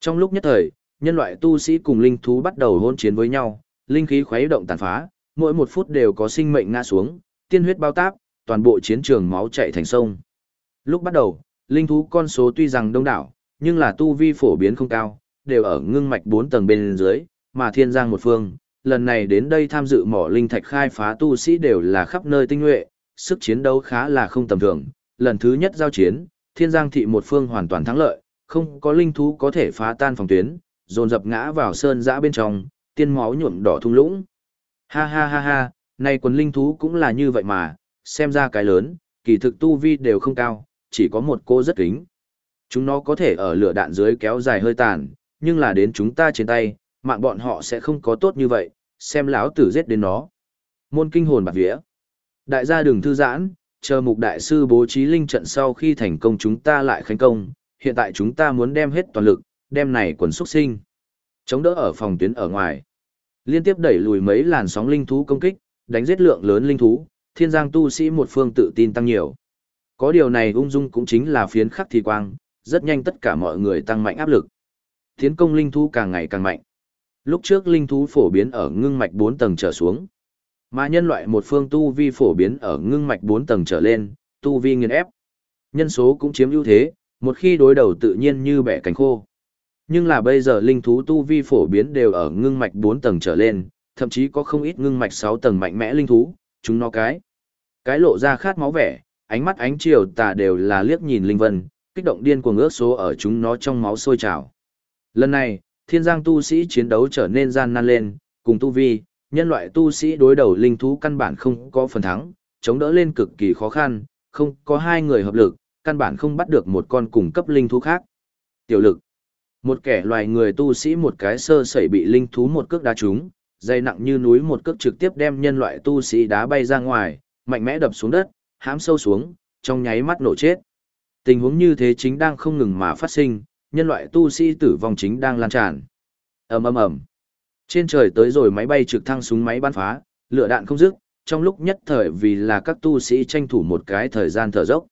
Trong lúc nhất thời, nhân loại tu sĩ cùng linh thú bắt đầu hôn chiến với nhau, linh khí khuấy động tàn phá, mỗi một phút đều có sinh mệnh ngã xuống, tiên huyết bao táp, toàn bộ chiến trường máu chảy thành sông. Lúc bắt đầu, linh thú con số tuy rằng đông đảo, nhưng là tu vi phổ biến không cao, đều ở ngưng mạch 4 tầng bên dưới, mà thiên giang một phương, lần này đến đây tham dự mỏ linh thạch khai phá tu sĩ đều là khắp nơi tinh nhuệ, sức chiến đấu khá là không tầm thường. Lần thứ nhất giao chiến, thiên giang thị một phương hoàn toàn thắng lợi, không có linh thú có thể phá tan phòng tuyến, dồn dập ngã vào sơn dã bên trong, tiên máu nhuộm đỏ thung lũng. Ha ha ha ha, này quần linh thú cũng là như vậy mà, xem ra cái lớn, kỳ thực tu vi đều không cao, chỉ có một cô rất kính. Chúng nó có thể ở lửa đạn dưới kéo dài hơi tàn, nhưng là đến chúng ta trên tay, mạng bọn họ sẽ không có tốt như vậy, xem lão tử giết đến nó. Môn kinh hồn bạc vía. Đại gia đừng thư giãn, chờ mục đại sư bố trí linh trận sau khi thành công chúng ta lại khánh công, hiện tại chúng ta muốn đem hết toàn lực, đem này quần xuất sinh. Chống đỡ ở phòng tuyến ở ngoài. Liên tiếp đẩy lùi mấy làn sóng linh thú công kích, đánh giết lượng lớn linh thú, thiên giang tu sĩ một phương tự tin tăng nhiều. Có điều này ung dung cũng chính là phiến khắc thi quang, rất nhanh tất cả mọi người tăng mạnh áp lực. Tiến công linh thú càng ngày càng mạnh. Lúc trước linh thú phổ biến ở ngưng mạch 4 tầng trở xuống. Mà nhân loại một phương tu vi phổ biến ở ngưng mạch 4 tầng trở lên, tu vi nghiền ép. Nhân số cũng chiếm ưu thế, một khi đối đầu tự nhiên như bẻ cánh khô. Nhưng là bây giờ linh thú tu vi phổ biến đều ở ngưng mạch 4 tầng trở lên, thậm chí có không ít ngưng mạch 6 tầng mạnh mẽ linh thú, chúng nó cái. Cái lộ ra khát máu vẻ, ánh mắt ánh chiều tà đều là liếc nhìn linh vân, kích động điên cuồng ước số ở chúng nó trong máu sôi trào. Lần này, thiên giang tu sĩ chiến đấu trở nên gian nan lên, cùng tu vi, nhân loại tu sĩ đối đầu linh thú căn bản không có phần thắng, chống đỡ lên cực kỳ khó khăn, không có hai người hợp lực, căn bản không bắt được một con cùng cấp linh thú khác. Tiểu lực. Một kẻ loài người tu sĩ một cái sơ sẩy bị linh thú một cước đá trúng, dây nặng như núi một cước trực tiếp đem nhân loại tu sĩ đá bay ra ngoài, mạnh mẽ đập xuống đất, hãm sâu xuống, trong nháy mắt nổ chết. Tình huống như thế chính đang không ngừng mà phát sinh, nhân loại tu sĩ tử vong chính đang lan tràn. ầm ầm ầm. Trên trời tới rồi máy bay trực thăng súng máy bắn phá, lửa đạn không dứt, trong lúc nhất thời vì là các tu sĩ tranh thủ một cái thời gian thở dốc.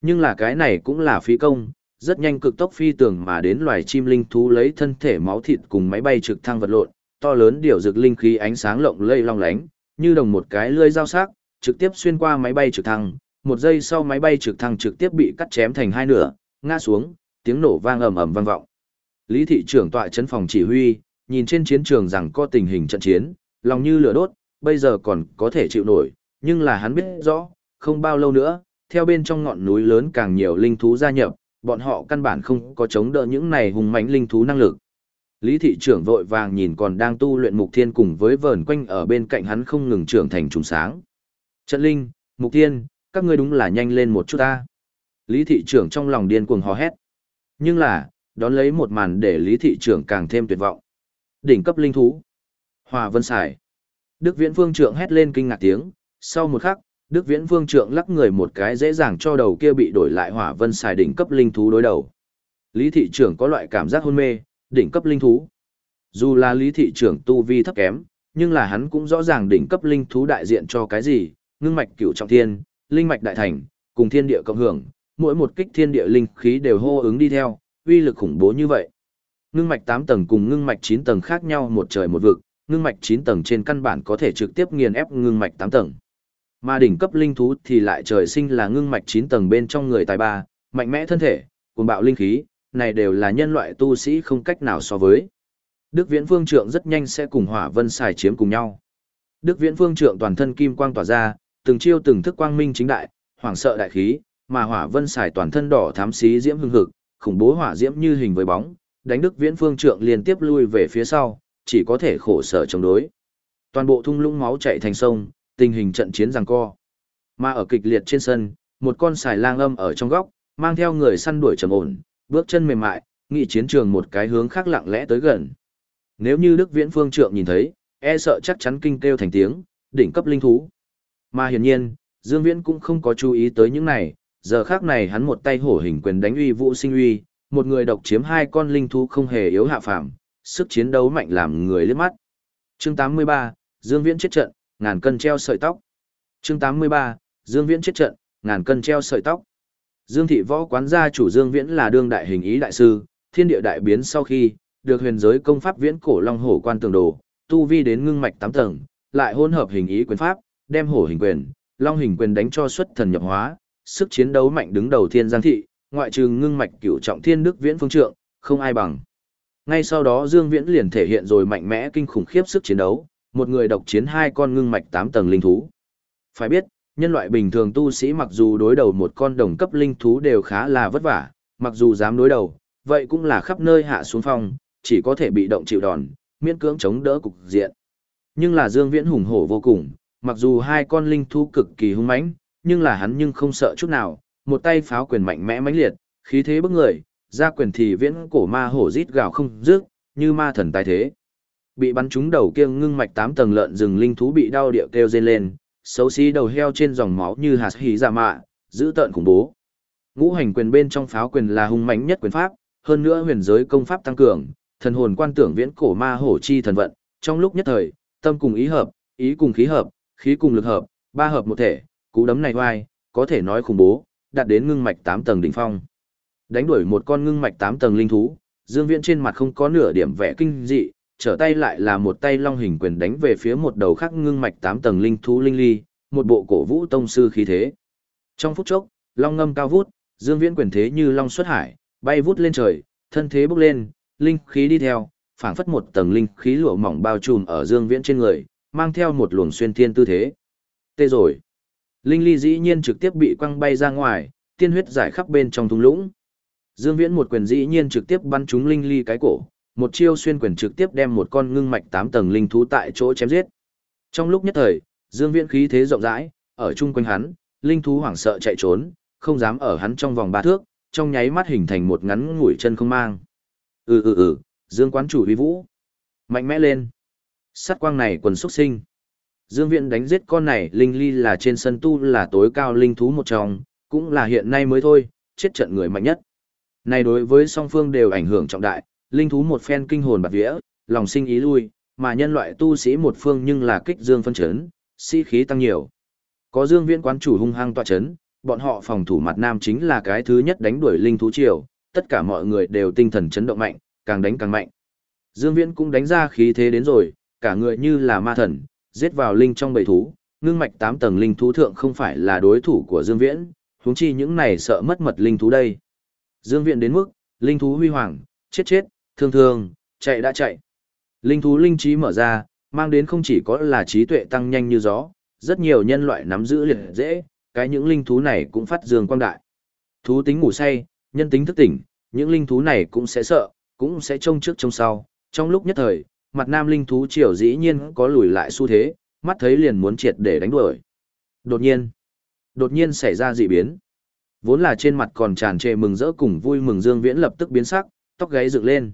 Nhưng là cái này cũng là phí công, rất nhanh cực tốc phi tường mà đến loài chim linh thú lấy thân thể máu thịt cùng máy bay trực thăng vật lộn, to lớn điều dược linh khí ánh sáng lộng lây long lánh, như đồng một cái lưỡi dao sắc, trực tiếp xuyên qua máy bay trực thăng, một giây sau máy bay trực thăng trực tiếp bị cắt chém thành hai nửa, ngã xuống, tiếng nổ vang ầm ầm vang vọng. Lý thị trưởng tọa chân phòng chỉ huy, nhìn trên chiến trường rằng có tình hình trận chiến, lòng như lửa đốt, bây giờ còn có thể chịu nổi, nhưng là hắn biết rõ, không bao lâu nữa, theo bên trong ngọn núi lớn càng nhiều linh thú gia nhập, bọn họ căn bản không có chống đỡ những này hùng mãnh linh thú năng lực. Lý thị trưởng vội vàng nhìn còn đang tu luyện mục thiên cùng với vờn quanh ở bên cạnh hắn không ngừng trưởng thành trùng sáng. Trận linh, mục thiên, các ngươi đúng là nhanh lên một chút ta. Lý thị trưởng trong lòng điên cuồng hò hét. Nhưng là, đón lấy một màn để lý thị trưởng càng thêm tuyệt vọng. Đỉnh cấp linh thú. Hòa vân xài. Đức viễn phương trưởng hét lên kinh ngạc tiếng, sau một khắc, Đức viễn Vương trưởng lắc người một cái dễ dàng cho đầu kia bị đổi lại hỏa vân xài đỉnh cấp linh thú đối đầu. Lý thị trưởng có loại cảm giác hôn mê, đỉnh cấp linh thú. Dù là lý thị trưởng tu vi thấp kém, nhưng là hắn cũng rõ ràng đỉnh cấp linh thú đại diện cho cái gì, ngưng mạch cửu trọng thiên, linh mạch đại thành, cùng thiên địa cộng hưởng, mỗi một kích thiên địa linh khí đều hô ứng đi theo, uy lực khủng bố như vậy. Ngưng mạch 8 tầng cùng ngưng mạch 9 tầng khác nhau một trời một vực, ngưng mạch 9 tầng trên căn bản có thể trực tiếp nghiền ép ngưng mạch 8 tầng. Mà đỉnh cấp linh thú thì lại trời sinh là ngưng mạch 9 tầng bên trong người tài ba, mạnh mẽ thân thể, cuồng bạo linh khí, này đều là nhân loại tu sĩ không cách nào so với. Đức Viễn Phương Trượng rất nhanh sẽ cùng Hỏa Vân xài chiếm cùng nhau. Đức Viễn Phương Trượng toàn thân kim quang tỏa ra, từng chiêu từng thức quang minh chính đại, hoàng sợ đại khí, mà Hỏa Vân xài toàn thân đỏ thám xí diễm hưng hực, khủng bố hỏa diễm như hình với bóng, đánh Đức Viễn Phương Trượng liên tiếp lui về phía sau, chỉ có thể khổ sở chống đối. Toàn bộ thung lũng máu chảy thành sông, tình hình trận chiến giằng co. Mà ở kịch liệt trên sân, một con xài lang âm ở trong góc, mang theo người săn đuổi trầm ổn, bước chân mềm mại, nghị chiến trường một cái hướng khác lặng lẽ tới gần. Nếu như Đức Viễn Phương Trượng nhìn thấy, e sợ chắc chắn kinh kêu thành tiếng, đỉnh cấp linh thú. Mà hiển nhiên, Dương Viễn cũng không có chú ý tới những này, giờ khác này hắn một tay hổ hình quyền đánh uy vũ sinh uy, một người độc chiếm hai con linh thú không hề yếu hạ phàm, sức chiến đấu mạnh làm người liếc mắt. Chương 83, Dương Viễn chết trận, ngàn cân treo sợi tóc. Chương 83, Dương Viễn chết trận, ngàn cân treo sợi tóc. Dương thị võ quán gia chủ Dương Viễn là đương đại hình ý đại sư, thiên địa đại biến sau khi, được huyền giới công pháp viễn cổ long hổ quan tường đồ, tu vi đến ngưng mạch 8 tầng, lại hỗn hợp hình ý quyền pháp, đem hổ hình quyền, long hình quyền đánh cho xuất thần nhập hóa, sức chiến đấu mạnh đứng đầu thiên giang thị, ngoại trừ ngưng mạch cửu trọng thiên đức viễn phương trượng, không ai bằng. Ngay sau đó Dương Viễn liền thể hiện rồi mạnh mẽ kinh khủng khiếp sức chiến đấu, một người độc chiến hai con ngưng mạch 8 tầng linh thú. Phải biết, nhân loại bình thường tu sĩ mặc dù đối đầu một con đồng cấp linh thú đều khá là vất vả, mặc dù dám đối đầu, vậy cũng là khắp nơi hạ xuống phong, chỉ có thể bị động chịu đòn, miễn cưỡng chống đỡ cục diện. Nhưng là Dương Viễn hùng hổ vô cùng, mặc dù hai con linh thú cực kỳ hung mãnh, nhưng là hắn nhưng không sợ chút nào, một tay pháo quyền mạnh mẽ mãnh liệt, khí thế bức người, ra quyền thì viễn cổ ma hổ rít gào không dứt, như ma thần tái thế. Bị bắn trúng đầu kia ngưng mạch tám tầng lợn rừng linh thú bị đau điệu kêu rên lên, xấu xí đầu heo trên dòng máu như hạt hí giả mạ, giữ tợn khủng bố. Ngũ hành quyền bên trong pháo quyền là hung mãnh nhất quyền pháp, hơn nữa huyền giới công pháp tăng cường, thần hồn quan tưởng viễn cổ ma hổ chi thần vận, trong lúc nhất thời, tâm cùng ý hợp, ý cùng khí hợp, khí cùng lực hợp, ba hợp một thể, cú đấm này oai, có thể nói khủng bố, đạt đến ngưng mạch 8 tầng đỉnh phong. Đánh đuổi một con ngưng mạch 8 tầng linh thú, Dương Viễn trên mặt không có nửa điểm vẻ kinh dị, trở tay lại là một tay long hình quyền đánh về phía một đầu khác ngưng mạch tám tầng linh thú linh ly, một bộ cổ vũ tông sư khí thế. Trong phút chốc, long ngâm cao vút, Dương Viễn quyền thế như long xuất hải, bay vút lên trời, thân thế bốc lên, linh khí đi theo, phảng phất một tầng linh khí lụa mỏng bao trùm ở Dương Viễn trên người, mang theo một luồng xuyên thiên tư thế. Tê rồi. Linh ly dĩ nhiên trực tiếp bị quăng bay ra ngoài, tiên huyết giải khắp bên trong thung lũng. Dương Viễn một quyền dĩ nhiên trực tiếp bắn trúng linh ly cái cổ, một chiêu xuyên quyền trực tiếp đem một con ngưng mạch 8 tầng linh thú tại chỗ chém giết. Trong lúc nhất thời, Dương Viễn khí thế rộng rãi, ở chung quanh hắn, linh thú hoảng sợ chạy trốn, không dám ở hắn trong vòng ba thước, trong nháy mắt hình thành một ngắn ngủi chân không mang. Ừ ừ ừ, Dương quán chủ uy vũ. Mạnh mẽ lên. Sát quang này quần xuất sinh. Dương Viễn đánh giết con này linh ly là trên sân tu là tối cao linh thú một trong, cũng là hiện nay mới thôi, chết trận người mạnh nhất. Này đối với song phương đều ảnh hưởng trọng đại, linh thú một phen kinh hồn bạc vía, lòng sinh ý lui, mà nhân loại tu sĩ một phương nhưng là kích dương phân chấn, sĩ khí tăng nhiều. Có Dương Viễn quán chủ hung hăng tọa chấn, bọn họ phòng thủ mặt nam chính là cái thứ nhất đánh đuổi linh thú triều, tất cả mọi người đều tinh thần chấn động mạnh, càng đánh càng mạnh. Dương Viễn cũng đánh ra khí thế đến rồi, cả người như là ma thần, giết vào linh trong bầy thú, ngưng mạch 8 tầng linh thú thượng không phải là đối thủ của Dương Viễn, huống chi những này sợ mất mật linh thú đây. Dương Viễn đến mức, linh thú huy hoàng, chết chết, thương thương, chạy đã chạy. Linh thú linh trí mở ra, mang đến không chỉ có là trí tuệ tăng nhanh như gió, rất nhiều nhân loại nắm giữ liệt dễ, cái những linh thú này cũng phát dương quang đại. Thú tính ngủ say, nhân tính thức tỉnh, những linh thú này cũng sẽ sợ, cũng sẽ trông trước trông sau. Trong lúc nhất thời, mặt nam linh thú triều dĩ nhiên có lùi lại xu thế, mắt thấy liền muốn triệt để đánh đuổi. Đột nhiên, đột nhiên xảy ra dị biến. Vốn là trên mặt còn tràn trề mừng rỡ cùng vui mừng Dương Viễn lập tức biến sắc, tóc gáy dựng lên.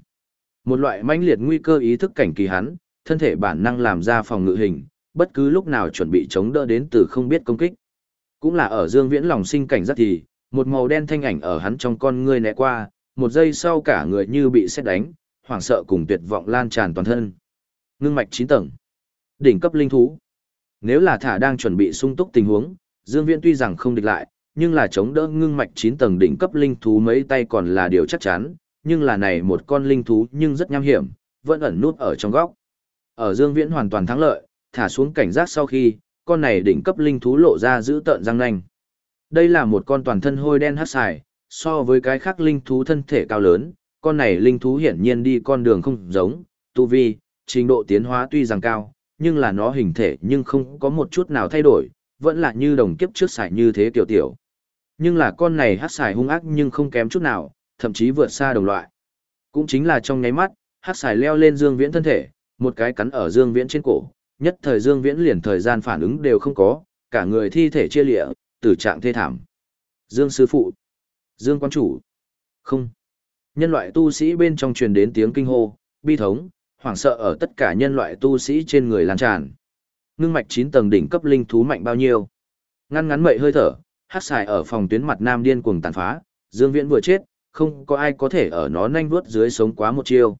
Một loại mãnh liệt nguy cơ ý thức cảnh kỳ hắn, thân thể bản năng làm ra phòng ngự hình, bất cứ lúc nào chuẩn bị chống đỡ đến từ không biết công kích. Cũng là ở Dương Viễn lòng sinh cảnh giác thì, một màu đen thanh ảnh ở hắn trong con ngươi né qua, một giây sau cả người như bị xét đánh, hoảng sợ cùng tuyệt vọng lan tràn toàn thân. Ngưng mạch 9 tầng. Đỉnh cấp linh thú. Nếu là thả đang chuẩn bị sung túc tình huống, Dương Viễn tuy rằng không địch lại, nhưng là chống đỡ ngưng mạch 9 tầng đỉnh cấp linh thú mấy tay còn là điều chắc chắn, nhưng là này một con linh thú nhưng rất nham hiểm, vẫn ẩn nút ở trong góc. Ở Dương Viễn hoàn toàn thắng lợi, thả xuống cảnh giác sau khi, con này đỉnh cấp linh thú lộ ra giữ tợn răng nanh. Đây là một con toàn thân hôi đen hắc xài, so với cái khác linh thú thân thể cao lớn, con này linh thú hiển nhiên đi con đường không giống, tu vi, trình độ tiến hóa tuy rằng cao, nhưng là nó hình thể nhưng không có một chút nào thay đổi, vẫn là như đồng kiếp trước xài như thế tiểu tiểu. Nhưng là con này hắc xài hung ác nhưng không kém chút nào, thậm chí vượt xa đồng loại. Cũng chính là trong nháy mắt, hắc xài leo lên Dương Viễn thân thể, một cái cắn ở Dương Viễn trên cổ, nhất thời Dương Viễn liền thời gian phản ứng đều không có, cả người thi thể chia lịa, tử trạng thê thảm. Dương sư phụ, Dương quan chủ. Không. Nhân loại tu sĩ bên trong truyền đến tiếng kinh hô, bi thống, hoảng sợ ở tất cả nhân loại tu sĩ trên người lan tràn. Ngưng mạch 9 tầng đỉnh cấp linh thú mạnh bao nhiêu? Ngăn ngắn mậy hơi thở, hắc xài ở phòng tuyến mặt nam điên cuồng tàn phá, Dương Viễn vừa chết, không có ai có thể ở nó nhanh vuốt dưới sống quá một chiêu.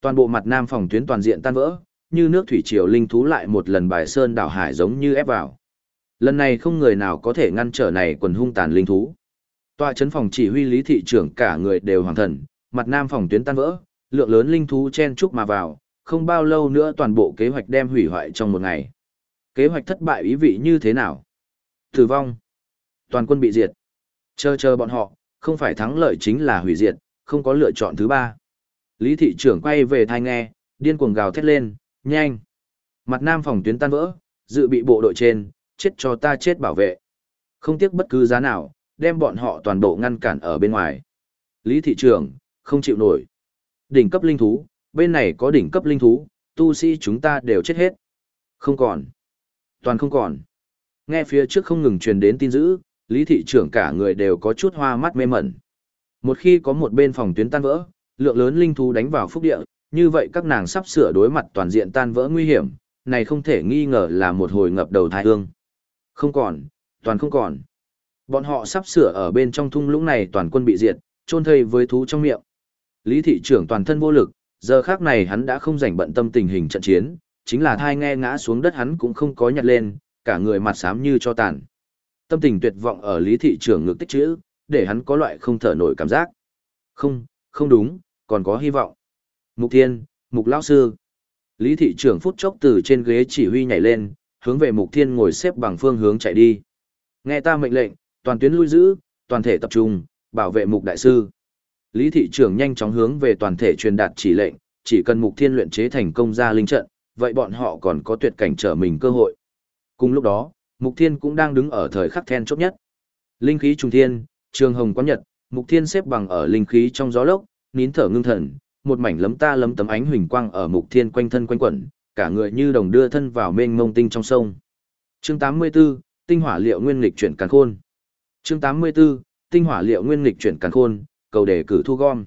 Toàn bộ mặt nam phòng tuyến toàn diện tan vỡ, như nước thủy triều linh thú lại một lần bài sơn đảo hải giống như ép vào. Lần này không người nào có thể ngăn trở này quần hung tàn linh thú. tòa chấn phòng chỉ huy lý thị trưởng cả người đều hoàng thần, mặt nam phòng tuyến tan vỡ, lượng lớn linh thú chen chúc mà vào, không bao lâu nữa toàn bộ kế hoạch đem hủy hoại trong một ngày. Kế hoạch thất bại ý vị như thế nào? Tử vong. Toàn quân bị diệt. Chờ chờ bọn họ, không phải thắng lợi chính là hủy diệt, không có lựa chọn thứ ba. Lý thị trưởng quay về thai nghe, điên cuồng gào thét lên, nhanh. Mặt nam phòng tuyến tan vỡ, dự bị bộ đội trên, chết cho ta chết bảo vệ. Không tiếc bất cứ giá nào, đem bọn họ toàn bộ ngăn cản ở bên ngoài. Lý thị trưởng, không chịu nổi. Đỉnh cấp linh thú, bên này có đỉnh cấp linh thú, tu sĩ chúng ta đều chết hết. Không còn. Toàn không còn. Nghe phía trước không ngừng truyền đến tin dữ, lý thị trưởng cả người đều có chút hoa mắt mê mẩn. Một khi có một bên phòng tuyến tan vỡ, lượng lớn linh thú đánh vào phúc địa, như vậy các nàng sắp sửa đối mặt toàn diện tan vỡ nguy hiểm, này không thể nghi ngờ là một hồi ngập đầu thái hương. Không còn, toàn không còn. Bọn họ sắp sửa ở bên trong thung lũng này toàn quân bị diệt, chôn thây với thú trong miệng. Lý thị trưởng toàn thân vô lực, giờ khác này hắn đã không rảnh bận tâm tình hình trận chiến, chính là thai nghe ngã xuống đất hắn cũng không có nhặt lên, cả người mặt xám như cho tàn. Tâm tình tuyệt vọng ở lý thị trưởng ngược tích chữ, để hắn có loại không thở nổi cảm giác. Không, không đúng, còn có hy vọng. Mục Thiên, Mục Lão Sư. Lý thị trưởng phút chốc từ trên ghế chỉ huy nhảy lên, hướng về Mục Thiên ngồi xếp bằng phương hướng chạy đi. Nghe ta mệnh lệnh, toàn tuyến lui giữ, toàn thể tập trung, bảo vệ Mục Đại Sư. Lý thị trưởng nhanh chóng hướng về toàn thể truyền đạt chỉ lệnh, chỉ cần Mục Thiên luyện chế thành công ra linh trận, vậy bọn họ còn có tuyệt cảnh trở mình cơ hội. Cùng lúc đó, Mục Thiên cũng đang đứng ở thời khắc then chốt nhất. Linh khí trùng thiên, trường hồng quán nhật, Mục Thiên xếp bằng ở linh khí trong gió lốc, nín thở ngưng thần, một mảnh lấm ta lấm tấm ánh huỳnh quang ở Mục Thiên quanh thân quanh quẩn, cả người như đồng đưa thân vào mênh mông tinh trong sông. Chương 84, tinh hỏa liệu nguyên lịch chuyển càn khôn. Chương 84, tinh hỏa liệu nguyên lịch chuyển càn khôn, cầu đề cử thu gom.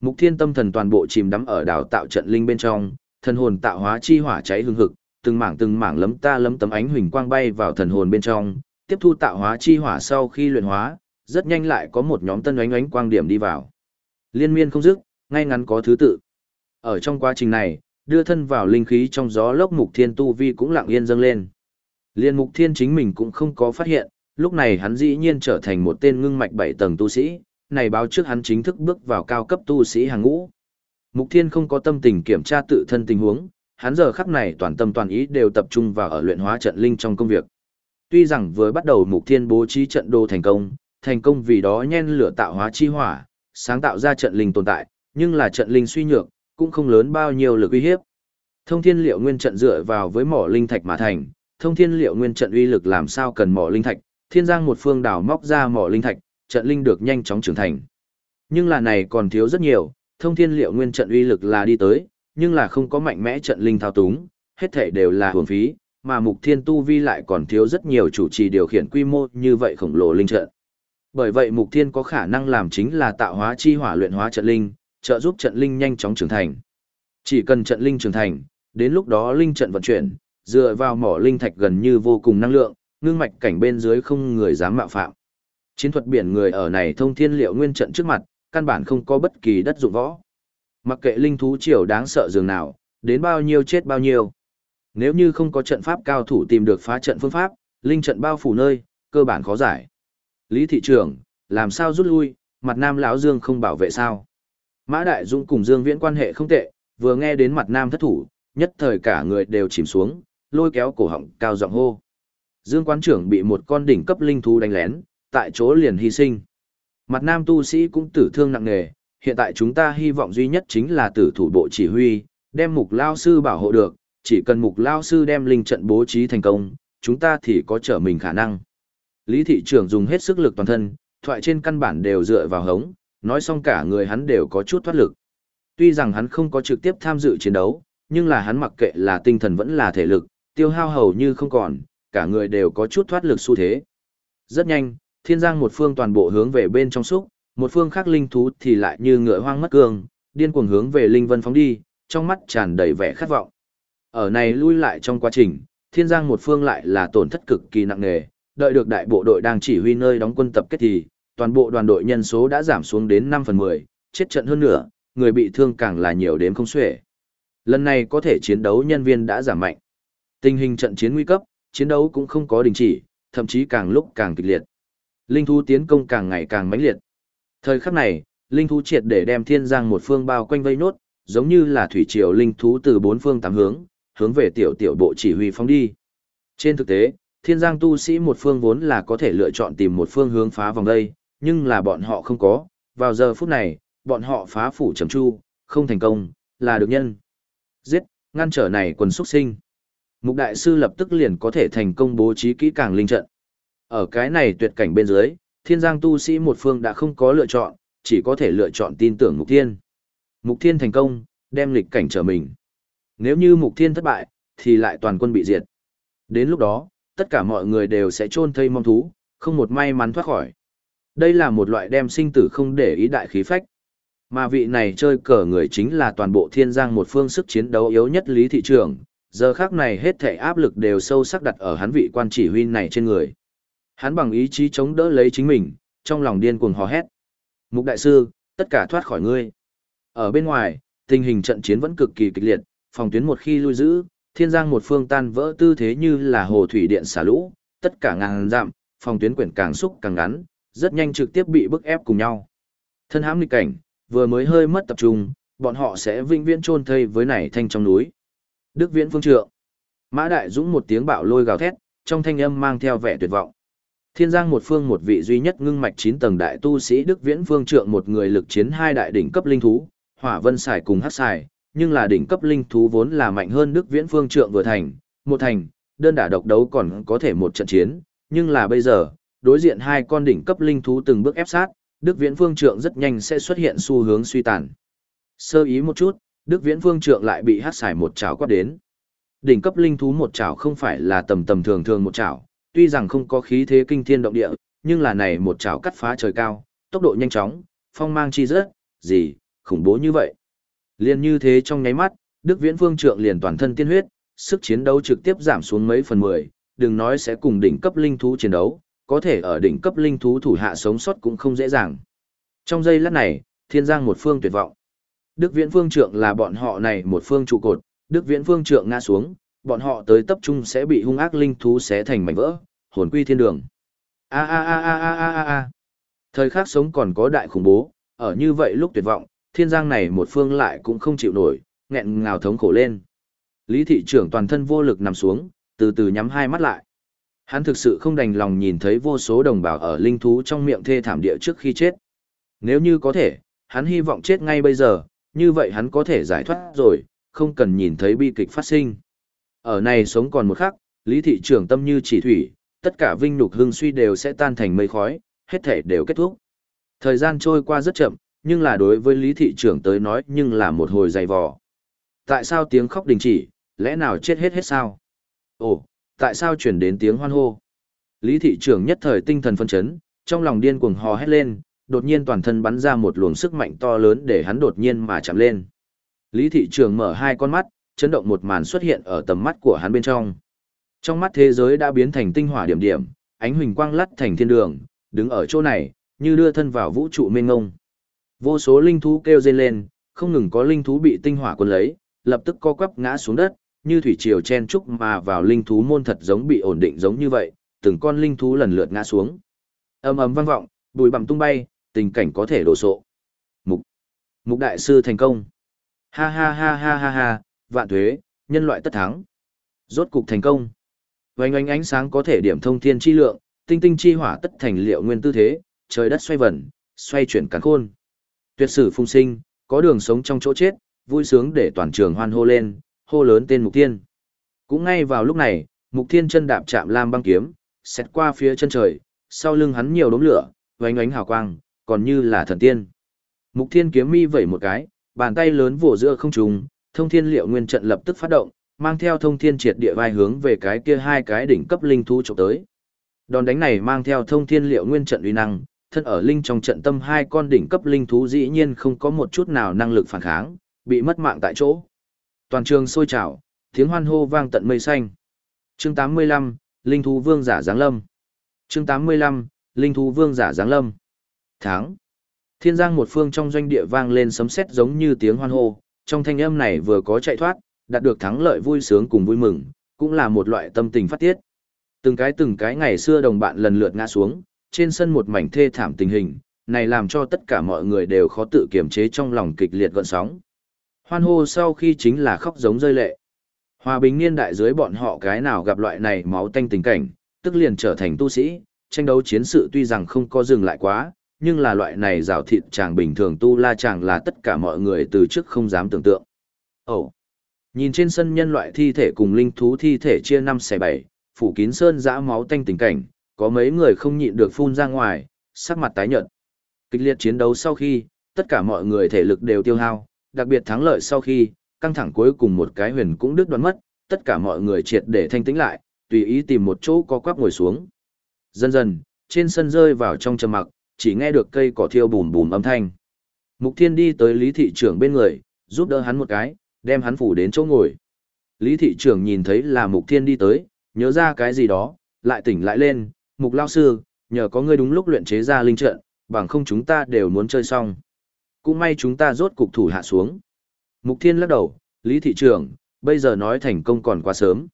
Mục Thiên tâm thần toàn bộ chìm đắm ở đào tạo trận linh bên trong, thân hồn tạo hóa chi hỏa cháy hừng hực, từng mảng từng mảng lấm ta lấm tấm ánh huỳnh quang bay vào thần hồn bên trong, tiếp thu tạo hóa chi hỏa sau khi luyện hóa, rất nhanh lại có một nhóm tân ánh ánh quang điểm đi vào. Liên miên không dứt, ngay ngắn có thứ tự. Ở trong quá trình này, đưa thân vào linh khí trong gió lốc mục thiên tu vi cũng lặng yên dâng lên. Liên mục thiên chính mình cũng không có phát hiện, lúc này hắn dĩ nhiên trở thành một tên ngưng mạch bảy tầng tu sĩ, này báo trước hắn chính thức bước vào cao cấp tu sĩ hàng ngũ. Mục thiên không có tâm tình kiểm tra tự thân tình huống, hắn giờ khắc này toàn tâm toàn ý đều tập trung vào ở luyện hóa trận linh trong công việc. Tuy rằng vừa bắt đầu mục thiên bố trí trận đồ thành công, thành công vì đó nhen lửa tạo hóa chi hỏa, sáng tạo ra trận linh tồn tại, nhưng là trận linh suy nhược, cũng không lớn bao nhiêu lực uy hiếp. Thông thiên liệu nguyên trận dựa vào với mỏ linh thạch mà thành, thông thiên liệu nguyên trận uy lực làm sao cần mỏ linh thạch, thiên giang một phương đảo móc ra mỏ linh thạch, trận linh được nhanh chóng trưởng thành. Nhưng là này còn thiếu rất nhiều, thông thiên liệu nguyên trận uy lực là đi tới, nhưng là không có mạnh mẽ trận linh thao túng, hết thể đều là hưởng phí, mà mục thiên tu vi lại còn thiếu rất nhiều chủ trì điều khiển quy mô như vậy khổng lồ linh trận. Bởi vậy mục thiên có khả năng làm chính là tạo hóa chi hỏa luyện hóa trận linh, trợ giúp trận linh nhanh chóng trưởng thành. Chỉ cần trận linh trưởng thành, đến lúc đó linh trận vận chuyển, dựa vào mỏ linh thạch gần như vô cùng năng lượng, ngưng mạch cảnh bên dưới không người dám mạo phạm. Chiến thuật biển người ở này thông thiên liệu nguyên trận trước mặt, căn bản không có bất kỳ đất dụng võ. Mặc kệ linh thú triều đáng sợ dường nào, đến bao nhiêu chết bao nhiêu. Nếu như không có trận pháp cao thủ tìm được phá trận phương pháp, linh trận bao phủ nơi, cơ bản khó giải. Lý thị trưởng, làm sao rút lui, mặt nam lão Dương không bảo vệ sao? Mã Đại Dũng cùng Dương Viễn quan hệ không tệ, vừa nghe đến mặt nam thất thủ, nhất thời cả người đều chìm xuống, lôi kéo cổ họng cao giọng hô. Dương quán trưởng bị một con đỉnh cấp linh thú đánh lén, tại chỗ liền hy sinh. Mặt nam tu sĩ cũng tử thương nặng nề, hiện tại chúng ta hy vọng duy nhất chính là tử thủ bộ chỉ huy, đem mục lao sư bảo hộ được, chỉ cần mục lao sư đem linh trận bố trí thành công, chúng ta thì có trở mình khả năng. Lý thị trưởng dùng hết sức lực toàn thân, thoại trên căn bản đều dựa vào hống, nói xong cả người hắn đều có chút thoát lực. Tuy rằng hắn không có trực tiếp tham dự chiến đấu, nhưng là hắn mặc kệ là tinh thần vẫn là thể lực, tiêu hao hầu như không còn, cả người đều có chút thoát lực xu thế. Rất nhanh, thiên giang một phương toàn bộ hướng về bên trong xúc, một phương khác linh thú thì lại như ngựa hoang mất cương, điên cuồng hướng về linh vân phóng đi, trong mắt tràn đầy vẻ khát vọng. Ở này lui lại trong quá trình, thiên giang một phương lại là tổn thất cực kỳ nặng nề, đợi được đại bộ đội đang chỉ huy nơi đóng quân tập kết thì, toàn bộ đoàn đội nhân số đã giảm xuống đến 5 phần 10, chết trận hơn nữa, người bị thương càng là nhiều đến không xuể. Lần này có thể chiến đấu nhân viên đã giảm mạnh. Tình hình trận chiến nguy cấp, chiến đấu cũng không có đình chỉ, thậm chí càng lúc càng kịch liệt. Linh thú tiến công càng ngày càng mãnh liệt. Thời khắc này, linh thú triệt để đem thiên giang một phương bao quanh vây nốt, giống như là thủy triều linh thú từ bốn phương tám hướng, hướng về tiểu tiểu bộ chỉ huy phóng đi. Trên thực tế, thiên giang tu sĩ một phương vốn là có thể lựa chọn tìm một phương hướng phá vòng đây, nhưng là bọn họ không có, vào giờ phút này, bọn họ phá phủ trầm chu, không thành công, là được nhân. Giết, ngăn trở này quần xuất sinh. Mục đại sư lập tức liền có thể thành công bố trí kỹ càng linh trận. Ở cái này tuyệt cảnh bên dưới, thiên giang tu sĩ một phương đã không có lựa chọn, chỉ có thể lựa chọn tin tưởng mục thiên. Mục thiên thành công, đem lịch cảnh trở mình. Nếu như mục thiên thất bại, thì lại toàn quân bị diệt. Đến lúc đó, tất cả mọi người đều sẽ chôn thây mong thú, không một may mắn thoát khỏi. Đây là một loại đem sinh tử không để ý đại khí phách. Mà vị này chơi cờ người chính là toàn bộ thiên giang một phương sức chiến đấu yếu nhất lý thị trường, giờ khác này hết thể áp lực đều sâu sắc đặt ở hắn vị quan chỉ huy này trên người. Hắn bằng ý chí chống đỡ lấy chính mình, trong lòng điên cuồng hò hét. Mục đại sư, tất cả thoát khỏi ngươi. Ở bên ngoài, tình hình trận chiến vẫn cực kỳ kịch liệt, phòng tuyến một khi lui giữ, thiên giang một phương tan vỡ tư thế như là hồ thủy điện xả lũ, tất cả ngàn dặm, phòng tuyến quyển càng xúc càng ngắn, rất nhanh trực tiếp bị bức ép cùng nhau. Thân hãm nghịch cảnh, vừa mới hơi mất tập trung, bọn họ sẽ vĩnh viễn chôn thây với nảy thanh trong núi. Đức Viễn Phương Trượng. Mã Đại Dũng một tiếng bạo lôi gào thét, trong thanh âm mang theo vẻ tuyệt vọng. Thiên Giang một phương một vị duy nhất ngưng mạch 9 tầng đại tu sĩ Đức Viễn Phương Trượng một người lực chiến hai đại đỉnh cấp linh thú, Hỏa Vân Sải cùng Hắc Sải, nhưng là đỉnh cấp linh thú vốn là mạnh hơn Đức Viễn Phương Trượng vừa thành, một thành, đơn đả độc đấu còn có thể một trận chiến, nhưng là bây giờ, đối diện hai con đỉnh cấp linh thú từng bước ép sát, Đức Viễn Phương Trượng rất nhanh sẽ xuất hiện xu hướng suy tàn. Sơ ý một chút, Đức Viễn Phương Trượng lại bị hắc xài một chảo quát đến. Đỉnh cấp linh thú một chảo không phải là tầm tầm thường thường một chảo, tuy rằng không có khí thế kinh thiên động địa, nhưng là này một chảo cắt phá trời cao, tốc độ nhanh chóng, phong mang chi rất, gì, khủng bố như vậy. Liên như thế trong nháy mắt, Đức Viễn vương Trượng liền toàn thân tiên huyết, sức chiến đấu trực tiếp giảm xuống mấy phần mười, đừng nói sẽ cùng đỉnh cấp linh thú chiến đấu, có thể ở đỉnh cấp linh thú thủ hạ sống sót cũng không dễ dàng. Trong giây lát này, thiên giang một phương tuyệt vọng. Đức Viễn vương Trượng là bọn họ này một phương trụ cột, Đức Viễn vương Trượng ngã xuống, bọn họ tới tập trung sẽ bị hung ác linh thú xé thành mảnh vỡ, hồn quy thiên đường. A a a a a a a. Thời khắc sống còn có đại khủng bố, ở như vậy lúc tuyệt vọng, thiên giang này một phương lại cũng không chịu nổi, nghẹn ngào thống khổ lên. Lý thị trưởng toàn thân vô lực nằm xuống, từ từ nhắm hai mắt lại. Hắn thực sự không đành lòng nhìn thấy vô số đồng bào ở linh thú trong miệng thê thảm địa trước khi chết. Nếu như có thể, hắn hy vọng chết ngay bây giờ, như vậy hắn có thể giải thoát rồi, không cần nhìn thấy bi kịch phát sinh. Ở này sống còn một khắc, lý thị trưởng tâm như chỉ thủy, tất cả vinh nhục hưng suy đều sẽ tan thành mây khói, hết thể đều kết thúc. Thời gian trôi qua rất chậm, nhưng là đối với lý thị trưởng tới nói nhưng là một hồi dày vò. Tại sao tiếng khóc đình chỉ, lẽ nào chết hết hết sao? Ồ, tại sao chuyển đến tiếng hoan hô? Lý thị trưởng nhất thời tinh thần phân chấn, trong lòng điên cuồng hò hét lên, đột nhiên toàn thân bắn ra một luồng sức mạnh to lớn để hắn đột nhiên mà chạm lên. Lý thị trưởng mở hai con mắt, chấn động một màn xuất hiện ở tầm mắt của hắn bên trong. Trong mắt thế giới đã biến thành tinh hỏa điểm điểm, ánh huỳnh quang lắt thành thiên đường, đứng ở chỗ này, như đưa thân vào vũ trụ mênh ngông. Vô số linh thú kêu rên lên, không ngừng có linh thú bị tinh hỏa cuốn lấy, lập tức co quắp ngã xuống đất, như thủy triều chen trúc mà vào linh thú môn thật giống bị ổn định giống như vậy, từng con linh thú lần lượt ngã xuống. Ầm ầm vang vọng, bụi bặm tung bay, tình cảnh có thể đổ sộ. Mục. Mục đại sư thành công. Ha ha ha ha ha ha, vạn thuế, nhân loại tất thắng. Rốt cục thành công. Vành ánh ánh sáng có thể điểm thông thiên chi lượng, tinh tinh chi hỏa tất thành liệu nguyên tư thế, trời đất xoay vần, xoay chuyển càn khôn. Tuyệt sử phung sinh, có đường sống trong chỗ chết, vui sướng để toàn trường hoan hô lên, hô lớn tên Mục Thiên. Cũng ngay vào lúc này, Mục Thiên chân đạp chạm lam băng kiếm, xét qua phía chân trời, sau lưng hắn nhiều đốm lửa, vánh ánh hào quang, còn như là thần tiên. Mục Thiên kiếm mi vẩy một cái, bàn tay lớn vỗ giữa không trung, thông thiên liệu nguyên trận lập tức phát động, mang theo thông thiên triệt địa vai hướng về cái kia hai cái đỉnh cấp linh thú chụp tới. Đòn đánh này mang theo thông thiên liệu nguyên trận uy năng, thân ở linh trong trận tâm hai con đỉnh cấp linh thú dĩ nhiên không có một chút nào năng lực phản kháng, bị mất mạng tại chỗ. Toàn trường sôi trào, tiếng hoan hô vang tận mây xanh. Chương 85, Linh thú vương giả giáng lâm. Chương 85, Linh thú vương giả giáng lâm. Tháng. Thiên giang một phương trong doanh địa vang lên sấm sét giống như tiếng hoan hô, trong thanh âm này vừa có chạy thoát, đạt được thắng lợi vui sướng cùng vui mừng, cũng là một loại tâm tình phát tiết. Từng cái từng cái ngày xưa đồng bạn lần lượt ngã xuống, trên sân một mảnh thê thảm tình hình, này làm cho tất cả mọi người đều khó tự kiềm chế trong lòng kịch liệt gợn sóng. Hoan hô sau khi chính là khóc giống rơi lệ. Hòa bình niên đại dưới bọn họ cái nào gặp loại này máu tanh tình cảnh, tức liền trở thành tu sĩ, tranh đấu chiến sự tuy rằng không có dừng lại quá, nhưng là loại này rào thịt chàng bình thường tu la chàng là tất cả mọi người từ trước không dám tưởng tượng. Ồ! Nhìn trên sân nhân loại thi thể cùng linh thú thi thể chia năm xẻ bảy, phủ kín sơn dã máu tanh tình cảnh, có mấy người không nhịn được phun ra ngoài, sắc mặt tái nhợt. Kịch liệt chiến đấu sau khi, tất cả mọi người thể lực đều tiêu hao, đặc biệt thắng lợi sau khi, căng thẳng cuối cùng một cái huyền cũng đứt đoạn mất, tất cả mọi người triệt để thanh tĩnh lại, tùy ý tìm một chỗ có quắp ngồi xuống. Dần dần, trên sân rơi vào trong trầm mặc, chỉ nghe được cây cỏ thiêu bùm bùm âm thanh. Mục Thiên đi tới Lý thị trưởng bên người, giúp đỡ hắn một cái, đem hắn phủ đến chỗ ngồi. Lý thị trưởng nhìn thấy là Mục Thiên đi tới, nhớ ra cái gì đó, lại tỉnh lại lên, Mục lão sư, nhờ có ngươi đúng lúc luyện chế ra linh trận, bằng không chúng ta đều muốn chơi xong. Cũng may chúng ta rốt cục thủ hạ xuống. Mục Thiên lắc đầu, Lý thị trưởng, bây giờ nói thành công còn quá sớm.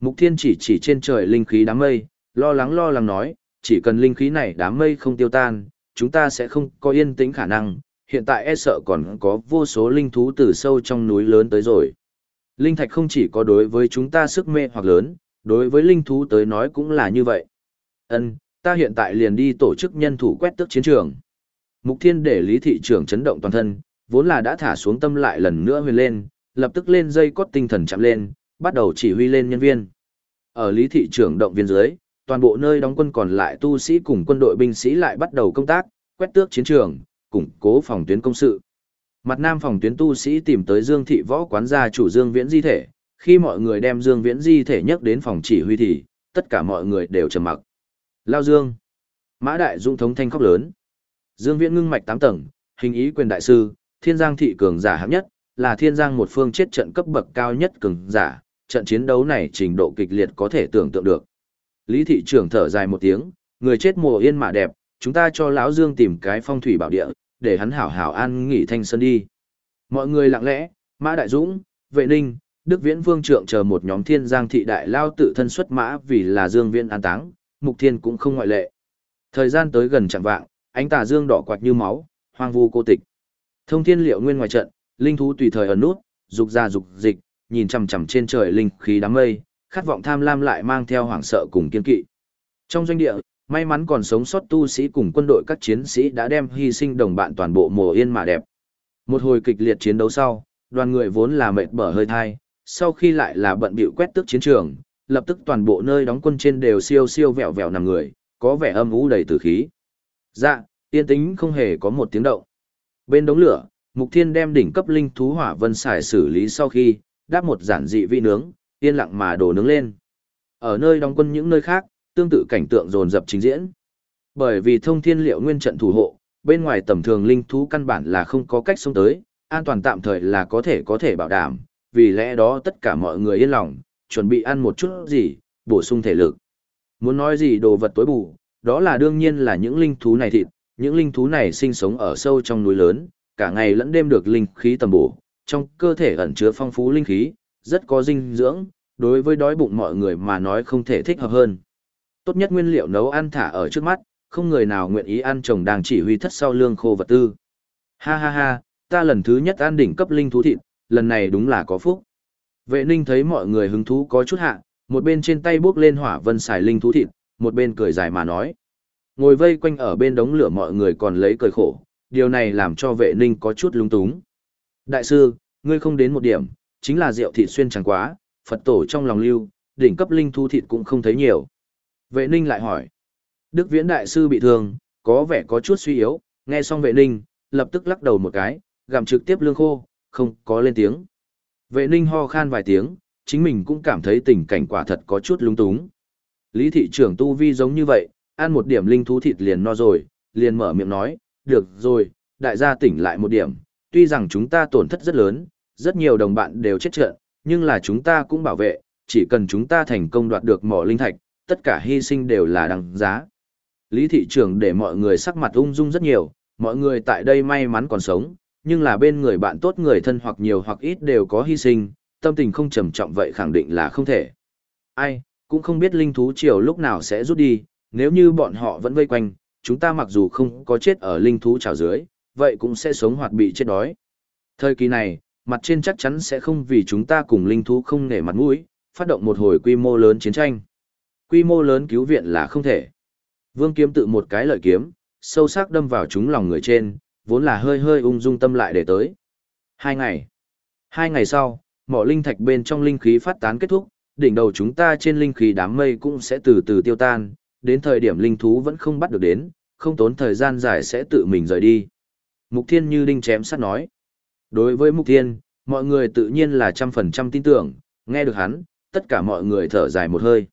Mục Thiên chỉ chỉ trên trời linh khí đám mây, lo lắng lo lắng nói, chỉ cần linh khí này đám mây không tiêu tan, chúng ta sẽ không có yên tĩnh khả năng, hiện tại e sợ còn có vô số linh thú từ sâu trong núi lớn tới rồi. Linh thạch không chỉ có đối với chúng ta sức mê hoặc lớn, đối với linh thú tới nói cũng là như vậy. Ân, ta hiện tại liền đi tổ chức nhân thủ quét tước chiến trường. Mục Thiên để Lý thị trưởng chấn động toàn thân, vốn là đã thả xuống tâm lại lần nữa huyền lên, lập tức lên dây cốt tinh thần chạm lên, bắt đầu chỉ huy lên nhân viên. Ở Lý thị trưởng động viên dưới, toàn bộ nơi đóng quân còn lại tu sĩ cùng quân đội binh sĩ lại bắt đầu công tác, quét tước chiến trường, củng cố phòng tuyến công sự. Mặt nam phòng tuyến tu sĩ tìm tới Dương thị võ quán gia chủ Dương Viễn di thể, khi mọi người đem Dương Viễn di thể nhấc đến phòng chỉ huy thì, tất cả mọi người đều trầm mặc. Lao Dương. Mã Đại Dung thống thanh khóc lớn. Dương Viễn ngưng mạch 8 tầng, hình ý quyền đại sư, thiên giang thị cường giả hạng nhất, là thiên giang một phương chết trận cấp bậc cao nhất cường giả, trận chiến đấu này trình độ kịch liệt có thể tưởng tượng được. Lý thị trưởng thở dài một tiếng, người chết mùa yên mà đẹp, chúng ta cho lão Dương tìm cái phong thủy bảo địa, để hắn hảo hảo an nghỉ thanh sơn đi. Mọi người lặng lẽ, Mã Đại Dũng, Vệ Ninh, Đức Viễn Vương Trượng chờ một nhóm thiên giang thị đại lao tự thân xuất mã vì là Dương Viễn an táng, Mục Thiên cũng không ngoại lệ. Thời gian tới gần chẳng vạng, ánh tà dương đỏ quạt như máu, hoang vu cô tịch. Thông thiên liệu nguyên ngoài trận, linh thú tùy thời ẩn nút, dục ra dục dịch, nhìn chằm chằm trên trời linh khí đám mây, khát vọng tham lam lại mang theo hoảng sợ cùng kiên kỵ. Trong doanh địa, may mắn còn sống sót tu sĩ cùng quân đội các chiến sĩ đã đem hy sinh đồng bạn toàn bộ mồ yên mà đẹp. Một hồi kịch liệt chiến đấu sau, đoàn người vốn là mệt bở hơi thai, sau khi lại là bận bịu quét tước chiến trường, lập tức toàn bộ nơi đóng quân trên đều siêu siêu vẹo vẹo nằm người, có vẻ âm u đầy tử khí. Dạ, tiên tính không hề có một tiếng động. Bên đống lửa, Mục Thiên đem đỉnh cấp linh thú hỏa vân xài xử lý sau khi, đáp một giản dị vị nướng, yên lặng mà đổ nướng lên. Ở nơi đóng quân những nơi khác, tương tự cảnh tượng dồn dập trình diễn. Bởi vì thông thiên liệu nguyên trận thủ hộ, bên ngoài tầm thường linh thú căn bản là không có cách sống tới, an toàn tạm thời là có thể có thể bảo đảm, vì lẽ đó tất cả mọi người yên lòng, chuẩn bị ăn một chút gì, bổ sung thể lực. Muốn nói gì đồ vật tối bù, đó là đương nhiên là những linh thú này thịt, những linh thú này sinh sống ở sâu trong núi lớn, cả ngày lẫn đêm được linh khí tầm bổ, trong cơ thể ẩn chứa phong phú linh khí, rất có dinh dưỡng, đối với đói bụng mọi người mà nói không thể thích hợp hơn. Tốt nhất nguyên liệu nấu ăn thả ở trước mắt, không người nào nguyện ý ăn chồng đang chỉ huy thất sau lương khô vật tư. Ha ha ha, ta lần thứ nhất ăn đỉnh cấp linh thú thịt, lần này đúng là có phúc. Vệ ninh thấy mọi người hứng thú có chút hạ, một bên trên tay bước lên hỏa vân xài linh thú thịt, một bên cười dài mà nói. Ngồi vây quanh ở bên đống lửa mọi người còn lấy cười khổ, điều này làm cho vệ ninh có chút lúng túng. Đại sư, ngươi không đến một điểm, chính là rượu thịt xuyên chẳng quá, Phật tổ trong lòng lưu, đỉnh cấp linh thú thịt cũng không thấy nhiều. Vệ ninh lại hỏi. Đức viễn đại sư bị thương, có vẻ có chút suy yếu, nghe xong vệ ninh, lập tức lắc đầu một cái, gặm trực tiếp lương khô, không có lên tiếng. Vệ ninh ho khan vài tiếng, chính mình cũng cảm thấy tình cảnh quả thật có chút lung túng. Lý thị trưởng tu vi giống như vậy, ăn một điểm linh thú thịt liền no rồi, liền mở miệng nói, được rồi, đại gia tỉnh lại một điểm, tuy rằng chúng ta tổn thất rất lớn, rất nhiều đồng bạn đều chết trận, nhưng là chúng ta cũng bảo vệ, chỉ cần chúng ta thành công đoạt được mỏ linh thạch, tất cả hy sinh đều là đằng giá. Lý thị trưởng để mọi người sắc mặt ung dung rất nhiều, mọi người tại đây may mắn còn sống, nhưng là bên người bạn tốt người thân hoặc nhiều hoặc ít đều có hy sinh, tâm tình không trầm trọng vậy khẳng định là không thể. Ai, cũng không biết linh thú triều lúc nào sẽ rút đi, nếu như bọn họ vẫn vây quanh, chúng ta mặc dù không có chết ở linh thú trào dưới, vậy cũng sẽ sống hoặc bị chết đói. Thời kỳ này, mặt trên chắc chắn sẽ không vì chúng ta cùng linh thú không nể mặt mũi, phát động một hồi quy mô lớn chiến tranh. Quy mô lớn cứu viện là không thể. Vương kiếm tự một cái lợi kiếm, sâu sắc đâm vào chúng lòng người trên, vốn là hơi hơi ung dung tâm lại để tới. Hai ngày. Hai ngày sau, mỏ linh thạch bên trong linh khí phát tán kết thúc, đỉnh đầu chúng ta trên linh khí đám mây cũng sẽ từ từ tiêu tan, đến thời điểm linh thú vẫn không bắt được đến, không tốn thời gian dài sẽ tự mình rời đi. Mục Thiên như đinh chém sắt nói. Đối với Mục Thiên, mọi người tự nhiên là trăm phần trăm tin tưởng, nghe được hắn, tất cả mọi người thở dài một hơi.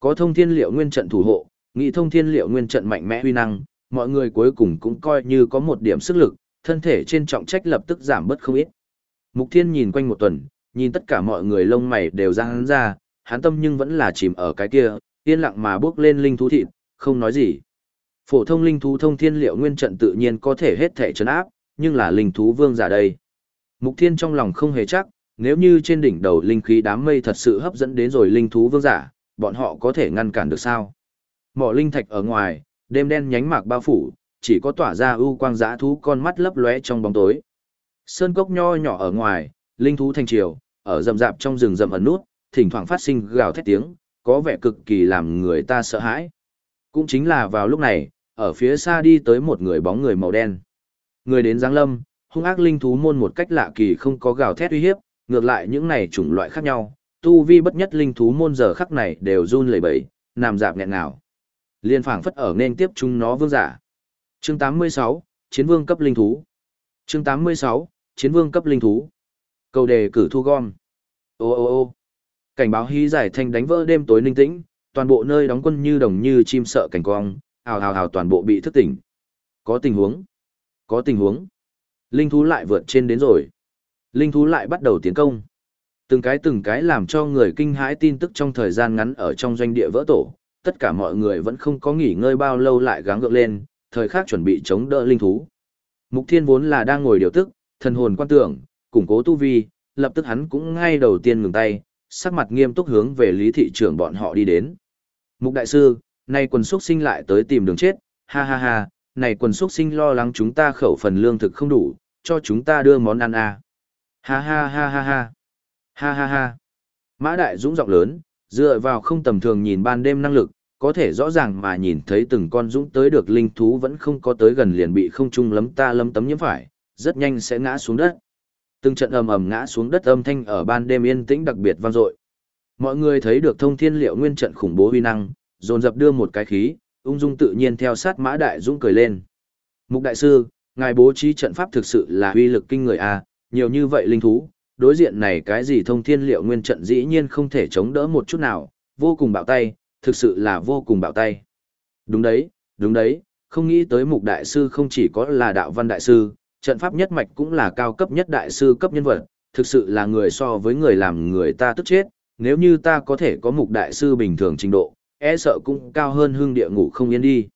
Có thông thiên liệu nguyên trận thủ hộ, nghĩ thông thiên liệu nguyên trận mạnh mẽ huy năng, mọi người cuối cùng cũng coi như có một điểm sức lực, thân thể trên trọng trách lập tức giảm bớt không ít. Mục Thiên nhìn quanh một tuần, nhìn tất cả mọi người lông mày đều ra hắn ra, hắn tâm nhưng vẫn là chìm ở cái kia, yên lặng mà bước lên linh thú thịt, không nói gì. Phổ thông linh thú thông thiên liệu nguyên trận tự nhiên có thể hết thể chấn áp, nhưng là linh thú vương giả đây. Mục Thiên trong lòng không hề chắc, nếu như trên đỉnh đầu linh khí đám mây thật sự hấp dẫn đến rồi linh thú vương giả, bọn họ có thể ngăn cản được sao? Mỏ linh thạch ở ngoài, đêm đen nhánh mạc bao phủ, chỉ có tỏa ra ưu quang dã thú con mắt lấp lóe trong bóng tối. Sơn cốc nho nhỏ ở ngoài, linh thú thành triều, ở rậm rạp trong rừng rậm ẩn nút, thỉnh thoảng phát sinh gào thét tiếng, có vẻ cực kỳ làm người ta sợ hãi. Cũng chính là vào lúc này, ở phía xa đi tới một người bóng người màu đen. Người đến Giáng Lâm, hung ác linh thú môn một cách lạ kỳ không có gào thét uy hiếp, ngược lại những này chủng loại khác nhau, tu vi bất nhất linh thú môn giờ khắc này đều run lẩy bẩy, nằm dạp nghẹn nào. Liên phảng phất ở nên tiếp chúng nó vương giả. Chương 86, Chiến vương cấp linh thú. Chương 86, Chiến vương cấp linh thú. Cầu đề cử thu gom. Ô ô ô. Cảnh báo hí giải thanh đánh vỡ đêm tối ninh tĩnh, toàn bộ nơi đóng quân như đồng như chim sợ cảnh quang, ào ào ào toàn bộ bị thức tỉnh. Có tình huống. Có tình huống. Linh thú lại vượt trên đến rồi. Linh thú lại bắt đầu tiến công. Từng cái từng cái làm cho người kinh hãi tin tức trong thời gian ngắn ở trong doanh địa vỡ tổ, tất cả mọi người vẫn không có nghỉ ngơi bao lâu lại gắng gượng lên, thời khắc chuẩn bị chống đỡ linh thú. Mục Thiên vốn là đang ngồi điều tức, thần hồn quan tưởng, củng cố tu vi, lập tức hắn cũng ngay đầu tiên ngừng tay, sắc mặt nghiêm túc hướng về lý thị trưởng bọn họ đi đến. Mục đại sư, nay quần xuất sinh lại tới tìm đường chết, ha ha ha, này quần xuất sinh lo lắng chúng ta khẩu phần lương thực không đủ, cho chúng ta đưa món ăn à. Ha ha ha ha ha. Ha ha ha. Mã Đại Dũng giọng lớn, dựa vào không tầm thường nhìn ban đêm năng lực, có thể rõ ràng mà nhìn thấy từng con dũng tới được linh thú vẫn không có tới gần liền bị không trung lấm ta lấm tấm nhiễm phải, rất nhanh sẽ ngã xuống đất. Từng trận ầm ầm ngã xuống đất âm thanh ở ban đêm yên tĩnh đặc biệt vang dội. Mọi người thấy được thông thiên liệu nguyên trận khủng bố uy năng, dồn dập đưa một cái khí, ung dung tự nhiên theo sát Mã Đại Dũng cười lên. Mục đại sư, ngài bố trí trận pháp thực sự là uy lực kinh người a, nhiều như vậy linh thú, đối diện này cái gì thông thiên liệu nguyên trận dĩ nhiên không thể chống đỡ một chút nào, vô cùng bạo tay, thực sự là vô cùng bạo tay. Đúng đấy, đúng đấy, không nghĩ tới mục đại sư không chỉ có là đạo văn đại sư, trận pháp nhất mạch cũng là cao cấp nhất đại sư cấp nhân vật, thực sự là người so với người làm người ta tức chết, nếu như ta có thể có mục đại sư bình thường trình độ, e sợ cũng cao hơn hương địa ngủ không yên đi.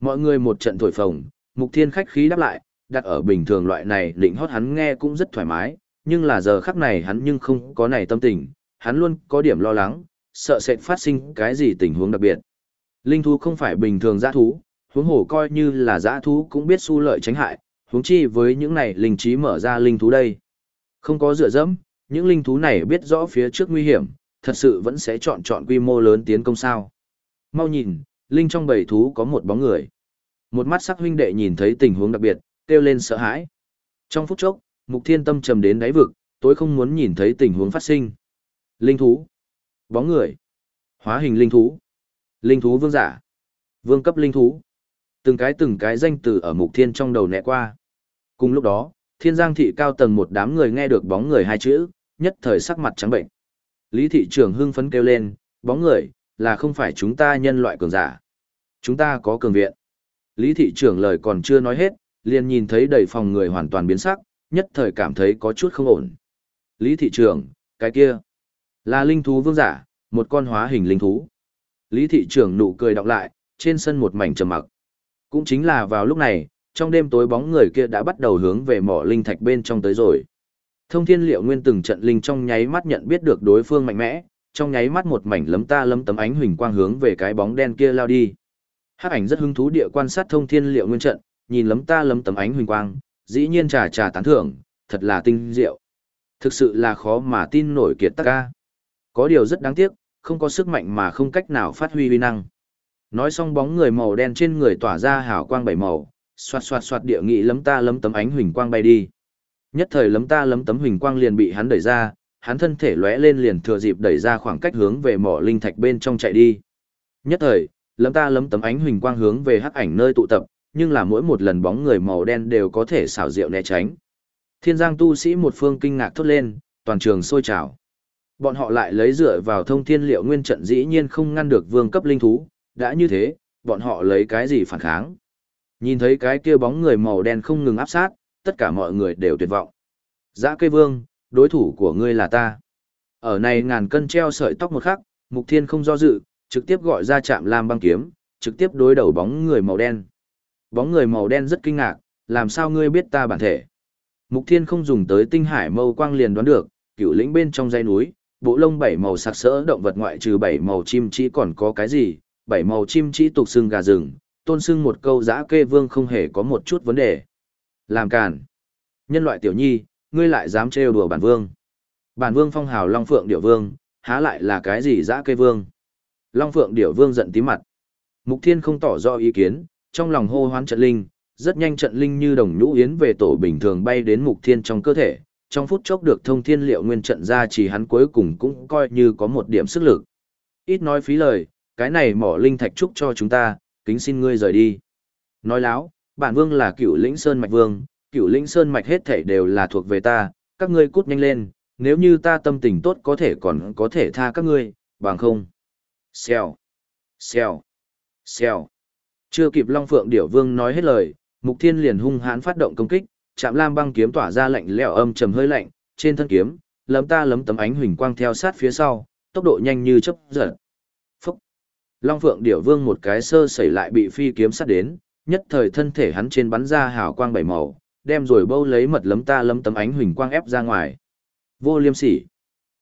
Mọi người một trận thổi phồng, mục thiên khách khí đáp lại, đặt ở bình thường loại này định hót hắn nghe cũng rất thoải mái, nhưng là giờ khắc này hắn nhưng không có này tâm tình, hắn luôn có điểm lo lắng, sợ sẽ phát sinh cái gì tình huống đặc biệt. Linh thú không phải bình thường giã thú, huống hồ coi như là giã thú cũng biết su lợi tránh hại, huống chi với những này linh trí mở ra linh thú đây. Không có dựa dẫm, những linh thú này biết rõ phía trước nguy hiểm, thật sự vẫn sẽ chọn chọn quy mô lớn tiến công sao. Mau nhìn, linh trong bầy thú có một bóng người. Một mắt sắc huynh đệ nhìn thấy tình huống đặc biệt, kêu lên sợ hãi. Trong phút chốc, Mục Thiên Tâm trầm đến đáy vực, tối không muốn nhìn thấy tình huống phát sinh. Linh thú, bóng người, hóa hình linh thú, linh thú vương giả, vương cấp linh thú. Từng cái từng cái danh từ ở Mục Thiên trong đầu nẹ qua. Cùng lúc đó, Thiên Giang thị cao tầng một đám người nghe được bóng người hai chữ, nhất thời sắc mặt trắng bệnh. Lý thị trưởng hưng phấn kêu lên, bóng người, là không phải chúng ta nhân loại cường giả. Chúng ta có cường viện. Lý thị trưởng lời còn chưa nói hết, liền nhìn thấy đầy phòng người hoàn toàn biến sắc, nhất thời cảm thấy có chút không ổn. Lý thị trưởng, cái kia, là linh thú vương giả, một con hóa hình linh thú. Lý thị trưởng nụ cười đọc lại, trên sân một mảnh trầm mặc. Cũng chính là vào lúc này, trong đêm tối bóng người kia đã bắt đầu hướng về mỏ linh thạch bên trong tới rồi. Thông thiên liệu nguyên từng trận linh trong nháy mắt nhận biết được đối phương mạnh mẽ, trong nháy mắt một mảnh lấm ta lấm tấm ánh huỳnh quang hướng về cái bóng đen kia lao đi. Hắc ảnh rất hứng thú địa quan sát thông thiên liệu nguyên trận, nhìn lấm ta lấm tấm ánh huỳnh quang, dĩ nhiên trà trà tán thưởng, thật là tinh diệu. Thực sự là khó mà tin nổi kiệt tác ca. Có điều rất đáng tiếc, không có sức mạnh mà không cách nào phát huy uy năng. Nói xong bóng người màu đen trên người tỏa ra hào quang bảy màu, xoạt xoạt xoạt địa nghị lấm ta lấm tấm ánh huỳnh quang bay đi. Nhất thời lấm ta lấm tấm huỳnh quang liền bị hắn đẩy ra, hắn thân thể lóe lên liền thừa dịp đẩy ra khoảng cách hướng về mỏ linh thạch bên trong chạy đi. Nhất thời, lấm ta lấm tấm ánh huỳnh quang hướng về hắc ảnh nơi tụ tập, nhưng là mỗi một lần bóng người màu đen đều có thể xảo diệu né tránh. Thiên Giang tu sĩ một phương kinh ngạc thốt lên, toàn trường sôi trào. Bọn họ lại lấy dựa vào thông thiên liệu nguyên trận dĩ nhiên không ngăn được vương cấp linh thú, đã như thế, bọn họ lấy cái gì phản kháng. Nhìn thấy cái kia bóng người màu đen không ngừng áp sát, tất cả mọi người đều tuyệt vọng. Giã cây vương, đối thủ của ngươi là ta. Ở này ngàn cân treo sợi tóc một khắc, mục thiên không do dự, trực tiếp gọi ra chạm lam băng kiếm, trực tiếp đối đầu bóng người màu đen. Bóng người màu đen rất kinh ngạc, làm sao ngươi biết ta bản thể. Mục thiên không dùng tới tinh hải mâu quang liền đoán được, cựu lĩnh bên trong dãy núi, bộ lông bảy màu sặc sỡ động vật ngoại trừ bảy màu chim chỉ còn có cái gì, bảy màu chim chỉ tục xương gà rừng, tôn xưng một câu giã kê vương không hề có một chút vấn đề. Làm càn. Nhân loại tiểu nhi, ngươi lại dám trêu đùa bản vương. Bản vương phong hào Long Phượng Điểu Vương, há lại là cái gì giã kê vương. Long Phượng Điểu Vương giận tí mặt. Mục Thiên không tỏ rõ ý kiến, trong lòng hô hoán trận linh, rất nhanh trận linh như đồng nhũ yến về tổ bình thường bay đến Mục Thiên trong cơ thể, trong phút chốc được thông thiên liệu nguyên trận ra chỉ hắn cuối cùng cũng coi như có một điểm sức lực. Ít nói phí lời, cái này mỏ linh thạch trúc cho chúng ta, kính xin ngươi rời đi. Nói láo, bản vương là cựu lĩnh sơn mạch vương, cựu lĩnh sơn mạch hết thảy đều là thuộc về ta, các ngươi cút nhanh lên, nếu như ta tâm tình tốt có thể còn có thể tha các ngươi, bằng không. Xèo, xèo, xèo. Chưa kịp Long Phượng Điểu Vương nói hết lời, Mục Thiên liền hung hãn phát động công kích, chạm lam băng kiếm tỏa ra lạnh lẽo âm trầm hơi lạnh, trên thân kiếm, lấm ta lấm tấm ánh huỳnh quang theo sát phía sau, tốc độ nhanh như chớp giật. Phốc. Long Phượng Điểu Vương một cái sơ sẩy lại bị phi kiếm sát đến, nhất thời thân thể hắn trên bắn ra hào quang bảy màu, đem rồi bâu lấy mật lấm ta lấm tấm ánh huỳnh quang ép ra ngoài. Vô liêm sỉ!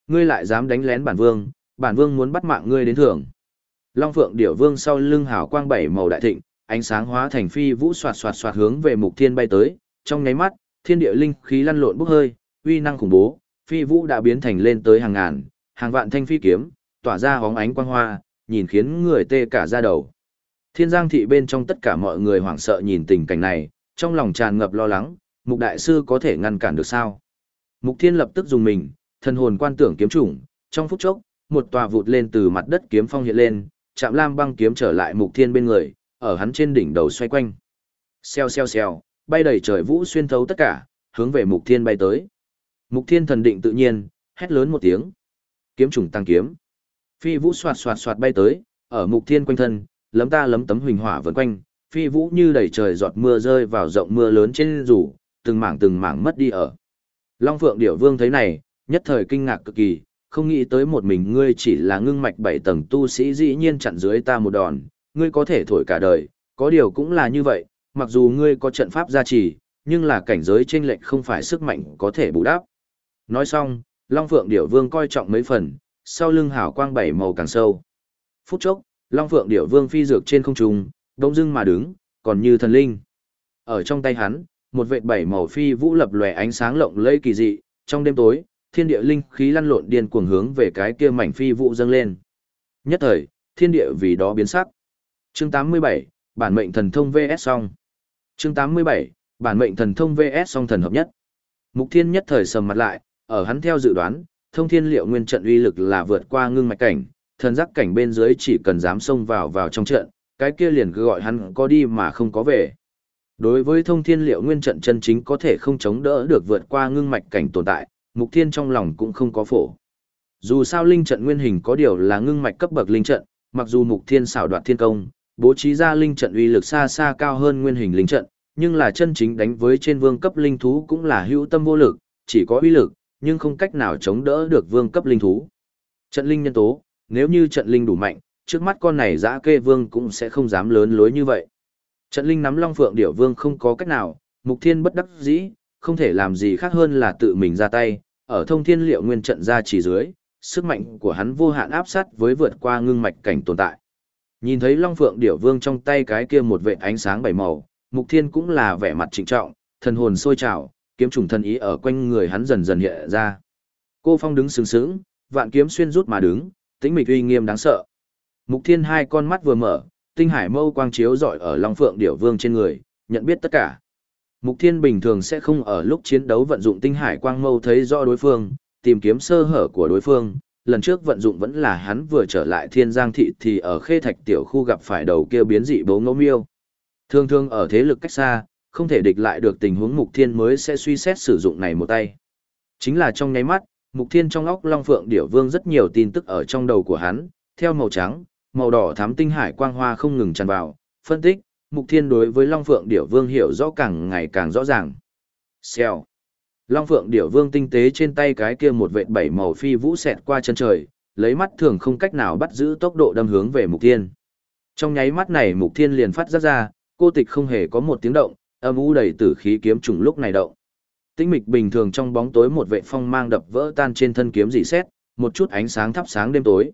Ngươi lại dám đánh lén bản vương, bản vương muốn bắt mạng ngươi đến thưởng. Long Phượng Điểu Vương sau lưng hào quang bảy màu đại thịnh, ánh sáng hóa thành phi vũ xoạt xoạt xoạt hướng về Mục Thiên bay tới, trong nháy mắt, thiên địa linh khí lăn lộn bốc hơi, uy năng khủng bố, phi vũ đã biến thành lên tới hàng ngàn, hàng vạn thanh phi kiếm, tỏa ra hóng ánh quang hoa, nhìn khiến người tê cả da đầu. Thiên Giang thị bên trong tất cả mọi người hoảng sợ nhìn tình cảnh này, trong lòng tràn ngập lo lắng, Mục đại sư có thể ngăn cản được sao? Mục Thiên lập tức dùng mình, thần hồn quan tưởng kiếm chủng, trong phút chốc, một tòa vụt lên từ mặt đất kiếm phong hiện lên, chạm lam băng kiếm trở lại Mục Thiên bên người, ở hắn trên đỉnh đầu xoay quanh. Xeo xeo xeo, bay đầy trời vũ xuyên thấu tất cả, hướng về Mục Thiên bay tới. Mục Thiên thần định tự nhiên, hét lớn một tiếng. Kiếm trùng tăng kiếm. Phi vũ xoạt xoạt xoạt bay tới, ở Mục Thiên quanh thân, lấm ta lấm tấm huỳnh hỏa vần quanh, phi vũ như đầy trời giọt mưa rơi vào rộng mưa lớn trên rủ, từng mảng từng mảng mất đi ở. Long Phượng Điểu Vương thấy này, nhất thời kinh ngạc cực kỳ, không nghĩ tới một mình ngươi chỉ là ngưng mạch bảy tầng tu sĩ dĩ nhiên chặn dưới ta một đòn, ngươi có thể thổi cả đời, có điều cũng là như vậy, mặc dù ngươi có trận pháp gia trì, nhưng là cảnh giới chênh lệch không phải sức mạnh có thể bù đắp. Nói xong, Long Phượng Điểu Vương coi trọng mấy phần, sau lưng hào quang bảy màu càng sâu. Phút chốc, Long Phượng Điểu Vương phi dược trên không trung, đông dưng mà đứng, còn như thần linh. Ở trong tay hắn, một vệt bảy màu phi vũ lập lòe ánh sáng lộng lẫy kỳ dị, trong đêm tối, thiên địa linh khí lăn lộn điên cuồng hướng về cái kia mảnh phi vụ dâng lên. Nhất thời, thiên địa vì đó biến sắc. Chương 87, bản mệnh thần thông VS song. Chương 87, bản mệnh thần thông VS song thần hợp nhất. Mục Thiên nhất thời sầm mặt lại, ở hắn theo dự đoán, thông thiên liệu nguyên trận uy lực là vượt qua ngưng mạch cảnh, thần giác cảnh bên dưới chỉ cần dám xông vào vào trong trận, cái kia liền cứ gọi hắn có đi mà không có về. Đối với thông thiên liệu nguyên trận chân chính có thể không chống đỡ được vượt qua ngưng mạch cảnh tồn tại, Mục Thiên trong lòng cũng không có phổ. Dù sao linh trận nguyên hình có điều là ngưng mạch cấp bậc linh trận, mặc dù Mục Thiên xảo đoạt thiên công, bố trí ra linh trận uy lực xa xa cao hơn nguyên hình linh trận, nhưng là chân chính đánh với trên vương cấp linh thú cũng là hữu tâm vô lực, chỉ có uy lực, nhưng không cách nào chống đỡ được vương cấp linh thú. Trận linh nhân tố, nếu như trận linh đủ mạnh, trước mắt con này dã kê vương cũng sẽ không dám lớn lối như vậy. Trận linh nắm long phượng điểu vương không có cách nào, mục thiên bất đắc dĩ, không thể làm gì khác hơn là tự mình ra tay, ở thông thiên liệu nguyên trận ra chỉ dưới, sức mạnh của hắn vô hạn áp sát với vượt qua ngưng mạch cảnh tồn tại. Nhìn thấy Long Phượng Điểu Vương trong tay cái kia một vệt ánh sáng bảy màu, Mục Thiên cũng là vẻ mặt trịnh trọng, thần hồn sôi trào, kiếm trùng thân ý ở quanh người hắn dần dần hiện ra. Cô Phong đứng sừng sững vạn kiếm xuyên rút mà đứng, tĩnh mịch uy nghiêm đáng sợ. Mục Thiên hai con mắt vừa mở, tinh hải mâu quang chiếu rọi ở Long Phượng Điểu Vương trên người, nhận biết tất cả. Mục Thiên bình thường sẽ không ở lúc chiến đấu vận dụng tinh hải quang mâu thấy rõ đối phương, tìm kiếm sơ hở của đối phương. Lần trước vận dụng vẫn là hắn vừa trở lại Thiên Giang thị thì ở Khê Thạch tiểu khu gặp phải đầu kia biến dị bố ngẫu miêu. Thường thường ở thế lực cách xa, không thể địch lại được tình huống Mục Thiên mới sẽ suy xét sử dụng này một tay. Chính là trong nháy mắt, Mục Thiên trong óc Long Phượng Điểu Vương rất nhiều tin tức ở trong đầu của hắn, theo màu trắng, màu đỏ thám tinh hải quang hoa không ngừng tràn vào, phân tích, Mục Thiên đối với Long Phượng Điểu Vương hiểu rõ càng ngày càng rõ ràng. Xèo. Long Phượng Điểu Vương tinh tế trên tay cái kia một vệt bảy màu phi vũ xẹt qua chân trời, lấy mắt thường không cách nào bắt giữ tốc độ đâm hướng về Mục Thiên. Trong nháy mắt này Mục Thiên liền phát ra ra, cô tịch không hề có một tiếng động, âm u đầy tử khí kiếm trùng lúc này động. Tĩnh mịch bình thường trong bóng tối một vệ phong mang đập vỡ tan trên thân kiếm dị xét, một chút ánh sáng thắp sáng đêm tối.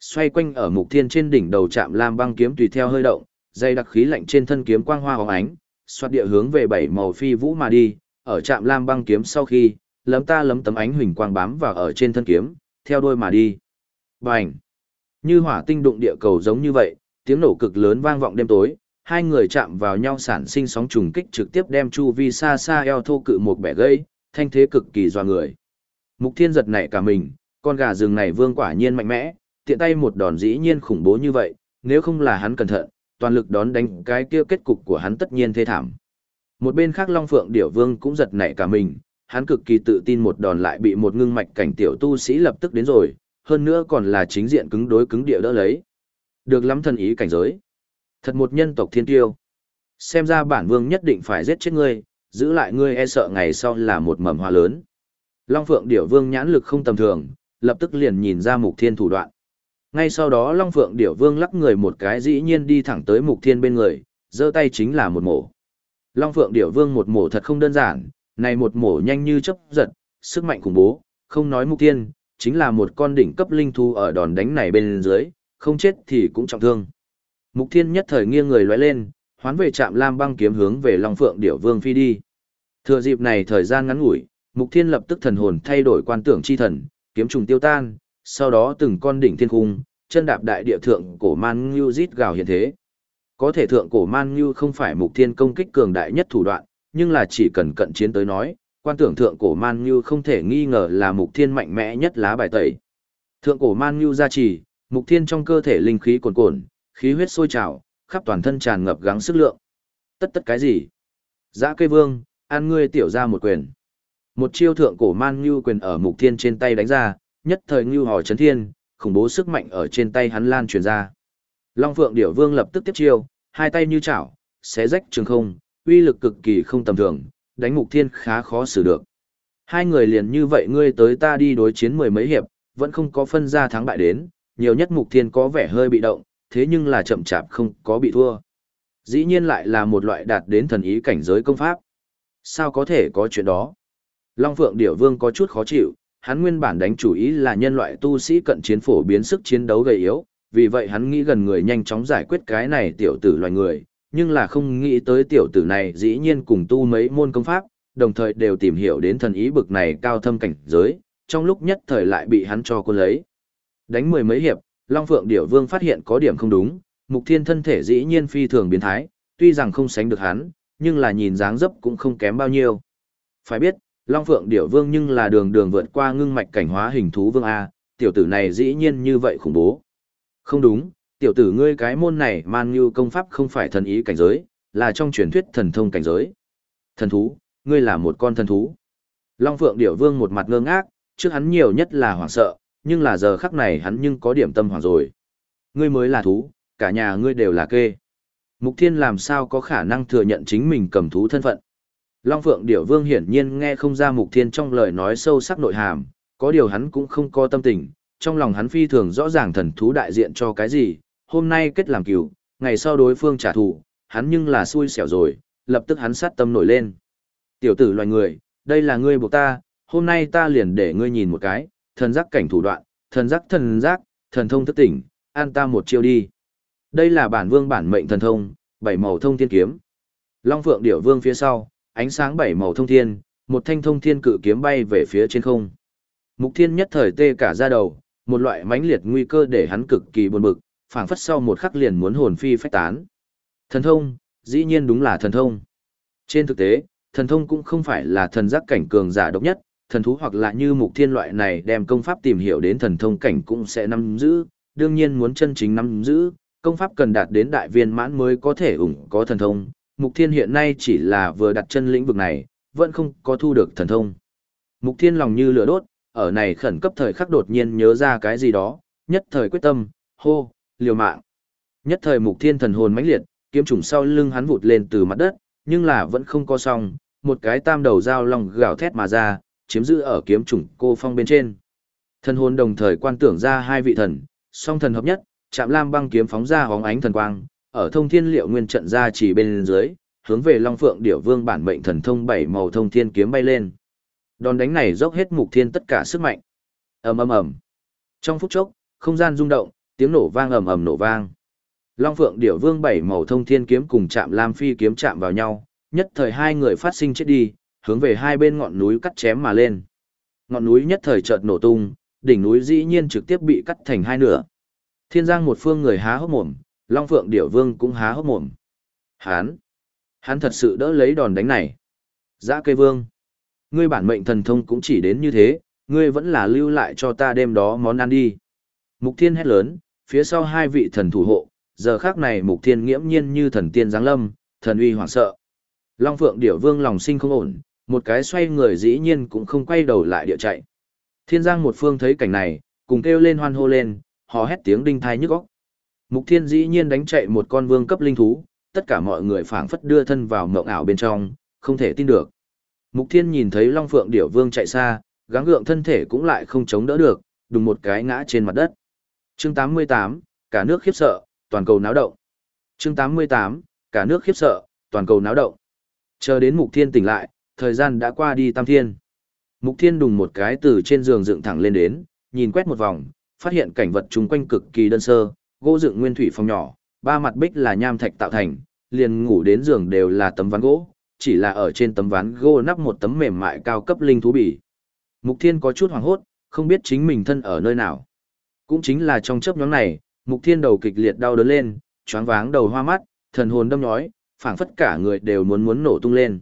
Xoay quanh ở Mục Thiên trên đỉnh đầu chạm lam băng kiếm tùy theo hơi động, dây đặc khí lạnh trên thân kiếm quang hoa hóng ánh, xoát địa hướng về bảy màu phi vũ mà đi, ở trạm lam băng kiếm sau khi, lấm ta lấm tấm ánh huỳnh quang bám vào ở trên thân kiếm, theo đôi mà đi. Bành! Như hỏa tinh đụng địa cầu giống như vậy, tiếng nổ cực lớn vang vọng đêm tối, hai người chạm vào nhau sản sinh sóng trùng kích trực tiếp đem chu vi xa xa eo thô cự một bẻ gây thanh thế cực kỳ doa người. Mục Thiên giật nảy cả mình, con gà rừng này vương quả nhiên mạnh mẽ, tiện tay một đòn dĩ nhiên khủng bố như vậy, nếu không là hắn cẩn thận, toàn lực đón đánh cái kia kết cục của hắn tất nhiên thê thảm. Một bên khác Long Phượng Điểu Vương cũng giật nảy cả mình, hắn cực kỳ tự tin một đòn lại bị một ngưng mạch cảnh tiểu tu sĩ lập tức đến rồi, hơn nữa còn là chính diện cứng đối cứng địa đỡ lấy. Được lắm thần ý cảnh giới. Thật một nhân tộc thiên tiêu. Xem ra bản vương nhất định phải giết chết ngươi, giữ lại ngươi e sợ ngày sau là một mầm hoa lớn. Long Phượng Điểu Vương nhãn lực không tầm thường, lập tức liền nhìn ra mục thiên thủ đoạn. Ngay sau đó Long Phượng Điểu Vương lắc người một cái dĩ nhiên đi thẳng tới Mục Thiên bên người, giơ tay chính là một mổ. Long Phượng Điểu Vương một mổ thật không đơn giản, này một mổ nhanh như chớp giật, sức mạnh khủng bố, không nói Mục Thiên, chính là một con đỉnh cấp linh thú ở đòn đánh này bên dưới, không chết thì cũng trọng thương. Mục Thiên nhất thời nghiêng người lóe lên, hoán về trạm lam băng kiếm hướng về Long Phượng Điểu Vương phi đi. Thừa dịp này thời gian ngắn ngủi, Mục Thiên lập tức thần hồn thay đổi quan tưởng chi thần, kiếm trùng tiêu tan, sau đó từng con đỉnh thiên cung, chân đạp đại địa thượng cổ man ngưu rít gào hiện thế. Có thể thượng cổ man ngưu không phải mục thiên công kích cường đại nhất thủ đoạn, nhưng là chỉ cần cận chiến tới nói, quan tưởng thượng cổ man ngưu không thể nghi ngờ là mục thiên mạnh mẽ nhất lá bài tẩy. Thượng cổ man ngưu gia trì, mục thiên trong cơ thể linh khí cuồn cuộn, khí huyết sôi trào, khắp toàn thân tràn ngập gắng sức lượng. Tất tất cái gì? Dã cây vương, an ngươi tiểu ra một quyền. Một chiêu thượng cổ man ngưu quyền ở mục thiên trên tay đánh ra, nhất thời ngưu hò chấn thiên, khủng bố sức mạnh ở trên tay hắn lan truyền ra. Long Phượng Điểu Vương lập tức tiếp chiêu, hai tay như chảo, xé rách trường không, uy lực cực kỳ không tầm thường, đánh Mục Thiên khá khó xử được. Hai người liền như vậy ngươi tới ta đi đối chiến mười mấy hiệp, vẫn không có phân ra thắng bại đến, nhiều nhất Mục Thiên có vẻ hơi bị động, thế nhưng là chậm chạp không có bị thua. Dĩ nhiên lại là một loại đạt đến thần ý cảnh giới công pháp. Sao có thể có chuyện đó? Long Phượng Điểu Vương có chút khó chịu, hắn nguyên bản đánh chủ ý là nhân loại tu sĩ cận chiến phổ biến sức chiến đấu gầy yếu, vì vậy hắn nghĩ gần người nhanh chóng giải quyết cái này tiểu tử loài người, nhưng là không nghĩ tới tiểu tử này dĩ nhiên cùng tu mấy môn công pháp, đồng thời đều tìm hiểu đến thần ý bực này cao thâm cảnh giới, trong lúc nhất thời lại bị hắn cho cô lấy. Đánh mười mấy hiệp, Long Phượng Điểu Vương phát hiện có điểm không đúng, Mục Thiên thân thể dĩ nhiên phi thường biến thái, tuy rằng không sánh được hắn, nhưng là nhìn dáng dấp cũng không kém bao nhiêu. Phải biết, Long Phượng Điểu Vương nhưng là đường đường vượt qua ngưng mạch cảnh hóa hình thú vương A, tiểu tử này dĩ nhiên như vậy khủng bố. Không đúng, tiểu tử ngươi cái môn này man như công pháp không phải thần ý cảnh giới, là trong truyền thuyết thần thông cảnh giới. Thần thú, ngươi là một con thần thú. Long Phượng Điểu Vương một mặt ngơ ngác, trước hắn nhiều nhất là hoảng sợ, nhưng là giờ khắc này hắn nhưng có điểm tâm hoảng rồi. Ngươi mới là thú, cả nhà ngươi đều là kê. Mục Thiên làm sao có khả năng thừa nhận chính mình cầm thú thân phận. Long Phượng Điểu Vương hiển nhiên nghe không ra Mục Thiên trong lời nói sâu sắc nội hàm, có điều hắn cũng không có tâm tình, trong lòng hắn phi thường rõ ràng thần thú đại diện cho cái gì, hôm nay kết làm cửu, ngày sau đối phương trả thù, hắn nhưng là xui xẻo rồi, lập tức hắn sát tâm nổi lên. Tiểu tử loài người, đây là ngươi buộc ta, hôm nay ta liền để ngươi nhìn một cái, thần giác cảnh thủ đoạn, thần giác thần giác, thần thông thức tỉnh, an ta một chiêu đi. Đây là bản vương bản mệnh thần thông, bảy màu thông thiên kiếm. Long Phượng Điểu Vương phía sau, ánh sáng bảy màu thông thiên, một thanh thông thiên cự kiếm bay về phía trên không. Mục Thiên nhất thời tê cả da đầu, một loại mãnh liệt nguy cơ để hắn cực kỳ buồn bực, phảng phất sau một khắc liền muốn hồn phi phách tán. Thần thông, dĩ nhiên đúng là thần thông. Trên thực tế, thần thông cũng không phải là thần giác cảnh cường giả độc nhất, thần thú hoặc là như mục thiên loại này đem công pháp tìm hiểu đến thần thông cảnh cũng sẽ nắm giữ, đương nhiên muốn chân chính nắm giữ, công pháp cần đạt đến đại viên mãn mới có thể ủng có thần thông. Mục thiên hiện nay chỉ là vừa đặt chân lĩnh vực này, vẫn không có thu được thần thông. Mục thiên lòng như lửa đốt, ở này khẩn cấp thời khắc đột nhiên nhớ ra cái gì đó, nhất thời quyết tâm, hô, liều mạng. Nhất thời mục thiên thần hồn mãnh liệt, kiếm trùng sau lưng hắn vụt lên từ mặt đất, nhưng là vẫn không có xong, một cái tam đầu dao long gào thét mà ra, chiếm giữ ở kiếm trùng cô phong bên trên. Thần hồn đồng thời quan tưởng ra hai vị thần, song thần hợp nhất, chạm lam băng kiếm phóng ra hóng ánh thần quang, ở thông thiên liệu nguyên trận ra chỉ bên dưới, hướng về Long Phượng Điểu Vương bản mệnh thần thông bảy màu thông thiên kiếm bay lên. Đòn đánh này dốc hết mục thiên tất cả sức mạnh. Ầm ầm ầm. Trong phút chốc, không gian rung động, tiếng nổ vang ầm ầm nổ vang. Long Phượng Điểu Vương bảy màu thông thiên kiếm cùng chạm Lam Phi kiếm chạm vào nhau, nhất thời hai người phát sinh chết đi, hướng về hai bên ngọn núi cắt chém mà lên. Ngọn núi nhất thời chợt nổ tung, đỉnh núi dĩ nhiên trực tiếp bị cắt thành hai nửa. Thiên Giang một phương người há hốc mồm, Long Phượng Điểu Vương cũng há hốc mồm. Hán, hắn thật sự đỡ lấy đòn đánh này. Giã cây vương, ngươi bản mệnh thần thông cũng chỉ đến như thế, ngươi vẫn là lưu lại cho ta đêm đó món ăn đi. Mục Thiên hét lớn, phía sau hai vị thần thủ hộ, giờ khác này Mục Thiên nghiễm nhiên như thần tiên giáng lâm, thần uy hoảng sợ. Long Phượng Điểu Vương lòng sinh không ổn, một cái xoay người dĩ nhiên cũng không quay đầu lại địa chạy. Thiên Giang một phương thấy cảnh này, cùng kêu lên hoan hô lên, họ hét tiếng đinh thai nhức óc. Mục Thiên dĩ nhiên đánh chạy một con vương cấp linh thú, tất cả mọi người phảng phất đưa thân vào mộng ảo bên trong, không thể tin được. Mục Thiên nhìn thấy Long Phượng Điểu Vương chạy xa, gắng gượng thân thể cũng lại không chống đỡ được, đùng một cái ngã trên mặt đất. Chương 88, cả nước khiếp sợ, toàn cầu náo động. Chương 88, cả nước khiếp sợ, toàn cầu náo động. Chờ đến Mục Thiên tỉnh lại, thời gian đã qua đi tam thiên. Mục Thiên đùng một cái từ trên giường dựng thẳng lên đến, nhìn quét một vòng, phát hiện cảnh vật chung quanh cực kỳ đơn sơ, gỗ dựng nguyên thủy phòng nhỏ, ba mặt bích là nham thạch tạo thành, liền ngủ đến giường đều là tấm ván gỗ, chỉ là ở trên tấm ván gỗ nắp một tấm mềm mại cao cấp linh thú bỉ. Mục Thiên có chút hoảng hốt, không biết chính mình thân ở nơi nào. Cũng chính là trong chớp nhoáng này, Mục Thiên đầu kịch liệt đau đớn lên, choáng váng đầu hoa mắt, thần hồn đâm nhói, phảng phất cả người đều muốn muốn nổ tung lên.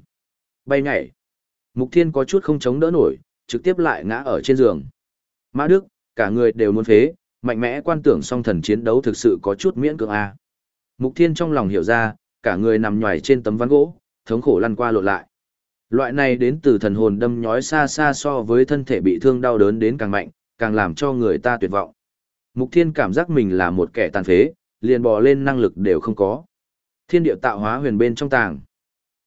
Bay nhảy. Mục Thiên có chút không chống đỡ nổi, trực tiếp lại ngã ở trên giường. Mã Đức, cả người đều muốn phế, mạnh mẽ quan tưởng song thần chiến đấu thực sự có chút miễn cưỡng a. Mục Thiên trong lòng hiểu ra, cả người nằm nhòi trên tấm ván gỗ, thống khổ lăn qua lộn lại. Loại này đến từ thần hồn đâm nhói xa xa so với thân thể bị thương đau đớn đến càng mạnh, càng làm cho người ta tuyệt vọng. Mục Thiên cảm giác mình là một kẻ tàn phế, liền bò lên năng lực đều không có. Thiên địa tạo hóa huyền bên trong tàng.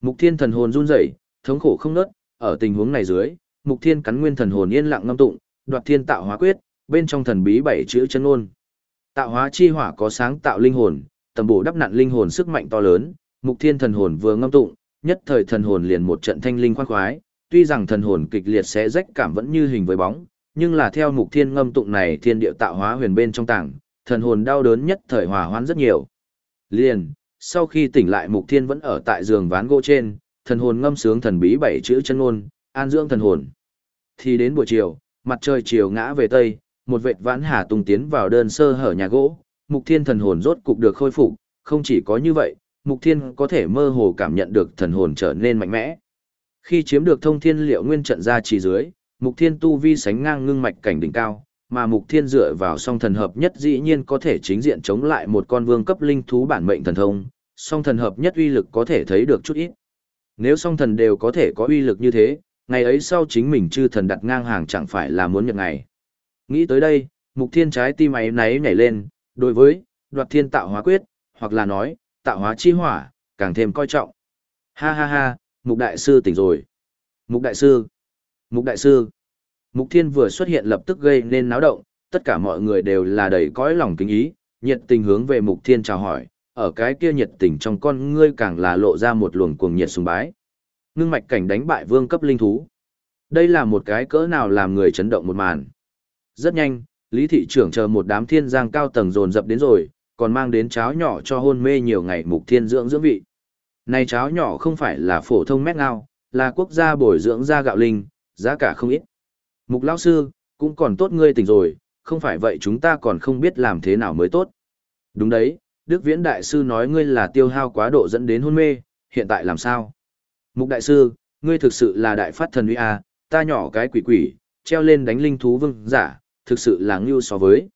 Mục Thiên thần hồn run rẩy, thống khổ không nớt, ở tình huống này dưới, Mục Thiên cắn nguyên thần hồn yên lặng ngâm tụng, đoạt thiên tạo hóa quyết, bên trong thần bí bảy chữ chân ngôn. Tạo hóa chi hỏa có sáng tạo linh hồn, tầm bổ đắp nặn linh hồn sức mạnh to lớn, Mục Thiên thần hồn vừa ngâm tụng, nhất thời thần hồn liền một trận thanh linh khoan khoái, tuy rằng thần hồn kịch liệt sẽ rách cảm vẫn như hình với bóng, nhưng là theo Mục Thiên ngâm tụng này thiên địa tạo hóa huyền bên trong tảng, thần hồn đau đớn nhất thời hòa hoãn rất nhiều. Liền, sau khi tỉnh lại Mục Thiên vẫn ở tại giường ván gỗ trên, thần hồn ngâm sướng thần bí bảy chữ chân ngôn, an dưỡng thần hồn. Thì đến buổi chiều, mặt trời chiều ngã về tây, một vệt vãn hà tung tiến vào đơn sơ hở nhà gỗ, Mục Thiên thần hồn rốt cục được khôi phục, không chỉ có như vậy, Mục Thiên có thể mơ hồ cảm nhận được thần hồn trở nên mạnh mẽ. Khi chiếm được thông thiên liệu nguyên trận ra chỉ dưới, Mục Thiên tu vi sánh ngang ngưng mạch cảnh đỉnh cao, mà Mục Thiên dựa vào song thần hợp nhất dĩ nhiên có thể chính diện chống lại một con vương cấp linh thú bản mệnh thần thông, song thần hợp nhất uy lực có thể thấy được chút ít. Nếu song thần đều có thể có uy lực như thế, ngày ấy sau chính mình chư thần đặt ngang hàng chẳng phải là muốn nhận ngày. Nghĩ tới đây, mục thiên trái tim ấy náy nhảy lên, đối với, đoạt thiên tạo hóa quyết, hoặc là nói, tạo hóa chi hỏa, càng thêm coi trọng. Ha ha ha, mục đại sư tỉnh rồi. Mục đại sư, mục đại sư. Mục thiên vừa xuất hiện lập tức gây nên náo động, tất cả mọi người đều là đầy cõi lòng kính ý, nhiệt tình hướng về mục thiên chào hỏi, ở cái kia nhiệt tình trong con ngươi càng là lộ ra một luồng cuồng nhiệt sùng bái. Ngưng mạch cảnh đánh bại vương cấp linh thú. Đây là một cái cỡ nào làm người chấn động một màn. Rất nhanh, Lý thị trưởng chờ một đám thiên giang cao tầng dồn dập đến rồi, còn mang đến cháo nhỏ cho hôn mê nhiều ngày mục thiên dưỡng dưỡng vị. Này cháo nhỏ không phải là phổ thông mét ngao, là quốc gia bồi dưỡng ra gạo linh, giá cả không ít. Mục lão sư, cũng còn tốt ngươi tỉnh rồi, không phải vậy chúng ta còn không biết làm thế nào mới tốt. Đúng đấy, Đức Viễn Đại Sư nói ngươi là tiêu hao quá độ dẫn đến hôn mê, hiện tại làm sao? Mục Đại Sư, ngươi thực sự là đại phát thần uy à, ta nhỏ cái quỷ quỷ, treo lên đánh linh thú vương giả, thực sự là ngưu so với.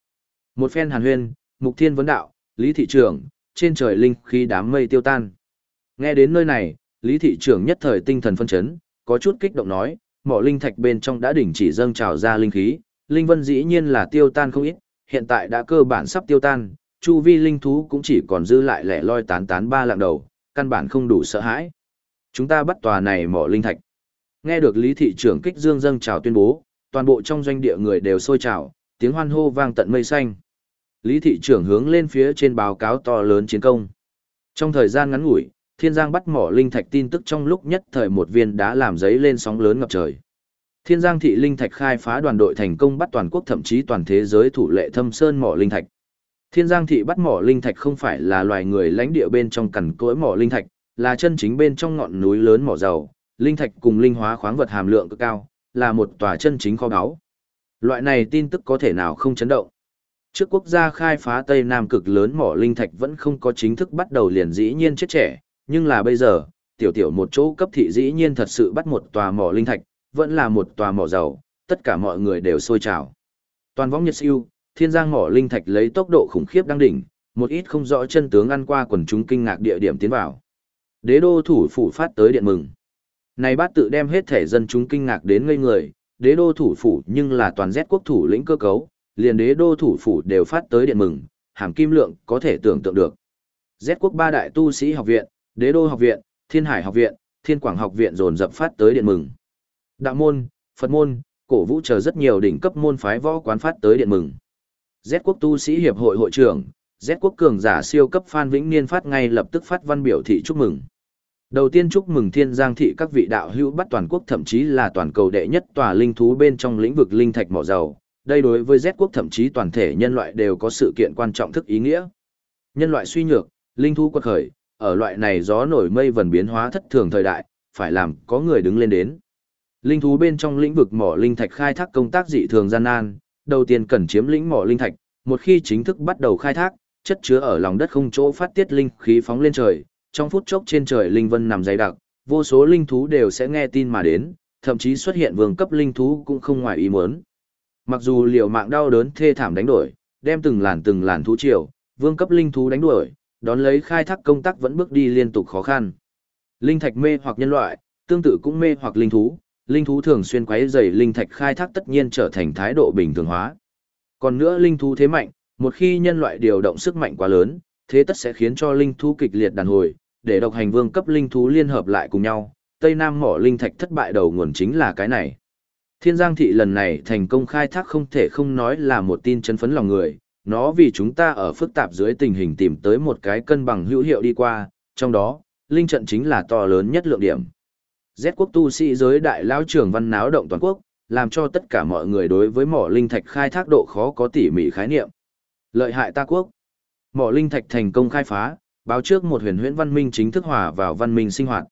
Một phen hàn huyên, Mục Thiên vấn đạo, Lý Thị Trưởng, trên trời linh khi đám mây tiêu tan. Nghe đến nơi này, Lý Thị Trưởng nhất thời tinh thần phân chấn, có chút kích động nói, mỏ linh thạch bên trong đã đỉnh chỉ dâng trào ra linh khí, linh vân dĩ nhiên là tiêu tan không ít, hiện tại đã cơ bản sắp tiêu tan, chu vi linh thú cũng chỉ còn dư lại lẻ loi tán tán ba lạng đầu, căn bản không đủ sợ hãi. Chúng ta bắt tòa này mỏ linh thạch. Nghe được Lý thị trưởng kích dương dâng chào tuyên bố, toàn bộ trong doanh địa người đều sôi trào, tiếng hoan hô vang tận mây xanh. Lý thị trưởng hướng lên phía trên báo cáo to lớn chiến công. Trong thời gian ngắn ngủi, Thiên Giang bắt mỏ linh thạch tin tức trong lúc nhất thời một viên đã làm giấy lên sóng lớn ngập trời. Thiên Giang thị linh thạch khai phá đoàn đội thành công bắt toàn quốc thậm chí toàn thế giới thủ lệ thâm sơn mỏ linh thạch. Thiên Giang thị bắt mỏ linh thạch không phải là loài người lãnh địa bên trong cằn cỗi mỏ linh thạch, là chân chính bên trong ngọn núi lớn mỏ dầu, linh thạch cùng linh hóa khoáng vật hàm lượng cực cao, là một tòa chân chính kho báu. Loại này tin tức có thể nào không chấn động. Trước quốc gia khai phá Tây Nam cực lớn mỏ linh thạch vẫn không có chính thức bắt đầu liền dĩ nhiên chết trẻ, nhưng là bây giờ, tiểu tiểu một chỗ cấp thị dĩ nhiên thật sự bắt một tòa mỏ linh thạch, vẫn là một tòa mỏ dầu, tất cả mọi người đều sôi trào. Toàn võng nhật siêu, thiên giang mỏ linh thạch lấy tốc độ khủng khiếp đang đỉnh, một ít không rõ chân tướng ăn qua quần chúng kinh ngạc địa điểm tiến vào. Đế đô thủ phủ phát tới điện mừng. Này bát tự đem hết thể dân chúng kinh ngạc đến ngây người, đế đô thủ phủ nhưng là toàn Z quốc thủ lĩnh cơ cấu, liền đế đô thủ phủ đều phát tới điện mừng, hàm kim lượng có thể tưởng tượng được. Z quốc ba đại tu sĩ học viện, đế đô học viện, thiên hải học viện, thiên quảng học viện dồn dập phát tới điện mừng. Đạo môn, Phật môn, cổ vũ chờ rất nhiều đỉnh cấp môn phái võ quán phát tới điện mừng. Z quốc tu sĩ hiệp hội hội trưởng, Z quốc cường giả siêu cấp Phan Vĩnh Niên phát ngay lập tức phát văn biểu thị chúc mừng. Đầu tiên chúc mừng Thiên Giang thị các vị đạo hữu bắt toàn quốc thậm chí là toàn cầu đệ nhất tòa linh thú bên trong lĩnh vực linh thạch mỏ dầu. Đây đối với Z quốc thậm chí toàn thể nhân loại đều có sự kiện quan trọng thức ý nghĩa. Nhân loại suy nhược, linh thú quật khởi, ở loại này gió nổi mây vần biến hóa thất thường thời đại, phải làm có người đứng lên đến. Linh thú bên trong lĩnh vực mỏ linh thạch khai thác công tác dị thường gian nan, đầu tiên cần chiếm lĩnh mỏ linh thạch, một khi chính thức bắt đầu khai thác, chất chứa ở lòng đất không chỗ phát tiết linh khí phóng lên trời, trong phút chốc trên trời linh vân nằm dày đặc, vô số linh thú đều sẽ nghe tin mà đến, thậm chí xuất hiện vương cấp linh thú cũng không ngoài ý muốn. Mặc dù liều mạng đau đớn thê thảm đánh đuổi, đem từng làn từng làn thú triều, vương cấp linh thú đánh đuổi, đón lấy khai thác công tác vẫn bước đi liên tục khó khăn. Linh thạch mê hoặc nhân loại, tương tự cũng mê hoặc linh thú, linh thú thường xuyên quấy rầy linh thạch khai thác tất nhiên trở thành thái độ bình thường hóa. Còn nữa linh thú thế mạnh, một khi nhân loại điều động sức mạnh quá lớn, thế tất sẽ khiến cho linh thú kịch liệt đàn hồi, để độc hành vương cấp linh thú liên hợp lại cùng nhau, Tây Nam mỏ linh thạch thất bại đầu nguồn chính là cái này. Thiên Giang thị lần này thành công khai thác không thể không nói là một tin chấn phấn lòng người, nó vì chúng ta ở phức tạp dưới tình hình tìm tới một cái cân bằng hữu hiệu đi qua, trong đó, linh trận chính là to lớn nhất lượng điểm. Z quốc tu sĩ giới đại lão trưởng văn náo động toàn quốc, làm cho tất cả mọi người đối với mỏ linh thạch khai thác độ khó có tỉ mỉ khái niệm. Lợi hại ta quốc. Mỏ linh thạch thành công khai phá, báo trước một huyền huyễn văn minh chính thức hòa vào văn minh sinh hoạt.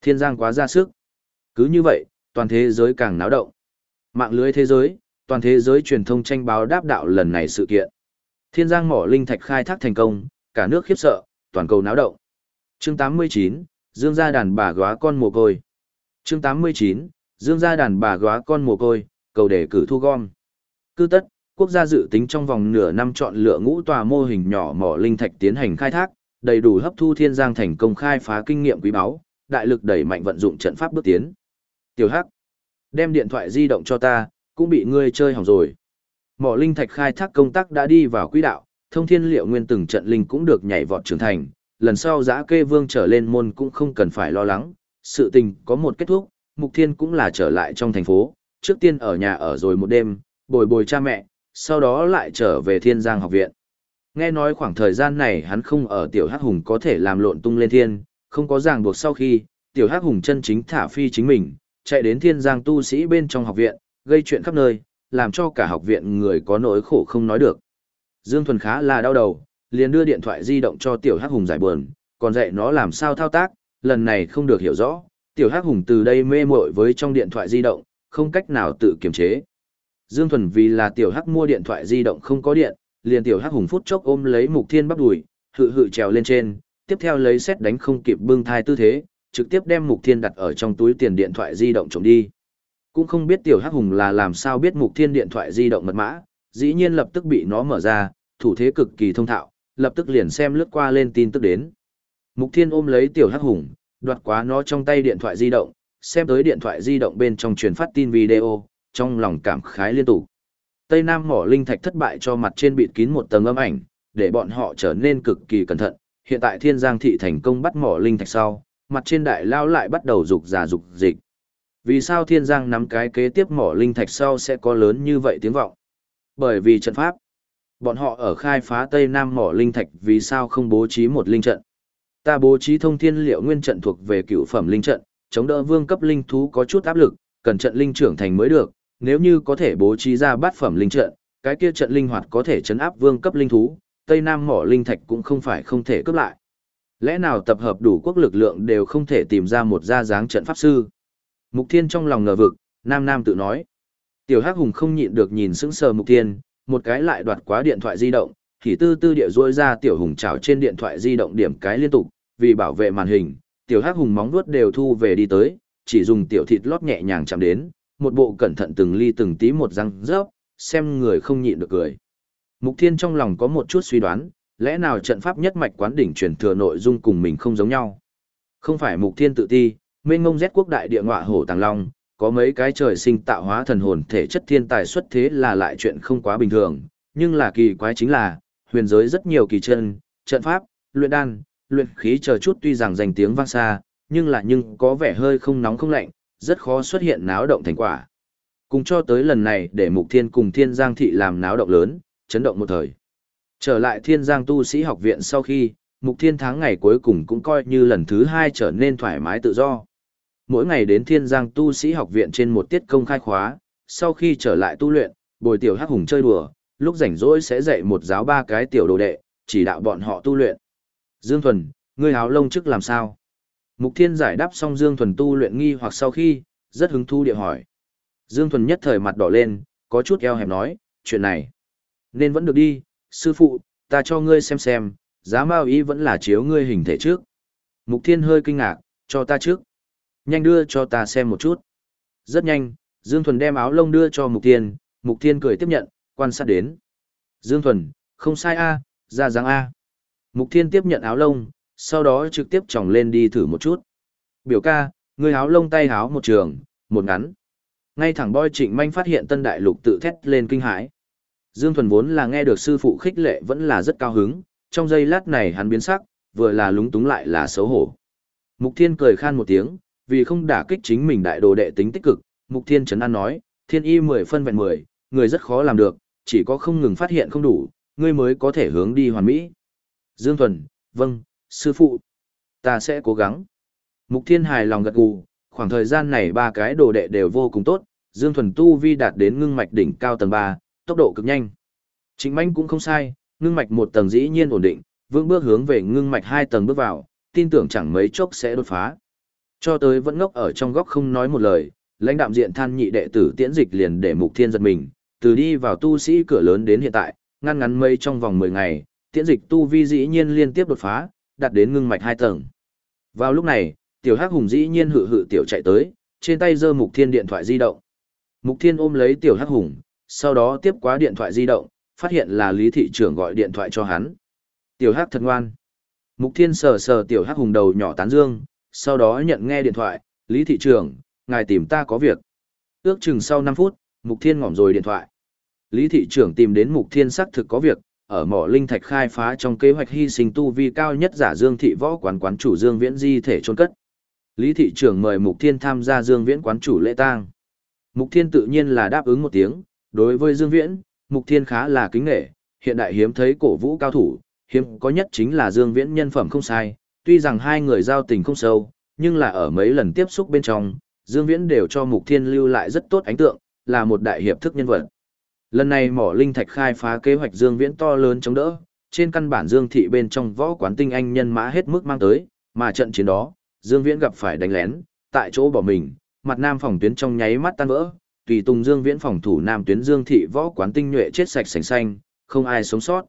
Thiên giang quá ra sức. Cứ như vậy, toàn thế giới càng náo động. Mạng lưới thế giới, toàn thế giới truyền thông tranh báo đáp đạo lần này sự kiện. Thiên giang mỏ linh thạch khai thác thành công, cả nước khiếp sợ, toàn cầu náo động. Chương 89, Dương gia đàn bà góa con mồ côi. Chương 89, Dương gia đàn bà góa con mồ côi, cầu đề cử thu gom. Cư tất, quốc gia dự tính trong vòng nửa năm chọn lựa ngũ tòa mô hình nhỏ mỏ linh thạch tiến hành khai thác, đầy đủ hấp thu thiên giang thành công khai phá kinh nghiệm quý báu, đại lực đẩy mạnh vận dụng trận pháp bước tiến. Tiểu Hắc, đem điện thoại di động cho ta, cũng bị ngươi chơi hỏng rồi. Mỏ linh thạch khai thác công tác đã đi vào quỹ đạo, thông thiên liệu nguyên từng trận linh cũng được nhảy vọt trưởng thành, lần sau giã kê vương trở lên môn cũng không cần phải lo lắng, sự tình có một kết thúc, mục thiên cũng là trở lại trong thành phố, trước tiên ở nhà ở rồi một đêm, bồi bồi cha mẹ, sau đó lại trở về thiên giang học viện. Nghe nói khoảng thời gian này hắn không ở tiểu hắc hùng có thể làm lộn tung lên thiên, không có ràng buộc sau khi, tiểu hắc hùng chân chính thả phi chính mình, chạy đến thiên giang tu sĩ bên trong học viện, gây chuyện khắp nơi, làm cho cả học viện người có nỗi khổ không nói được. Dương Thuần khá là đau đầu, liền đưa điện thoại di động cho tiểu hắc hùng giải buồn, còn dạy nó làm sao thao tác, lần này không được hiểu rõ, tiểu hắc hùng từ đây mê muội với trong điện thoại di động, không cách nào tự kiềm chế. Dương Thuần vì là tiểu hắc mua điện thoại di động không có điện, liền tiểu hắc hùng phút chốc ôm lấy mục thiên bắt đùi, hự hự trèo lên trên, tiếp theo lấy xét đánh không kịp bưng thai tư thế, trực tiếp đem mục thiên đặt ở trong túi tiền điện thoại di động trộm đi. Cũng không biết tiểu hắc hùng là làm sao biết mục thiên điện thoại di động mật mã, dĩ nhiên lập tức bị nó mở ra, thủ thế cực kỳ thông thạo, lập tức liền xem lướt qua lên tin tức đến. Mục thiên ôm lấy tiểu hắc hùng, đoạt quá nó trong tay điện thoại di động, xem tới điện thoại di động bên trong truyền phát tin video, trong lòng cảm khái liên tục. Tây Nam mỏ linh thạch thất bại cho mặt trên bịt kín một tầng âm ảnh, để bọn họ trở nên cực kỳ cẩn thận. Hiện tại Thiên Giang thị thành công bắt mỏ linh thạch sau, mặt trên đại lao lại bắt đầu dục giả dục dịch. Vì sao Thiên Giang nắm cái kế tiếp mỏ linh thạch sau sẽ có lớn như vậy tiếng vọng? Bởi vì trận pháp. Bọn họ ở khai phá Tây Nam mỏ linh thạch vì sao không bố trí một linh trận? Ta bố trí thông thiên liệu nguyên trận thuộc về cựu phẩm linh trận, chống đỡ vương cấp linh thú có chút áp lực, cần trận linh trưởng thành mới được, nếu như có thể bố trí ra bát phẩm linh trận, cái kia trận linh hoạt có thể chấn áp vương cấp linh thú, Tây Nam mỏ linh thạch cũng không phải không thể cướp lại. Lẽ nào tập hợp đủ quốc lực lượng đều không thể tìm ra một gia dáng trận pháp sư? Mục Thiên trong lòng ngờ vực, Nam Nam tự nói. Tiểu Hắc Hùng không nhịn được nhìn sững sờ Mục Thiên, một cái lại đoạt quá điện thoại di động, thì tư tư địa rôi ra Tiểu Hùng chảo trên điện thoại di động điểm cái liên tục, vì bảo vệ màn hình, Tiểu Hắc Hùng móng vuốt đều thu về đi tới, chỉ dùng tiểu thịt lót nhẹ nhàng chạm đến, một bộ cẩn thận từng ly từng tí một răng rớp, xem người không nhịn được cười. Mục Thiên trong lòng có một chút suy đoán, lẽ nào trận pháp nhất mạch quán đỉnh truyền thừa nội dung cùng mình không giống nhau. Không phải Mục Thiên tự ti, mênh ngông rét quốc đại địa ngọa hổ tàng long, có mấy cái trời sinh tạo hóa thần hồn thể chất thiên tài xuất thế là lại chuyện không quá bình thường, nhưng là kỳ quái chính là, huyền giới rất nhiều kỳ chân, trận pháp, luyện đan, luyện khí chờ chút tuy rằng danh tiếng vang xa, nhưng là nhưng có vẻ hơi không nóng không lạnh, rất khó xuất hiện náo động thành quả. Cùng cho tới lần này để Mục Thiên cùng Thiên Giang Thị làm náo động lớn, chấn động một thời. Trở lại Thiên Giang Tu Sĩ Học Viện sau khi, Mục Thiên tháng ngày cuối cùng cũng coi như lần thứ hai trở nên thoải mái tự do. Mỗi ngày đến Thiên Giang Tu Sĩ Học Viện trên một tiết công khai khóa, sau khi trở lại tu luyện, bồi tiểu hắc hùng chơi đùa, lúc rảnh rỗi sẽ dạy một giáo ba cái tiểu đồ đệ, chỉ đạo bọn họ tu luyện. Dương Thuần, ngươi háo lông trước làm sao? Mục Thiên giải đáp xong Dương Thuần tu luyện nghi hoặc sau khi, rất hứng thú địa hỏi. Dương Thuần nhất thời mặt đỏ lên, có chút eo hẹp nói, chuyện này. Nên vẫn được đi, sư phụ, ta cho ngươi xem xem, giá mao ý vẫn là chiếu ngươi hình thể trước. Mục Thiên hơi kinh ngạc, cho ta trước. Nhanh đưa cho ta xem một chút. Rất nhanh, Dương Thuần đem áo lông đưa cho Mục Thiên, Mục Thiên cười tiếp nhận, quan sát đến. Dương Thuần, không sai a, ra dáng a. Mục Thiên tiếp nhận áo lông, sau đó trực tiếp tròng lên đi thử một chút. Biểu ca, người háo lông tay háo một trường, một ngắn. Ngay thẳng boy trịnh manh phát hiện tân đại lục tự thét lên kinh hãi. Dương Thuần vốn là nghe được sư phụ khích lệ vẫn là rất cao hứng, trong giây lát này hắn biến sắc, vừa là lúng túng lại là xấu hổ. Mục Thiên cười khan một tiếng, vì không đả kích chính mình đại đồ đệ tính tích cực, Mục Thiên trấn an nói, thiên y mười phân vẹn mười, người rất khó làm được, chỉ có không ngừng phát hiện không đủ, ngươi mới có thể hướng đi hoàn mỹ. Dương Thuần, vâng, sư phụ, ta sẽ cố gắng. Mục Thiên hài lòng gật gù, khoảng thời gian này ba cái đồ đệ đều vô cùng tốt, Dương Thuần tu vi đạt đến ngưng mạch đỉnh cao tầng 3, tốc độ cực nhanh. Trịnh Mạnh cũng không sai, ngưng mạch một tầng dĩ nhiên ổn định, vững bước hướng về ngưng mạch hai tầng bước vào, tin tưởng chẳng mấy chốc sẽ đột phá. Cho tới vẫn ngốc ở trong góc không nói một lời, lãnh đạm diện than nhị đệ tử tiễn dịch liền để Mục Thiên giật mình, từ đi vào tu sĩ cửa lớn đến hiện tại, ngăn ngắn mây trong vòng 10 ngày, tiễn dịch tu vi dĩ nhiên liên tiếp đột phá, đạt đến ngưng mạch hai tầng. Vào lúc này, tiểu hắc hùng dĩ nhiên hự hự tiểu chạy tới, trên tay giơ mục thiên điện thoại di động. Mục thiên ôm lấy tiểu hắc hùng, sau đó tiếp quá điện thoại di động, phát hiện là lý thị trưởng gọi điện thoại cho hắn. Tiểu hắc thật ngoan. Mục thiên sờ sờ tiểu hắc hùng đầu nhỏ tán dương, sau đó nhận nghe điện thoại, lý thị trưởng, ngài tìm ta có việc. Ước chừng sau 5 phút, mục thiên ngỏm rồi điện thoại. Lý thị trưởng tìm đến mục thiên xác thực có việc, ở mỏ linh thạch khai phá trong kế hoạch hy sinh tu vi cao nhất giả Dương thị võ quán quán chủ Dương Viễn di thể chôn cất. Lý thị trưởng mời Mục Thiên tham gia Dương Viễn quán chủ lễ tang. Mục Thiên tự nhiên là đáp ứng một tiếng, đối với Dương Viễn, Mục Thiên khá là kính nể, hiện đại hiếm thấy cổ vũ cao thủ, hiếm có nhất chính là Dương Viễn nhân phẩm không sai, tuy rằng hai người giao tình không sâu, nhưng là ở mấy lần tiếp xúc bên trong, Dương Viễn đều cho Mục Thiên lưu lại rất tốt ấn tượng, là một đại hiệp thức nhân vật. Lần này mỏ linh thạch khai phá kế hoạch Dương Viễn to lớn chống đỡ, trên căn bản Dương thị bên trong võ quán tinh anh nhân mã hết mức mang tới, mà trận chiến đó, Dương Viễn gặp phải đánh lén, tại chỗ bỏ mình, mặt nam phòng tuyến trong nháy mắt tan vỡ, tùy tùng Dương Viễn phòng thủ nam tuyến Dương thị võ quán tinh nhuệ chết sạch sành xanh, không ai sống sót.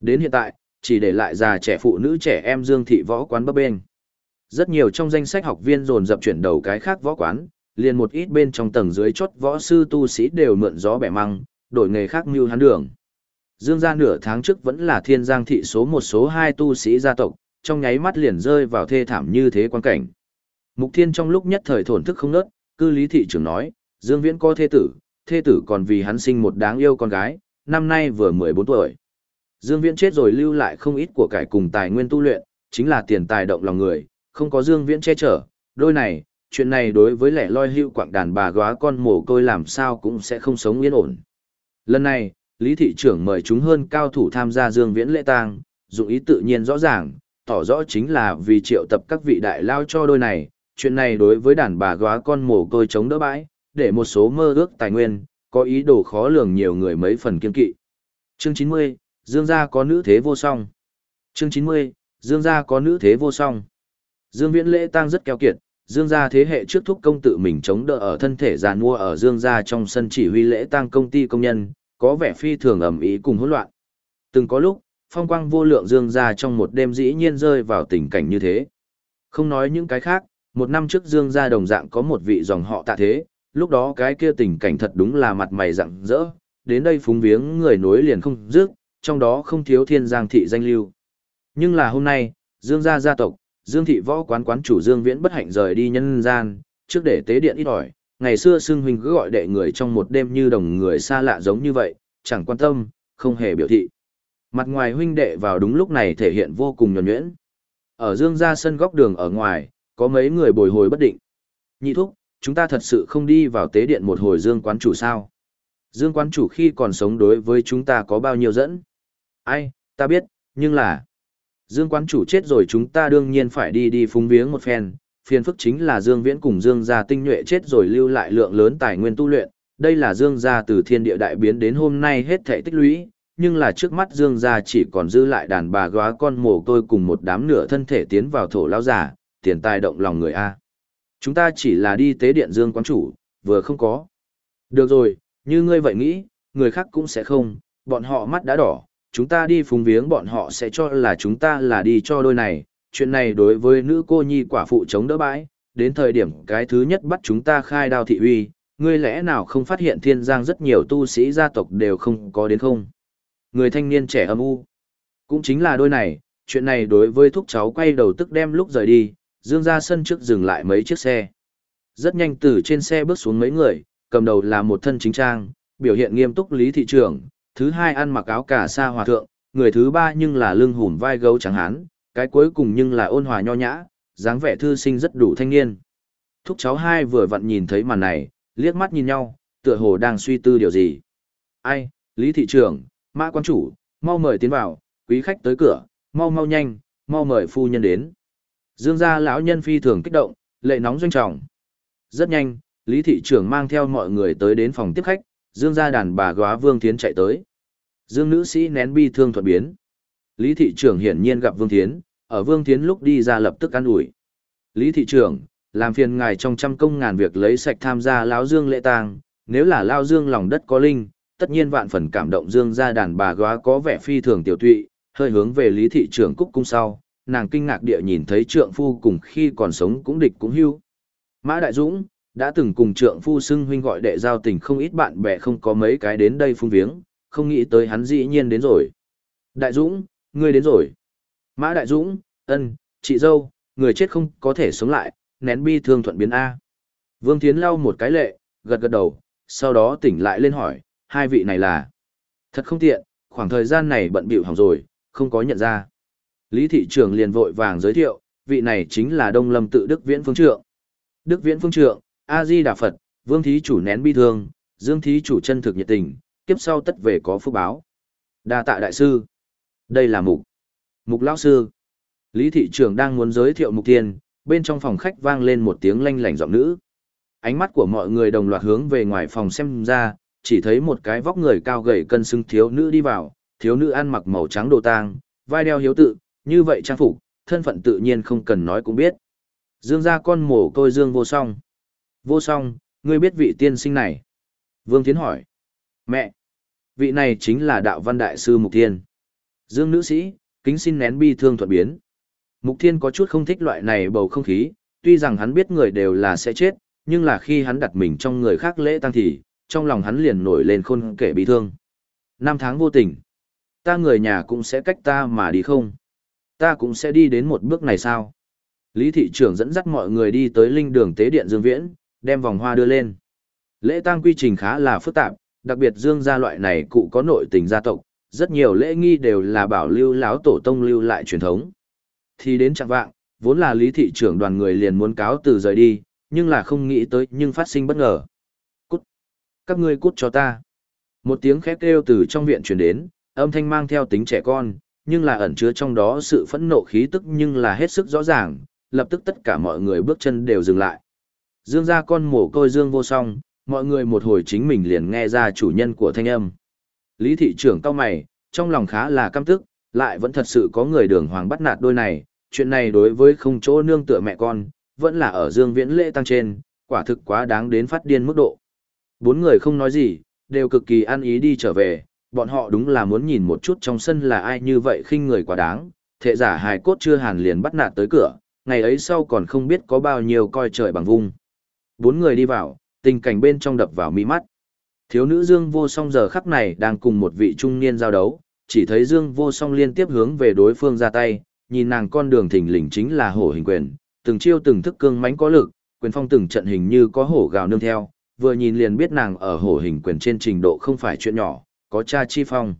Đến hiện tại, chỉ để lại già trẻ phụ nữ trẻ em Dương thị võ quán bấp bên. Rất nhiều trong danh sách học viên dồn dập chuyển đầu cái khác võ quán, liền một ít bên trong tầng dưới chốt võ sư tu sĩ đều mượn gió bẻ măng, đổi nghề khác mưu hắn đường. Dương gia nửa tháng trước vẫn là thiên giang thị số một số hai tu sĩ gia tộc, trong nháy mắt liền rơi vào thê thảm như thế quan cảnh. Mục thiên trong lúc nhất thời thổn thức không nớt, cư lý thị trưởng nói, Dương Viễn có thê tử, thê tử còn vì hắn sinh một đáng yêu con gái, năm nay vừa 14 tuổi. Dương Viễn chết rồi lưu lại không ít của cải cùng tài nguyên tu luyện, chính là tiền tài động lòng người, không có Dương Viễn che chở, đôi này, chuyện này đối với lẻ loi hữu quảng đàn bà góa con mồ côi làm sao cũng sẽ không sống yên ổn. Lần này, Lý Thị trưởng mời chúng hơn cao thủ tham gia Dương Viễn lễ tang, dụng ý tự nhiên rõ ràng, tỏ rõ chính là vì triệu tập các vị đại lao cho đôi này, chuyện này đối với đàn bà góa con mồ côi chống đỡ bãi, để một số mơ ước tài nguyên, có ý đồ khó lường nhiều người mấy phần kiên kỵ. Chương 90, Dương gia có nữ thế vô song. Chương 90, Dương gia có nữ thế vô song. Dương Viễn lễ tang rất keo kiệt, Dương gia thế hệ trước thúc công tự mình chống đỡ ở thân thể giàn mua ở Dương gia trong sân chỉ huy lễ tang công ty công nhân, có vẻ phi thường ẩm ý cùng hỗn loạn. Từng có lúc, phong quang vô lượng Dương gia trong một đêm dĩ nhiên rơi vào tình cảnh như thế. Không nói những cái khác, một năm trước Dương gia đồng dạng có một vị dòng họ tạ thế, lúc đó cái kia tình cảnh thật đúng là mặt mày rạng rỡ, đến đây phúng viếng người nối liền không dứt, trong đó không thiếu thiên giang thị danh lưu. Nhưng là hôm nay, Dương gia gia tộc, Dương thị võ quán quán chủ Dương Viễn bất hạnh rời đi nhân gian, trước để tế điện ít ỏi, ngày xưa xưng huynh cứ gọi đệ người trong một đêm như đồng người xa lạ giống như vậy, chẳng quan tâm, không hề biểu thị. Mặt ngoài huynh đệ vào đúng lúc này thể hiện vô cùng nhuẩn nhuyễn. Ở Dương gia sân góc đường ở ngoài, có mấy người bồi hồi bất định. Nhị thúc, chúng ta thật sự không đi vào tế điện một hồi Dương quán chủ sao? Dương quán chủ khi còn sống đối với chúng ta có bao nhiêu dẫn? Ai, ta biết, nhưng là... Dương quán chủ chết rồi chúng ta đương nhiên phải đi đi phúng viếng một phen, phiền phức chính là Dương Viễn cùng Dương gia tinh nhuệ chết rồi lưu lại lượng lớn tài nguyên tu luyện, đây là Dương gia từ thiên địa đại biến đến hôm nay hết thảy tích lũy, nhưng là trước mắt Dương gia chỉ còn giữ lại đàn bà góa con mồ tôi cùng một đám nửa thân thể tiến vào thổ lão giả, tiền tài động lòng người a. Chúng ta chỉ là đi tế điện Dương quán chủ, vừa không có. Được rồi, như ngươi vậy nghĩ, người khác cũng sẽ không, bọn họ mắt đã đỏ, chúng ta đi phùng viếng bọn họ sẽ cho là chúng ta là đi cho đôi này, chuyện này đối với nữ cô nhi quả phụ chống đỡ bãi, đến thời điểm cái thứ nhất bắt chúng ta khai đao thị uy, ngươi lẽ nào không phát hiện thiên giang rất nhiều tu sĩ gia tộc đều không có đến không? Người thanh niên trẻ âm u. Cũng chính là đôi này, chuyện này đối với thúc cháu quay đầu tức đem lúc rời đi, dương ra sân trước dừng lại mấy chiếc xe. Rất nhanh từ trên xe bước xuống mấy người, cầm đầu là một thân chính trang, biểu hiện nghiêm túc lý thị trưởng, thứ hai ăn mặc áo cà sa hòa thượng, người thứ ba nhưng là lưng hùm vai gấu trắng hán, cái cuối cùng nhưng là ôn hòa nho nhã, dáng vẻ thư sinh rất đủ thanh niên. Thúc cháu hai vừa vặn nhìn thấy màn này, liếc mắt nhìn nhau, tựa hồ đang suy tư điều gì. Ai, Lý thị trưởng, mã quan chủ, mau mời tiến vào, quý khách tới cửa, mau mau nhanh, mau mời phu nhân đến. Dương gia lão nhân phi thường kích động, lệ nóng doanh trọng. Rất nhanh, Lý thị trưởng mang theo mọi người tới đến phòng tiếp khách, Dương gia đàn bà góa Vương Thiến chạy tới. Dương nữ sĩ nén bi thương thuận biến. Lý thị trưởng hiển nhiên gặp Vương Thiến, ở Vương Thiến lúc đi ra lập tức ăn ủi. Lý thị trưởng, làm phiền ngài trong trăm công ngàn việc lấy sạch tham gia lão Dương lễ tang, nếu là lão Dương lòng đất có linh, tất nhiên vạn phần cảm động Dương gia đàn bà góa có vẻ phi thường tiểu tụy, hơi hướng về Lý thị trưởng cúc cung sau, nàng kinh ngạc địa nhìn thấy trượng phu cùng khi còn sống cũng địch cũng hưu. Mã Đại Dũng, đã từng cùng trượng phu xưng huynh gọi đệ giao tình không ít bạn bè không có mấy cái đến đây phung viếng, không nghĩ tới hắn dĩ nhiên đến rồi. Đại Dũng, ngươi đến rồi. Mã Đại Dũng, ân, chị dâu, người chết không có thể sống lại, nén bi thương thuận biến A. Vương Thiến lau một cái lệ, gật gật đầu, sau đó tỉnh lại lên hỏi, hai vị này là. Thật không tiện, khoảng thời gian này bận bịu hỏng rồi, không có nhận ra. Lý thị trưởng liền vội vàng giới thiệu, vị này chính là Đông Lâm tự Đức Viễn Phương Trượng. Đức Viễn Phương Trượng, A-di Đà Phật, Vương Thí Chủ nén bi thương, Dương Thí Chủ chân thực nhiệt tình, kiếp sau tất về có phúc báo. Đa tạ đại sư. Đây là mục. Mục lão sư. Lý thị trưởng đang muốn giới thiệu mục tiên, bên trong phòng khách vang lên một tiếng lanh lảnh giọng nữ. Ánh mắt của mọi người đồng loạt hướng về ngoài phòng xem ra, chỉ thấy một cái vóc người cao gầy cân xưng thiếu nữ đi vào, thiếu nữ ăn mặc màu trắng đồ tang, vai đeo hiếu tự, như vậy trang phục, thân phận tự nhiên không cần nói cũng biết. Dương gia con mồ côi Dương vô song. Vô song, ngươi biết vị tiên sinh này? Vương Thiến hỏi. Mẹ! Vị này chính là đạo văn đại sư Mục tiên. Dương nữ sĩ, kính xin nén bi thương thuận biến. Mục Thiên có chút không thích loại này bầu không khí, tuy rằng hắn biết người đều là sẽ chết, nhưng là khi hắn đặt mình trong người khác lễ tăng thì, trong lòng hắn liền nổi lên khôn kể bi thương. Năm tháng vô tình, ta người nhà cũng sẽ cách ta mà đi không? Ta cũng sẽ đi đến một bước này sao? Lý thị trưởng dẫn dắt mọi người đi tới linh đường tế điện Dương Viễn, đem vòng hoa đưa lên. Lễ tang quy trình khá là phức tạp, đặc biệt Dương gia loại này cụ có nội tình gia tộc, rất nhiều lễ nghi đều là bảo lưu láo tổ tông lưu lại truyền thống. Thì đến chẳng vạng, vốn là lý thị trưởng đoàn người liền muốn cáo từ rời đi, nhưng là không nghĩ tới nhưng phát sinh bất ngờ. Cút! Các ngươi cút cho ta! Một tiếng khét kêu từ trong viện truyền đến, âm thanh mang theo tính trẻ con, nhưng là ẩn chứa trong đó sự phẫn nộ khí tức nhưng là hết sức rõ ràng, lập tức tất cả mọi người bước chân đều dừng lại. Dương gia con mổ côi dương vô song, mọi người một hồi chính mình liền nghe ra chủ nhân của thanh âm. Lý thị trưởng cao mày, trong lòng khá là căm tức, lại vẫn thật sự có người đường hoàng bắt nạt đôi này, chuyện này đối với không chỗ nương tựa mẹ con, vẫn là ở dương viễn lễ tăng trên, quả thực quá đáng đến phát điên mức độ. Bốn người không nói gì, đều cực kỳ ăn ý đi trở về, bọn họ đúng là muốn nhìn một chút trong sân là ai như vậy khinh người quá đáng, thệ giả hài cốt chưa hàn liền bắt nạt tới cửa, ngày ấy sau còn không biết có bao nhiêu coi trời bằng vung. Bốn người đi vào, tình cảnh bên trong đập vào mi mắt. Thiếu nữ Dương Vô Song giờ khắc này đang cùng một vị trung niên giao đấu, chỉ thấy Dương Vô Song liên tiếp hướng về đối phương ra tay, nhìn nàng con đường thình lình chính là hổ hình quyền, từng chiêu từng thức cương mãnh có lực, quyền phong từng trận hình như có hổ gào nương theo, vừa nhìn liền biết nàng ở hổ hình quyền trên trình độ không phải chuyện nhỏ, có cha chi phong.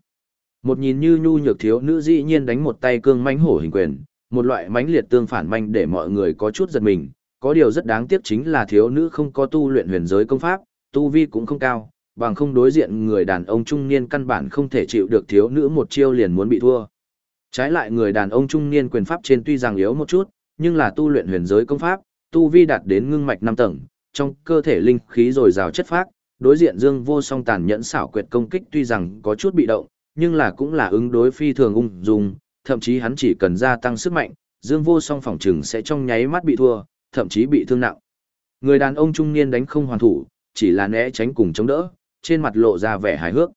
Một nhìn như nhu nhược thiếu nữ dĩ nhiên đánh một tay cương mãnh hổ hình quyền, một loại mãnh liệt tương phản manh để mọi người có chút giật mình, có điều rất đáng tiếc chính là thiếu nữ không có tu luyện huyền giới công pháp, tu vi cũng không cao, bằng không đối diện người đàn ông trung niên căn bản không thể chịu được thiếu nữ một chiêu liền muốn bị thua. Trái lại người đàn ông trung niên quyền pháp trên tuy rằng yếu một chút, nhưng là tu luyện huyền giới công pháp, tu vi đạt đến ngưng mạch năm tầng, trong cơ thể linh khí dồi dào chất phác, đối diện Dương Vô Song tàn nhẫn xảo quyệt công kích tuy rằng có chút bị động, nhưng là cũng là ứng đối phi thường ung dung, thậm chí hắn chỉ cần gia tăng sức mạnh, Dương Vô Song phòng trừng sẽ trong nháy mắt bị thua, thậm chí bị thương nặng. Người đàn ông trung niên đánh không hoàn thủ, chỉ là né tránh cùng chống đỡ, trên mặt lộ ra vẻ hài hước.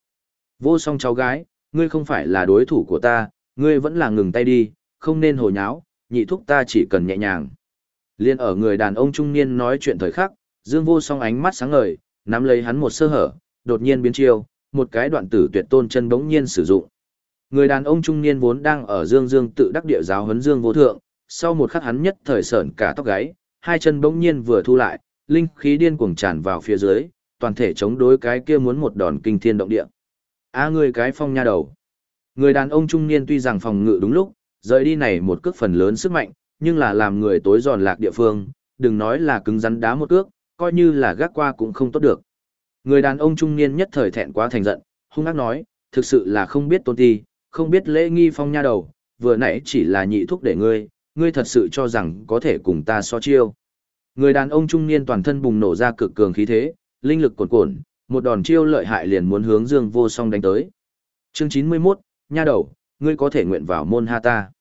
Vô Song cháu gái, ngươi không phải là đối thủ của ta, ngươi vẫn là ngừng tay đi, không nên hồ nháo, nhị thúc ta chỉ cần nhẹ nhàng. Liên ở người đàn ông trung niên nói chuyện thời khắc, Dương Vô Song ánh mắt sáng ngời, nắm lấy hắn một sơ hở, đột nhiên biến chiêu, một cái đoạn tử tuyệt tôn chân bỗng nhiên sử dụng. Người đàn ông trung niên vốn đang ở Dương Dương tự đắc địa giáo huấn Dương Vô Thượng, sau một khắc hắn nhất thời sởn cả tóc gáy, hai chân bỗng nhiên vừa thu lại, linh khí điên cuồng tràn vào phía dưới, toàn thể chống đối cái kia muốn một đòn kinh thiên động địa. A à, người cái phong nha đầu. Người đàn ông trung niên tuy rằng phòng ngự đúng lúc, rời đi này một cước phần lớn sức mạnh, nhưng là làm người tối giòn lạc địa phương, đừng nói là cứng rắn đá một cước, coi như là gác qua cũng không tốt được. Người đàn ông trung niên nhất thời thẹn quá thành giận, hung ác nói, thực sự là không biết tôn ti, không biết lễ nghi phong nha đầu, vừa nãy chỉ là nhị thúc để ngươi, ngươi thật sự cho rằng có thể cùng ta so chiêu. Người đàn ông trung niên toàn thân bùng nổ ra cực cường khí thế, linh lực cuồn cuộn, một đòn chiêu lợi hại liền muốn hướng Dương Vô Song đánh tới. Chương 91, nha đầu, ngươi có thể nguyện vào môn ha ta.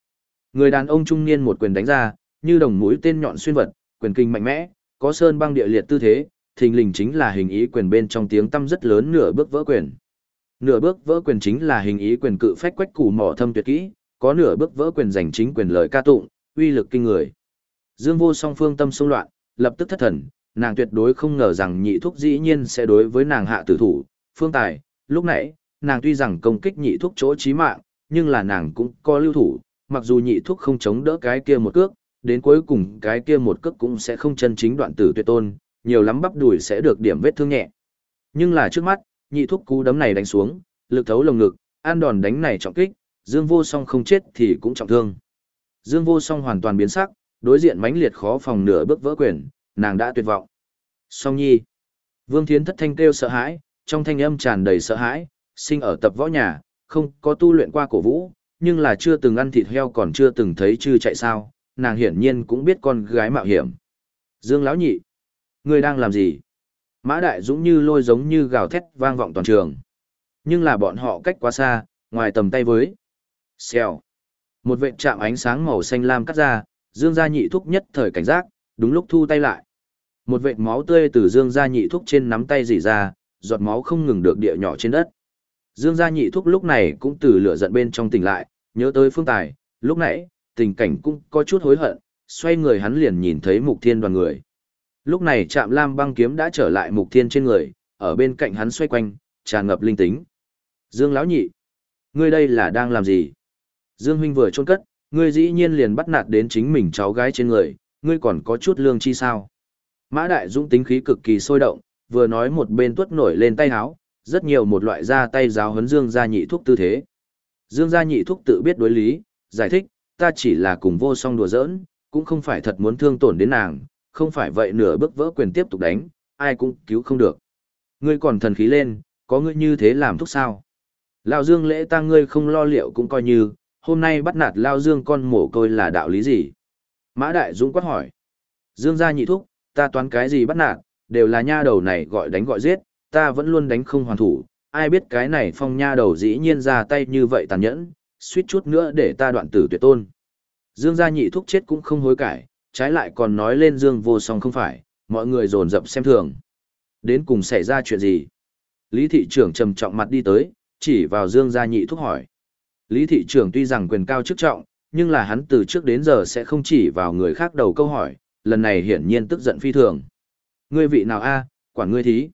Người đàn ông trung niên một quyền đánh ra, như đồng mũi tên nhọn xuyên vật, quyền kinh mạnh mẽ, có sơn băng địa liệt tư thế, thình lình chính là hình ý quyền bên trong tiếng tâm rất lớn nửa bước vỡ quyền. Nửa bước vỡ quyền chính là hình ý quyền cự phách quách củ mỏ thâm tuyệt kỹ, có nửa bước vỡ quyền giành chính quyền lời ca tụng, uy lực kinh người. Dương Vô Song phương tâm xung loạn, lập tức thất thần, nàng tuyệt đối không ngờ rằng nhị thúc dĩ nhiên sẽ đối với nàng hạ tử thủ, phương tài, lúc nãy, nàng tuy rằng công kích nhị thúc chỗ chí mạng, nhưng là nàng cũng có lưu thủ, mặc dù nhị thúc không chống đỡ cái kia một cước, đến cuối cùng cái kia một cước cũng sẽ không chân chính đoạn tử tuyệt tôn, nhiều lắm bắp đùi sẽ được điểm vết thương nhẹ. Nhưng là trước mắt, nhị thúc cú đấm này đánh xuống, lực thấu lồng ngực, an đòn đánh này trọng kích, Dương Vô Song không chết thì cũng trọng thương. Dương Vô Song hoàn toàn biến sắc, đối diện mãnh liệt khó phòng nửa bước vỡ quyền, nàng đã tuyệt vọng. Song Nhi. Vương Thiến thất thanh kêu sợ hãi, trong thanh âm tràn đầy sợ hãi, sinh ở tập võ nhà, không có tu luyện qua cổ vũ, nhưng là chưa từng ăn thịt heo còn chưa từng thấy chư chạy sao, nàng hiển nhiên cũng biết con gái mạo hiểm. Dương lão nhị, ngươi đang làm gì? Mã Đại Dũng như lôi giống như gào thét vang vọng toàn trường. Nhưng là bọn họ cách quá xa, ngoài tầm tay với. Xèo. Một vệt chạm ánh sáng màu xanh lam cắt ra, Dương Gia Nhị Thúc nhất thời cảnh giác, đúng lúc thu tay lại. Một vệt máu tươi từ Dương Gia Nhị Thúc trên nắm tay rỉ ra, giọt máu không ngừng được địa nhỏ trên đất. Dương Gia Nhị Thúc lúc này cũng từ lửa giận bên trong tỉnh lại, nhớ tới Phương Tài, lúc nãy, tình cảnh cũng có chút hối hận, xoay người hắn liền nhìn thấy Mục Thiên đoàn người. Lúc này Trạm Lam băng kiếm đã trở lại Mục Thiên trên người, ở bên cạnh hắn xoay quanh, tràn ngập linh tính. Dương lão nhị, ngươi đây là đang làm gì? Dương huynh vừa chôn cất, ngươi dĩ nhiên liền bắt nạt đến chính mình cháu gái trên người, ngươi còn có chút lương chi sao? Mã Đại Dũng tính khí cực kỳ sôi động, vừa nói một bên tuốt nổi lên tay áo, rất nhiều một loại ra tay giáo huấn Dương gia nhị thuốc tư thế. Dương gia nhị thuốc tự biết đối lý, giải thích, ta chỉ là cùng vô song đùa giỡn, cũng không phải thật muốn thương tổn đến nàng, không phải vậy nửa bước vỡ quyền tiếp tục đánh, ai cũng cứu không được. Ngươi còn thần khí lên, có ngươi như thế làm thúc sao? Lão Dương lễ ta ngươi không lo liệu cũng coi như, hôm nay bắt nạt Lão Dương con mổ côi là đạo lý gì? Mã Đại Dũng quát hỏi. Dương gia nhị thúc, ta toán cái gì bắt nạt, đều là nha đầu này gọi đánh gọi giết, ta vẫn luôn đánh không hoàn thủ, ai biết cái này phong nha đầu dĩ nhiên ra tay như vậy tàn nhẫn, suýt chút nữa để ta đoạn tử tuyệt tôn. Dương gia nhị thúc chết cũng không hối cải, trái lại còn nói lên Dương vô song không phải, mọi người dồn dập xem thường. Đến cùng xảy ra chuyện gì? Lý thị trưởng trầm trọng mặt đi tới, chỉ vào Dương gia nhị thúc hỏi. Lý thị trưởng tuy rằng quyền cao chức trọng, nhưng là hắn từ trước đến giờ sẽ không chỉ vào người khác đầu câu hỏi, lần này hiển nhiên tức giận phi thường. Ngươi vị nào a, quản ngươi thí.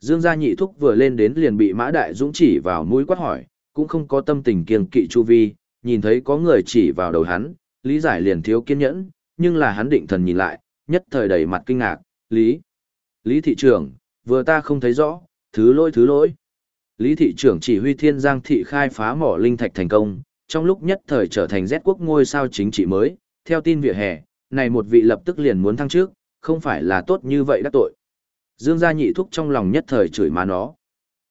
Dương gia nhị thúc vừa lên đến liền bị Mã Đại Dũng chỉ vào mũi quát hỏi, cũng không có tâm tình kiêng kỵ chu vi, nhìn thấy có người chỉ vào đầu hắn, lý giải liền thiếu kiên nhẫn, nhưng là hắn định thần nhìn lại, nhất thời đầy mặt kinh ngạc, lý. Lý thị trưởng, vừa ta không thấy rõ, thứ lỗi thứ lỗi. Lý thị trưởng chỉ huy thiên giang thị khai phá mỏ linh thạch thành công, trong lúc nhất thời trở thành Z quốc ngôi sao chính trị mới, theo tin vỉa hè, này một vị lập tức liền muốn thăng trước, không phải là tốt như vậy đã tội. Dương gia nhị thúc trong lòng nhất thời chửi má nó.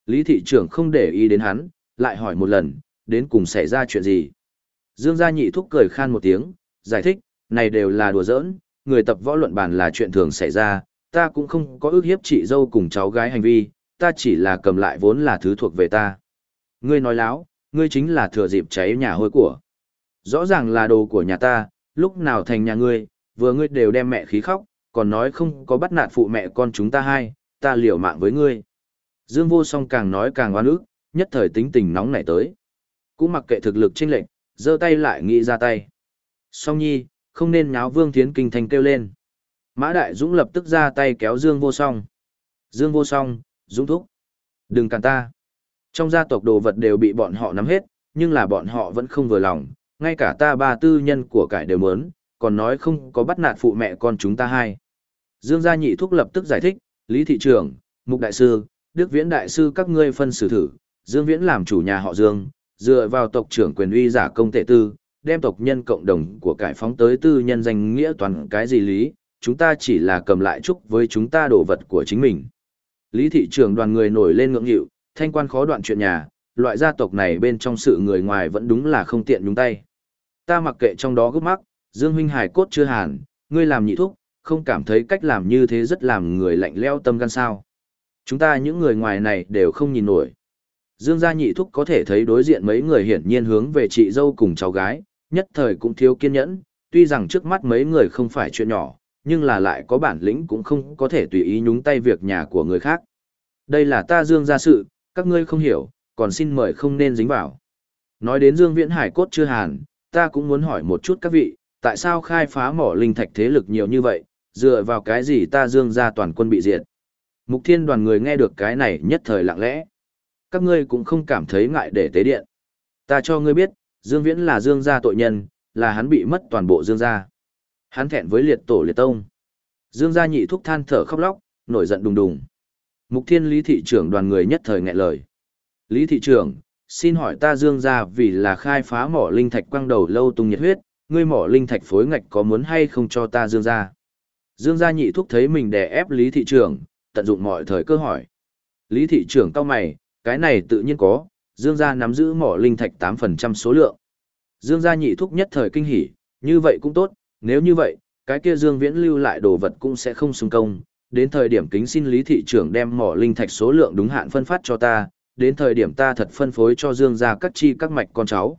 Lý thị trưởng không để ý đến hắn, lại hỏi một lần, đến cùng xảy ra chuyện gì. Dương gia nhị thúc cười khan một tiếng, giải thích, này đều là đùa giỡn, người tập võ luận bàn là chuyện thường xảy ra, ta cũng không có ước hiếp chị dâu cùng cháu gái hành vi, ta chỉ là cầm lại vốn là thứ thuộc về ta. Ngươi nói láo, ngươi chính là thừa dịp cháy nhà hôi của. Rõ ràng là đồ của nhà ta, lúc nào thành nhà ngươi, vừa ngươi đều đem mẹ khí khóc, còn nói không có bắt nạt phụ mẹ con chúng ta hai, ta liều mạng với ngươi. Dương vô song càng nói càng oan ức, nhất thời tính tình nóng nảy tới. Cũng mặc kệ thực lực chênh lệnh, giơ tay lại nghĩ ra tay. Song nhi, không nên nháo vương thiến kinh thành kêu lên. Mã Đại Dũng lập tức ra tay kéo Dương vô song. Dương vô song, Dũng thúc. Đừng cản ta. Trong gia tộc đồ vật đều bị bọn họ nắm hết, nhưng là bọn họ vẫn không vừa lòng, ngay cả ta ba tư nhân của cải đều mớn, còn nói không có bắt nạt phụ mẹ con chúng ta hai. Dương gia nhị thúc lập tức giải thích, Lý thị trưởng, Mục đại sư, Đức Viễn đại sư các ngươi phân xử thử, Dương Viễn làm chủ nhà họ Dương, dựa vào tộc trưởng quyền uy giả công tệ tư, đem tộc nhân cộng đồng của cải phóng tới tư nhân danh nghĩa toàn cái gì lý, chúng ta chỉ là cầm lại chúc với chúng ta đồ vật của chính mình. Lý thị trưởng đoàn người nổi lên ngưỡng hiệu, thanh quan khó đoạn chuyện nhà, loại gia tộc này bên trong sự người ngoài vẫn đúng là không tiện nhúng tay. Ta mặc kệ trong đó gấp mắc, Dương huynh hải cốt chưa hàn, ngươi làm nhị thúc, không cảm thấy cách làm như thế rất làm người lạnh leo tâm gan sao. Chúng ta những người ngoài này đều không nhìn nổi. Dương gia nhị thúc có thể thấy đối diện mấy người hiển nhiên hướng về chị dâu cùng cháu gái, nhất thời cũng thiếu kiên nhẫn, tuy rằng trước mắt mấy người không phải chuyện nhỏ, nhưng là lại có bản lĩnh cũng không có thể tùy ý nhúng tay việc nhà của người khác. Đây là ta Dương gia sự, các ngươi không hiểu, còn xin mời không nên dính vào. Nói đến Dương Viễn Hải cốt chưa hàn, ta cũng muốn hỏi một chút các vị, tại sao khai phá mỏ linh thạch thế lực nhiều như vậy, dựa vào cái gì ta Dương gia toàn quân bị diệt. Mục thiên đoàn người nghe được cái này nhất thời lặng lẽ. Các ngươi cũng không cảm thấy ngại để tế điện. Ta cho ngươi biết, Dương Viễn là Dương gia tội nhân, là hắn bị mất toàn bộ Dương gia. Hắn thẹn với liệt tổ liệt tông. Dương gia nhị thúc than thở khóc lóc, nổi giận đùng đùng. Mục thiên lý thị trưởng đoàn người nhất thời nghẹn lời. Lý thị trưởng, xin hỏi ta Dương gia vì là khai phá mỏ linh thạch quăng đầu lâu tung nhiệt huyết, ngươi mỏ linh thạch phối ngạch có muốn hay không cho ta Dương gia? Dương gia nhị thúc thấy mình đè ép Lý thị trưởng, tận dụng mọi thời cơ hỏi. Lý thị trưởng cao mày, cái này tự nhiên có, Dương gia nắm giữ mỏ linh thạch 8% số lượng. Dương gia nhị thúc nhất thời kinh hỉ, như vậy cũng tốt, nếu như vậy, cái kia Dương Viễn lưu lại đồ vật cũng sẽ không xung công, đến thời điểm kính xin Lý thị trưởng đem mỏ linh thạch số lượng đúng hạn phân phát cho ta, đến thời điểm ta thật phân phối cho Dương gia các chi các mạch con cháu.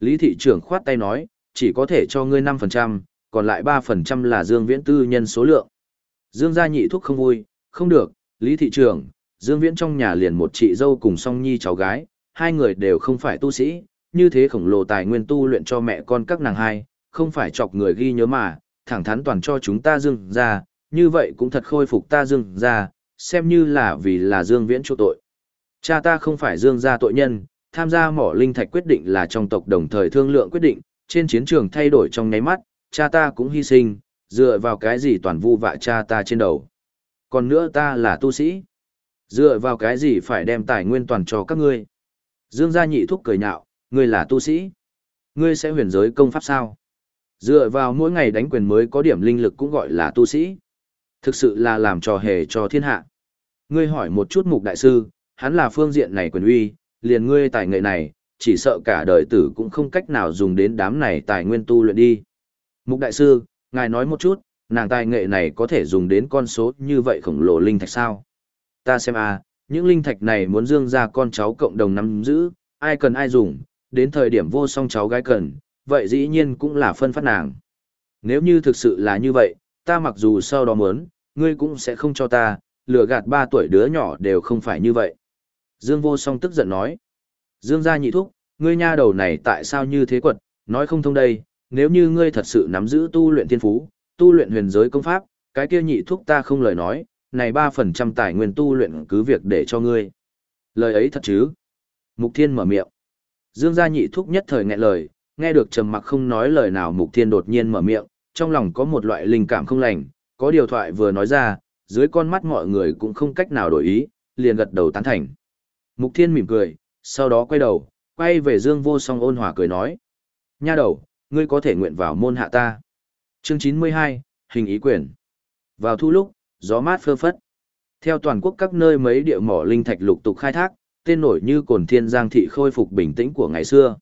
Lý thị trưởng khoát tay nói, chỉ có thể cho ngươi 5%, còn lại 3% là Dương Viễn tư nhân số lượng. Dương gia nhị thuốc không vui, không được, Lý thị trưởng, Dương Viễn trong nhà liền một chị dâu cùng song nhi cháu gái, hai người đều không phải tu sĩ, như thế khổng lồ tài nguyên tu luyện cho mẹ con các nàng hai, không phải chọc người ghi nhớ mà, thẳng thắn toàn cho chúng ta Dương gia, như vậy cũng thật khôi phục ta Dương gia, xem như là vì là Dương Viễn chỗ tội. Cha ta không phải Dương gia tội nhân, tham gia mỏ linh thạch quyết định là trong tộc đồng thời thương lượng quyết định, trên chiến trường thay đổi trong nháy mắt, cha ta cũng hy sinh, dựa vào cái gì toàn vu vạ cha ta trên đầu. Còn nữa ta là tu sĩ. Dựa vào cái gì phải đem tài nguyên toàn cho các ngươi. Dương gia nhị thúc cười nhạo, ngươi là tu sĩ. Ngươi sẽ huyền giới công pháp sao? Dựa vào mỗi ngày đánh quyền mới có điểm linh lực cũng gọi là tu sĩ. Thực sự là làm trò hề cho thiên hạ. Ngươi hỏi một chút mục đại sư, hắn là phương diện này quyền uy, liền ngươi tài nghệ này, chỉ sợ cả đời tử cũng không cách nào dùng đến đám này tài nguyên tu luyện đi. Mục đại sư, ngài nói một chút, nàng tài nghệ này có thể dùng đến con số như vậy khổng lồ linh thạch sao? Ta xem a, à, những linh thạch này muốn dương ra con cháu cộng đồng nắm giữ, ai cần ai dùng, đến thời điểm vô song cháu gái cần, vậy dĩ nhiên cũng là phân phát nàng. Nếu như thực sự là như vậy, ta mặc dù sau đó muốn, ngươi cũng sẽ không cho ta, lừa gạt ba tuổi đứa nhỏ đều không phải như vậy. Dương vô song tức giận nói. Dương gia nhị thúc, ngươi nha đầu này tại sao như thế quật, nói không thông đây, nếu như ngươi thật sự nắm giữ tu luyện thiên phú, tu luyện huyền giới công pháp, cái kia nhị thúc ta không lời nói, này ba phần trăm tài nguyên tu luyện cứ việc để cho ngươi. Lời ấy thật chứ? Mục Thiên mở miệng. Dương gia nhị thúc nhất thời nghẹn lời, nghe được trầm mặc không nói lời nào Mục Thiên đột nhiên mở miệng, trong lòng có một loại linh cảm không lành, có điều thoại vừa nói ra, dưới con mắt mọi người cũng không cách nào đổi ý, liền gật đầu tán thành. Mục Thiên mỉm cười, sau đó quay đầu, quay về Dương Vô Song ôn hòa cười nói. Nha đầu, ngươi có thể nguyện vào môn hạ ta. Chương 92, hình ý quyền. Vào thu lúc, gió mát phơ phất. Theo toàn quốc các nơi mấy địa mỏ linh thạch lục tục khai thác, tên nổi như cồn thiên giang thị khôi phục bình tĩnh của ngày xưa.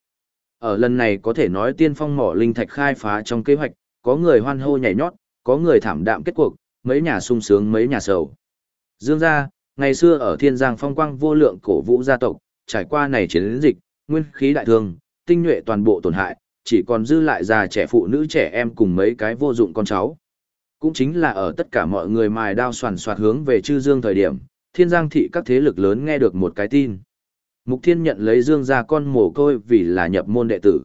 Ở lần này có thể nói tiên phong mỏ linh thạch khai phá trong kế hoạch, có người hoan hô nhảy nhót, có người thảm đạm kết cuộc, mấy nhà sung sướng mấy nhà sầu. Dương gia, ngày xưa ở thiên giang phong quang vô lượng cổ vũ gia tộc, trải qua này chiến dịch, nguyên khí đại thương, tinh nhuệ toàn bộ tổn hại, chỉ còn dư lại già trẻ phụ nữ trẻ em cùng mấy cái vô dụng con cháu. Cũng chính là ở tất cả mọi người mài đao soàn soạt hướng về chư dương thời điểm, thiên giang thị các thế lực lớn nghe được một cái tin. Mục Thiên nhận lấy dương gia con mồ côi vì là nhập môn đệ tử.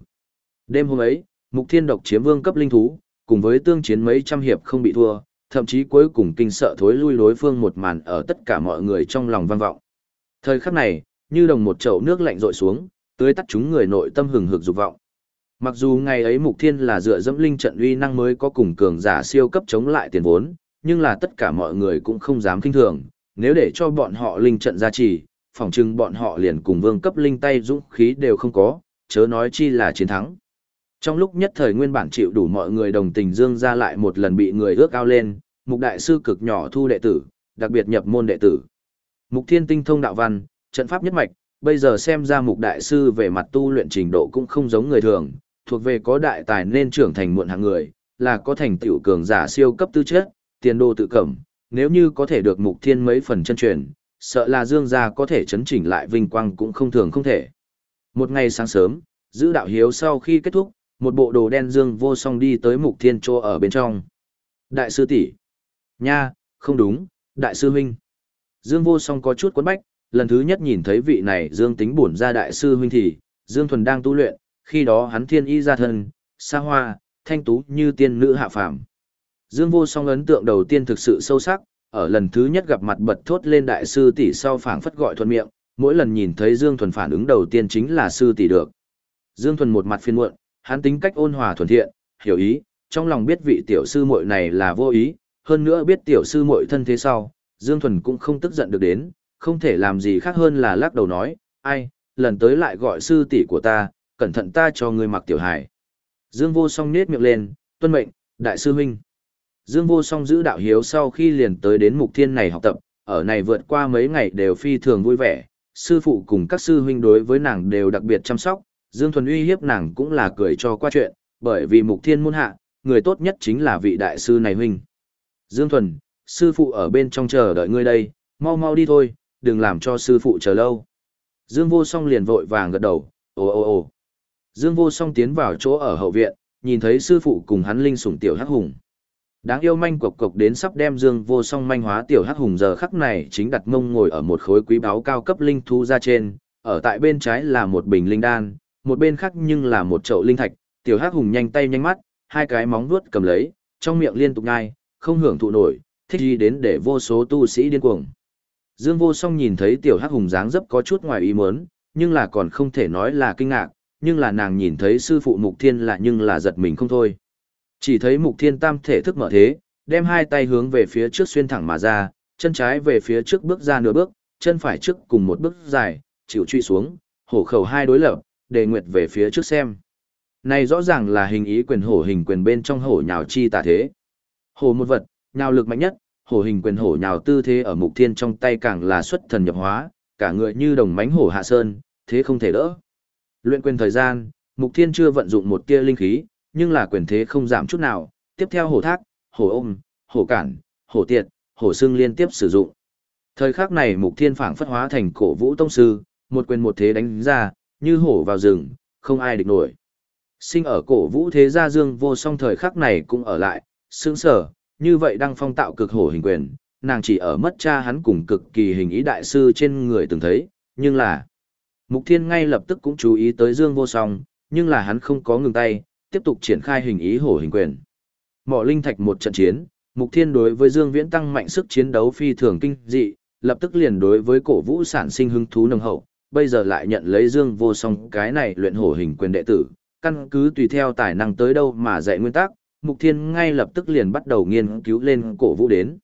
Đêm hôm ấy, Mục Thiên độc chiếm vương cấp linh thú, cùng với tương chiến mấy trăm hiệp không bị thua, thậm chí cuối cùng kinh sợ thối lui đối phương một màn ở tất cả mọi người trong lòng vang vọng. Thời khắc này, như đồng một chậu nước lạnh rội xuống, tưới tắt chúng người nội tâm hừng hực dục vọng. Mặc dù ngày ấy Mục Thiên là dựa dẫm linh trận uy năng mới có cùng cường giả siêu cấp chống lại tiền vốn, nhưng là tất cả mọi người cũng không dám kinh thường, nếu để cho bọn họ linh trận gia trì, phỏng chừng bọn họ liền cùng vương cấp linh tay dũng khí đều không có, chớ nói chi là chiến thắng. Trong lúc nhất thời nguyên bản chịu đủ mọi người đồng tình dương ra lại một lần bị người ước ao lên, mục đại sư cực nhỏ thu đệ tử, đặc biệt nhập môn đệ tử. Mục thiên tinh thông đạo văn, trận pháp nhất mạch, bây giờ xem ra mục đại sư về mặt tu luyện trình độ cũng không giống người thường, thuộc về có đại tài nên trưởng thành muộn hạng người, là có thành tựu cường giả siêu cấp tư chất, tiền đồ tự cẩm, nếu như có thể được mục thiên mấy phần chân truyền, sợ là dương gia có thể chấn chỉnh lại vinh quang cũng không thường không thể. Một ngày sáng sớm, giữ đạo hiếu sau khi kết thúc, một bộ đồ đen dương vô song đi tới mục thiên chỗ ở bên trong. Đại sư tỷ Nha, không đúng, đại sư huynh. Dương vô song có chút quấn bách, lần thứ nhất nhìn thấy vị này dương tính bổn ra đại sư huynh thì, dương thuần đang tu luyện, khi đó hắn thiên y ra thân, xa hoa, thanh tú như tiên nữ hạ phàm. Dương vô song ấn tượng đầu tiên thực sự sâu sắc, ở lần thứ nhất gặp mặt bật thốt lên đại sư tỷ sau phảng phất gọi thuận miệng, mỗi lần nhìn thấy Dương Thuần phản ứng đầu tiên chính là sư tỷ được. Dương Thuần một mặt phiền muộn, hắn tính cách ôn hòa thuần thiện, hiểu ý, trong lòng biết vị tiểu sư muội này là vô ý, hơn nữa biết tiểu sư muội thân thế sau, Dương Thuần cũng không tức giận được đến, không thể làm gì khác hơn là lắc đầu nói, ai, lần tới lại gọi sư tỷ của ta, cẩn thận ta cho ngươi mặc tiểu hài. Dương vô song nết miệng lên, tuân mệnh, đại sư huynh. Dương vô song giữ đạo hiếu sau khi liền tới đến mục thiên này học tập, ở này vượt qua mấy ngày đều phi thường vui vẻ, sư phụ cùng các sư huynh đối với nàng đều đặc biệt chăm sóc, Dương Thuần uy hiếp nàng cũng là cười cho qua chuyện, bởi vì mục thiên môn hạ, người tốt nhất chính là vị đại sư này huynh. Dương Thuần, sư phụ ở bên trong chờ đợi ngươi đây, mau mau đi thôi, đừng làm cho sư phụ chờ lâu. Dương vô song liền vội vàng gật đầu, ồ ồ ồ. Dương vô song tiến vào chỗ ở hậu viện, nhìn thấy sư phụ cùng hắn linh sủng tiểu hắc hùng. Đáng yêu manh cộc cộc đến sắp đem Dương vô song manh hóa tiểu hắc hùng giờ khắc này chính đặt mông ngồi ở một khối quý báu cao cấp linh thu ra trên, ở tại bên trái là một bình linh đan, một bên khác nhưng là một chậu linh thạch, tiểu hắc hùng nhanh tay nhanh mắt, hai cái móng vuốt cầm lấy, trong miệng liên tục nhai, không hưởng thụ nổi, thích gì đến để vô số tu sĩ điên cuồng. Dương Vô Song nhìn thấy tiểu hắc hùng dáng dấp có chút ngoài ý muốn, nhưng là còn không thể nói là kinh ngạc, nhưng là nàng nhìn thấy sư phụ Mục Thiên là nhưng là giật mình không thôi. Chỉ thấy Mục Thiên tam thể thức mở thế, đem hai tay hướng về phía trước xuyên thẳng mà ra, chân trái về phía trước bước ra nửa bước, chân phải trước cùng một bước dài, chịu truy xuống, hổ khẩu hai đối lập, đề nguyệt về phía trước xem. Này rõ ràng là hình ý quyền hổ hình quyền bên trong hổ nhào chi tả thế. Hổ một vật, nhào lực mạnh nhất, hổ hình quyền hổ nhào tư thế ở mục thiên trong tay càng là xuất thần nhập hóa, cả người như đồng mánh hổ hạ sơn, thế không thể đỡ. Luyện quyền thời gian, mục thiên chưa vận dụng một tia linh khí, nhưng là quyền thế không giảm chút nào, tiếp theo hổ thác, hổ ôm, hổ cản, hổ tiệt, hổ xương liên tiếp sử dụng. Thời khắc này mục thiên phảng phất hóa thành cổ vũ tông sư, một quyền một thế đánh ra, như hổ vào rừng, không ai địch nổi. Sinh ở cổ vũ thế gia dương vô song thời khắc này cũng ở lại, sướng sở, như vậy đang phong tạo cực hổ hình quyền, nàng chỉ ở mất cha hắn cùng cực kỳ hình ý đại sư trên người từng thấy, nhưng là... Mục Thiên ngay lập tức cũng chú ý tới Dương Vô Song, nhưng là hắn không có ngừng tay, tiếp tục triển khai hình ý hổ hình quyền. Mỏ linh thạch một trận chiến, Mục Thiên đối với Dương Viễn tăng mạnh sức chiến đấu phi thường kinh dị, lập tức liền đối với cổ vũ sản sinh hứng thú nồng hậu, bây giờ lại nhận lấy Dương Vô Song cái này luyện hổ hình quyền đệ tử, căn cứ tùy theo tài năng tới đâu mà dạy nguyên tắc, Mục Thiên ngay lập tức liền bắt đầu nghiên cứu lên cổ vũ đến.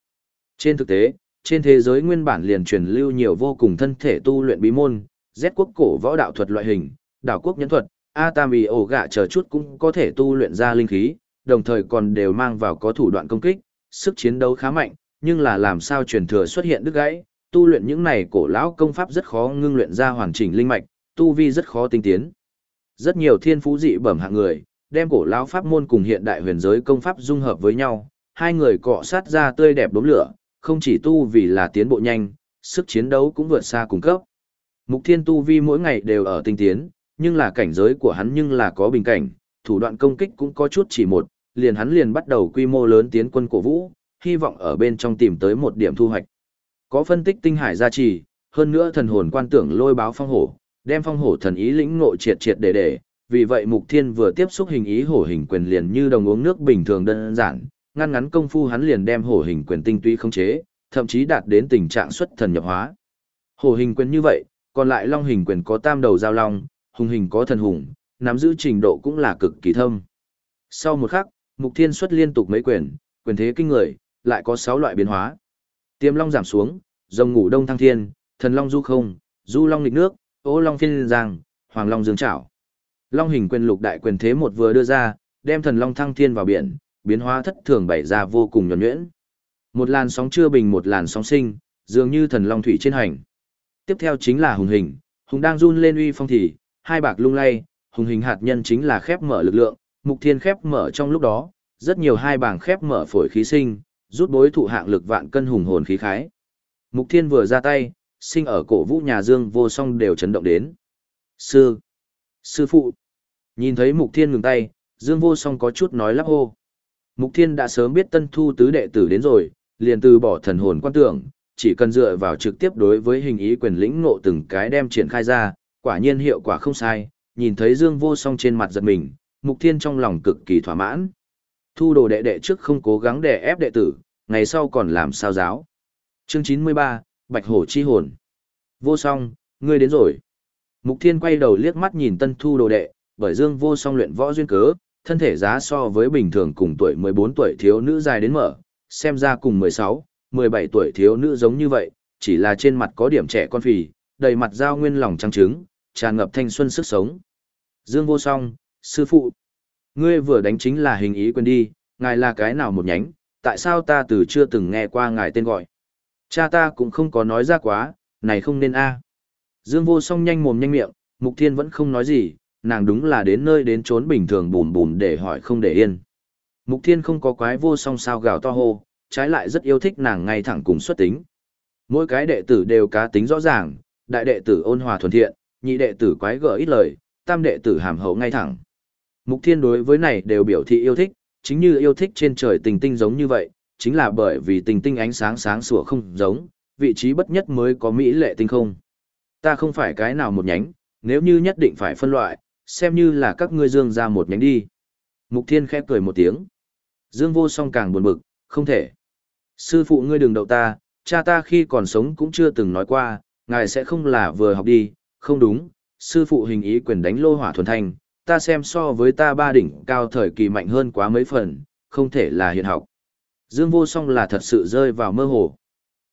Trên thực tế, trên thế giới nguyên bản liền truyền lưu nhiều vô cùng thân thể tu luyện bí môn, Z quốc cổ võ đạo thuật loại hình, đảo quốc nhẫn thuật, a tam Atami ổ gạ chờ chút cũng có thể tu luyện ra linh khí, đồng thời còn đều mang vào có thủ đoạn công kích, sức chiến đấu khá mạnh, nhưng là làm sao truyền thừa xuất hiện đứt gãy, tu luyện những này cổ lão công pháp rất khó ngưng luyện ra hoàn chỉnh linh mạch, tu vi rất khó tinh tiến. Rất nhiều thiên phú dị bẩm hạng người, đem cổ lão pháp môn cùng hiện đại huyền giới công pháp dung hợp với nhau, hai người cọ sát ra tươi đẹp đốm lửa, không chỉ tu vì là tiến bộ nhanh, sức chiến đấu cũng vượt xa cùng cấp. Mục Thiên tu vi mỗi ngày đều ở tinh tiến, nhưng là cảnh giới của hắn nhưng là có bình cảnh, thủ đoạn công kích cũng có chút chỉ một, liền hắn liền bắt đầu quy mô lớn tiến quân cổ vũ, hy vọng ở bên trong tìm tới một điểm thu hoạch. Có phân tích tinh hải gia trì, hơn nữa thần hồn quan tưởng lôi báo phong hổ, đem phong hổ thần ý lĩnh ngộ triệt triệt để để, vì vậy Mục Thiên vừa tiếp xúc hình ý hổ hình quyền liền như đồng uống nước bình thường đơn giản, ngăn ngắn công phu hắn liền đem hổ hình quyền tinh túy khống chế, thậm chí đạt đến tình trạng xuất thần nhập hóa. Hổ hình quyền như vậy, còn lại long hình quyền có tam đầu giao long, hùng hình có thần hùng, nắm giữ trình độ cũng là cực kỳ thâm. Sau một khắc, Mục Thiên xuất liên tục mấy quyền, quyền thế kinh người, lại có 6 loại biến hóa. Tiêm long giảm xuống, rồng ngủ đông thăng thiên, thần long du không, du long lịch nước, ô long phiên giang, hoàng long dương trảo. Long hình quyền lục đại quyền thế một vừa đưa ra, đem thần long thăng thiên vào biển, biến hóa thất thường bày ra vô cùng nhuần nhuyễn. Một làn sóng chưa bình một làn sóng sinh, dường như thần long thủy trên hành. Tiếp theo chính là hùng hình, hùng đang run lên uy phong thì, hai bạc lung lay, hùng hình hạt nhân chính là khép mở lực lượng, mục thiên khép mở trong lúc đó, rất nhiều hai bảng khép mở phổi khí sinh, rút bối thụ hạng lực vạn cân hùng hồn khí khái. Mục thiên vừa ra tay, sinh ở cổ vũ nhà dương vô song đều chấn động đến. Sư! Sư phụ! Nhìn thấy mục thiên ngừng tay, dương vô song có chút nói lắp hô. Mục thiên đã sớm biết tân thu tứ đệ tử đến rồi, liền từ bỏ thần hồn quan tưởng, chỉ cần dựa vào trực tiếp đối với hình ý quyền lĩnh ngộ từng cái đem triển khai ra, quả nhiên hiệu quả không sai, nhìn thấy Dương Vô Song trên mặt giật mình, Mục Thiên trong lòng cực kỳ thỏa mãn. Thu đồ đệ đệ trước không cố gắng đè ép đệ tử, ngày sau còn làm sao giáo. Chương 93, Bạch Hổ chi hồn. Vô Song, ngươi đến rồi. Mục Thiên quay đầu liếc mắt nhìn Tân Thu đồ đệ, bởi Dương Vô Song luyện võ duyên cớ, thân thể giá so với bình thường cùng tuổi 14 tuổi thiếu nữ dài đến mở, xem ra cùng 16, 17 tuổi thiếu nữ giống như vậy, chỉ là trên mặt có điểm trẻ con phì, đầy mặt dao nguyên lòng trắng trứng, tràn ngập thanh xuân sức sống. Dương vô song, sư phụ, ngươi vừa đánh chính là hình ý quên đi, ngài là cái nào một nhánh, tại sao ta từ chưa từng nghe qua ngài tên gọi. Cha ta cũng không có nói ra quá, này không nên a. Dương vô song nhanh mồm nhanh miệng, mục thiên vẫn không nói gì, nàng đúng là đến nơi đến trốn bình thường bùm bùm để hỏi không để yên. Mục thiên không có quái vô song sao gào to hô, trái lại rất yêu thích nàng ngay thẳng cùng xuất tính. Mỗi cái đệ tử đều cá tính rõ ràng, đại đệ tử ôn hòa thuần thiện, nhị đệ tử quái gở ít lời, tam đệ tử hàm hậu ngay thẳng. Mục Thiên đối với này đều biểu thị yêu thích, chính như yêu thích trên trời tình tinh giống như vậy, chính là bởi vì tình tinh ánh sáng sáng sủa không giống, vị trí bất nhất mới có mỹ lệ tinh không. Ta không phải cái nào một nhánh, nếu như nhất định phải phân loại, xem như là các ngươi dương ra một nhánh đi. Mục Thiên khẽ cười một tiếng. Dương vô song càng buồn bực, không thể. Sư phụ ngươi đừng đậu ta, cha ta khi còn sống cũng chưa từng nói qua, ngài sẽ không là vừa học đi, không đúng, sư phụ hình ý quyền đánh lô hỏa thuần thanh, ta xem so với ta ba đỉnh cao thời kỳ mạnh hơn quá mấy phần, không thể là hiện học. Dương vô song là thật sự rơi vào mơ hồ.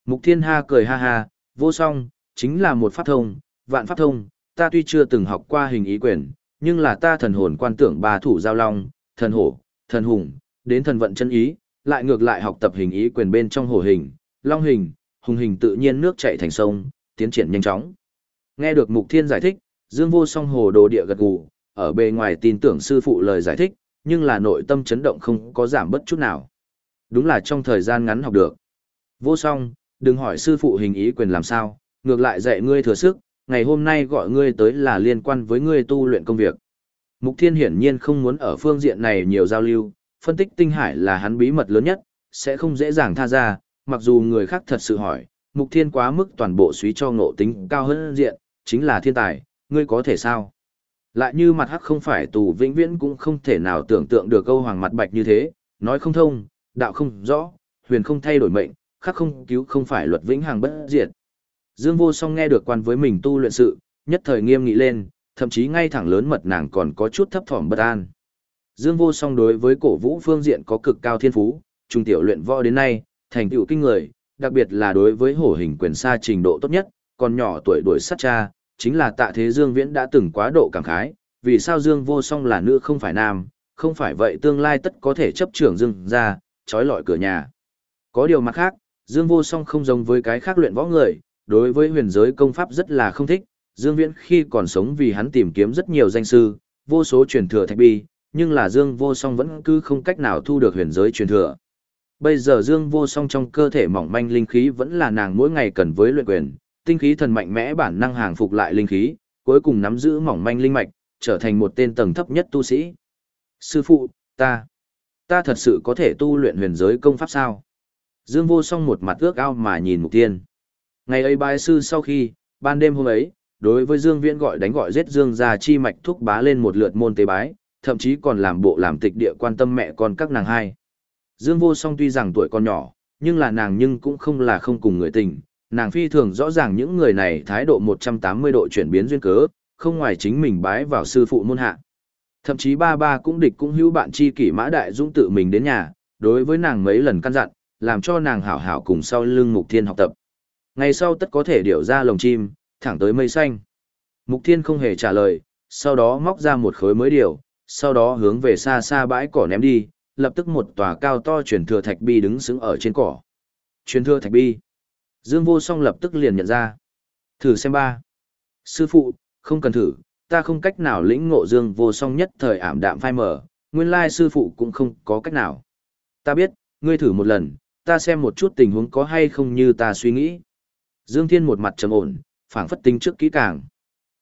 Mục thiên ha cười ha ha, vô song, chính là một pháp thông, vạn pháp thông, ta tuy chưa từng học qua hình ý quyền, nhưng là ta thần hồn quan tưởng ba thủ giao long, thần hổ, thần hùng, đến thần vận chân ý, lại ngược lại học tập hình ý quyền bên trong hổ hình, long hình, hùng hình tự nhiên nước chảy thành sông, tiến triển nhanh chóng. Nghe được Mục Thiên giải thích, Dương Vô Song hồ đồ địa gật gù, ở bề ngoài tin tưởng sư phụ lời giải thích, nhưng là nội tâm chấn động không có giảm bất chút nào. Đúng là trong thời gian ngắn học được. Vô Song, đừng hỏi sư phụ hình ý quyền làm sao, ngược lại dạy ngươi thừa sức, ngày hôm nay gọi ngươi tới là liên quan với ngươi tu luyện công việc. Mục Thiên hiển nhiên không muốn ở phương diện này nhiều giao lưu, phân tích tinh hải là hắn bí mật lớn nhất, sẽ không dễ dàng tha ra, mặc dù người khác thật sự hỏi, Mục Thiên quá mức toàn bộ suý cho ngộ tính cao hơn diện, chính là thiên tài, ngươi có thể sao? Lại như mặt hắc không phải tù vĩnh viễn cũng không thể nào tưởng tượng được câu hoàng mặt bạch như thế, nói không thông, đạo không rõ, huyền không thay đổi mệnh, khắc không cứu không phải luật vĩnh hằng bất diệt. Dương vô song nghe được quan với mình tu luyện sự, nhất thời nghiêm nghị lên, thậm chí ngay thẳng lớn mật nàng còn có chút thấp thỏm bất an. Dương vô song đối với cổ vũ phương diện có cực cao thiên phú, trung tiểu luyện võ đến nay, thành tựu kinh người, đặc biệt là đối với hổ hình quyền xa trình độ tốt nhất, còn nhỏ tuổi đuổi sát cha, chính là tạ thế Dương Viễn đã từng quá độ cảm khái, vì sao Dương vô song là nữ không phải nam, không phải vậy tương lai tất có thể chấp trưởng Dương ra, trói lọi cửa nhà. Có điều mặt khác, Dương vô song không giống với cái khác luyện võ người, đối với huyền giới công pháp rất là không thích, Dương Viễn khi còn sống vì hắn tìm kiếm rất nhiều danh sư, vô số truyền thừa thạch bi, nhưng là Dương vô song vẫn cứ không cách nào thu được huyền giới truyền thừa. Bây giờ Dương vô song trong cơ thể mỏng manh linh khí vẫn là nàng mỗi ngày cần với luyện quyền, tinh khí thần mạnh mẽ bản năng hàng phục lại linh khí, cuối cùng nắm giữ mỏng manh linh mạch, trở thành một tên tầng thấp nhất tu sĩ. Sư phụ, ta, ta thật sự có thể tu luyện huyền giới công pháp sao? Dương vô song một mặt ước ao mà nhìn mục tiên. Ngày ấy bái sư sau khi, ban đêm hôm ấy, đối với Dương Viễn gọi đánh gọi giết Dương gia chi mạch thúc bá lên một lượt môn tế bái, thậm chí còn làm bộ làm tịch địa quan tâm mẹ con các nàng hai. Dương Vô Song tuy rằng tuổi còn nhỏ, nhưng là nàng nhưng cũng không là không cùng người tình, nàng phi thường rõ ràng những người này thái độ 180 độ chuyển biến duyên cớ, không ngoài chính mình bái vào sư phụ môn hạ. Thậm chí ba ba cũng địch cũng hữu bạn chi kỷ mã đại dũng tự mình đến nhà, đối với nàng mấy lần căn dặn, làm cho nàng hảo hảo cùng sau lưng mục thiên học tập. Ngày sau tất có thể điều ra lồng chim, thẳng tới mây xanh. Mục thiên không hề trả lời, sau đó móc ra một khối mới điều, sau đó hướng về xa xa bãi cỏ ném đi, lập tức một tòa cao to truyền thừa thạch bi đứng sững ở trên cỏ. Truyền thừa thạch bi. Dương Vô Song lập tức liền nhận ra. Thử xem ba. Sư phụ, không cần thử, ta không cách nào lĩnh ngộ Dương Vô Song nhất thời ảm đạm phai mở, nguyên lai sư phụ cũng không có cách nào. Ta biết, ngươi thử một lần, ta xem một chút tình huống có hay không như ta suy nghĩ. Dương Thiên một mặt trầm ổn, phảng phất tính trước kỹ càng.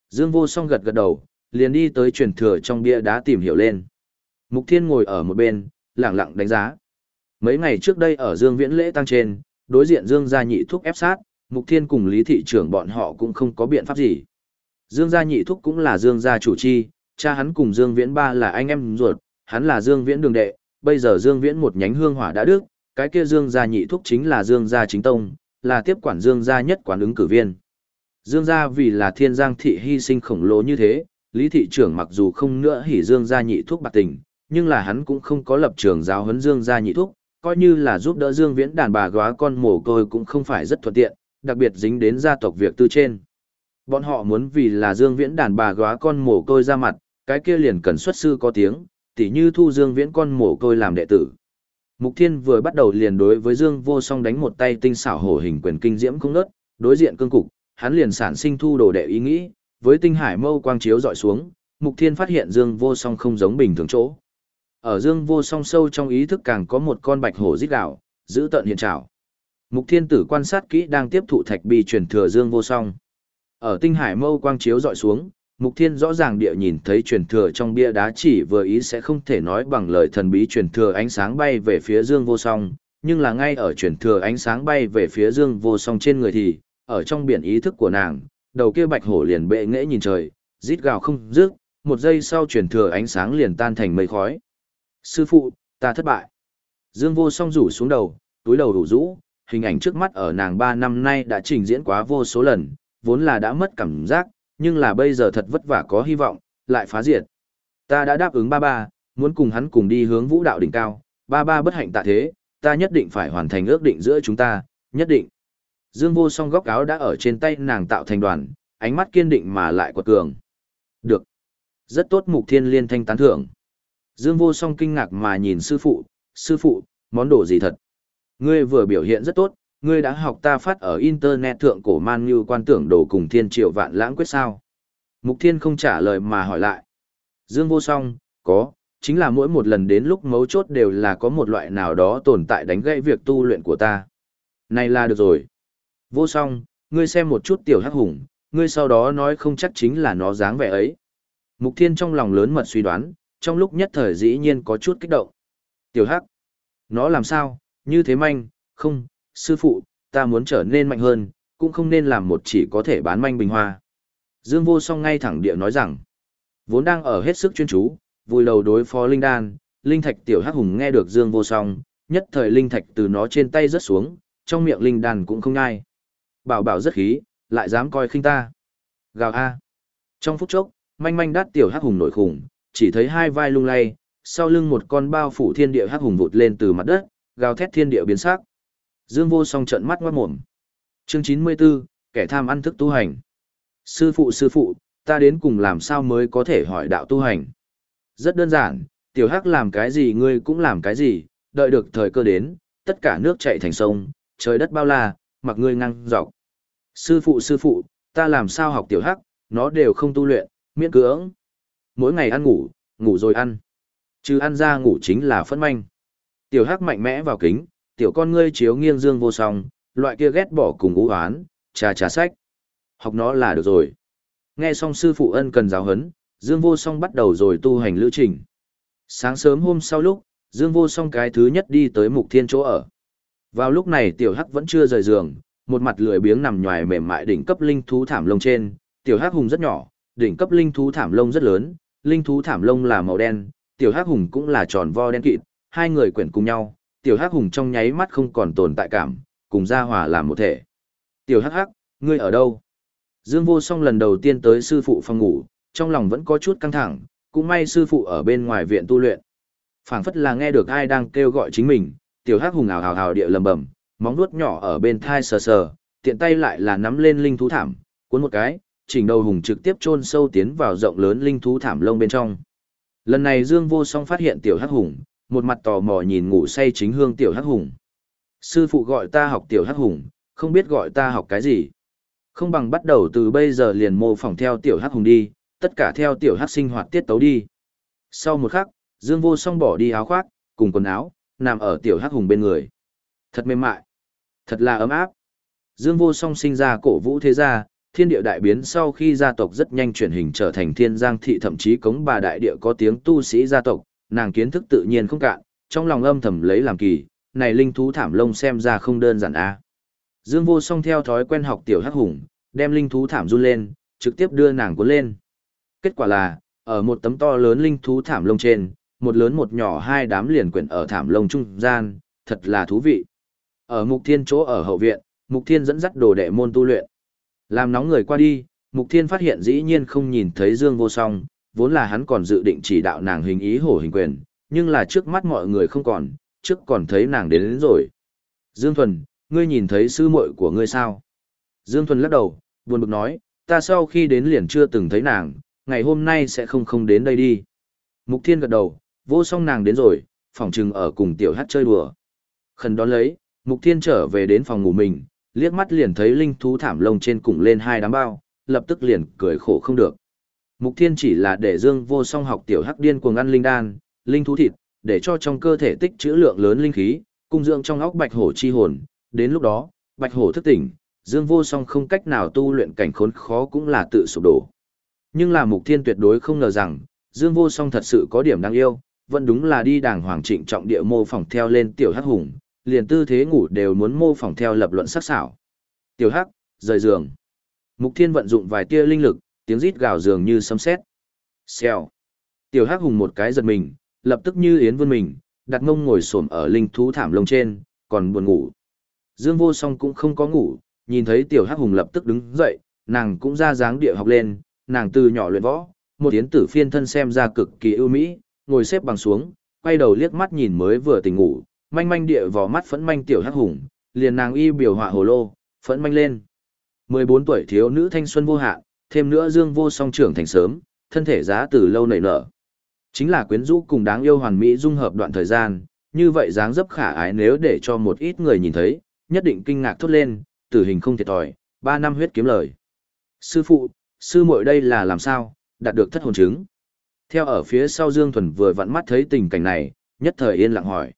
Dương Vô Song gật gật đầu, liền đi tới truyền thừa trong bia đá tìm hiểu lên. Mục Thiên ngồi ở một bên, lặng lặng đánh giá. Mấy ngày trước đây ở Dương Viễn lễ tăng trên, đối diện Dương gia nhị thúc ép sát, Mục Thiên cùng Lý thị trưởng bọn họ cũng không có biện pháp gì. Dương gia nhị thúc cũng là Dương gia chủ chi, cha hắn cùng Dương Viễn ba là anh em ruột, hắn là Dương Viễn đường đệ, bây giờ Dương Viễn một nhánh hương hỏa đã đức, cái kia Dương gia nhị thúc chính là Dương gia chính tông, là tiếp quản Dương gia nhất quán ứng cử viên. Dương gia vì là thiên giang thị hy sinh khổng lồ như thế, Lý thị trưởng mặc dù không nữa hỉ Dương gia nhị thúc bạc tình, nhưng là hắn cũng không có lập trường giáo huấn Dương gia nhị thúc, coi như là giúp đỡ Dương Viễn đàn bà góa con mồ côi cũng không phải rất thuận tiện, đặc biệt dính đến gia tộc việc tư trên. Bọn họ muốn vì là Dương Viễn đàn bà góa con mồ côi ra mặt, cái kia liền cần xuất sư có tiếng, tỉ như thu Dương Viễn con mồ côi làm đệ tử. Mục Thiên vừa bắt đầu liền đối với Dương Vô Song đánh một tay tinh xảo hổ hình quyền kinh diễm không ngớt, đối diện cương cục, hắn liền sản sinh thu đồ đệ ý nghĩ, với tinh hải mâu quang chiếu dọi xuống, Mục Thiên phát hiện Dương Vô Song không giống bình thường chỗ. Ở Dương Vô Song sâu trong ý thức càng có một con bạch hổ rít gào, giữ tận hiện trảo. Mục Thiên Tử quan sát kỹ đang tiếp thụ thạch bi truyền thừa Dương Vô Song. Ở tinh hải mâu quang chiếu dọi xuống, Mục Thiên rõ ràng địa nhìn thấy truyền thừa trong bia đá chỉ vừa ý sẽ không thể nói bằng lời thần bí truyền thừa ánh sáng bay về phía Dương Vô Song, nhưng là ngay ở truyền thừa ánh sáng bay về phía Dương Vô Song trên người thì, ở trong biển ý thức của nàng, đầu kia bạch hổ liền bệ nghễ nhìn trời, rít gào không dứt, một giây sau truyền thừa ánh sáng liền tan thành mây khói. Sư phụ, ta thất bại. Dương Vô Song rủ xuống đầu, túi đầu đủ rũ, hình ảnh trước mắt ở nàng ba năm nay đã trình diễn quá vô số lần, vốn là đã mất cảm giác, nhưng là bây giờ thật vất vả có hy vọng, lại phá diệt. Ta đã đáp ứng ba ba, muốn cùng hắn cùng đi hướng vũ đạo đỉnh cao, ba ba bất hạnh tạ thế, ta nhất định phải hoàn thành ước định giữa chúng ta, nhất định. Dương vô song góc áo đã ở trên tay nàng tạo thành đoàn, ánh mắt kiên định mà lại quật cường. Được. Rất tốt mục thiên liên thanh tán thưởng. Dương vô song kinh ngạc mà nhìn sư phụ, sư phụ, món đồ gì thật. Ngươi vừa biểu hiện rất tốt, ngươi đã học ta phát ở internet thượng cổ man như quan tưởng đồ cùng thiên triệu vạn lãng quyết sao. Mục thiên không trả lời mà hỏi lại. Dương vô song, có, chính là mỗi một lần đến lúc mấu chốt đều là có một loại nào đó tồn tại đánh gãy việc tu luyện của ta. Này là được rồi. Vô song, ngươi xem một chút tiểu hắc hùng, ngươi sau đó nói không chắc chính là nó dáng vẻ ấy. Mục thiên trong lòng lớn mật suy đoán, trong lúc nhất thời dĩ nhiên có chút kích động. Tiểu hắc, nó làm sao, như thế manh, không, sư phụ, ta muốn trở nên mạnh hơn, cũng không nên làm một chỉ có thể bán manh bình hoa. Dương vô song ngay thẳng địa nói rằng, vốn đang ở hết sức chuyên chú, vui đầu đối phó linh đan, linh thạch tiểu hắc hùng nghe được Dương vô song, nhất thời linh thạch từ nó trên tay rớt xuống, trong miệng linh đan cũng không ngai. Bảo bảo rất khí, lại dám coi khinh ta. Gào a. Trong phút chốc, manh manh đát tiểu hắc hùng nổi khủng, chỉ thấy hai vai lung lay, sau lưng một con bao phủ thiên địa hắc hùng vụt lên từ mặt đất, gào thét thiên địa biến sắc. Dương Vô Song trợn mắt ngoát mồm. Chương 94, kẻ tham ăn thức tu hành. Sư phụ sư phụ, ta đến cùng làm sao mới có thể hỏi đạo tu hành? Rất đơn giản, tiểu hắc làm cái gì ngươi cũng làm cái gì, đợi được thời cơ đến, tất cả nước chảy thành sông, trời đất bao la, mặc ngươi ngăn dọc. Sư phụ sư phụ, ta làm sao học tiểu hắc, nó đều không tu luyện, miễn cưỡng. Mỗi ngày ăn ngủ, ngủ rồi ăn. Chứ ăn ra ngủ chính là phân manh. Tiểu hắc mạnh mẽ vào kính, tiểu con ngươi chiếu nghiêng dương vô song, loại kia ghét bỏ cùng ú hoán, trà trà sách. Học nó là được rồi. Nghe xong sư phụ ân cần giáo huấn, Dương Vô Song bắt đầu rồi tu hành lữ trình. Sáng sớm hôm sau lúc, Dương Vô Song cái thứ nhất đi tới Mục Thiên chỗ ở. Vào lúc này Tiểu Hắc vẫn chưa rời giường, một mặt lười biếng nằm nhòi mềm mại đỉnh cấp linh thú thảm lông trên, Tiểu Hắc hùng rất nhỏ, đỉnh cấp linh thú thảm lông rất lớn, linh thú thảm lông là màu đen, Tiểu Hắc hùng cũng là tròn vo đen kịt, hai người quyển cùng nhau, Tiểu Hắc hùng trong nháy mắt không còn tồn tại cảm, cùng ra hòa làm một thể. Tiểu Hắc Hắc, ngươi ở đâu? Dương Vô Song lần đầu tiên tới sư phụ phòng ngủ, trong lòng vẫn có chút căng thẳng, cũng may sư phụ ở bên ngoài viện tu luyện. Phảng phất là nghe được ai đang kêu gọi chính mình, tiểu hắc hùng ảo hào hào địa lầm bầm, móng vuốt nhỏ ở bên thai sờ sờ, tiện tay lại là nắm lên linh thú thảm, cuốn một cái, chỉnh đầu hùng trực tiếp chôn sâu tiến vào rộng lớn linh thú thảm lông bên trong. Lần này Dương Vô Song phát hiện tiểu hắc hùng, một mặt tò mò nhìn ngủ say chính hương tiểu hắc hùng. Sư phụ gọi ta học tiểu hắc hùng, không biết gọi ta học cái gì. Không bằng bắt đầu từ bây giờ liền mô phỏng theo tiểu hắc hùng đi, tất cả theo tiểu hắc sinh hoạt tiết tấu đi. Sau một khắc, Dương Vô Song bỏ đi áo khoác, cùng quần áo, nằm ở tiểu hắc hùng bên người. Thật mềm mại, thật là ấm áp. Dương Vô Song sinh ra cổ vũ thế gia, thiên địa đại biến sau khi gia tộc rất nhanh chuyển hình trở thành thiên giang thị thậm chí cống bà đại địa có tiếng tu sĩ gia tộc, nàng kiến thức tự nhiên không cạn, trong lòng âm thầm lấy làm kỳ, này linh thú thảm lông xem ra không đơn giản a. Dương Vô Song theo thói quen học tiểu hắc hùng, đem linh thú thảm run lên, trực tiếp đưa nàng cuốn lên. Kết quả là, ở một tấm to lớn linh thú thảm lông trên, một lớn một nhỏ hai đám liền quyển ở thảm lông trung gian, thật là thú vị. Ở Mục Thiên chỗ ở hậu viện, Mục Thiên dẫn dắt đồ đệ môn tu luyện. Làm nóng người qua đi, Mục Thiên phát hiện dĩ nhiên không nhìn thấy Dương Vô Song, vốn là hắn còn dự định chỉ đạo nàng hình ý hổ hình quyền, nhưng là trước mắt mọi người không còn, trước còn thấy nàng đến, đến rồi. Dương Thuần, ngươi nhìn thấy sư muội của ngươi sao? Dương Thuần lắc đầu, buồn bực nói, ta sau khi đến liền chưa từng thấy nàng, ngày hôm nay sẽ không không đến đây đi. Mục Thiên gật đầu, vô song nàng đến rồi, phòng trừng ở cùng tiểu hát chơi đùa. Khẩn đón lấy, Mục Thiên trở về đến phòng ngủ mình, liếc mắt liền thấy linh thú thảm lông trên cùng lên hai đám bao, lập tức liền cười khổ không được. Mục Thiên chỉ là để Dương Vô Song học tiểu hắc điên cuồng ăn linh đan, linh thú thịt, để cho trong cơ thể tích trữ lượng lớn linh khí, cung dưỡng trong óc bạch hổ chi hồn, đến lúc đó, bạch hổ thức tỉnh, Dương Vô Song không cách nào tu luyện cảnh khốn khó cũng là tự sụp đổ. Nhưng là Mục Thiên tuyệt đối không ngờ rằng, Dương Vô Song thật sự có điểm đáng yêu, vẫn đúng là đi đàng hoàng trịnh trọng địa mô phỏng theo lên tiểu hắc hùng, liền tư thế ngủ đều muốn mô phỏng theo lập luận sắc sảo. Tiểu hắc, rời giường. Mục Thiên vận dụng vài tia linh lực, tiếng rít gào dường như sấm sét. Xèo. Tiểu hắc hùng một cái giật mình, lập tức như yến vươn mình, đặt ngông ngồi xổm ở linh thú thảm lông trên, còn buồn ngủ. Dương Vô Song cũng không có ngủ, nhìn thấy tiểu hắc hùng lập tức đứng dậy, nàng cũng ra dáng địa học lên, nàng từ nhỏ luyện võ, một tiếng tử phiên thân xem ra cực kỳ ưu mỹ, ngồi xếp bằng xuống, quay đầu liếc mắt nhìn mới vừa tỉnh ngủ, manh manh địa vò mắt phẫn manh tiểu hắc hùng, liền nàng y biểu họa hồ lô, phẫn manh lên. 14 tuổi thiếu nữ thanh xuân vô hạn, thêm nữa Dương Vô Song trưởng thành sớm, thân thể giá từ lâu nảy nở. Chính là quyến rũ cùng đáng yêu hoàn mỹ dung hợp đoạn thời gian, như vậy dáng dấp khả ái nếu để cho một ít người nhìn thấy, nhất định kinh ngạc thốt lên, tử hình không thiệt thòi, ba năm huyết kiếm lời. Sư phụ, sư muội đây là làm sao, đạt được thất hồn chứng. Theo ở phía sau Dương Thuần vừa vặn mắt thấy tình cảnh này, nhất thời yên lặng hỏi.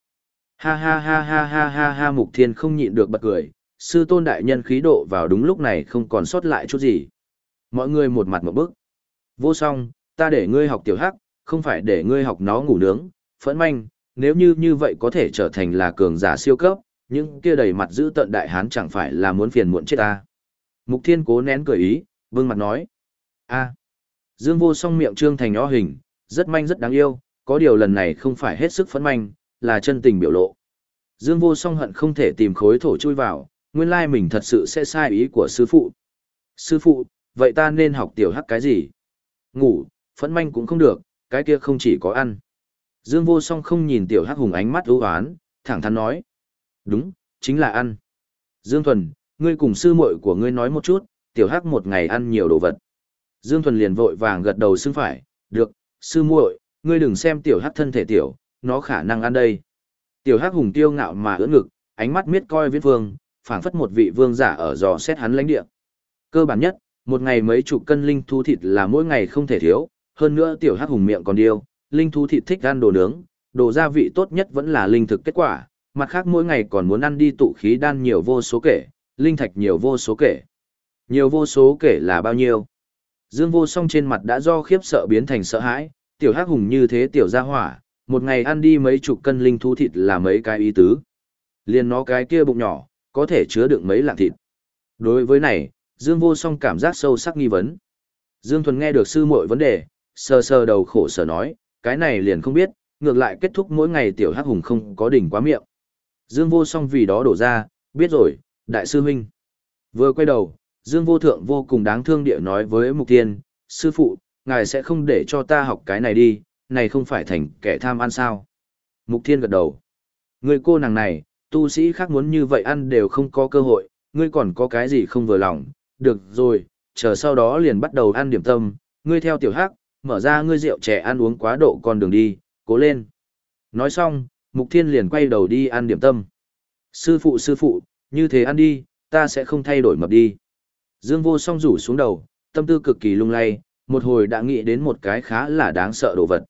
Ha ha ha ha ha ha ha mục thiên không nhịn được bật cười, sư tôn đại nhân khí độ vào đúng lúc này không còn sót lại chút gì. Mọi người một mặt một bức. Vô song, ta để ngươi học tiểu hắc, không phải để ngươi học nó ngủ nướng, phẫn manh, nếu như như vậy có thể trở thành là cường giả siêu cấp, những kia đầy mặt giữ tận đại hán chẳng phải là muốn phiền muộn chết ta. Mục thiên cố nén cười ý, vương mặt nói. a Dương vô song miệng trương thành nhó hình, rất manh rất đáng yêu, có điều lần này không phải hết sức phẫn manh, là chân tình biểu lộ. Dương vô song hận không thể tìm khối thổ chui vào, nguyên lai mình thật sự sẽ sai ý của sư phụ. Sư phụ, vậy ta nên học tiểu hắc cái gì? Ngủ, phẫn manh cũng không được, cái kia không chỉ có ăn. Dương vô song không nhìn tiểu hắc hùng ánh mắt ưu hoán, thẳng thắn nói. Đúng, chính là ăn. Dương Thuần, ngươi cùng sư muội của ngươi nói một chút, tiểu hắc một ngày ăn nhiều đồ vật. Dương Thuần liền vội vàng gật đầu xưng phải, được, sư muội, ngươi đừng xem tiểu hắc thân thể tiểu, nó khả năng ăn đây. Tiểu hắc hùng tiêu ngạo mà ưỡn ngực, ánh mắt miết coi viết vương, phảng phất một vị vương giả ở dò xét hắn lãnh địa. Cơ bản nhất, một ngày mấy chục cân linh thú thịt là mỗi ngày không thể thiếu, hơn nữa tiểu hắc hùng miệng còn điêu, linh thú thịt thích ăn đồ nướng, đồ gia vị tốt nhất vẫn là linh thực kết quả, mặt khác mỗi ngày còn muốn ăn đi tụ khí đan nhiều vô số kể, linh thạch nhiều vô số kể. Nhiều vô số kể là bao nhiêu? Dương vô song trên mặt đã do khiếp sợ biến thành sợ hãi, tiểu hắc hùng như thế tiểu gia hỏa, một ngày ăn đi mấy chục cân linh thú thịt là mấy cái ý tứ. Liên nó cái kia bụng nhỏ, có thể chứa đựng mấy lạng thịt. Đối với này, Dương vô song cảm giác sâu sắc nghi vấn. Dương Thuần nghe được sư muội vấn đề, sờ sờ đầu khổ sở nói, cái này liền không biết, ngược lại kết thúc mỗi ngày tiểu hắc hùng không có đỉnh quá miệng. Dương vô song vì đó đổ ra, biết rồi, đại sư huynh. Vừa quay đầu, Dương vô thượng vô cùng đáng thương địa nói với Mục Tiên, sư phụ, ngài sẽ không để cho ta học cái này đi, này không phải thành kẻ tham ăn sao. Mục Thiên gật đầu. Người cô nàng này, tu sĩ khác muốn như vậy ăn đều không có cơ hội, ngươi còn có cái gì không vừa lòng, được rồi, chờ sau đó liền bắt đầu ăn điểm tâm, ngươi theo tiểu hắc, mở ra ngươi rượu trẻ ăn uống quá độ con đường đi, cố lên. Nói xong, Mục Thiên liền quay đầu đi ăn điểm tâm. Sư phụ sư phụ, như thế ăn đi, ta sẽ không thay đổi mập đi. Dương vô song rủ xuống đầu, tâm tư cực kỳ lung lay, một hồi đã nghĩ đến một cái khá là đáng sợ đồ vật.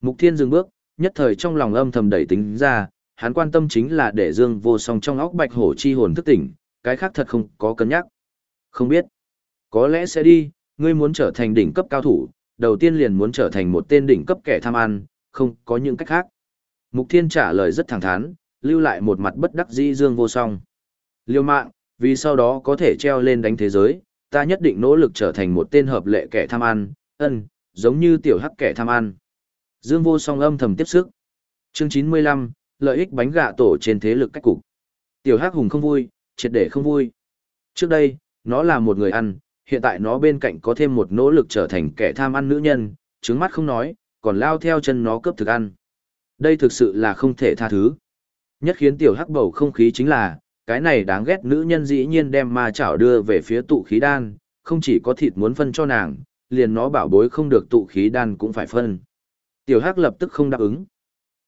Mục Thiên dừng bước, nhất thời trong lòng âm thầm đẩy tính ra, hắn quan tâm chính là để Dương vô song trong óc bạch hổ chi hồn thức tỉnh, cái khác thật không có cân nhắc. Không biết. Có lẽ sẽ đi, ngươi muốn trở thành đỉnh cấp cao thủ, đầu tiên liền muốn trở thành một tên đỉnh cấp kẻ tham ăn, không có những cách khác. Mục Thiên trả lời rất thẳng thắn, lưu lại một mặt bất đắc dĩ dương vô song. Liêu mạng, vì sau đó có thể treo lên đánh thế giới, ta nhất định nỗ lực trở thành một tên hợp lệ kẻ tham ăn, ân, giống như tiểu hắc kẻ tham ăn. Dương vô song âm thầm tiếp sức. Chương 95, lợi ích bánh gạ tổ trên thế lực cách cục. Tiểu hắc hùng không vui, triệt để không vui. Trước đây, nó là một người ăn, hiện tại nó bên cạnh có thêm một nỗ lực trở thành kẻ tham ăn nữ nhân, trứng mắt không nói, còn lao theo chân nó cướp thực ăn. Đây thực sự là không thể tha thứ. Nhất khiến tiểu hắc bầu không khí chính là, cái này đáng ghét nữ nhân dĩ nhiên đem ma chảo đưa về phía tụ khí đan, không chỉ có thịt muốn phân cho nàng, liền nó bảo bối không được tụ khí đan cũng phải phân. Tiểu hắc lập tức không đáp ứng.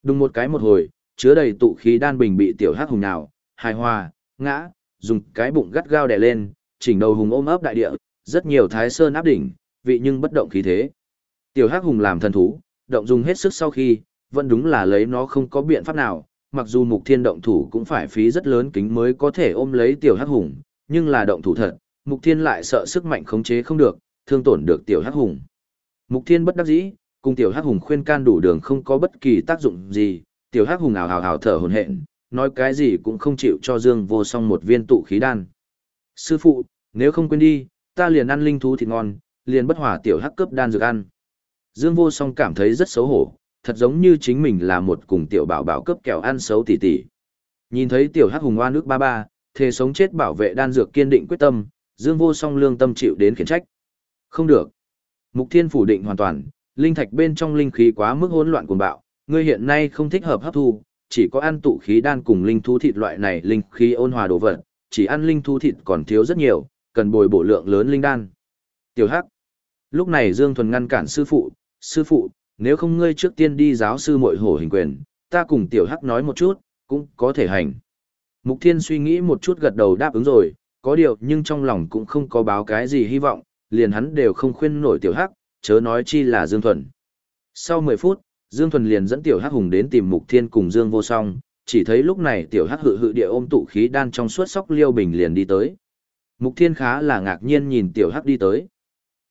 đúng một cái một hồi, chứa đầy tụ khí đan bình bị tiểu hắc hùng nào, hài hòa, ngã, dùng cái bụng gắt gao đè lên, chỉnh đầu hùng ôm ấp đại địa, rất nhiều thái sơn áp đỉnh, vị nhưng bất động khí thế. Tiểu Hắc Hùng làm thần thú, động dùng hết sức sau khi, vẫn đúng là lấy nó không có biện pháp nào, mặc dù Mục Thiên động thủ cũng phải phí rất lớn kính mới có thể ôm lấy Tiểu Hắc Hùng, nhưng là động thủ thật, Mục Thiên lại sợ sức mạnh khống chế không được, thương tổn được Tiểu Hắc Hùng. Mục Thiên bất đắc dĩ, cùng Tiểu Hắc Hùng khuyên can đủ đường không có bất kỳ tác dụng gì, Tiểu Hắc Hùng ào ào ào thở hổn hển, nói cái gì cũng không chịu cho Dương Vô Song một viên tụ khí đan. Sư phụ, nếu không quên đi, ta liền ăn linh thú thịt ngon, liền bất hỏa Tiểu Hắc cướp đan dược ăn. Dương Vô Song cảm thấy rất xấu hổ, thật giống như chính mình là một cùng Tiểu Bảo Bảo cướp kẹo ăn xấu tỉ tỉ. Nhìn thấy Tiểu Hắc Hùng oan nước ba ba, thề sống chết bảo vệ đan dược kiên định quyết tâm, Dương Vô Song lương tâm chịu đến khiển trách. Không được. Mục Thiên phủ định hoàn toàn, linh thạch bên trong linh khí quá mức hỗn loạn cuồng bạo, ngươi hiện nay không thích hợp hấp thu, chỉ có ăn tụ khí đan cùng linh thú thịt loại này linh khí ôn hòa đồ vật, chỉ ăn linh thu thịt còn thiếu rất nhiều, cần bồi bổ lượng lớn linh đan. Tiểu Hắc. Lúc này Dương Thuần ngăn cản sư phụ, sư phụ, nếu không ngươi trước tiên đi giáo sư muội hổ hình quyền, ta cùng Tiểu Hắc nói một chút, cũng có thể hành. Mục Thiên suy nghĩ một chút gật đầu đáp ứng rồi, có điều nhưng trong lòng cũng không có báo cái gì hy vọng, liền hắn đều không khuyên nổi Tiểu Hắc, chớ nói chi là Dương Thuần. Sau 10 phút, Dương Thuần liền dẫn Tiểu Hắc Hùng đến tìm Mục Thiên cùng Dương Vô Song, chỉ thấy lúc này Tiểu Hắc hự hự địa ôm tụ khí đan trong suốt sóc liêu bình liền đi tới. Mục Thiên khá là ngạc nhiên nhìn Tiểu Hắc đi tới.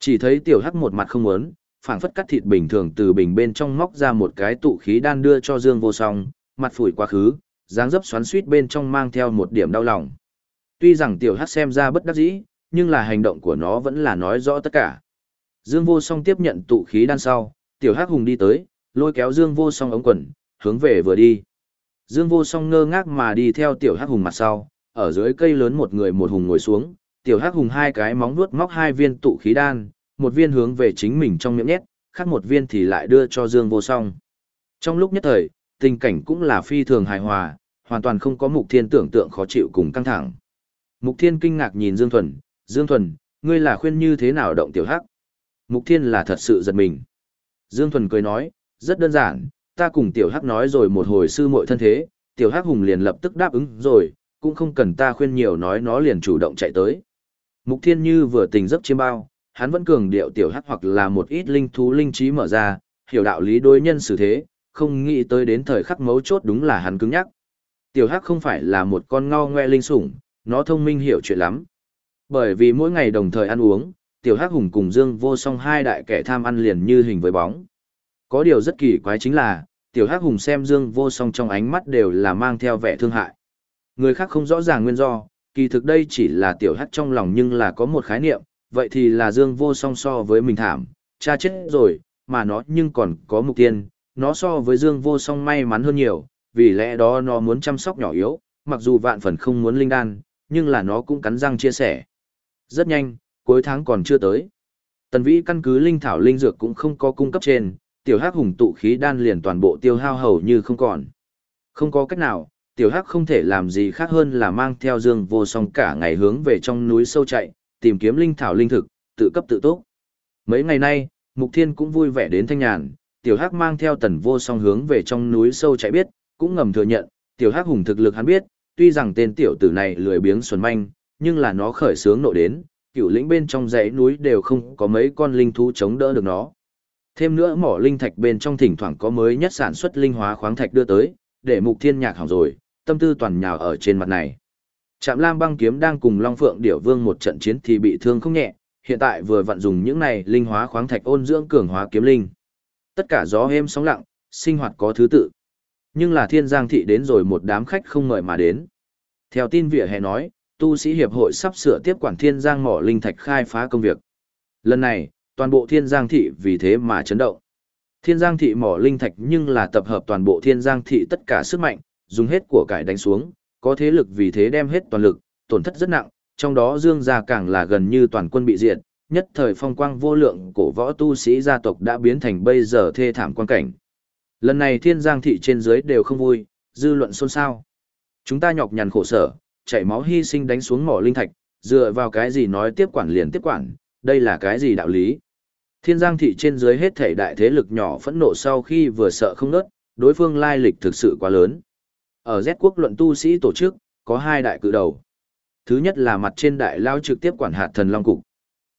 Chỉ thấy Tiểu Hắc một mặt không muốn, phảng phất cắt thịt bình thường từ bình bên trong móc ra một cái tụ khí đan đưa cho Dương Vô Song, mặt phủi quá khứ, dáng dấp xoắn suýt bên trong mang theo một điểm đau lòng. Tuy rằng Tiểu Hắc xem ra bất đắc dĩ, nhưng là hành động của nó vẫn là nói rõ tất cả. Dương Vô Song tiếp nhận tụ khí đan sau, Tiểu Hắc Hùng đi tới, lôi kéo Dương Vô Song ống quần, hướng về vừa đi. Dương Vô Song ngơ ngác mà đi theo Tiểu Hắc Hùng mặt sau, ở dưới cây lớn một người một hùng ngồi xuống, Tiểu Hắc Hùng hai cái móng vuốt móc hai viên tụ khí đan, một viên hướng về chính mình trong miệng nhét, khác một viên thì lại đưa cho Dương Vô Song. Trong lúc nhất thời, tình cảnh cũng là phi thường hài hòa, hoàn toàn không có Mục Thiên tưởng tượng khó chịu cùng căng thẳng. Mục Thiên kinh ngạc nhìn Dương Thuần, Dương Thuần, ngươi là khuyên như thế nào động tiểu hắc? Mục Thiên là thật sự giật mình. Dương Thuần cười nói, rất đơn giản, ta cùng tiểu hắc nói rồi một hồi sư muội thân thế, tiểu hắc hùng liền lập tức đáp ứng rồi, cũng không cần ta khuyên nhiều nói nó liền chủ động chạy tới. Mục Thiên như vừa tình giấc chiêm bao, hắn vẫn cường điệu tiểu hắc hoặc là một ít linh thú linh trí mở ra, hiểu đạo lý đối nhân xử thế, không nghĩ tới đến thời khắc mấu chốt đúng là hắn cứng nhắc. Tiểu hắc không phải là một con ngao ngoe linh sủng, nó thông minh hiểu chuyện lắm. Bởi vì mỗi ngày đồng thời ăn uống, tiểu hắc hùng cùng Dương Vô Song hai đại kẻ tham ăn liền như hình với bóng. Có điều rất kỳ quái chính là, tiểu hắc hùng xem Dương Vô Song trong ánh mắt đều là mang theo vẻ thương hại. Người khác không rõ ràng nguyên do, kỳ thực đây chỉ là tiểu hắc trong lòng nhưng là có một khái niệm, vậy thì là Dương Vô Song so với mình thảm, cha chết rồi, mà nó nhưng còn có mục tiên, nó so với Dương Vô Song may mắn hơn nhiều, vì lẽ đó nó muốn chăm sóc nhỏ yếu, mặc dù vạn phần không muốn linh đan, nhưng là nó cũng cắn răng chia sẻ. Rất nhanh, cuối tháng còn chưa tới. Tần Vĩ căn cứ linh thảo linh dược cũng không có cung cấp trên, tiểu hắc hùng tụ khí đan liền toàn bộ tiêu hao hầu như không còn. Không có cách nào, tiểu hắc không thể làm gì khác hơn là mang theo dương vô song cả ngày hướng về trong núi sâu chạy, tìm kiếm linh thảo linh thực, tự cấp tự tốt. Mấy ngày nay, Mục Thiên cũng vui vẻ đến thanh nhàn, tiểu hắc mang theo tần vô song hướng về trong núi sâu chạy biết, cũng ngầm thừa nhận, tiểu hắc hùng thực lực hắn biết, tuy rằng tên tiểu tử này lười biếng xuẩn manh, nhưng là nó khởi sướng nộ đến, cựu lĩnh bên trong dãy núi đều không có mấy con linh thú chống đỡ được nó. Thêm nữa mỏ linh thạch bên trong thỉnh thoảng có mới nhất sản xuất linh hóa khoáng thạch đưa tới, để mục thiên nhạc hỏng rồi, tâm tư toàn nhào ở trên mặt này. Trạm Lam băng kiếm đang cùng Long Phượng Điểu Vương một trận chiến thì bị thương không nhẹ, hiện tại vừa vận dùng những này linh hóa khoáng thạch ôn dưỡng cường hóa kiếm linh. Tất cả gió êm sóng lặng, sinh hoạt có thứ tự. Nhưng là thiên giang thị đến rồi một đám khách không mời mà đến. Theo tin vỉa hè nói, tu sĩ hiệp hội sắp sửa tiếp quản thiên giang mỏ linh thạch khai phá công việc. Lần này, toàn bộ thiên giang thị vì thế mà chấn động. Thiên giang thị mỏ linh thạch nhưng là tập hợp toàn bộ thiên giang thị tất cả sức mạnh, dùng hết của cải đánh xuống, có thế lực vì thế đem hết toàn lực, tổn thất rất nặng, trong đó dương gia càng là gần như toàn quân bị diệt, nhất thời phong quang vô lượng cổ võ tu sĩ gia tộc đã biến thành bây giờ thê thảm quan cảnh. Lần này thiên giang thị trên dưới đều không vui, dư luận xôn xao. Chúng ta nhọc nhằn khổ sở, chảy máu hy sinh đánh xuống mỏ linh thạch, dựa vào cái gì nói tiếp quản liền tiếp quản, đây là cái gì đạo lý. Thiên giang thị trên dưới hết thể đại thế lực nhỏ phẫn nộ sau khi vừa sợ không nớt, đối phương lai lịch thực sự quá lớn. Ở Z quốc luận tu sĩ tổ chức, có hai đại cự đầu. Thứ nhất là mặt trên đại lao trực tiếp quản hạt thần long cục.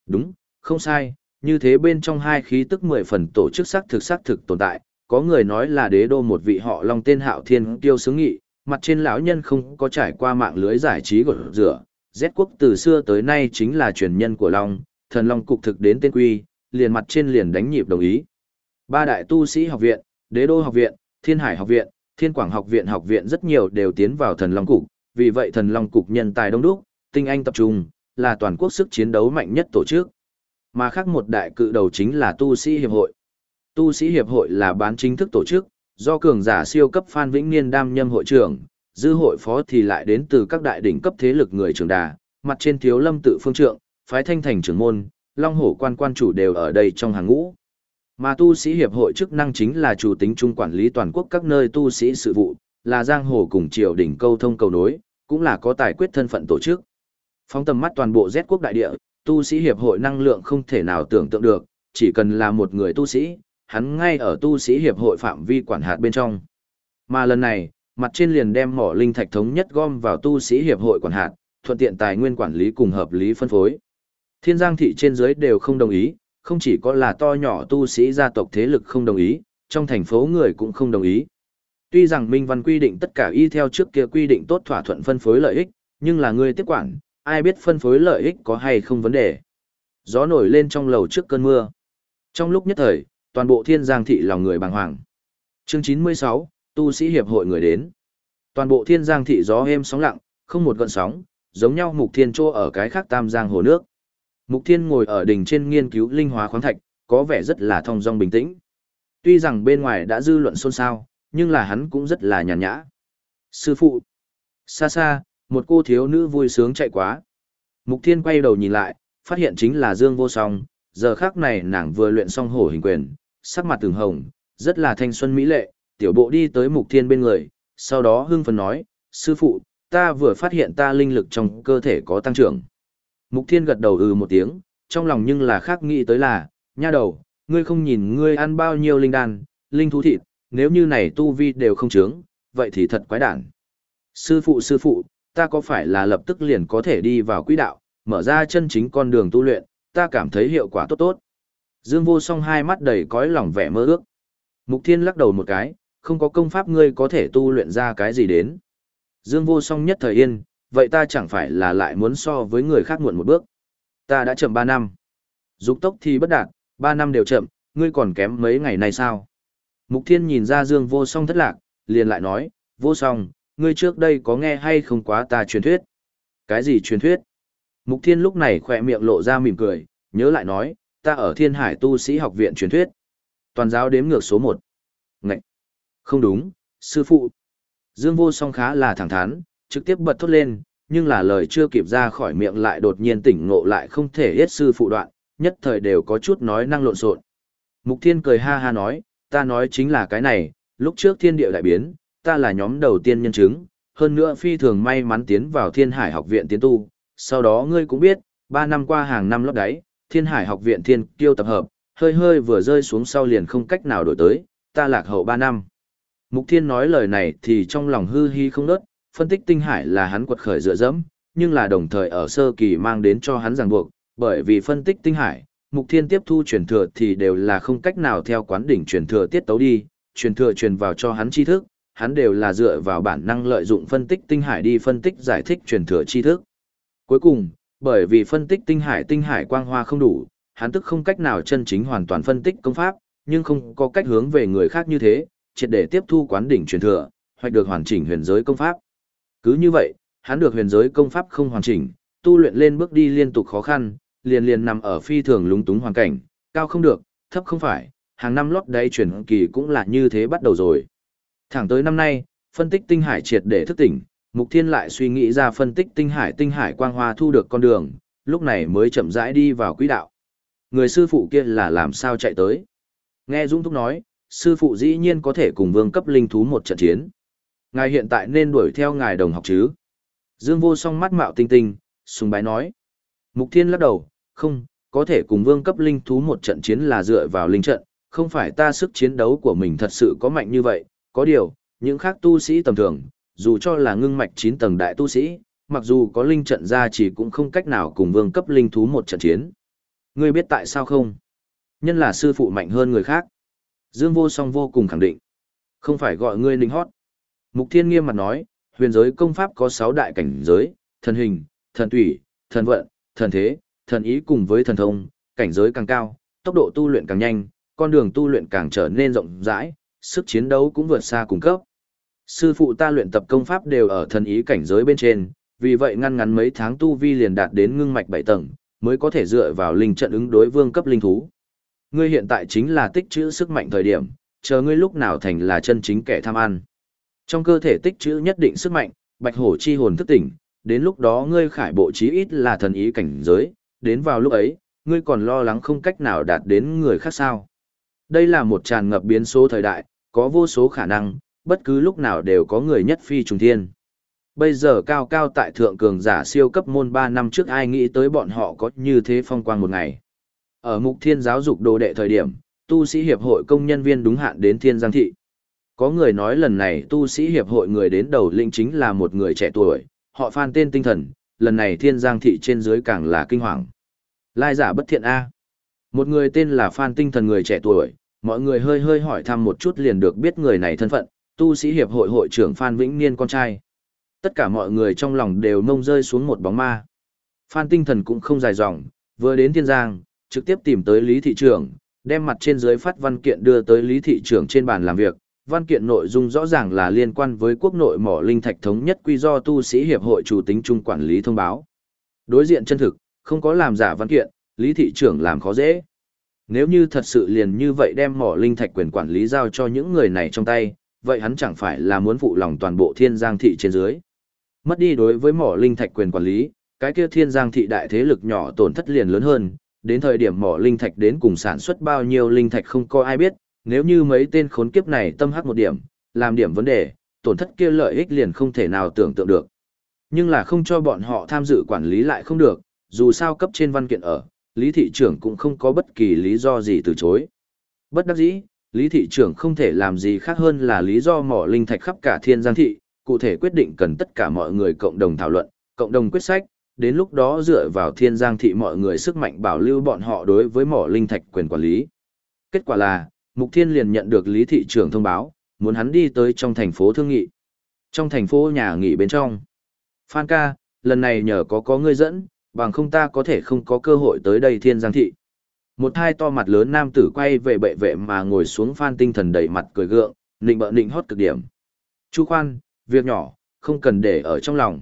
Đúng, không sai, như thế bên trong hai khí tức mười phần tổ chức xác thực xác thực tồn tại, có người nói là đế đô một vị họ long tên hạo thiên tiêu xứng nghị, mặt trên lão nhân không có trải qua mạng lưới giải trí của rửa, Z quốc từ xưa tới nay chính là truyền nhân của Long, thần Long cục thực đến tên quy, liền mặt trên liền đánh nhịp đồng ý. Ba đại tu sĩ học viện, đế đô học viện, thiên hải học viện, thiên quảng học viện học viện rất nhiều đều tiến vào thần Long cục, vì vậy thần Long cục nhân tài đông đúc, tinh anh tập trung, là toàn quốc sức chiến đấu mạnh nhất tổ chức. Mà khác một đại cự đầu chính là tu sĩ hiệp hội. Tu sĩ hiệp hội là bán chính thức tổ chức, do cường giả siêu cấp Phan Vĩnh Niên đam nhâm hội trưởng, dư hội phó thì lại đến từ các đại đỉnh cấp thế lực người trưởng đà, mặt trên thiếu lâm tự phương trượng, phái thanh thành trưởng môn, long hổ quan quan chủ đều ở đây trong hàng ngũ. Mà tu sĩ hiệp hội chức năng chính là chủ tính trung quản lý toàn quốc các nơi tu sĩ sự vụ, là giang hồ cùng triều đỉnh câu thông cầu nối, cũng là có tài quyết thân phận tổ chức. Phóng tầm mắt toàn bộ Z quốc đại địa, tu sĩ hiệp hội năng lượng không thể nào tưởng tượng được, chỉ cần là một người tu sĩ, hắn ngay ở tu sĩ hiệp hội phạm vi quản hạt bên trong. Mà lần này, mặt trên liền đem mỏ linh thạch thống nhất gom vào tu sĩ hiệp hội quản hạt, thuận tiện tài nguyên quản lý cùng hợp lý phân phối. Thiên Giang thị trên dưới đều không đồng ý, không chỉ có là to nhỏ tu sĩ gia tộc thế lực không đồng ý, trong thành phố người cũng không đồng ý. Tuy rằng Minh Văn quy định tất cả y theo trước kia quy định tốt thỏa thuận phân phối lợi ích, nhưng là người tiếp quản, ai biết phân phối lợi ích có hay không vấn đề. Gió nổi lên trong lầu trước cơn mưa. Trong lúc nhất thời, toàn bộ thiên giang thị lòng người bàng hoàng. Chương 96, tu sĩ hiệp hội người đến. Toàn bộ thiên giang thị gió êm sóng lặng, không một gợn sóng, giống nhau mục thiên trô ở cái khác tam giang hồ nước. Mục thiên ngồi ở đỉnh trên nghiên cứu linh hóa khoáng thạch, có vẻ rất là thong dong bình tĩnh. Tuy rằng bên ngoài đã dư luận xôn xao, nhưng là hắn cũng rất là nhàn nhã. Sư phụ. Xa xa, một cô thiếu nữ vui sướng chạy quá. Mục thiên quay đầu nhìn lại, phát hiện chính là Dương vô song, giờ khác này nàng vừa luyện xong hổ hình quyền, sắc mặt từng hồng, rất là thanh xuân mỹ lệ, tiểu bộ đi tới mục thiên bên người, sau đó hưng phấn nói, sư phụ, ta vừa phát hiện ta linh lực trong cơ thể có tăng trưởng. Mục thiên gật đầu ừ một tiếng, trong lòng nhưng là khác nghĩ tới là, nha đầu, ngươi không nhìn ngươi ăn bao nhiêu linh đan, linh thú thịt, nếu như này tu vi đều không trướng, vậy thì thật quái đản. Sư phụ sư phụ, ta có phải là lập tức liền có thể đi vào quỹ đạo, mở ra chân chính con đường tu luyện, ta cảm thấy hiệu quả tốt tốt. Dương vô song hai mắt đầy cõi lòng vẻ mơ ước. Mục thiên lắc đầu một cái, không có công pháp ngươi có thể tu luyện ra cái gì đến. Dương vô song nhất thời yên, vậy ta chẳng phải là lại muốn so với người khác muộn một bước. Ta đã chậm ba năm. Dục tốc thì bất đạt, ba năm đều chậm, ngươi còn kém mấy ngày nay sao? Mục thiên nhìn ra Dương vô song thất lạc, liền lại nói, vô song, ngươi trước đây có nghe hay không quá ta truyền thuyết? Cái gì truyền thuyết? Mục thiên lúc này khỏe miệng lộ ra mỉm cười, nhớ lại nói, ta ở thiên hải tu sĩ học viện truyền thuyết. Toàn giáo đếm ngược số một. Ngậy! Không đúng, sư phụ. Dương vô song khá là thẳng thắn, trực tiếp bật thốt lên, nhưng là lời chưa kịp ra khỏi miệng lại đột nhiên tỉnh ngộ lại không thể hết sư phụ đoạn, nhất thời đều có chút nói năng lộn xộn. Mục Thiên cười ha ha nói, ta nói chính là cái này, lúc trước thiên địa đại biến, ta là nhóm đầu tiên nhân chứng, hơn nữa phi thường may mắn tiến vào thiên hải học viện tiến tu, sau đó ngươi cũng biết, ba năm qua hàng năm lót đáy, thiên hải học viện thiên kiêu tập hợp, hơi hơi vừa rơi xuống sau liền không cách nào đổi tới, ta lạc hậu ba năm. Mục thiên nói lời này thì trong lòng hư hi không nớt, phân tích tinh hải là hắn quật khởi dựa dẫm, nhưng là đồng thời ở sơ kỳ mang đến cho hắn ràng buộc, bởi vì phân tích tinh hải, mục thiên tiếp thu truyền thừa thì đều là không cách nào theo quán đỉnh truyền thừa tiết tấu đi, truyền thừa truyền vào cho hắn tri thức, hắn đều là dựa vào bản năng lợi dụng phân tích tinh hải đi phân tích giải thích truyền thừa tri thức. Cuối cùng, bởi vì phân tích tinh hải tinh hải quang hoa không đủ, hắn tức không cách nào chân chính hoàn toàn phân tích công pháp, nhưng không có cách hướng về người khác như thế, triệt để tiếp thu quán đỉnh truyền thừa, hoặc được hoàn chỉnh huyền giới công pháp. Cứ như vậy, hắn được huyền giới công pháp không hoàn chỉnh, tu luyện lên bước đi liên tục khó khăn, liền liền nằm ở phi thường lúng túng hoàn cảnh, cao không được, thấp không phải, hàng năm lót đáy chuyển kỳ cũng là như thế bắt đầu rồi. Thẳng tới năm nay, phân tích tinh hải triệt để thức tỉnh, Mục Thiên lại suy nghĩ ra phân tích tinh hải tinh hải quang hoa thu được con đường, lúc này mới chậm rãi đi vào quỹ đạo. Người sư phụ kia là làm sao chạy tới? Nghe Dung Thúc nói, sư phụ dĩ nhiên có thể cùng vương cấp linh thú một trận chiến. Ngài hiện tại nên đuổi theo ngài đồng học chứ? Dương vô song mắt mạo tinh tinh, sùng bái nói. Mục Thiên lắc đầu, không, có thể cùng vương cấp linh thú một trận chiến là dựa vào linh trận, không phải ta sức chiến đấu của mình thật sự có mạnh như vậy, có điều, những khác tu sĩ tầm thường, dù cho là ngưng mạch 9 tầng đại tu sĩ, mặc dù có linh trận ra chỉ cũng không cách nào cùng vương cấp linh thú một trận chiến. Ngươi biết tại sao không? Nhân là sư phụ mạnh hơn người khác. Dương vô song vô cùng khẳng định. Không phải gọi ngươi linh hót. Mục thiên nghiêm mặt nói, huyền giới công pháp có 6 đại cảnh giới, thần hình, thần tủy, thần vận, thần thế, thần ý cùng với thần thông, cảnh giới càng cao, tốc độ tu luyện càng nhanh, con đường tu luyện càng trở nên rộng rãi, sức chiến đấu cũng vượt xa cùng cấp. Sư phụ ta luyện tập công pháp đều ở thần ý cảnh giới bên trên, vì vậy ngăn ngắn mấy tháng tu vi liền đạt đến ngưng mạch 7 tầng, mới có thể dựa vào linh trận ứng đối vương cấp linh thú. Ngươi hiện tại chính là tích trữ sức mạnh thời điểm, chờ ngươi lúc nào thành là chân chính kẻ tham ăn. Trong cơ thể tích trữ nhất định sức mạnh, bạch hổ chi hồn thức tỉnh, đến lúc đó ngươi khải bộ chí ít là thần ý cảnh giới, đến vào lúc ấy, ngươi còn lo lắng không cách nào đạt đến người khác sao. Đây là một tràn ngập biến số thời đại, có vô số khả năng, bất cứ lúc nào đều có người nhất phi trùng thiên. Bây giờ cao cao tại thượng cường giả siêu cấp môn 3 năm trước ai nghĩ tới bọn họ có như thế phong quang một ngày. Ở mục thiên giáo dục đồ đệ thời điểm, tu sĩ hiệp hội công nhân viên đúng hạn đến thiên giang thị. Có người nói lần này tu sĩ hiệp hội người đến đầu lĩnh chính là một người trẻ tuổi, họ phan tên tinh thần, lần này thiên giang thị trên dưới càng là kinh hoàng. Lai giả bất thiện A. Một người tên là phan tinh thần người trẻ tuổi, mọi người hơi hơi hỏi thăm một chút liền được biết người này thân phận, tu sĩ hiệp hội hội trưởng Phan Vĩnh Niên con trai. Tất cả mọi người trong lòng đều nông rơi xuống một bóng ma. Phan tinh thần cũng không dài dòng, vừa đến Thiên Giang, trực tiếp tìm tới Lý Thị trưởng, đem mặt trên dưới phát văn kiện đưa tới Lý Thị trưởng trên bàn làm việc. Văn kiện nội dung rõ ràng là liên quan với quốc nội mỏ linh thạch thống nhất quy do tu sĩ hiệp hội chủ tính trung quản lý thông báo. Đối diện chân thực, không có làm giả văn kiện, Lý Thị trưởng làm khó dễ. Nếu như thật sự liền như vậy đem mỏ linh thạch quyền quản lý giao cho những người này trong tay, vậy hắn chẳng phải là muốn phụ lòng toàn bộ thiên giang thị trên dưới. Mất đi đối với mỏ linh thạch quyền quản lý, cái kia thiên giang thị đại thế lực nhỏ tổn thất liền lớn hơn, đến thời điểm mỏ linh thạch đến cùng sản xuất bao nhiêu linh thạch không có ai biết, nếu như mấy tên khốn kiếp này tâm hắc một điểm, làm điểm vấn đề, tổn thất kia lợi ích liền không thể nào tưởng tượng được. Nhưng là không cho bọn họ tham dự quản lý lại không được, dù sao cấp trên văn kiện ở, Lý thị trưởng cũng không có bất kỳ lý do gì từ chối. Bất đắc dĩ, Lý thị trưởng không thể làm gì khác hơn là lý do mỏ linh thạch khắp cả thiên giang thị, cụ thể quyết định cần tất cả mọi người cộng đồng thảo luận, cộng đồng quyết sách, đến lúc đó dựa vào thiên giang thị mọi người sức mạnh bảo lưu bọn họ đối với mỏ linh thạch quyền quản lý. Kết quả là, Mục Thiên liền nhận được Lý thị trưởng thông báo, muốn hắn đi tới trong thành phố thương nghị. Trong thành phố nhà nghỉ bên trong. Phan ca, lần này nhờ có có ngươi dẫn, bằng không ta có thể không có cơ hội tới đây thiên giang thị. Một hai to mặt lớn nam tử quay về bệ vệ mà ngồi xuống phan tinh thần đầy mặt cười gượng, nịnh bợ nịnh hót cực điểm. Chu khoan, việc nhỏ, không cần để ở trong lòng.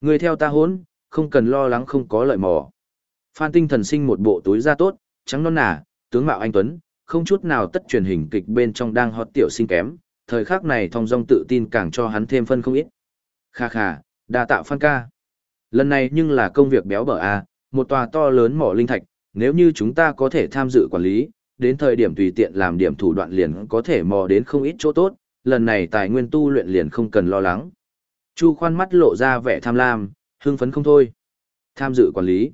Người theo ta hốn, không cần lo lắng không có lợi mò. Phan tinh thần sinh một bộ túi da tốt, trắng non nà, tướng mạo anh Tuấn, không chút nào tất truyền hình kịch bên trong đang hót tiểu sinh kém, thời khắc này thong dong tự tin càng cho hắn thêm phân không ít. Kha kha, đa tạo phan ca. Lần này nhưng là công việc béo bở a, một tòa to lớn mỏ linh thạch, nếu như chúng ta có thể tham dự quản lý, đến thời điểm tùy tiện làm điểm thủ đoạn liền có thể mò đến không ít chỗ tốt, lần này tài nguyên tu luyện liền không cần lo lắng. Chu khoan mắt lộ ra vẻ tham lam, hưng phấn không thôi. Tham dự quản lý.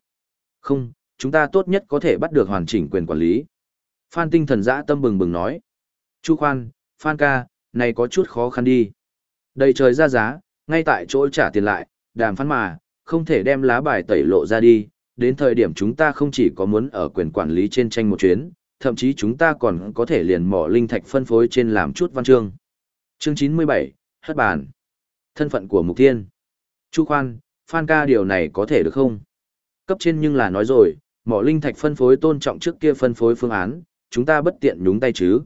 Không, chúng ta tốt nhất có thể bắt được hoàn chỉnh quyền quản lý. Phan tinh thần dã tâm bừng bừng nói. Chu khoan, Phan ca, này có chút khó khăn đi. Đầy trời ra giá, ngay tại chỗ trả tiền lại, đàm phán mà, không thể đem lá bài tẩy lộ ra đi, đến thời điểm chúng ta không chỉ có muốn ở quyền quản lý trên tranh một chuyến, thậm chí chúng ta còn có thể liền mỏ linh thạch phân phối trên làm chút văn chương. Chương 97, Hất bàn. Thân phận của Mục Thiên. Chu khoan, Phan ca điều này có thể được không? Cấp trên nhưng là nói rồi, mỏ linh thạch phân phối tôn trọng trước kia phân phối phương án, chúng ta bất tiện nhúng tay chứ.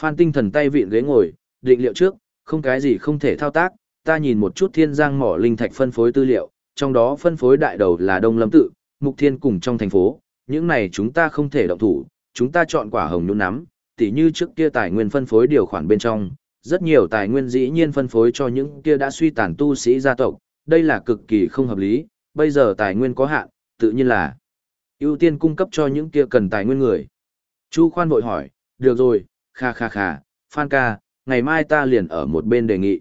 Phan tinh thần tay vịn ghế ngồi, định liệu trước, không cái gì không thể thao tác, ta nhìn một chút thiên giang mỏ linh thạch phân phối tư liệu, trong đó phân phối đại đầu là Đông Lâm Tự, Mục Thiên cùng trong thành phố, những này chúng ta không thể động thủ, chúng ta chọn quả hồng nhũ nắm, tỉ như trước kia tài nguyên phân phối điều khoản bên trong, rất nhiều tài nguyên dĩ nhiên phân phối cho những kia đã suy tàn tu sĩ gia tộc, đây là cực kỳ không hợp lý, bây giờ tài nguyên có hạn, tự nhiên là ưu tiên cung cấp cho những kia cần tài nguyên người. Chu khoan vội hỏi, được rồi, kha kha kha, Phan ca, ngày mai ta liền ở một bên đề nghị.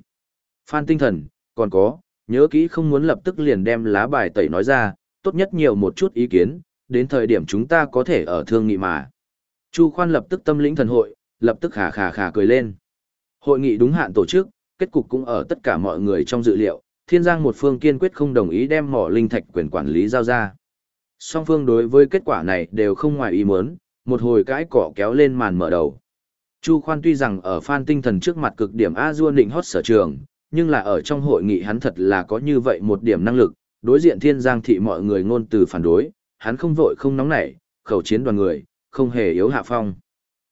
Phan tinh thần, còn có, nhớ kỹ không muốn lập tức liền đem lá bài tẩy nói ra, tốt nhất nhiều một chút ý kiến, đến thời điểm chúng ta có thể ở thương nghị mà. Chu Khoan lập tức tâm lĩnh thần hội, lập tức khà khà khà cười lên. Hội nghị đúng hạn tổ chức, kết cục cũng ở tất cả mọi người trong dự liệu, Thiên Giang một phương kiên quyết không đồng ý đem mỏ linh thạch quyền quản lý giao ra. Song phương đối với kết quả này đều không ngoài ý muốn, một hồi cãi cỏ kéo lên màn mở đầu. Chu Khoan tuy rằng ở phan tinh thần trước mặt cực điểm A-dua định hót sở trường, nhưng là ở trong hội nghị hắn thật là có như vậy một điểm năng lực, đối diện thiên giang thị mọi người ngôn từ phản đối, hắn không vội không nóng nảy, khẩu chiến đoàn người, không hề yếu hạ phong.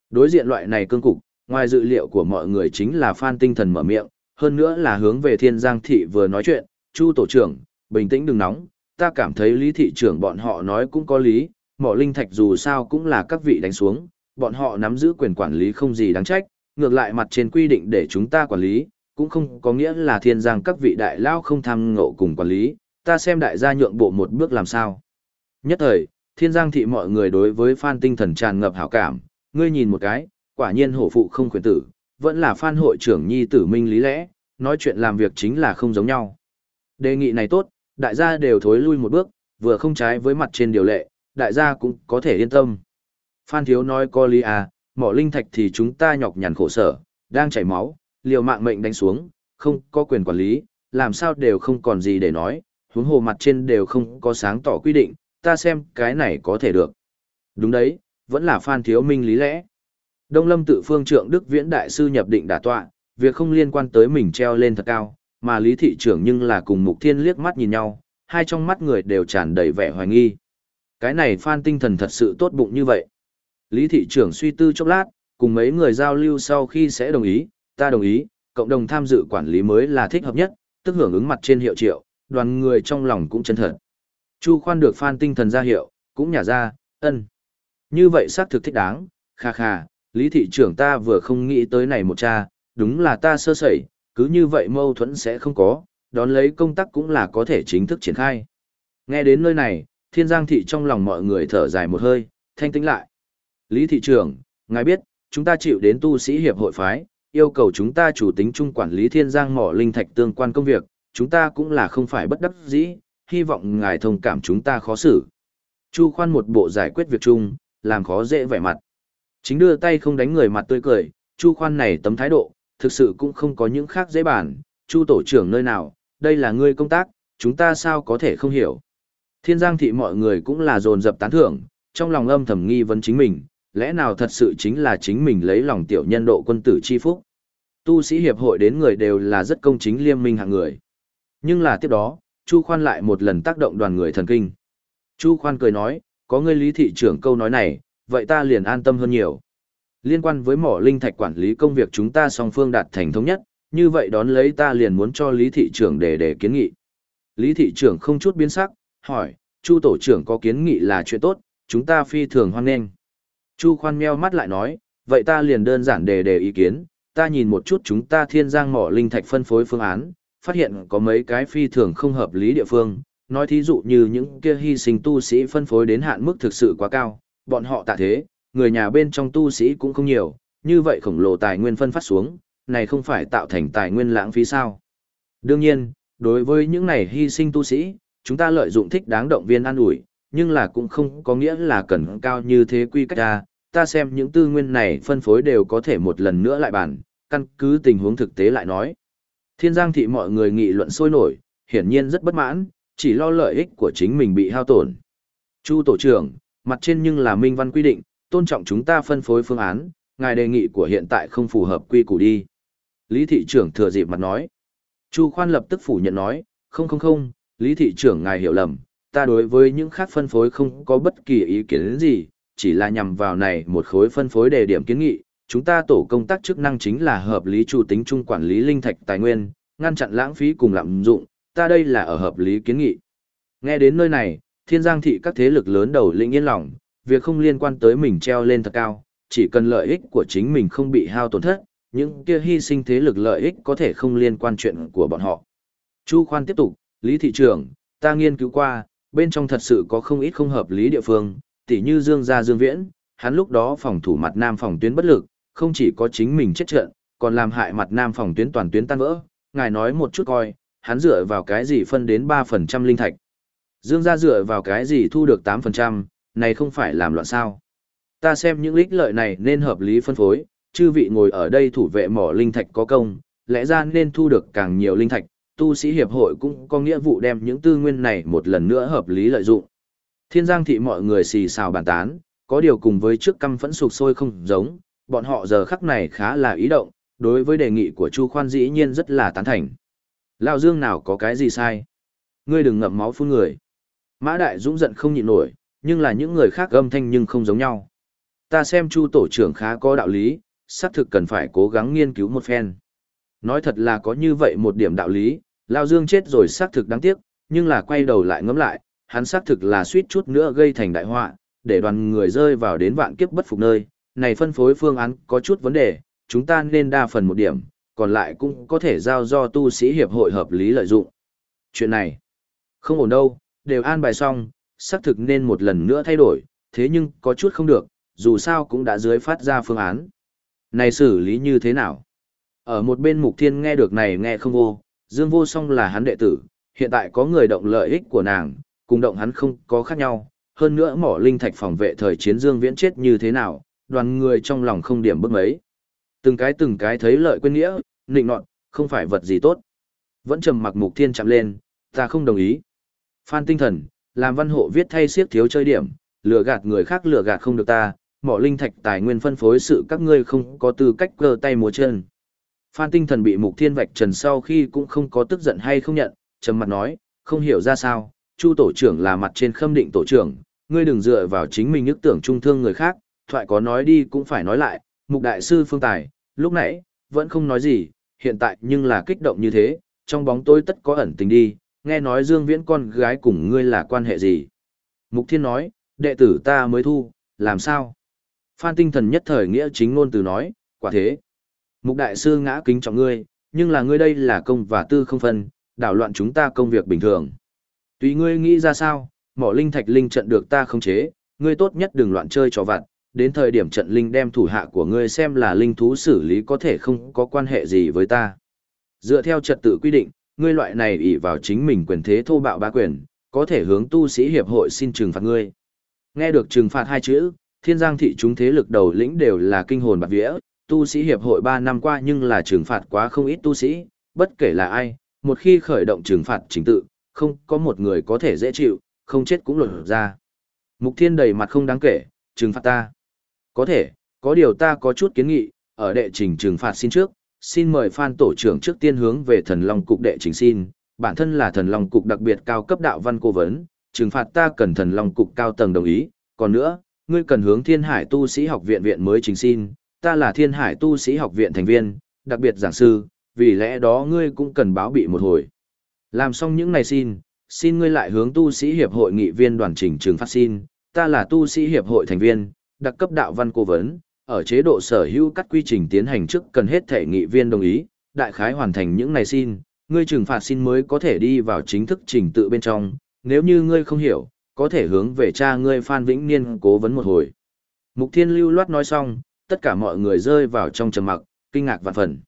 Đối diện loại này cương cục, ngoài dự liệu của mọi người chính là Phan Tinh Thần mở miệng, hơn nữa là hướng về Thiên Giang thị vừa nói chuyện, "Chu tổ trưởng, bình tĩnh đừng nóng, ta cảm thấy Lý thị trưởng bọn họ nói cũng có lý, mỏ linh thạch dù sao cũng là các vị đánh xuống, bọn họ nắm giữ quyền quản lý không gì đáng trách, ngược lại mặt trên quy định để chúng ta quản lý, cũng không có nghĩa là Thiên Giang các vị đại lao không tham ngộ cùng quản lý, ta xem đại gia nhượng bộ một bước làm sao?" Nhất thời, Thiên Giang thị mọi người đối với Phan Tinh Thần tràn ngập hảo cảm, ngươi nhìn một cái, quả nhiên hổ phụ không quyền tử, vẫn là Phan hội trưởng nhi tử minh lý lẽ, nói chuyện làm việc chính là không giống nhau. Đề nghị này tốt, đại gia đều thối lui một bước, vừa không trái với mặt trên điều lệ, đại gia cũng có thể yên tâm. Phan Thiếu nói có lý à, mỏ linh thạch thì chúng ta nhọc nhằn khổ sở, đang chảy máu, liều mạng mệnh đánh xuống, không có quyền quản lý, làm sao đều không còn gì để nói, huống hồ mặt trên đều không có sáng tỏ quy định, ta xem cái này có thể được. Đúng đấy, vẫn là Phan Thiếu Minh lý lẽ. Đông Lâm tự phương trượng Đức Viễn Đại sư nhập định đả tọa, việc không liên quan tới mình treo lên thật cao, mà Lý Thị trưởng nhưng là cùng Mục Thiên liếc mắt nhìn nhau, hai trong mắt người đều tràn đầy vẻ hoài nghi. Cái này Phan tinh thần thật sự tốt bụng như vậy. Lý Thị trưởng suy tư chốc lát, cùng mấy người giao lưu sau khi sẽ đồng ý, ta đồng ý, cộng đồng tham dự quản lý mới là thích hợp nhất, tức hưởng ứng mặt trên hiệu triệu, đoàn người trong lòng cũng chân thật. Chu khoan được Phan tinh thần ra hiệu, cũng nhả ra, ân. Như vậy xác thực thích đáng, kha kha, Lý thị trưởng ta vừa không nghĩ tới này một cha, đúng là ta sơ sẩy, cứ như vậy mâu thuẫn sẽ không có, đón lấy công tác cũng là có thể chính thức triển khai. Nghe đến nơi này, thiên giang thị trong lòng mọi người thở dài một hơi, thanh tĩnh lại. Lý thị trưởng, ngài biết, chúng ta chịu đến tu sĩ hiệp hội phái, yêu cầu chúng ta chủ tính chung quản lý thiên giang mỏ linh thạch tương quan công việc, chúng ta cũng là không phải bất đắc dĩ, hy vọng ngài thông cảm chúng ta khó xử. Chu khoan một bộ giải quyết việc chung, làm khó dễ vẻ mặt. Chính đưa tay không đánh người mặt tươi cười, Chu khoan này tấm thái độ, thực sự cũng không có những khác dễ bản, Chu tổ trưởng nơi nào, đây là ngươi công tác, chúng ta sao có thể không hiểu. Thiên giang thị mọi người cũng là dồn dập tán thưởng, trong lòng âm thầm nghi vấn chính mình, lẽ nào thật sự chính là chính mình lấy lòng tiểu nhân độ quân tử chi phúc. Tu sĩ hiệp hội đến người đều là rất công chính liêm minh hạng người. Nhưng là tiếp đó, Chu khoan lại một lần tác động đoàn người thần kinh. Chu khoan cười nói, có ngươi lý thị trưởng câu nói này, vậy ta liền an tâm hơn nhiều. Liên quan với mỏ linh thạch quản lý công việc chúng ta song phương đạt thành thống nhất, như vậy đón lấy ta liền muốn cho lý thị trưởng để để kiến nghị. Lý thị trưởng không chút biến sắc, hỏi, Chu tổ trưởng có kiến nghị là chuyện tốt, chúng ta phi thường hoan nghênh. Chu khoan meo mắt lại nói, vậy ta liền đơn giản đề đề ý kiến, ta nhìn một chút chúng ta thiên giang mỏ linh thạch phân phối phương án, phát hiện có mấy cái phi thường không hợp lý địa phương, nói thí dụ như những kia hy sinh tu sĩ phân phối đến hạn mức thực sự quá cao, bọn họ tạ thế, người nhà bên trong tu sĩ cũng không nhiều, như vậy khổng lồ tài nguyên phân phát xuống, này không phải tạo thành tài nguyên lãng phí sao. Đương nhiên, đối với những này hy sinh tu sĩ, chúng ta lợi dụng thích đáng động viên an ủi, nhưng là cũng không có nghĩa là cần cao như thế quy cách ra, ta xem những tư nguyên này phân phối đều có thể một lần nữa lại bàn căn cứ tình huống thực tế lại nói. Thiên giang thị mọi người nghị luận sôi nổi, hiển nhiên rất bất mãn, chỉ lo lợi ích của chính mình bị hao tổn. Chu tổ trưởng, mặt trên nhưng là minh văn quy định, tôn trọng chúng ta phân phối phương án, ngài đề nghị của hiện tại không phù hợp quy củ đi. Lý thị trưởng thừa dịp mặt nói. Chu khoan lập tức phủ nhận nói, không không không, Lý thị trưởng ngài hiểu lầm, ta đối với những khác phân phối không có bất kỳ ý kiến gì, chỉ là nhằm vào này một khối phân phối đề điểm kiến nghị, chúng ta tổ công tác chức năng chính là hợp lý chủ tính chung quản lý linh thạch tài nguyên, ngăn chặn lãng phí cùng lạm dụng, ta đây là ở hợp lý kiến nghị. Nghe đến nơi này, thiên giang thị các thế lực lớn đầu lĩnh yên lòng, việc không liên quan tới mình treo lên thật cao, chỉ cần lợi ích của chính mình không bị hao tổn thất, những kia hy sinh thế lực lợi ích có thể không liên quan chuyện của bọn họ. Chu khoan tiếp tục, Lý thị trưởng, ta nghiên cứu qua, bên trong thật sự có không ít không hợp lý địa phương, tỉ như Dương gia Dương Viễn, hắn lúc đó phòng thủ mặt nam phòng tuyến bất lực, không chỉ có chính mình chết trận, còn làm hại mặt nam phòng tuyến toàn tuyến tan vỡ. Ngài nói một chút coi, hắn dựa vào cái gì phân đến 3% linh thạch. Dương gia dựa vào cái gì thu được 8%, này không phải làm loạn sao. Ta xem những lích lợi này nên hợp lý phân phối, chư vị ngồi ở đây thủ vệ mỏ linh thạch có công, lẽ ra nên thu được càng nhiều linh thạch, tu sĩ hiệp hội cũng có nghĩa vụ đem những tư nguyên này một lần nữa hợp lý lợi dụng. Thiên giang thị mọi người xì xào bàn tán, có điều cùng với trước căm phẫn sụp sôi không giống, bọn họ giờ khắc này khá là ý động, đối với đề nghị của Chu Khoan dĩ nhiên rất là tán thành. Lão Dương nào có cái gì sai? Ngươi đừng ngậm máu phun người. Mã Đại Dũng giận không nhịn nổi, nhưng là những người khác âm thanh nhưng không giống nhau. Ta xem Chu tổ trưởng khá có đạo lý, xác thực cần phải cố gắng nghiên cứu một phen. Nói thật là có như vậy một điểm đạo lý, Lao Dương chết rồi xác thực đáng tiếc, nhưng là quay đầu lại ngẫm lại, hắn xác thực là suýt chút nữa gây thành đại họa, để đoàn người rơi vào đến vạn kiếp bất phục nơi. Này phân phối phương án có chút vấn đề, chúng ta nên đa phần một điểm, còn lại cũng có thể giao do tu sĩ hiệp hội hợp lý lợi dụng. Chuyện này, không ổn đâu, đều an bài xong, xác thực nên một lần nữa thay đổi, thế nhưng có chút không được, dù sao cũng đã dưới phát ra phương án. Này xử lý như thế nào? Ở một bên mục thiên nghe được này nghe không vô, dương vô song là hắn đệ tử, hiện tại có người động lợi ích của nàng, cùng động hắn không có khác nhau, hơn nữa mỏ linh thạch phòng vệ thời chiến dương viễn chết như thế nào, đoàn người trong lòng không điểm bức mấy. Từng cái từng cái thấy lợi quên nghĩa, nịnh nọt, không phải vật gì tốt. Vẫn trầm mặc mục thiên chạm lên, ta không đồng ý. Phan tinh thần, làm văn hộ viết thay siếc thiếu chơi điểm, lừa gạt người khác lừa gạt không được ta, mỏ linh thạch tài nguyên phân phối sự các ngươi không có tư cách cơ tay múa chân. Phan tinh thần bị mục thiên vạch trần sau khi cũng không có tức giận hay không nhận, trầm mặt nói, không hiểu ra sao, chu tổ trưởng là mặt trên khâm định tổ trưởng, ngươi đừng dựa vào chính mình ức tưởng trung thương người khác, thoại có nói đi cũng phải nói lại, mục đại sư phương tài, lúc nãy, vẫn không nói gì, hiện tại nhưng là kích động như thế, trong bóng tối tất có ẩn tình đi, nghe nói Dương Viễn con gái cùng ngươi là quan hệ gì. Mục Thiên nói, đệ tử ta mới thu, làm sao? Phan tinh thần nhất thời nghĩa chính ngôn từ nói, quả thế. Mục đại sư ngã kính trọng ngươi, nhưng là ngươi đây là công và tư không phân, đảo loạn chúng ta công việc bình thường. Tùy ngươi nghĩ ra sao, mỏ linh thạch linh trận được ta không chế, ngươi tốt nhất đừng loạn chơi trò vặt, đến thời điểm trận linh đem thủ hạ của ngươi xem là linh thú xử lý có thể không có quan hệ gì với ta. Dựa theo trật tự quy định, ngươi loại này ỷ vào chính mình quyền thế thô bạo ba quyền, có thể hướng tu sĩ hiệp hội xin trừng phạt ngươi. Nghe được trừng phạt hai chữ, thiên giang thị chúng thế lực đầu lĩnh đều là kinh hồn bạc vía, tu sĩ hiệp hội ba năm qua nhưng là trừng phạt quá không ít tu sĩ, bất kể là ai, một khi khởi động trừng phạt chính tự, không có một người có thể dễ chịu, không chết cũng lột ra. Mục thiên đầy mặt không đáng kể, trừng phạt ta. Có thể, có điều ta có chút kiến nghị, ở đệ trình trừng phạt xin trước, xin mời Phan tổ trưởng trước tiên hướng về thần long cục đệ trình xin, bản thân là thần long cục đặc biệt cao cấp đạo văn cố vấn, trừng phạt ta cần thần long cục cao tầng đồng ý, còn nữa, ngươi cần hướng thiên hải tu sĩ học viện viện mới trình xin, ta là thiên hải tu sĩ học viện thành viên, đặc biệt giảng sư, vì lẽ đó ngươi cũng cần báo bị một hồi. Làm xong những này xin, xin ngươi lại hướng tu sĩ hiệp hội nghị viên đoàn trình trừng phát xin, ta là tu sĩ hiệp hội thành viên, đặc cấp đạo văn cố vấn, ở chế độ sở hữu cắt quy trình tiến hành trước cần hết thể nghị viên đồng ý, đại khái hoàn thành những này xin, ngươi trừng phạt xin mới có thể đi vào chính thức trình tự bên trong, nếu như ngươi không hiểu, có thể hướng về cha ngươi Phan Vĩnh Niên cố vấn một hồi. Mục Thiên lưu loát nói xong, tất cả mọi người rơi vào trong trầm mặc, kinh ngạc vạn phần.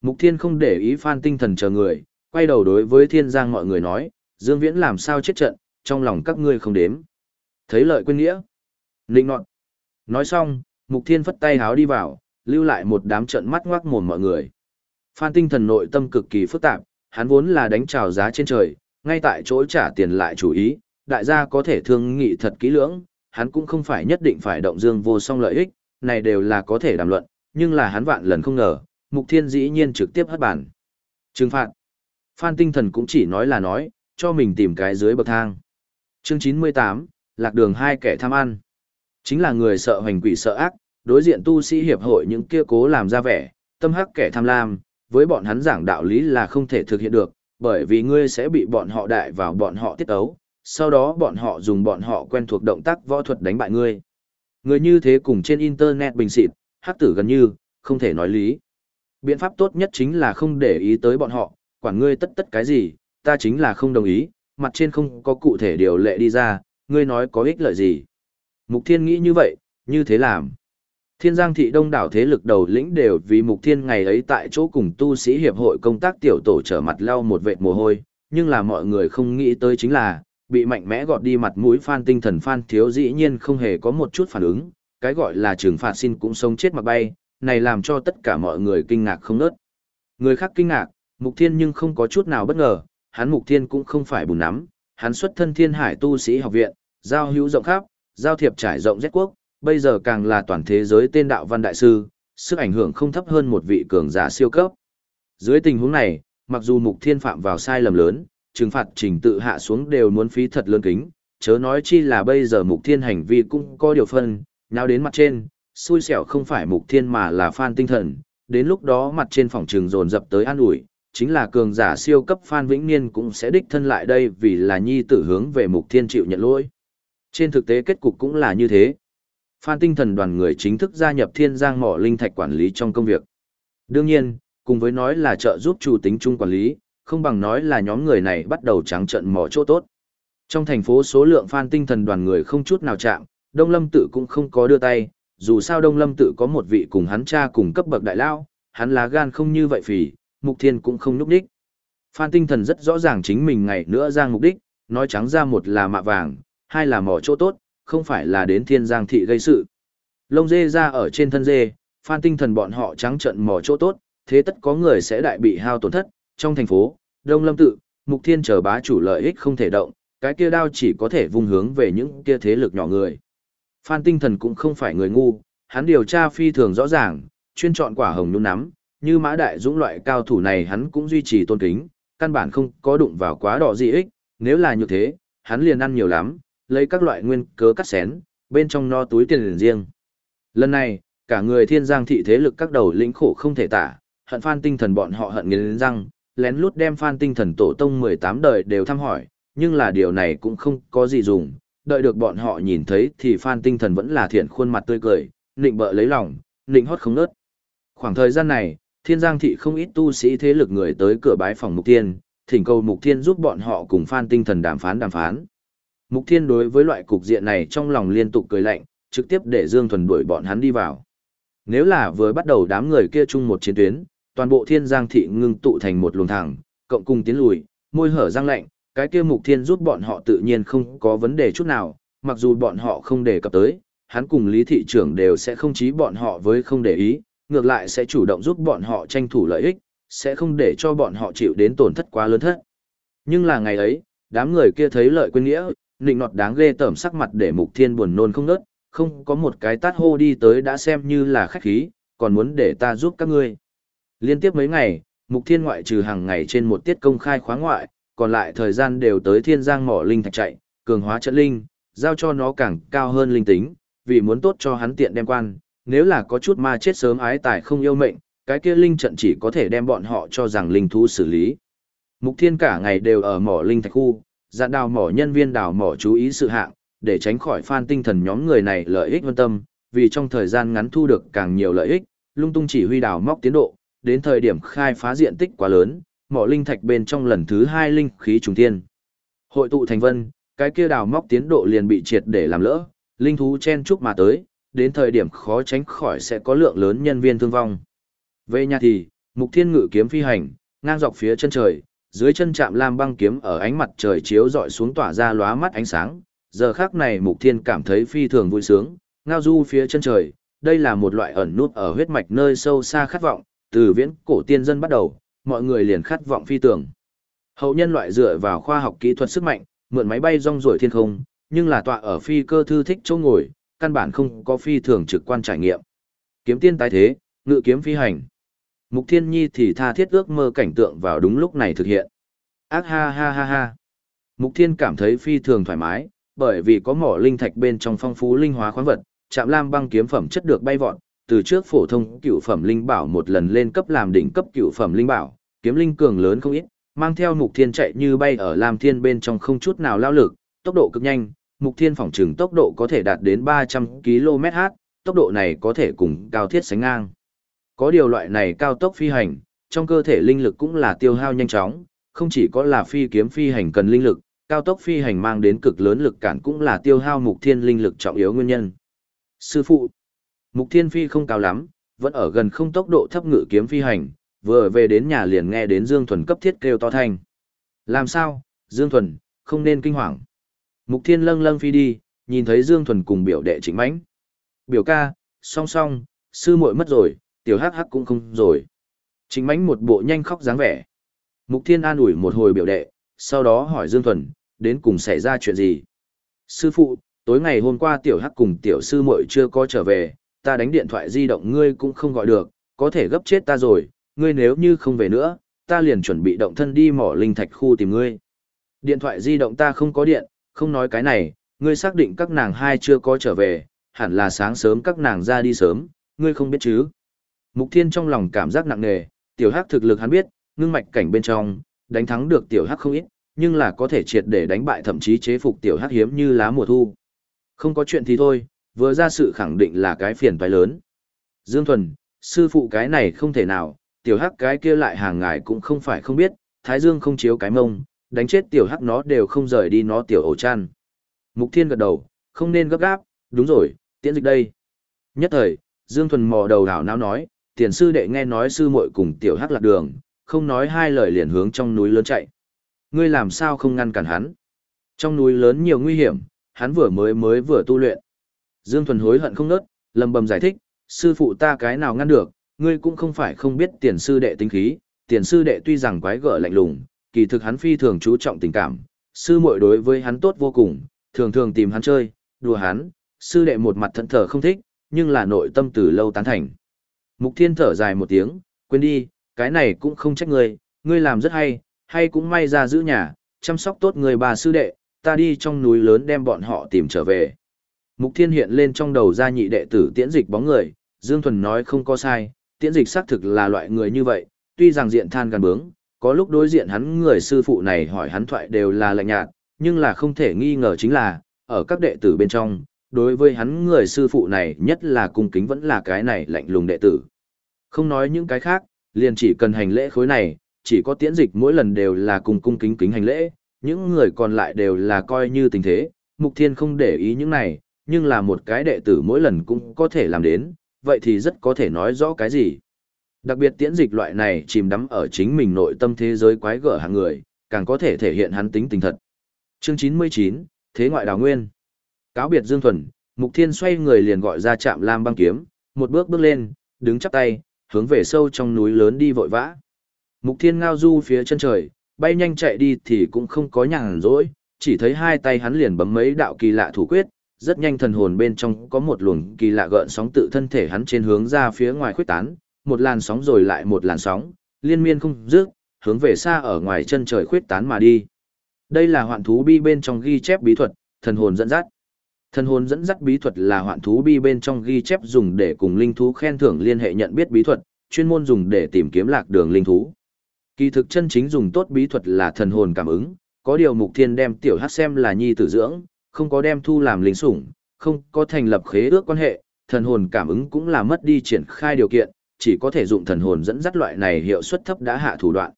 Mục Thiên không để ý Phan tinh thần chờ người, quay đầu đối với Thiên Giang mọi người nói, Dương Viễn làm sao chết trận, trong lòng các ngươi không đếm. Thấy lợi quên nghĩa. Ninh nọt. Nói xong, Mục Thiên phất tay háo đi vào, lưu lại một đám trận mắt ngoác mồm mọi người. Phan tinh thần nội tâm cực kỳ phức tạp, hắn vốn là đánh trào giá trên trời, ngay tại chỗ trả tiền lại chủ ý, đại gia có thể thương nghị thật kỹ lưỡng, hắn cũng không phải nhất định phải động dương vô song lợi ích, này đều là có thể đàm luận, nhưng là hắn vạn lần không ngờ, Mục Thiên dĩ nhiên trực tiếp hất bản. Trừng phạt. Phan tinh thần cũng chỉ nói là nói, cho mình tìm cái dưới bậc thang. Chương 98, lạc đường hai kẻ tham ăn. Chính là người sợ hoành quỷ sợ ác, đối diện tu sĩ hiệp hội những kia cố làm ra vẻ, tâm hắc kẻ tham lam, với bọn hắn giảng đạo lý là không thể thực hiện được, bởi vì ngươi sẽ bị bọn họ đại vào bọn họ tiết ấu, sau đó bọn họ dùng bọn họ quen thuộc động tác võ thuật đánh bại ngươi. Người như thế cùng trên internet bình xịt, hắc tử gần như, không thể nói lý. Biện pháp tốt nhất chính là không để ý tới bọn họ, quản ngươi tất tất cái gì, ta chính là không đồng ý, mặt trên không có cụ thể điều lệ đi ra, ngươi nói có ích lợi gì. Mục Thiên nghĩ như vậy, như thế làm. Thiên Giang thị đông đảo thế lực đầu lĩnh đều vì Mục Thiên ngày ấy tại chỗ cùng tu sĩ hiệp hội công tác tiểu tổ trở mặt lau một vệt mồ hôi, nhưng là mọi người không nghĩ tới chính là, bị mạnh mẽ gọt đi mặt mũi Phan tinh thần Phan thiếu dĩ nhiên không hề có một chút phản ứng, cái gọi là trừng phạt xin cũng sống chết mà bay, này làm cho tất cả mọi người kinh ngạc không nớt. Người khác kinh ngạc, Mục Thiên nhưng không có chút nào bất ngờ, hắn Mục Thiên cũng không phải bùn nắm, hắn xuất thân thiên hải tu sĩ học viện, giao hữu rộng khắp, giao thiệp trải rộng rét quốc, bây giờ càng là toàn thế giới tên đạo văn đại sư, sức ảnh hưởng không thấp hơn một vị cường giả siêu cấp. Dưới tình huống này, mặc dù Mục Thiên phạm vào sai lầm lớn, trừng phạt trình tự hạ xuống đều muốn phí thật lớn kính, chớ nói chi là bây giờ mục thiên hành vi cũng có điều phân, nào đến mặt trên, xui xẻo không phải mục thiên mà là phan tinh thần, đến lúc đó mặt trên phòng trường dồn dập tới an ủi, chính là cường giả siêu cấp phan vĩnh niên cũng sẽ đích thân lại đây vì là nhi tử hướng về mục thiên chịu nhận lỗi. Trên thực tế kết cục cũng là như thế. Phan tinh thần đoàn người chính thức gia nhập thiên giang mỏ linh thạch quản lý trong công việc. Đương nhiên, cùng với nói là trợ giúp chủ tính chung quản lý, không bằng nói là nhóm người này bắt đầu trắng trận mỏ chỗ tốt. Trong thành phố số lượng fan tinh thần đoàn người không chút nào chạm, Đông Lâm tự cũng không có đưa tay, dù sao Đông Lâm tự có một vị cùng hắn cha cùng cấp bậc đại lao, hắn lá gan không như vậy phỉ, Mục Thiên cũng không núp đích. Phan tinh thần rất rõ ràng chính mình ngày nữa giang mục đích, nói trắng ra một là mạ vàng, hai là mỏ chỗ tốt, không phải là đến thiên giang thị gây sự. Lông dê ra ở trên thân dê, phan tinh thần bọn họ trắng trận mỏ chỗ tốt, thế tất có người sẽ đại bị hao tổn thất, trong thành phố, Đông Lâm tự, Mục Thiên chờ bá chủ lợi ích không thể động, cái kia đao chỉ có thể vung hướng về những kia thế lực nhỏ người. Phan tinh thần cũng không phải người ngu, hắn điều tra phi thường rõ ràng, chuyên chọn quả hồng nhung nắm, như mã đại dũng loại cao thủ này hắn cũng duy trì tôn kính, căn bản không có đụng vào quá đỏ gì ích, nếu là như thế, hắn liền ăn nhiều lắm, lấy các loại nguyên cớ cắt xén, bên trong no túi tiền liền riêng. Lần này, cả người thiên giang thị thế lực các đầu lĩnh khổ không thể tả, hận phan tinh thần bọn họ hận nghiến răng, lén lút đem phan tinh thần tổ tông 18 đời đều thăm hỏi, nhưng là điều này cũng không có gì dùng, đợi được bọn họ nhìn thấy thì phan tinh thần vẫn là thiện khuôn mặt tươi cười, nịnh bợ lấy lòng, nịnh hót không nớt. Khoảng thời gian này, thiên giang thị không ít tu sĩ thế lực người tới cửa bái phòng mục tiên, thỉnh cầu mục thiên giúp bọn họ cùng phan tinh thần đàm phán đàm phán. Mục thiên đối với loại cục diện này trong lòng liên tục cười lạnh, trực tiếp để Dương Thuần đuổi bọn hắn đi vào. Nếu là vừa bắt đầu đám người kia chung một chiến tuyến, toàn bộ thiên giang thị ngưng tụ thành một luồng thẳng, cộng cùng tiến lùi, môi hở răng lạnh, cái kia mục thiên giúp bọn họ tự nhiên không có vấn đề chút nào, mặc dù bọn họ không đề cập tới, hắn cùng lý thị trưởng đều sẽ không chí bọn họ với không để ý, ngược lại sẽ chủ động giúp bọn họ tranh thủ lợi ích, sẽ không để cho bọn họ chịu đến tổn thất quá lớn thất. Nhưng là ngày ấy, đám người kia thấy lợi quên nghĩa, nịnh nọt đáng ghê tởm sắc mặt để mục thiên buồn nôn không nớt, không có một cái tát hô đi tới đã xem như là khách khí, còn muốn để ta giúp các ngươi. Liên tiếp mấy ngày, mục thiên ngoại trừ hàng ngày trên một tiết công khai khóa ngoại, còn lại thời gian đều tới thiên giang mỏ linh thạch chạy, cường hóa trận linh, giao cho nó càng cao hơn linh tính, vì muốn tốt cho hắn tiện đem quan, nếu là có chút ma chết sớm ái tài không yêu mệnh, cái kia linh trận chỉ có thể đem bọn họ cho rằng linh thú xử lý. Mục thiên cả ngày đều ở mỏ linh thạch khu, dặn đào mỏ nhân viên đào mỏ chú ý sự hạng, để tránh khỏi phan tinh thần nhóm người này lợi ích vân tâm, vì trong thời gian ngắn thu được càng nhiều lợi ích, lung tung chỉ huy đào móc tiến độ, đến thời điểm khai phá diện tích quá lớn, mỏ linh thạch bên trong lần thứ hai linh khí trùng thiên. Hội tụ thành vân, cái kia đào móc tiến độ liền bị triệt để làm lỡ, linh thú chen chúc mà tới, đến thời điểm khó tránh khỏi sẽ có lượng lớn nhân viên thương vong. Về nhà thì, mục thiên ngự kiếm phi hành, ngang dọc phía chân trời, dưới chân chạm lam băng kiếm ở ánh mặt trời chiếu dọi xuống tỏa ra lóa mắt ánh sáng. Giờ khác này mục thiên cảm thấy phi thường vui sướng, ngao du phía chân trời, đây là một loại ẩn nút ở huyết mạch nơi sâu xa khát vọng, từ viễn cổ tiên dân bắt đầu, mọi người liền khát vọng phi tưởng. Hậu nhân loại dựa vào khoa học kỹ thuật sức mạnh, mượn máy bay rong ruổi thiên không, nhưng là tọa ở phi cơ thư thích chỗ ngồi, căn bản không có phi thường trực quan trải nghiệm. Kiếm tiên tái thế, ngự kiếm phi hành. Mục Thiên Nhi thì tha thiết ước mơ cảnh tượng vào đúng lúc này thực hiện. Ác ha ha ha ha. Mục Thiên cảm thấy phi thường thoải mái, bởi vì có mỏ linh thạch bên trong phong phú linh hóa khoáng vật, chạm lam băng kiếm phẩm chất được bay vọt, từ trước phổ thông cựu phẩm linh bảo một lần lên cấp làm đỉnh cấp cựu phẩm linh bảo, kiếm linh cường lớn không ít, mang theo Mục Thiên chạy như bay ở Lam Thiên bên trong không chút nào lao lực, tốc độ cực nhanh, Mục Thiên phỏng trừng tốc độ có thể đạt đến 300 km/h, tốc độ này có thể cùng cao thiết sánh ngang. Có điều loại này cao tốc phi hành, trong cơ thể linh lực cũng là tiêu hao nhanh chóng, không chỉ có là phi kiếm phi hành cần linh lực, cao tốc phi hành mang đến cực lớn lực cản cũng là tiêu hao mục thiên linh lực trọng yếu nguyên nhân. Sư phụ, mục thiên phi không cao lắm, vẫn ở gần không tốc độ thấp ngự kiếm phi hành, vừa về đến nhà liền nghe đến Dương Thuần cấp thiết kêu to thanh. Làm sao, Dương Thuần, không nên kinh hoàng. Mục thiên lâng lâng phi đi, nhìn thấy Dương Thuần cùng biểu đệ chính mãnh. Biểu ca, song song, sư muội mất rồi, tiểu hắc hắc cũng không rồi. Chính mãnh một bộ nhanh khóc dáng vẻ. Mục thiên an ủi một hồi biểu đệ, sau đó hỏi Dương Thuần, đến cùng xảy ra chuyện gì? Sư phụ, tối ngày hôm qua tiểu hắc cùng tiểu sư muội chưa có trở về, ta đánh điện thoại di động ngươi cũng không gọi được, có thể gấp chết ta rồi, ngươi nếu như không về nữa, ta liền chuẩn bị động thân đi mỏ linh thạch khu tìm ngươi. Điện thoại di động ta không có điện, không nói cái này, ngươi xác định các nàng hai chưa có trở về, hẳn là sáng sớm các nàng ra đi sớm, ngươi không biết chứ. Mục Thiên trong lòng cảm giác nặng nề, tiểu hắc thực lực hắn biết, ngưng mạch cảnh bên trong, đánh thắng được tiểu hắc không ít, nhưng là có thể triệt để đánh bại thậm chí chế phục tiểu hắc hiếm như lá mùa thu. Không có chuyện thì thôi, vừa ra sự khẳng định là cái phiền toái lớn. Dương Thuần, sư phụ cái này không thể nào, tiểu hắc cái kia lại hàng ngài cũng không phải không biết, Thái Dương không chiếu cái mông, đánh chết tiểu hắc nó đều không rời đi nó tiểu ổ chăn. Mục Thiên gật đầu, không nên gấp gáp, đúng rồi, tiễn dịch đây. Nhất thời, Dương Thuần mò đầu đảo não nói, tiền sư đệ nghe nói sư muội cùng tiểu hắc lạc đường, không nói hai lời liền hướng trong núi lớn chạy. Ngươi làm sao không ngăn cản hắn? Trong núi lớn nhiều nguy hiểm, hắn vừa mới mới vừa tu luyện. Dương Thuần hối hận không nớt, lầm bầm giải thích, sư phụ ta cái nào ngăn được, ngươi cũng không phải không biết tiền sư đệ tính khí, tiền sư đệ tuy rằng quái gở lạnh lùng, kỳ thực hắn phi thường chú trọng tình cảm, sư muội đối với hắn tốt vô cùng, thường thường tìm hắn chơi, đùa hắn, sư đệ một mặt thẫn thờ không thích, nhưng là nội tâm từ lâu tán thành. Mục Thiên thở dài một tiếng, quên đi, cái này cũng không trách ngươi, ngươi làm rất hay, hay cũng may ra giữ nhà, chăm sóc tốt người bà sư đệ, ta đi trong núi lớn đem bọn họ tìm trở về. Mục Thiên hiện lên trong đầu ra nhị đệ tử tiễn dịch bóng người, Dương Thuần nói không có sai, tiễn dịch xác thực là loại người như vậy, tuy rằng diện than gan bướng, có lúc đối diện hắn người sư phụ này hỏi hắn thoại đều là lạnh nhạt, nhưng là không thể nghi ngờ chính là, ở các đệ tử bên trong, đối với hắn người sư phụ này nhất là cung kính vẫn là cái này lạnh lùng đệ tử. Không nói những cái khác, liền chỉ cần hành lễ khối này, chỉ có tiễn dịch mỗi lần đều là cùng cung kính kính hành lễ, những người còn lại đều là coi như tình thế, mục thiên không để ý những này, nhưng là một cái đệ tử mỗi lần cũng có thể làm đến, vậy thì rất có thể nói rõ cái gì. Đặc biệt tiễn dịch loại này chìm đắm ở chính mình nội tâm thế giới quái gở hàng người, càng có thể thể hiện hắn tính tình thật. Chương 99, Thế ngoại đào nguyên. Cáo biệt Dương Thuần, Mục Thiên xoay người liền gọi ra chạm lam băng kiếm, một bước bước lên, đứng chắp tay, hướng về sâu trong núi lớn đi vội vã. Mục Thiên ngao du phía chân trời, bay nhanh chạy đi thì cũng không có nhàn rỗi, chỉ thấy hai tay hắn liền bấm mấy đạo kỳ lạ thủ quyết, rất nhanh thần hồn bên trong có một luồng kỳ lạ gợn sóng tự thân thể hắn trên hướng ra phía ngoài khuếch tán, một làn sóng rồi lại một làn sóng, liên miên không dứt, hướng về xa ở ngoài chân trời khuếch tán mà đi. Đây là hoạn thú bi bên trong ghi chép bí thuật, thần hồn dẫn dắt. Thần hồn dẫn dắt bí thuật là hoạn thú bi bên trong ghi chép dùng để cùng linh thú khen thưởng liên hệ nhận biết bí thuật, chuyên môn dùng để tìm kiếm lạc đường linh thú. Kỳ thực chân chính dùng tốt bí thuật là thần hồn cảm ứng, có điều mục thiên đem tiểu hắc xem là nhi tử dưỡng, không có đem thu làm lính sủng, không có thành lập khế ước quan hệ, thần hồn cảm ứng cũng là mất đi triển khai điều kiện, chỉ có thể dụng thần hồn dẫn dắt loại này hiệu suất thấp đã hạ thủ đoạn.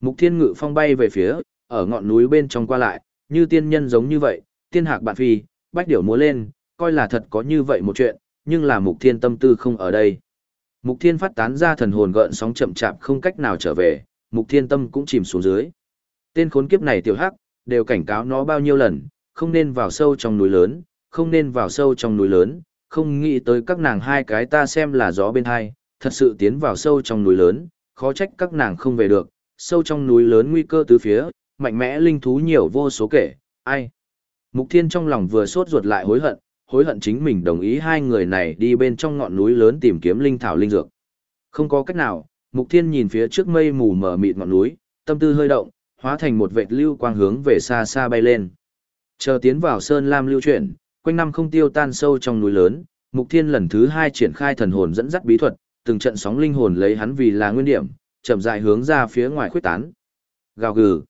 Mục thiên ngự phong bay về phía, ở ngọn núi bên trong qua lại, như tiên nhân giống như vậy, tiên hạc bạn phi, bách điểu múa lên, coi là thật có như vậy một chuyện, nhưng là mục thiên tâm tư không ở đây. Mục thiên phát tán ra thần hồn gợn sóng chậm chạp không cách nào trở về, mục thiên tâm cũng chìm xuống dưới. Tên khốn kiếp này tiểu hắc, đều cảnh cáo nó bao nhiêu lần, không nên vào sâu trong núi lớn, không nên vào sâu trong núi lớn, không nghĩ tới các nàng hai cái ta xem là gió bên hai, thật sự tiến vào sâu trong núi lớn, khó trách các nàng không về được, sâu trong núi lớn nguy cơ tứ phía, mạnh mẽ linh thú nhiều vô số kể, ai. Mục thiên trong lòng vừa sốt ruột lại hối hận, hối hận chính mình đồng ý hai người này đi bên trong ngọn núi lớn tìm kiếm linh thảo linh dược. Không có cách nào, Mục Thiên nhìn phía trước mây mù mờ mịt ngọn núi, tâm tư hơi động, hóa thành một vệt lưu quang hướng về xa xa bay lên. Chờ tiến vào sơn lam lưu chuyển, quanh năm không tiêu tan sâu trong núi lớn, Mục Thiên lần thứ hai triển khai thần hồn dẫn dắt bí thuật, từng trận sóng linh hồn lấy hắn vì là nguyên điểm, chậm rãi hướng ra phía ngoài khuếch tán. Gào gừ.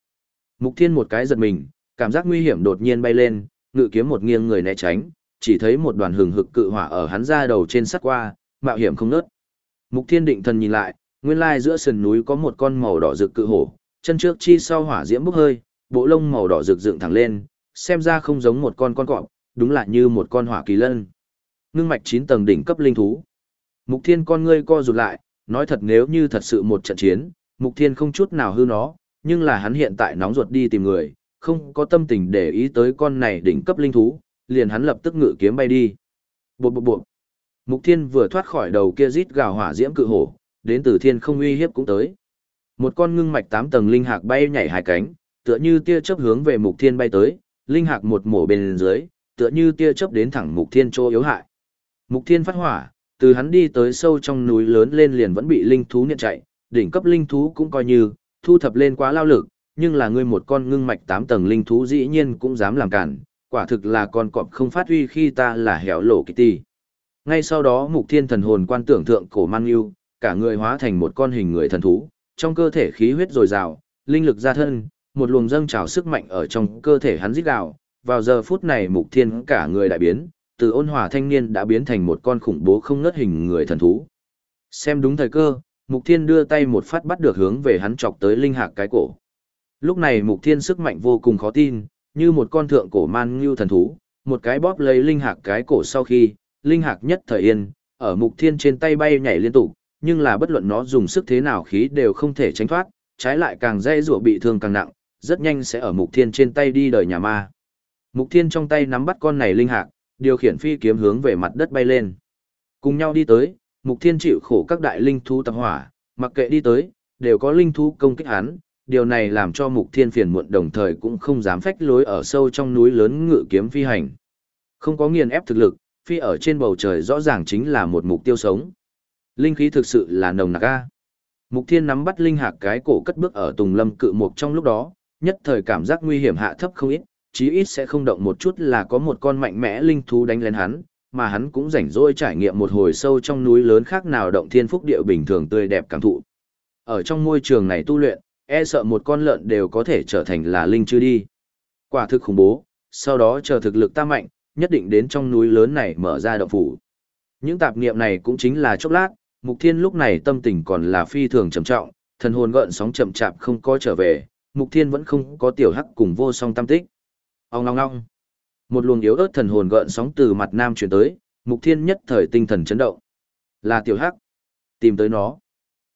Mục Thiên một cái giật mình, cảm giác nguy hiểm đột nhiên bay lên, ngự kiếm một nghiêng người né tránh, chỉ thấy một đoàn hừng hực cự hỏa ở hắn ra đầu trên sắt qua, mạo hiểm không nớt. Mục Thiên định thần nhìn lại, nguyên lai giữa sườn núi có một con màu đỏ rực cự hổ, chân trước chi sau hỏa diễm bốc hơi, bộ lông màu đỏ rực dựng thẳng lên, xem ra không giống một con con cọp, đúng là như một con hỏa kỳ lân. Ngưng mạch 9 tầng đỉnh cấp linh thú. Mục Thiên con ngươi co rụt lại, nói thật nếu như thật sự một trận chiến, Mục Thiên không chút nào hư nó, nhưng là hắn hiện tại nóng ruột đi tìm người, không có tâm tình để ý tới con này đỉnh cấp linh thú, liền hắn lập tức ngự kiếm bay đi. Bộ bộ bộ. Mục Thiên vừa thoát khỏi đầu kia rít gào hỏa diễm cự hổ, đến từ thiên không uy hiếp cũng tới. Một con ngưng mạch 8 tầng linh hạc bay nhảy hai cánh, tựa như tia chớp hướng về Mục Thiên bay tới, linh hạc một mổ bên dưới, tựa như tia chớp đến thẳng Mục Thiên chỗ yếu hại. Mục Thiên phát hỏa, từ hắn đi tới sâu trong núi lớn lên liền vẫn bị linh thú nhận chạy, đỉnh cấp linh thú cũng coi như thu thập lên quá lao lực, nhưng là ngươi một con ngưng mạch tám tầng linh thú dĩ nhiên cũng dám làm cản, quả thực là con cọp không phát huy khi ta là hẻo lộ kỳ ti. Ngay sau đó mục thiên thần hồn quan tưởng thượng cổ mang yêu, cả người hóa thành một con hình người thần thú, trong cơ thể khí huyết dồi dào, linh lực ra thân, một luồng dâng trào sức mạnh ở trong cơ thể hắn rít gào. Vào giờ phút này mục thiên cả người đại biến, từ ôn hòa thanh niên đã biến thành một con khủng bố không ngớt hình người thần thú. Xem đúng thời cơ, mục thiên đưa tay một phát bắt được hướng về hắn chọc tới linh hạc cái cổ. Lúc này mục thiên sức mạnh vô cùng khó tin, như một con thượng cổ man ngưu thần thú, một cái bóp lấy linh hạc cái cổ sau khi, linh hạc nhất thời yên, ở mục thiên trên tay bay nhảy liên tục, nhưng là bất luận nó dùng sức thế nào khí đều không thể tránh thoát, trái lại càng dây rủa bị thương càng nặng, rất nhanh sẽ ở mục thiên trên tay đi đời nhà ma. Mục thiên trong tay nắm bắt con này linh hạc, điều khiển phi kiếm hướng về mặt đất bay lên. Cùng nhau đi tới, mục thiên chịu khổ các đại linh thú tập hỏa, mặc kệ đi tới, đều có linh thú công kích hắn, điều này làm cho mục thiên phiền muộn đồng thời cũng không dám phách lối ở sâu trong núi lớn ngự kiếm phi hành. Không có nghiền ép thực lực, phi ở trên bầu trời rõ ràng chính là một mục tiêu sống. Linh khí thực sự là nồng nặc a. Mục Thiên nắm bắt linh hạc cái cổ cất bước ở Tùng Lâm cự mục trong lúc đó, nhất thời cảm giác nguy hiểm hạ thấp không ít, chí ít sẽ không động một chút là có một con mạnh mẽ linh thú đánh lên hắn, mà hắn cũng rảnh rỗi trải nghiệm một hồi sâu trong núi lớn khác nào động thiên phúc địa bình thường tươi đẹp cảm thụ. Ở trong môi trường này tu luyện, e sợ một con lợn đều có thể trở thành là linh chưa đi. Quả thực khủng bố, sau đó chờ thực lực ta mạnh, nhất định đến trong núi lớn này mở ra động phủ. Những tạp niệm này cũng chính là chốc lát, Mục Thiên lúc này tâm tình còn là phi thường trầm trọng, thần hồn gợn sóng chậm chạp không có trở về, Mục Thiên vẫn không có tiểu hắc cùng vô song tam tích. Ông ngong ngong. Một luồng yếu ớt thần hồn gợn sóng từ mặt nam truyền tới, Mục Thiên nhất thời tinh thần chấn động. Là tiểu hắc. Tìm tới nó.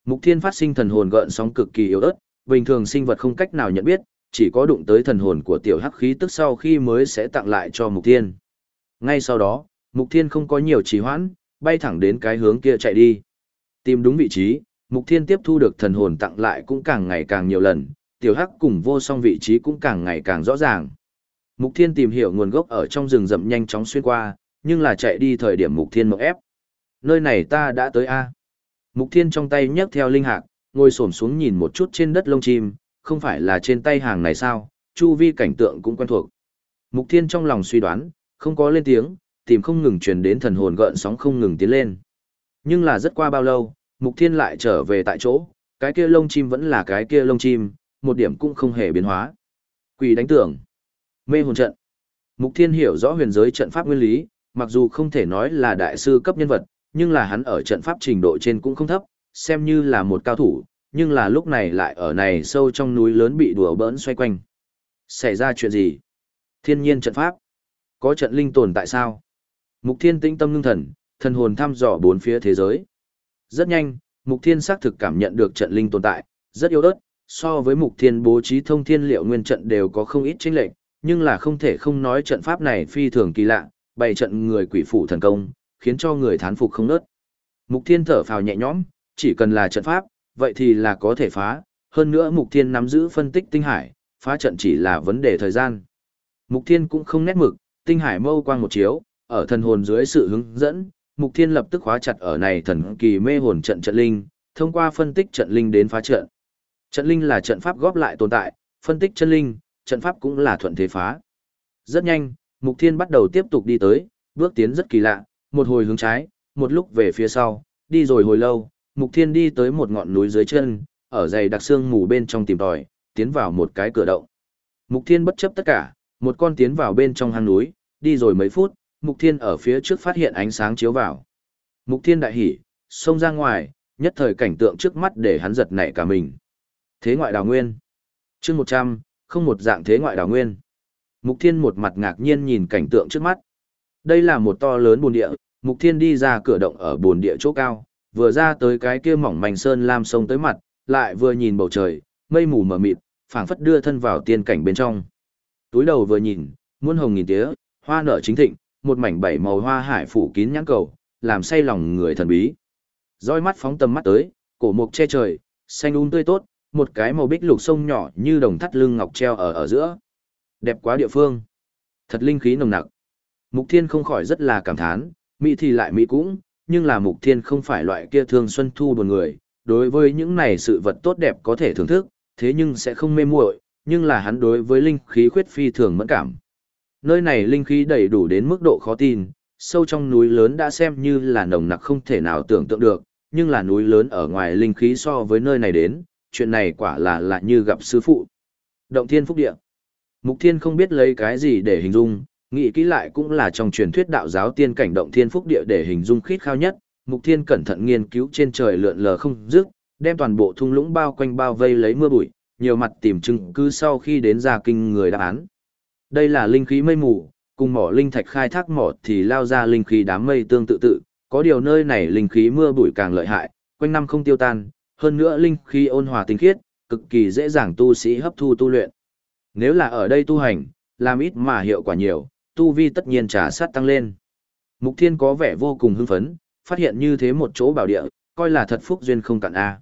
Mục Thiên phát sinh thần hồn gợn sóng cực kỳ yếu ớt, bình thường sinh vật không cách nào nhận biết, chỉ có đụng tới thần hồn của tiểu hắc khí tức sau khi mới sẽ tặng lại cho Mục Thiên. Ngay sau đó, Mục Thiên không có nhiều trì hoãn, bay thẳng đến cái hướng kia chạy đi. Tìm đúng vị trí, Mục Thiên tiếp thu được thần hồn tặng lại cũng càng ngày càng nhiều lần, tiểu hắc cùng vô song vị trí cũng càng ngày càng rõ ràng. Mục Thiên tìm hiểu nguồn gốc ở trong rừng rậm nhanh chóng xuyên qua, nhưng là chạy đi thời điểm Mục Thiên mộng ép. Nơi này ta đã tới A. Mục Thiên trong tay nhấc theo linh hạc, ngồi xổm xuống nhìn một chút trên đất lông chim, không phải là trên tay hàng này sao, chu vi cảnh tượng cũng quen thuộc. Mục Thiên trong lòng suy đoán, không có lên tiếng, tìm không ngừng truyền đến thần hồn gợn sóng không ngừng tiến lên. Nhưng là rất qua bao lâu, Mục Thiên lại trở về tại chỗ, cái kia lông chim vẫn là cái kia lông chim, một điểm cũng không hề biến hóa. Quỷ đánh tưởng. Mê hồn trận. Mục Thiên hiểu rõ huyền giới trận pháp nguyên lý, mặc dù không thể nói là đại sư cấp nhân vật, nhưng là hắn ở trận pháp trình độ trên cũng không thấp, xem như là một cao thủ, nhưng là lúc này lại ở này sâu trong núi lớn bị đùa bỡn xoay quanh. Xảy ra chuyện gì? Thiên nhiên trận pháp. Có trận linh tồn tại sao? Mục Thiên tĩnh tâm ngưng thần, thần hồn thăm dò bốn phía thế giới. Rất nhanh, Mục Thiên xác thực cảm nhận được trận linh tồn tại, rất yếu ớt, so với Mục Thiên bố trí thông thiên liệu nguyên trận đều có không ít chênh lệch, nhưng là không thể không nói trận pháp này phi thường kỳ lạ, bày trận người quỷ phủ thần công, khiến cho người thán phục không nớt. Mục Thiên thở phào nhẹ nhõm, chỉ cần là trận pháp, vậy thì là có thể phá, hơn nữa Mục Thiên nắm giữ phân tích tinh hải, phá trận chỉ là vấn đề thời gian. Mục Thiên cũng không nét mực, tinh hải mâu quang một chiếu, ở thần hồn dưới sự hướng dẫn, Mục Thiên lập tức khóa chặt ở này thần kỳ mê hồn trận trận linh, thông qua phân tích trận linh đến phá trận. Trận linh là trận pháp góp lại tồn tại, phân tích chân linh, trận pháp cũng là thuận thế phá. Rất nhanh, Mục Thiên bắt đầu tiếp tục đi tới, bước tiến rất kỳ lạ, một hồi hướng trái, một lúc về phía sau, đi rồi hồi lâu, Mục Thiên đi tới một ngọn núi dưới chân, ở dày đặc xương mù bên trong tìm tòi, tiến vào một cái cửa động. Mục Thiên bất chấp tất cả, một con tiến vào bên trong hang núi, đi rồi mấy phút, Mục Thiên ở phía trước phát hiện ánh sáng chiếu vào. Mục Thiên đại hỉ, xông ra ngoài, nhất thời cảnh tượng trước mắt để hắn giật nảy cả mình. Thế ngoại đào nguyên. chương 100, không một dạng thế ngoại đào nguyên. Mục Thiên một mặt ngạc nhiên nhìn cảnh tượng trước mắt. Đây là một to lớn bồn địa, Mục Thiên đi ra cửa động ở bồn địa chỗ cao, vừa ra tới cái kia mỏng mảnh sơn lam sông tới mặt, lại vừa nhìn bầu trời, mây mù mờ mịt, phảng phất đưa thân vào tiên cảnh bên trong. Túi đầu vừa nhìn, muôn hồng nghìn tía, hoa nở chính thịnh, một mảnh bảy màu hoa hải phủ kín nhãn cầu, làm say lòng người thần bí. Roi mắt phóng tầm mắt tới, cổ mục che trời, xanh um tươi tốt, một cái màu bích lục sông nhỏ như đồng thắt lưng ngọc treo ở ở giữa. Đẹp quá địa phương. Thật linh khí nồng nặc. Mục Thiên không khỏi rất là cảm thán, mỹ thì lại mỹ cũng, nhưng là Mục Thiên không phải loại kia thương xuân thu buồn người, đối với những này sự vật tốt đẹp có thể thưởng thức, thế nhưng sẽ không mê muội, nhưng là hắn đối với linh khí khuyết phi thường mẫn cảm. Nơi này linh khí đầy đủ đến mức độ khó tin, sâu trong núi lớn đã xem như là nồng nặc không thể nào tưởng tượng được, nhưng là núi lớn ở ngoài linh khí so với nơi này đến, chuyện này quả là lạ như gặp sư phụ. Động thiên phúc địa. Mục thiên không biết lấy cái gì để hình dung, nghĩ kỹ lại cũng là trong truyền thuyết đạo giáo tiên cảnh động thiên phúc địa để hình dung khít khao nhất. Mục thiên cẩn thận nghiên cứu trên trời lượn lờ không dứt, đem toàn bộ thung lũng bao quanh bao vây lấy mưa bụi, nhiều mặt tìm chứng cứ sau khi đến ra kinh người đáp án. Đây là linh khí mây mù, cùng mỏ linh thạch khai thác mỏ thì lao ra linh khí đám mây tương tự tự, có điều nơi này linh khí mưa bụi càng lợi hại, quanh năm không tiêu tan, hơn nữa linh khí ôn hòa tinh khiết, cực kỳ dễ dàng tu sĩ hấp thu tu luyện. Nếu là ở đây tu hành, làm ít mà hiệu quả nhiều, tu vi tất nhiên trả sát tăng lên. Mục Thiên có vẻ vô cùng hưng phấn, phát hiện như thế một chỗ bảo địa, coi là thật phúc duyên không cạn a.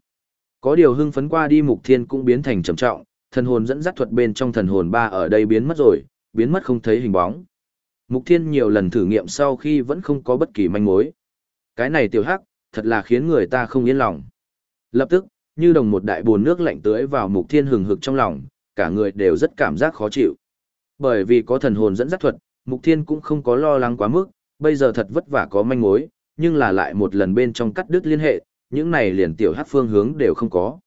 Có điều hưng phấn qua đi Mục Thiên cũng biến thành trầm trọng, thần hồn dẫn dắt thuật bên trong thần hồn ba ở đây biến mất rồi, biến mất không thấy hình bóng. Mục Thiên nhiều lần thử nghiệm sau khi vẫn không có bất kỳ manh mối. Cái này tiểu hắc, thật là khiến người ta không yên lòng. Lập tức, như đồng một đại bồn nước lạnh tưới vào Mục Thiên hừng hực trong lòng, cả người đều rất cảm giác khó chịu. Bởi vì có thần hồn dẫn dắt thuật, Mục Thiên cũng không có lo lắng quá mức, bây giờ thật vất vả có manh mối, nhưng là lại một lần bên trong cắt đứt liên hệ, những này liền tiểu hắc phương hướng đều không có.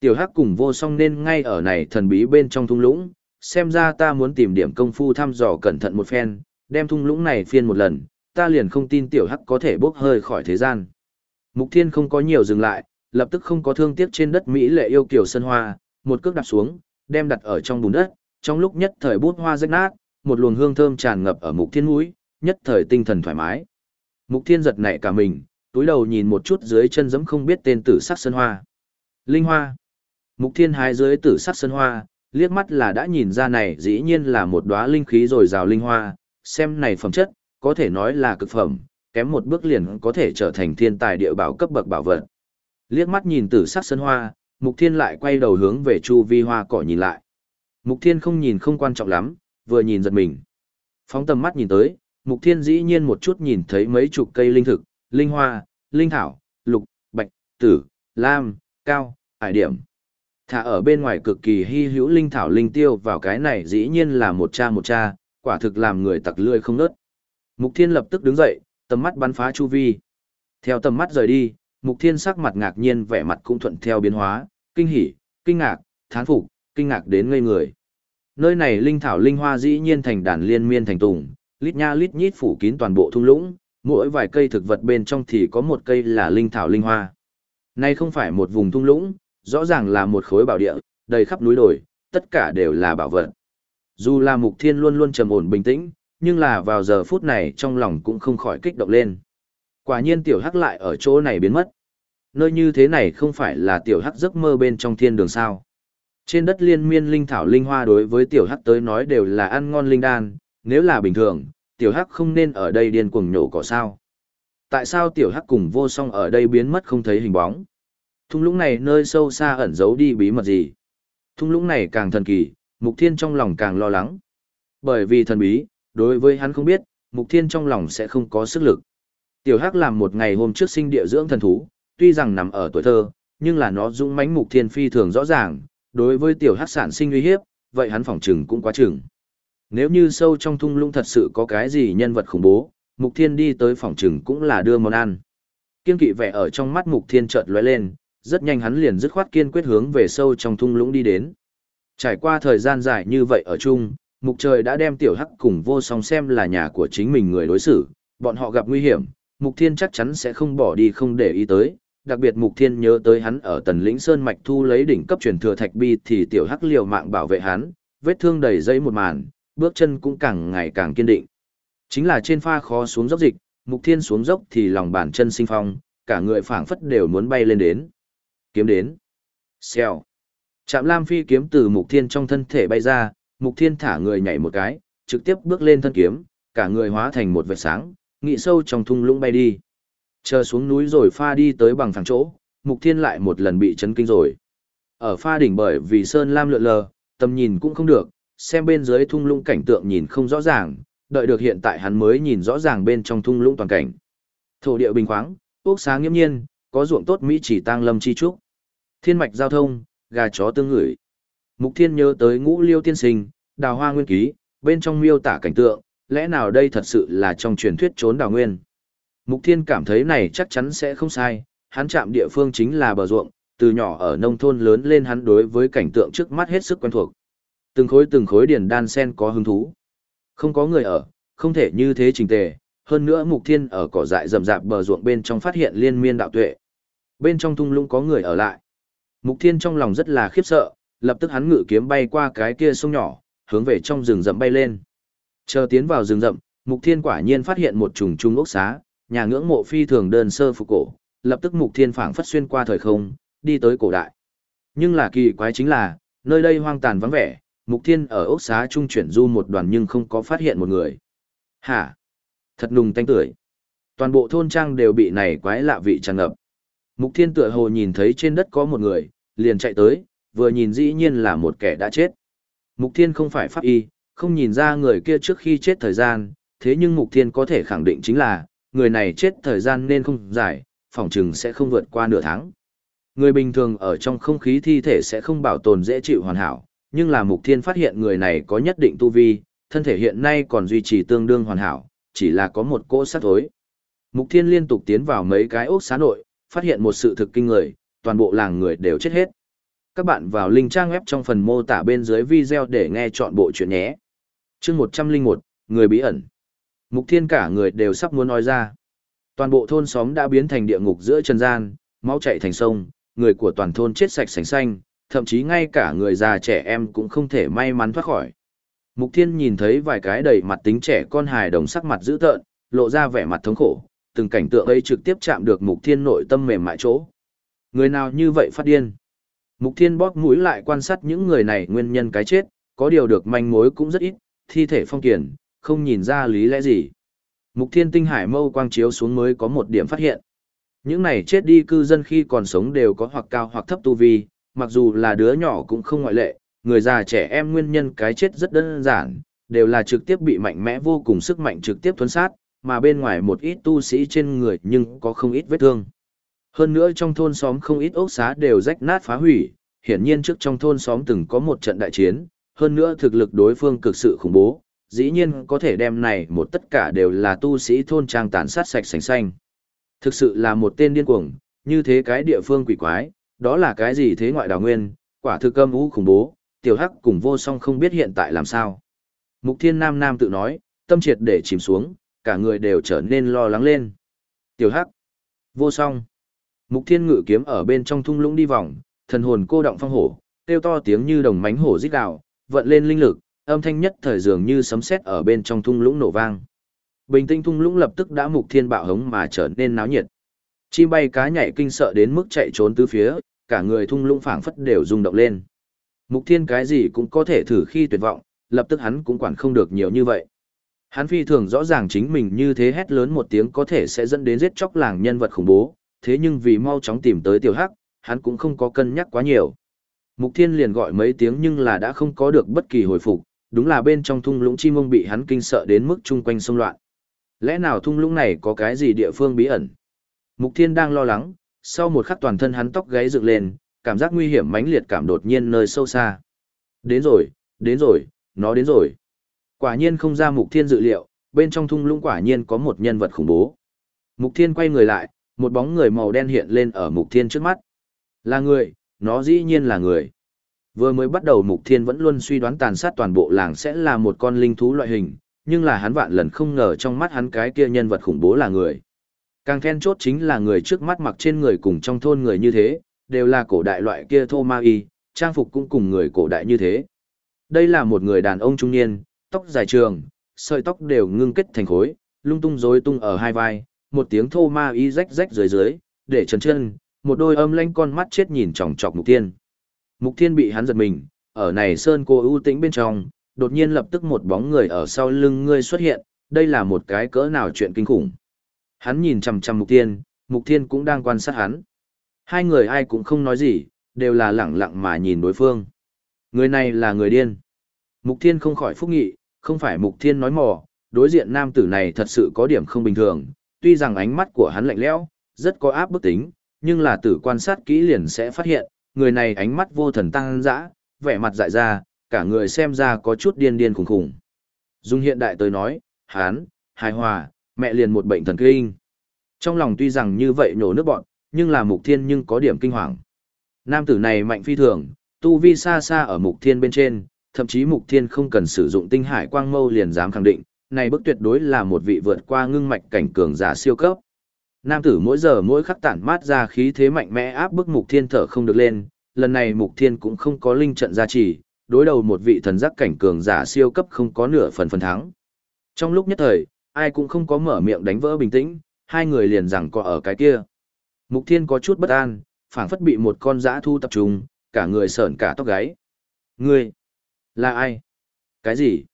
Tiểu hắc cùng vô song nên ngay ở này thần bí bên trong thung lũng, xem ra ta muốn tìm điểm công phu thăm dò cẩn thận một phen, đem thung lũng này phiên một lần, ta liền không tin tiểu hắc có thể bốc hơi khỏi thế gian. Mục Thiên không có nhiều dừng lại, lập tức không có thương tiếc trên đất Mỹ lệ yêu kiều sân hoa, một cước đạp xuống, đem đặt ở trong bùn đất, trong lúc nhất thời bút hoa rách nát, một luồng hương thơm tràn ngập ở Mục Thiên mũi, nhất thời tinh thần thoải mái. Mục Thiên giật nảy cả mình, túi đầu nhìn một chút dưới chân giẫm không biết tên tử sắc sân hoa. Linh hoa. Mục Thiên hái dưới tử sắc sân hoa, liếc mắt là đã nhìn ra này dĩ nhiên là một đóa linh khí rồi rào linh hoa, xem này phẩm chất, có thể nói là cực phẩm, kém một bước liền có thể trở thành thiên tài địa bảo cấp bậc bảo vật. Liếc mắt nhìn tử sắc sân hoa, Mục Thiên lại quay đầu hướng về chu vi hoa cỏ nhìn lại. Mục Thiên không nhìn không quan trọng lắm, vừa nhìn giật mình. Phóng tầm mắt nhìn tới, Mục Thiên dĩ nhiên một chút nhìn thấy mấy chục cây linh thực, linh hoa, linh thảo, lục, bạch, tử, lam, cao, hải điểm. Thả ở bên ngoài cực kỳ hy hữu linh thảo linh tiêu vào cái này dĩ nhiên là một cha một cha, quả thực làm người tặc lươi không nớt. Mục Thiên lập tức đứng dậy, tầm mắt bắn phá chu vi. Theo tầm mắt rời đi, Mục Thiên sắc mặt ngạc nhiên vẻ mặt cũng thuận theo biến hóa, kinh hỉ, kinh ngạc, thán phục, kinh ngạc đến ngây người. Nơi này linh thảo linh hoa dĩ nhiên thành đàn liên miên thành tùng, lít nha lít nhít phủ kín toàn bộ thung lũng, mỗi vài cây thực vật bên trong thì có một cây là linh thảo linh hoa. Này không phải một vùng thung lũng, rõ ràng là một khối bảo địa, đầy khắp núi đồi, tất cả đều là bảo vật. Dù là Mục Thiên luôn luôn trầm ổn bình tĩnh, nhưng là vào giờ phút này trong lòng cũng không khỏi kích động lên. Quả nhiên tiểu hắc lại ở chỗ này biến mất. Nơi như thế này không phải là tiểu hắc giấc mơ bên trong thiên đường sao. Trên đất liên miên linh thảo linh hoa đối với tiểu hắc tới nói đều là ăn ngon linh đan, nếu là bình thường, tiểu hắc không nên ở đây điên cuồng nhổ cỏ sao. Tại sao tiểu hắc cùng vô song ở đây biến mất không thấy hình bóng? Thung lũng này nơi sâu xa ẩn giấu đi bí mật gì? Thung lũng này càng thần kỳ, Mục Thiên trong lòng càng lo lắng. Bởi vì thần bí, đối với hắn không biết, Mục Thiên trong lòng sẽ không có sức lực. Tiểu Hắc làm một ngày hôm trước sinh địa dưỡng thần thú, tuy rằng nằm ở tuổi thơ, nhưng là nó dũng mãnh Mục Thiên phi thường rõ ràng, đối với Tiểu Hắc sản sinh uy hiếp, vậy hắn phỏng chừng cũng quá chừng. Nếu như sâu trong thung lũng thật sự có cái gì nhân vật khủng bố, Mục Thiên đi tới phỏng trừng cũng là đưa món ăn. Kiên kỵ vẻ ở trong mắt Mục Thiên chợt lóe lên, rất nhanh hắn liền dứt khoát kiên quyết hướng về sâu trong thung lũng đi đến. Trải qua thời gian dài như vậy ở chung, Mục Trời đã đem Tiểu Hắc cùng vô song xem là nhà của chính mình người đối xử, bọn họ gặp nguy hiểm, Mục Thiên chắc chắn sẽ không bỏ đi không để ý tới, đặc biệt Mục Thiên nhớ tới hắn ở Tần Lĩnh Sơn Mạch thu lấy đỉnh cấp truyền thừa thạch bi thì Tiểu Hắc liều mạng bảo vệ hắn, vết thương đầy dây một màn, bước chân cũng càng ngày càng kiên định. Chính là trên pha khó xuống dốc dịch, Mục Thiên xuống dốc thì lòng bàn chân sinh phong, cả người phảng phất đều muốn bay lên đến. Kiếm đến. Xèo. Trạm Lam Phi kiếm từ Mục Thiên trong thân thể bay ra, Mục Thiên thả người nhảy một cái, trực tiếp bước lên thân kiếm, cả người hóa thành một vệt sáng, nghị sâu trong thung lũng bay đi. Chờ xuống núi rồi pha đi tới bằng thẳng chỗ, Mục Thiên lại một lần bị chấn kinh rồi. Ở pha đỉnh bởi vì sơn lam lượn lờ, tầm nhìn cũng không được, xem bên dưới thung lũng cảnh tượng nhìn không rõ ràng, đợi được hiện tại hắn mới nhìn rõ ràng bên trong thung lũng toàn cảnh. Thổ địa bình khoáng, ốc sáng nghiêm nhiên, có ruộng tốt mỹ chỉ tang lâm chi trúc. Thiên mạch giao thông, gà chó tương ngửi. Mục Thiên nhớ tới ngũ liêu tiên sinh, đào hoa nguyên ký, bên trong miêu tả cảnh tượng, lẽ nào đây thật sự là trong truyền thuyết trốn đào nguyên. Mục Thiên cảm thấy này chắc chắn sẽ không sai, hắn chạm địa phương chính là bờ ruộng, từ nhỏ ở nông thôn lớn lên hắn đối với cảnh tượng trước mắt hết sức quen thuộc. Từng khối từng khối điền đan sen có hứng thú. Không có người ở, không thể như thế trình tề, hơn nữa Mục Thiên ở cỏ dại rậm rạp bờ ruộng bên trong phát hiện liên miên đạo tuệ. Bên trong thung lũng có người ở lại. Mục Thiên trong lòng rất là khiếp sợ, lập tức hắn ngự kiếm bay qua cái kia sông nhỏ, hướng về trong rừng rậm bay lên. Chờ tiến vào rừng rậm, Mục Thiên quả nhiên phát hiện một trùng trung ốc xá, nhà ngưỡng mộ phi thường đơn sơ phục cổ, lập tức Mục Thiên phảng phất xuyên qua thời không, đi tới cổ đại. Nhưng là kỳ quái chính là, nơi đây hoang tàn vắng vẻ, Mục Thiên ở ốc xá trung chuyển du một đoàn nhưng không có phát hiện một người. Hả? Thật nùng tanh tưởi. Toàn bộ thôn trang đều bị này quái lạ vị tràn ngập. Mục Thiên tựa hồ nhìn thấy trên đất có một người, liền chạy tới, vừa nhìn dĩ nhiên là một kẻ đã chết. Mục Thiên không phải pháp y, không nhìn ra người kia trước khi chết thời gian, thế nhưng Mục Thiên có thể khẳng định chính là, người này chết thời gian nên không dài, phỏng chừng sẽ không vượt qua nửa tháng. Người bình thường ở trong không khí thi thể sẽ không bảo tồn dễ chịu hoàn hảo, nhưng là Mục Thiên phát hiện người này có nhất định tu vi, thân thể hiện nay còn duy trì tương đương hoàn hảo, chỉ là có một cỗ sát thối. Mục Thiên liên tục tiến vào mấy cái ốc xá nội, phát hiện một sự thực kinh người, toàn bộ làng người đều chết hết. Các bạn vào link trang web trong phần mô tả bên dưới video để nghe chọn bộ chuyện nhé chương 101, Người bí ẩn. Mục Thiên cả người đều sắp muốn nói ra. Toàn bộ thôn xóm đã biến thành địa ngục giữa trần gian, máu chảy thành sông, người của toàn thôn chết sạch sành xanh, thậm chí ngay cả người già trẻ em cũng không thể may mắn thoát khỏi. Mục Thiên nhìn thấy vài cái đầy mặt tính trẻ con hài đồng sắc mặt dữ tợn, lộ ra vẻ mặt thống khổ, từng cảnh tượng ấy trực tiếp chạm được Mục Thiên nội tâm mềm mại chỗ. Người nào như vậy phát điên? Mục Thiên bóp mũi lại quan sát những người này nguyên nhân cái chết, có điều được manh mối cũng rất ít, thi thể phong kiền, không nhìn ra lý lẽ gì. Mục Thiên tinh hải mâu quang chiếu xuống mới có một điểm phát hiện. Những này chết đi cư dân khi còn sống đều có hoặc cao hoặc thấp tu vi, mặc dù là đứa nhỏ cũng không ngoại lệ, người già trẻ em nguyên nhân cái chết rất đơn giản, đều là trực tiếp bị mạnh mẽ vô cùng sức mạnh trực tiếp thuấn sát, mà bên ngoài một ít tu sĩ trên người nhưng có không ít vết thương. Hơn nữa trong thôn xóm không ít ốc xá đều rách nát phá hủy, hiển nhiên trước trong thôn xóm từng có một trận đại chiến, hơn nữa thực lực đối phương cực sự khủng bố, dĩ nhiên có thể đem này một tất cả đều là tu sĩ thôn trang tàn sát sạch sành xanh. Thực sự là một tên điên cuồng, như thế cái địa phương quỷ quái, đó là cái gì thế ngoại đào nguyên, quả thực âm u khủng bố, tiểu hắc cùng vô song không biết hiện tại làm sao. Mục thiên nam nam tự nói, tâm triệt để chìm xuống, cả người đều trở nên lo lắng lên. Tiểu hắc, vô song, mục thiên ngự kiếm ở bên trong thung lũng đi vòng, thần hồn cô động phong hổ, kêu to tiếng như đồng mánh hổ rít gào, vận lên linh lực, âm thanh nhất thời dường như sấm sét ở bên trong thung lũng nổ vang. Bình tĩnh thung lũng lập tức đã mục thiên bạo hống mà trở nên náo nhiệt. Chim bay cá nhảy kinh sợ đến mức chạy trốn tứ phía, cả người thung lũng phảng phất đều rung động lên. Mục thiên cái gì cũng có thể thử khi tuyệt vọng, lập tức hắn cũng quản không được nhiều như vậy. Hắn phi thường rõ ràng chính mình như thế hét lớn một tiếng có thể sẽ dẫn đến giết chóc làng nhân vật khủng bố, thế nhưng vì mau chóng tìm tới tiểu hắc, hắn cũng không có cân nhắc quá nhiều. Mục thiên liền gọi mấy tiếng nhưng là đã không có được bất kỳ hồi phục, đúng là bên trong thung lũng chim ông bị hắn kinh sợ đến mức chung quanh xông loạn. Lẽ nào thung lũng này có cái gì địa phương bí ẩn? Mục thiên đang lo lắng, sau một khắc toàn thân hắn tóc gáy dựng lên, cảm giác nguy hiểm mãnh liệt cảm đột nhiên nơi sâu xa. Đến rồi, đến rồi, nó đến rồi. Quả nhiên không ra mục thiên dự liệu, bên trong thung lũng quả nhiên có một nhân vật khủng bố. Mục thiên quay người lại, một bóng người màu đen hiện lên ở mục thiên trước mắt. Là người, nó dĩ nhiên là người. Vừa mới bắt đầu Mục Thiên vẫn luôn suy đoán tàn sát toàn bộ làng sẽ là một con linh thú loại hình, nhưng là hắn vạn lần không ngờ trong mắt hắn cái kia nhân vật khủng bố là người. Càng then chốt chính là người trước mắt mặc trên người cùng trong thôn người như thế, đều là cổ đại loại kia thô ma y, trang phục cũng cùng người cổ đại như thế. Đây là một người đàn ông trung niên, tóc dài trường, sợi tóc đều ngưng kết thành khối, lung tung rối tung ở hai vai, một tiếng thô ma y rách rách dưới dưới, để trần chân, một đôi âm lanh con mắt chết nhìn chòng chọc Mục Thiên. Mục Thiên bị hắn giật mình, ở này sơn cô ưu tĩnh bên trong, đột nhiên lập tức một bóng người ở sau lưng ngươi xuất hiện, đây là một cái cỡ nào chuyện kinh khủng. Hắn nhìn chằm chằm Mục Thiên, Mục Thiên cũng đang quan sát hắn. Hai người ai cũng không nói gì, đều là lẳng lặng mà nhìn đối phương. Người này là người điên. Mục Thiên không khỏi phúc nghị, không phải Mục Thiên nói mò, đối diện nam tử này thật sự có điểm không bình thường, tuy rằng ánh mắt của hắn lạnh lẽo, rất có áp bức tính, nhưng là tử quan sát kỹ liền sẽ phát hiện, người này ánh mắt vô thần tăng dã, vẻ mặt dại ra, cả người xem ra có chút điên điên khủng khủng. Dung hiện đại tới nói, hán, hài hòa, mẹ liền một bệnh thần kinh. Trong lòng tuy rằng như vậy nổ nước bọn, nhưng là mục thiên nhưng có điểm kinh hoàng. Nam tử này mạnh phi thường, tu vi xa xa ở mục thiên bên trên, thậm chí mục thiên không cần sử dụng tinh hải quang mâu liền dám khẳng định, này bức tuyệt đối là một vị vượt qua ngưng mạch cảnh cường giả siêu cấp. Nam tử mỗi giờ mỗi khắc tản mát ra khí thế mạnh mẽ áp bức mục thiên thở không được lên, lần này mục thiên cũng không có linh trận gia trì, đối đầu một vị thần giác cảnh cường giả siêu cấp không có nửa phần phần thắng. Trong lúc nhất thời, ai cũng không có mở miệng đánh vỡ bình tĩnh, hai người liền rằng có ở cái kia. Mục thiên có chút bất an, phảng phất bị một con dã thu tập trung, cả người sởn cả tóc gáy. Ngươi, là ai? Cái gì?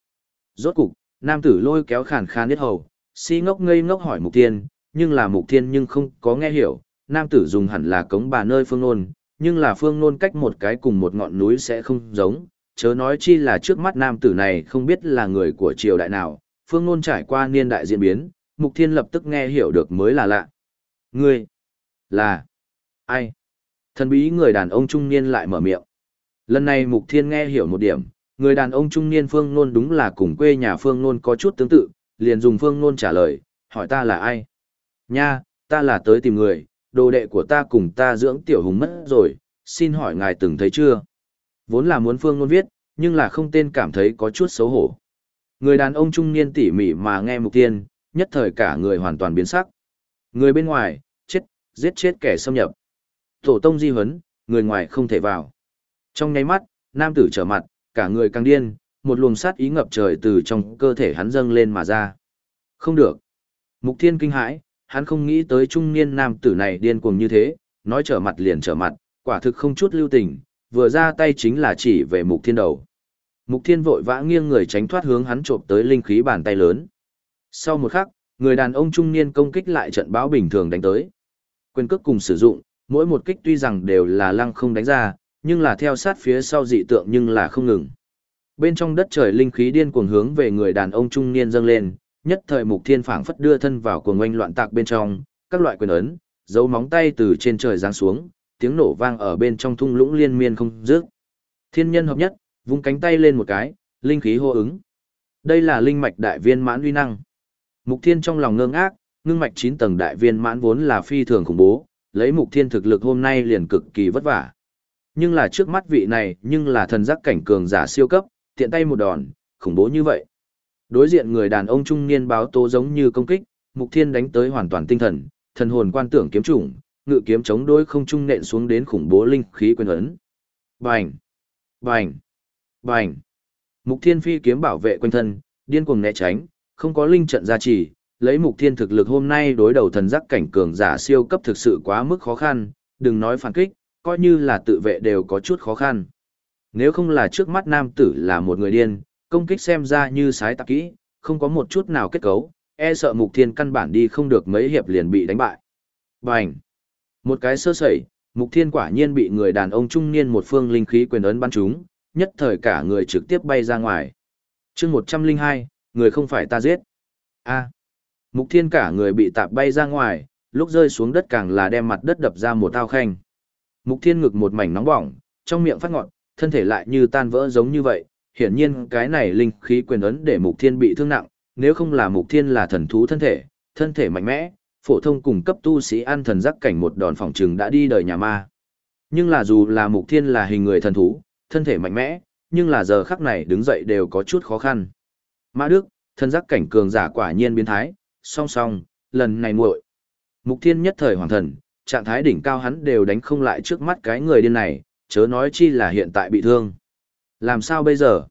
Rốt cục, nam tử lôi kéo khàn khàn nhất hầu, si ngốc ngây ngốc hỏi mục thiên, nhưng là mục thiên nhưng không có nghe hiểu, nam tử dùng hẳn là cống bà nơi phương nôn, nhưng là phương nôn cách một cái cùng một ngọn núi sẽ không giống, chớ nói chi là trước mắt nam tử này không biết là người của triều đại nào, phương nôn trải qua niên đại diễn biến, mục thiên lập tức nghe hiểu được mới là lạ. Ngươi, là, ai? Thần bí người đàn ông trung niên lại mở miệng. Lần này mục thiên nghe hiểu một điểm, người đàn ông trung niên phương nôn đúng là cùng quê nhà phương nôn có chút tương tự, liền dùng phương nôn trả lời, hỏi ta là ai? Nha, ta là tới tìm người, đồ đệ của ta cùng ta dưỡng tiểu hùng mất rồi, xin hỏi ngài từng thấy chưa? Vốn là muốn phương nôn viết, nhưng là không tên cảm thấy có chút xấu hổ. Người đàn ông trung niên tỉ mỉ mà nghe mục tiên, nhất thời cả người hoàn toàn biến sắc. Người bên ngoài, chết, giết chết kẻ xâm nhập. Tổ tông di huấn, người ngoài không thể vào. Trong nháy mắt, nam tử trở mặt, cả người càng điên, một luồng sát ý ngập trời từ trong cơ thể hắn dâng lên mà ra. Không được. Mục thiên kinh hãi, hắn không nghĩ tới trung niên nam tử này điên cuồng như thế, nói trở mặt liền trở mặt, quả thực không chút lưu tình, vừa ra tay chính là chỉ về mục thiên đầu. Mục thiên vội vã nghiêng người tránh thoát hướng hắn trộm tới linh khí bàn tay lớn. Sau một khắc, người đàn ông trung niên công kích lại trận báo bình thường đánh tới. Quyền cước cùng sử dụng, mỗi một kích tuy rằng đều là lăng không đánh ra, nhưng là theo sát phía sau dị tượng nhưng là không ngừng. Bên trong đất trời linh khí điên cuồng hướng về người đàn ông trung niên dâng lên, nhất thời mục thiên phảng phất đưa thân vào cuồng oanh loạn tạc bên trong, các loại quyền ấn, dấu móng tay từ trên trời giáng xuống, tiếng nổ vang ở bên trong thung lũng liên miên không dứt. Thiên nhân hợp nhất, vung cánh tay lên một cái, linh khí hô ứng. Đây là linh mạch đại viên mãn uy năng. Mục Thiên trong lòng ngơ ngác, ngưng mạch 9 tầng đại viên mãn vốn là phi thường khủng bố, lấy Mục Thiên thực lực hôm nay liền cực kỳ vất vả. Nhưng là trước mắt vị này, nhưng là thần giác cảnh cường giả siêu cấp, tiện tay một đòn, khủng bố như vậy. Đối diện người đàn ông trung niên báo tố giống như công kích, Mục Thiên đánh tới hoàn toàn tinh thần, thần hồn quan tưởng kiếm chủng, ngự kiếm chống đối không trung nện xuống đến khủng bố linh khí quyền ấn. Bành! Bành! Bành! Mục Thiên phi kiếm bảo vệ quanh thân, điên cuồng né tránh, không có linh trận gia trì, lấy Mục Thiên thực lực hôm nay đối đầu thần giác cảnh cường giả siêu cấp thực sự quá mức khó khăn, đừng nói phản kích, coi như là tự vệ đều có chút khó khăn. Nếu không là trước mắt nam tử là một người điên, công kích xem ra như sái tạp kỹ, không có một chút nào kết cấu, e sợ Mục Thiên căn bản đi không được mấy hiệp liền bị đánh bại. Bành! Một cái sơ sẩy, Mục Thiên quả nhiên bị người đàn ông trung niên một phương linh khí quyền ấn bắn trúng, nhất thời cả người trực tiếp bay ra ngoài. chương 102, người không phải ta giết. a Mục Thiên cả người bị tạp bay ra ngoài, lúc rơi xuống đất càng là đem mặt đất đập ra một tao khanh. Mục Thiên ngực một mảnh nóng bỏng, trong miệng phát ngọn, thân thể lại như tan vỡ giống như vậy, hiển nhiên cái này linh khí quyền ấn để Mục Thiên bị thương nặng, nếu không là Mục Thiên là thần thú thân thể, thân thể mạnh mẽ, phổ thông cùng cấp tu sĩ ăn thần giác cảnh một đòn phòng trừng đã đi đời nhà ma. Nhưng là dù là Mục Thiên là hình người thần thú, thân thể mạnh mẽ, nhưng là giờ khắc này đứng dậy đều có chút khó khăn. Mã Đức, thân giác cảnh cường giả quả nhiên biến thái, song song, lần này muội. Mục Thiên nhất thời hoàng thần, trạng thái đỉnh cao hắn đều đánh không lại trước mắt cái người điên này, chớ nói chi là hiện tại bị thương. Làm sao bây giờ?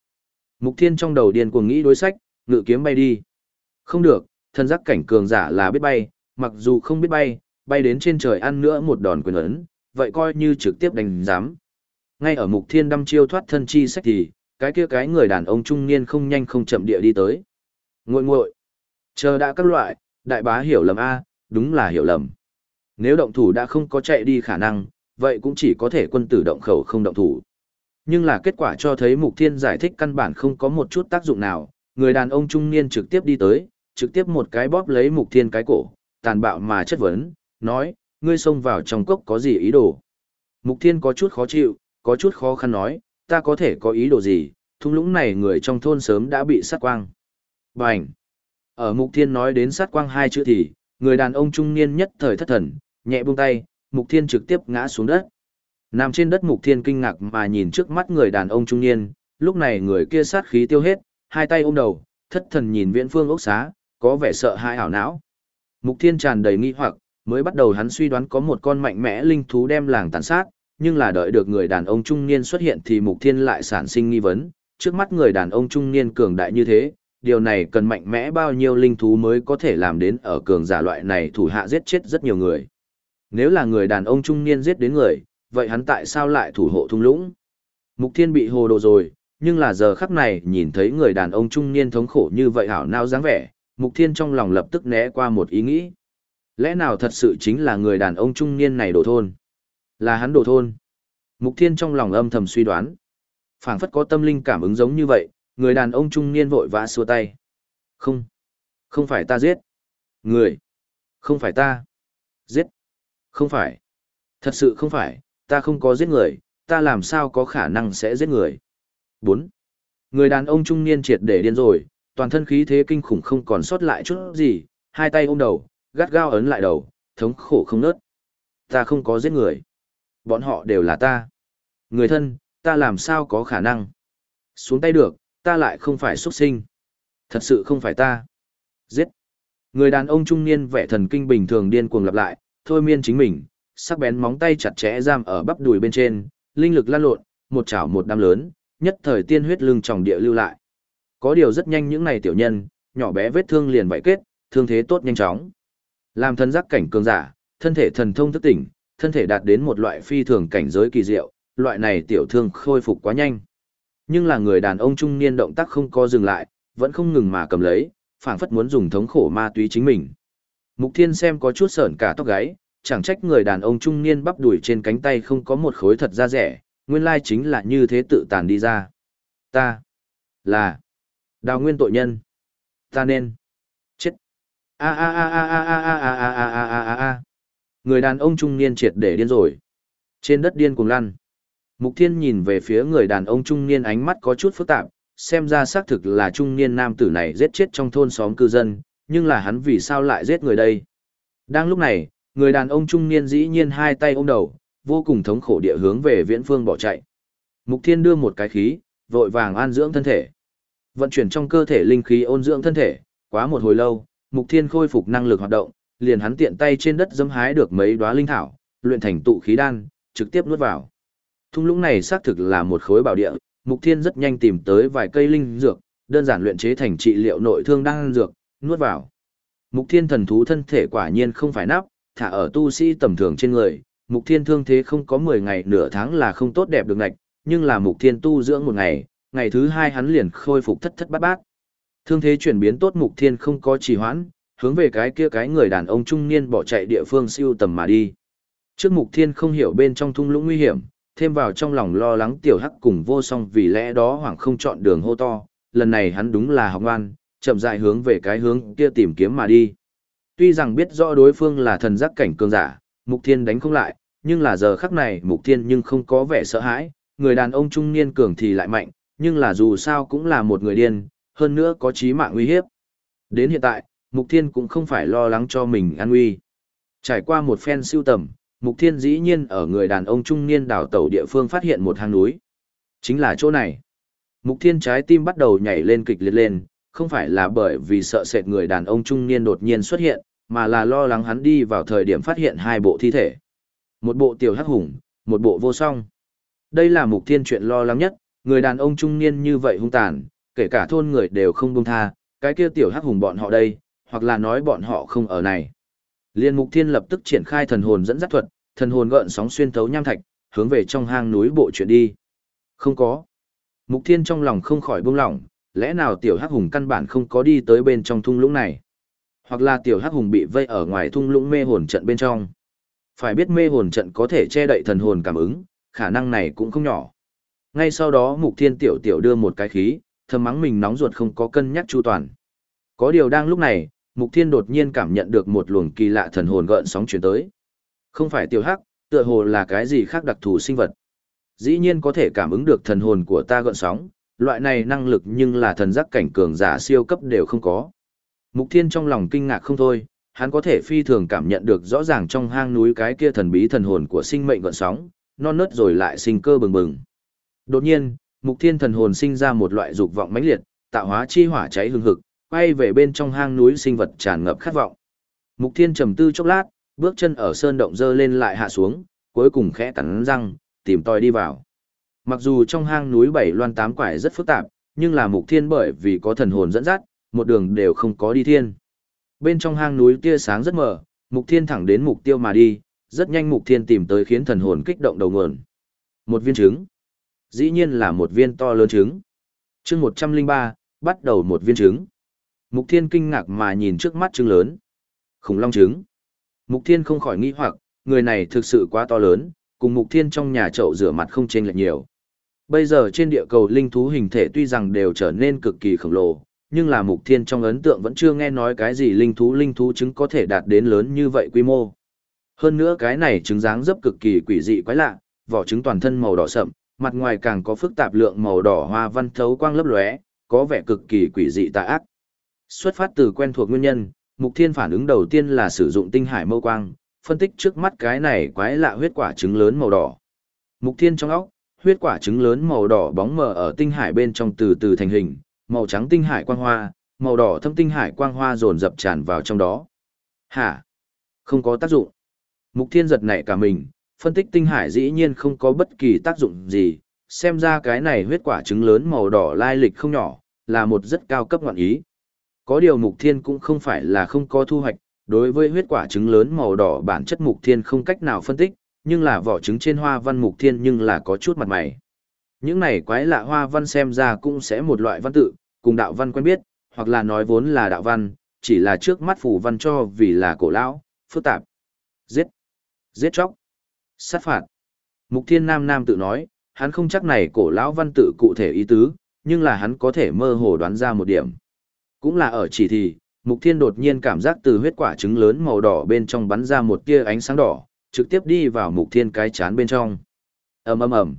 Mục Thiên trong đầu điên cuồng nghĩ đối sách, ngự kiếm bay đi. Không được, thân giác cảnh cường giả là biết bay, mặc dù không biết bay, bay đến trên trời ăn nữa một đòn quyền ấn, vậy coi như trực tiếp đánh giám. Ngay ở Mục Thiên đâm chiêu thoát thân chi sách thì, cái kia cái người đàn ông trung niên không nhanh không chậm địa đi tới. Nguội nguội. Chờ đã các loại, đại bá hiểu lầm A, đúng là hiểu lầm. Nếu động thủ đã không có chạy đi khả năng, vậy cũng chỉ có thể quân tử động khẩu không động thủ. Nhưng là kết quả cho thấy Mục Thiên giải thích căn bản không có một chút tác dụng nào, người đàn ông trung niên trực tiếp đi tới, trực tiếp một cái bóp lấy Mục Thiên cái cổ, tàn bạo mà chất vấn, nói, ngươi xông vào trong cốc có gì ý đồ. Mục Thiên có chút khó chịu, có chút khó khăn nói, ta có thể có ý đồ gì, thung lũng này người trong thôn sớm đã bị sát quang. Bành! Ở Mục Thiên nói đến sát quang hai chữ thì, người đàn ông trung niên nhất thời thất thần, nhẹ buông tay, Mục Thiên trực tiếp ngã xuống đất. Nằm trên đất Mục Thiên kinh ngạc mà nhìn trước mắt người đàn ông trung niên, lúc này người kia sát khí tiêu hết, hai tay ôm đầu, thất thần nhìn viễn phương ốc xá, có vẻ sợ hãi ảo não. Mục Thiên tràn đầy nghi hoặc, mới bắt đầu hắn suy đoán có một con mạnh mẽ linh thú đem làng tàn sát, nhưng là đợi được người đàn ông trung niên xuất hiện thì Mục Thiên lại sản sinh nghi vấn, trước mắt người đàn ông trung niên cường đại như thế, điều này cần mạnh mẽ bao nhiêu linh thú mới có thể làm đến ở cường giả loại này thủ hạ giết chết rất nhiều người. Nếu là người đàn ông trung niên giết đến người, vậy hắn tại sao lại thủ hộ thung lũng? Mục Thiên bị hồ đồ rồi, nhưng là giờ khắc này nhìn thấy người đàn ông trung niên thống khổ như vậy hảo nao dáng vẻ, Mục Thiên trong lòng lập tức né qua một ý nghĩ. Lẽ nào thật sự chính là người đàn ông trung niên này đồ thôn? Là hắn đồ thôn. Mục Thiên trong lòng âm thầm suy đoán. phảng phất có tâm linh cảm ứng giống như vậy, người đàn ông trung niên vội vã xua tay. Không. Không phải ta giết. Người. Không phải ta. Giết. Không phải. Thật sự không phải, ta không có giết người, ta làm sao có khả năng sẽ giết người. 4. Người đàn ông trung niên triệt để điên rồi, toàn thân khí thế kinh khủng không còn sót lại chút gì, hai tay ôm đầu, gắt gao ấn lại đầu, thống khổ không nớt. Ta không có giết người. Bọn họ đều là ta. Người thân, ta làm sao có khả năng. Xuống tay được, ta lại không phải xuất sinh. Thật sự không phải ta. Giết. Người đàn ông trung niên vẻ thần kinh bình thường điên cuồng lặp lại, thôi miên chính mình, sắc bén móng tay chặt chẽ giam ở bắp đùi bên trên, linh lực lan lộn, một chảo một đám lớn, nhất thời tiên huyết lưng tròng địa lưu lại. Có điều rất nhanh những này tiểu nhân, nhỏ bé vết thương liền vậy kết, thương thế tốt nhanh chóng. Làm thân giác cảnh cường giả, thân thể thần thông thức tỉnh, thân thể đạt đến một loại phi thường cảnh giới kỳ diệu, loại này tiểu thương khôi phục quá nhanh. Nhưng là người đàn ông trung niên động tác không có dừng lại, vẫn không ngừng mà cầm lấy, phảng phất muốn dùng thống khổ ma túy chính mình. Mục Thiên xem có chút sởn cả tóc gáy, chẳng trách người đàn ông trung niên bắp đuổi trên cánh tay không có một khối thật da rẻ, nguyên lai chính là như thế tự tàn đi ra. Ta là đào nguyên tội nhân. Ta nên chết. A a a a a a a a a a a a a. Người đàn ông trung niên triệt để điên rồi. Trên đất điên cuồng lăn. Mục Thiên nhìn về phía người đàn ông trung niên ánh mắt có chút phức tạp, xem ra xác thực là trung niên nam tử này giết chết trong thôn xóm cư dân, nhưng là hắn vì sao lại giết người đây? Đang lúc này, người đàn ông trung niên dĩ nhiên hai tay ôm đầu, vô cùng thống khổ địa hướng về viễn phương bỏ chạy. Mục Thiên đưa một cái khí, vội vàng an dưỡng thân thể. Vận chuyển trong cơ thể linh khí ôn dưỡng thân thể, quá một hồi lâu, Mục Thiên khôi phục năng lực hoạt động, liền hắn tiện tay trên đất dẫm hái được mấy đóa linh thảo, luyện thành tụ khí đan, trực tiếp nuốt vào. Thung lũng này xác thực là một khối bảo địa, Mục Thiên rất nhanh tìm tới vài cây linh dược, đơn giản luyện chế thành trị liệu nội thương đan dược, nuốt vào. Mục Thiên thần thú thân thể quả nhiên không phải nắp, thả ở tu sĩ tầm thường trên người, Mục Thiên thương thế không có 10 ngày nửa tháng là không tốt đẹp được ngạch, nhưng là Mục Thiên tu dưỡng một ngày, ngày thứ hai hắn liền khôi phục thất thất bát bát. Thương thế chuyển biến tốt Mục Thiên không có trì hoãn, hướng về cái kia cái người đàn ông trung niên bỏ chạy địa phương siêu tầm mà đi. Trước Mục Thiên không hiểu bên trong thung lũng nguy hiểm, thêm vào trong lòng lo lắng tiểu hắc cùng vô song vì lẽ đó hoảng không chọn đường hô to, lần này hắn đúng là học ngoan, chậm rãi hướng về cái hướng kia tìm kiếm mà đi. Tuy rằng biết rõ đối phương là thần giác cảnh cường giả, Mục Thiên đánh không lại, nhưng là giờ khắc này Mục Thiên nhưng không có vẻ sợ hãi, người đàn ông trung niên cường thì lại mạnh, nhưng là dù sao cũng là một người điên, hơn nữa có chí mạng nguy hiếp. Đến hiện tại, Mục Thiên cũng không phải lo lắng cho mình an nguy. Trải qua một phen siêu tầm, Mục Thiên dĩ nhiên ở người đàn ông trung niên đảo tàu địa phương phát hiện một hang núi. Chính là chỗ này. Mục Thiên trái tim bắt đầu nhảy lên kịch liệt lên, không phải là bởi vì sợ sệt người đàn ông trung niên đột nhiên xuất hiện, mà là lo lắng hắn đi vào thời điểm phát hiện hai bộ thi thể. Một bộ tiểu hắc hùng, một bộ vô song. Đây là Mục Thiên chuyện lo lắng nhất, người đàn ông trung niên như vậy hung tàn, kể cả thôn người đều không buông tha, cái kia tiểu hắc hùng bọn họ đây, hoặc là nói bọn họ không ở này. Liên Mục Thiên lập tức triển khai thần hồn dẫn dắt thuật, thần hồn gợn sóng xuyên thấu nham thạch, hướng về trong hang núi bộ chuyện đi. Không có. Mục Thiên trong lòng không khỏi buông lỏng, lẽ nào tiểu hắc hùng căn bản không có đi tới bên trong thung lũng này? Hoặc là tiểu hắc hùng bị vây ở ngoài thung lũng mê hồn trận bên trong? Phải biết mê hồn trận có thể che đậy thần hồn cảm ứng, khả năng này cũng không nhỏ. Ngay sau đó Mục Thiên tiểu tiểu đưa một cái khí, thầm mắng mình nóng ruột không có cân nhắc chu toàn. Có điều đang lúc này, Mục Thiên đột nhiên cảm nhận được một luồng kỳ lạ thần hồn gợn sóng chuyển tới. Không phải tiểu hắc, tựa hồ là cái gì khác đặc thù sinh vật. dĩ nhiên có thể cảm ứng được thần hồn của ta gợn sóng, loại này năng lực nhưng là thần giác cảnh cường giả siêu cấp đều không có. Mục Thiên trong lòng kinh ngạc không thôi, hắn có thể phi thường cảm nhận được rõ ràng trong hang núi cái kia thần bí thần hồn của sinh mệnh gợn sóng, non nớt rồi lại sinh cơ bừng bừng. Đột nhiên, Mục Thiên thần hồn sinh ra một loại dục vọng mãnh liệt, tạo hóa chi hỏa cháy hừng hực, quay về bên trong hang núi sinh vật tràn ngập khát vọng. Mục Thiên trầm tư chốc lát, bước chân ở sơn động dơ lên lại hạ xuống, cuối cùng khẽ cắn răng, tìm tòi đi vào. Mặc dù trong hang núi bảy loan tám quải rất phức tạp, nhưng là Mục Thiên bởi vì có thần hồn dẫn dắt, một đường đều không có đi thiên. Bên trong hang núi tia sáng rất mờ, Mục Thiên thẳng đến mục tiêu mà đi, rất nhanh Mục Thiên tìm tới khiến thần hồn kích động đầu nguồn. Một viên trứng. Dĩ nhiên là một viên to lớn trứng. Chương 103, bắt đầu một viên trứng. Mục Thiên kinh ngạc mà nhìn trước mắt trứng lớn. Khủng long trứng. Mục Thiên không khỏi nghi hoặc, người này thực sự quá to lớn, cùng Mục Thiên trong nhà chậu rửa mặt không chênh lệch nhiều. Bây giờ trên địa cầu linh thú hình thể tuy rằng đều trở nên cực kỳ khổng lồ, nhưng là Mục Thiên trong ấn tượng vẫn chưa nghe nói cái gì linh thú linh thú trứng có thể đạt đến lớn như vậy quy mô. Hơn nữa cái này trứng dáng dấp cực kỳ quỷ dị quái lạ, vỏ trứng toàn thân màu đỏ sậm, mặt ngoài càng có phức tạp lượng màu đỏ hoa văn thấu quang lấp lóe, có vẻ cực kỳ quỷ dị tà ác. Xuất phát từ quen thuộc nguyên nhân, Mục Thiên phản ứng đầu tiên là sử dụng tinh hải mâu quang, phân tích trước mắt cái này quái lạ huyết quả trứng lớn màu đỏ. Mục Thiên trong óc, huyết quả trứng lớn màu đỏ bóng mờ ở tinh hải bên trong từ từ thành hình, màu trắng tinh hải quang hoa, màu đỏ thâm tinh hải quang hoa dồn dập tràn vào trong đó. Hả? Không có tác dụng. Mục Thiên giật nảy cả mình, phân tích tinh hải dĩ nhiên không có bất kỳ tác dụng gì, xem ra cái này huyết quả trứng lớn màu đỏ lai lịch không nhỏ, là một rất cao cấp ngoạn ý. Có điều Mục Thiên cũng không phải là không có thu hoạch, đối với huyết quả trứng lớn màu đỏ bản chất Mục Thiên không cách nào phân tích, nhưng là vỏ trứng trên hoa văn Mục Thiên nhưng là có chút mặt mày. Những này quái lạ hoa văn xem ra cũng sẽ một loại văn tự, cùng đạo văn quen biết, hoặc là nói vốn là đạo văn, chỉ là trước mắt phủ văn cho vì là cổ lão, phức tạp. Giết! Giết chóc! Sát phạt! Mục Thiên Nam Nam tự nói, hắn không chắc này cổ lão văn tự cụ thể ý tứ, nhưng là hắn có thể mơ hồ đoán ra một điểm. Cũng là ở chỉ thì, Mục Thiên đột nhiên cảm giác từ huyết quả trứng lớn màu đỏ bên trong bắn ra một tia ánh sáng đỏ, trực tiếp đi vào Mục Thiên cái chán bên trong. ầm ầm ầm.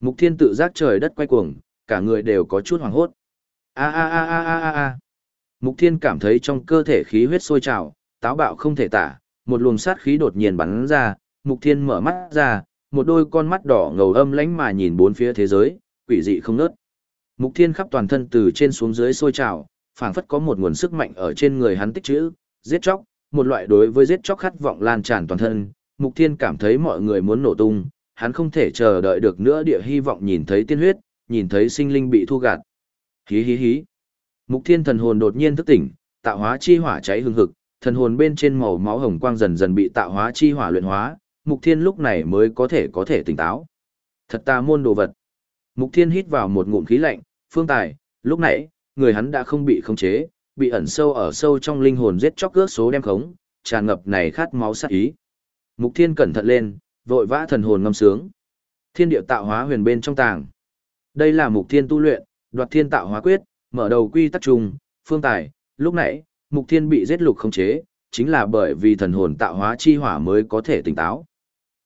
Mục Thiên tự giác trời đất quay cuồng, cả người đều có chút hoảng hốt. A a a a a a a. Mục Thiên cảm thấy trong cơ thể khí huyết sôi trào, táo bạo không thể tả, một luồng sát khí đột nhiên bắn ra, Mục Thiên mở mắt ra, một đôi con mắt đỏ ngầu âm lãnh mà nhìn bốn phía thế giới, quỷ dị không nớt Mục Thiên khắp toàn thân từ trên xuống dưới sôi trào, phảng phất có một nguồn sức mạnh ở trên người hắn tích trữ, giết chóc, một loại đối với giết chóc khát vọng lan tràn toàn thân. Mục Thiên cảm thấy mọi người muốn nổ tung, hắn không thể chờ đợi được nữa địa hy vọng nhìn thấy tiên huyết, nhìn thấy sinh linh bị thu gạt. Hí hí hí. Mục Thiên thần hồn đột nhiên thức tỉnh, tạo hóa chi hỏa cháy hừng hực, thần hồn bên trên màu máu hồng quang dần dần bị tạo hóa chi hỏa luyện hóa, Mục Thiên lúc này mới có thể có thể tỉnh táo. Thật ta môn đồ vật. Mục Thiên hít vào một ngụm khí lạnh, phương tài, lúc nãy, người hắn đã không bị khống chế, bị ẩn sâu ở sâu trong linh hồn giết chóc cướp số đem khống, tràn ngập này khát máu sát ý. Mục Thiên cẩn thận lên, vội vã thần hồn ngâm sướng. Thiên địa tạo hóa huyền bên trong tàng. Đây là Mục Thiên tu luyện, đoạt thiên tạo hóa quyết, mở đầu quy tắc trùng, phương tài, lúc nãy, Mục Thiên bị giết lục khống chế, chính là bởi vì thần hồn tạo hóa chi hỏa mới có thể tỉnh táo.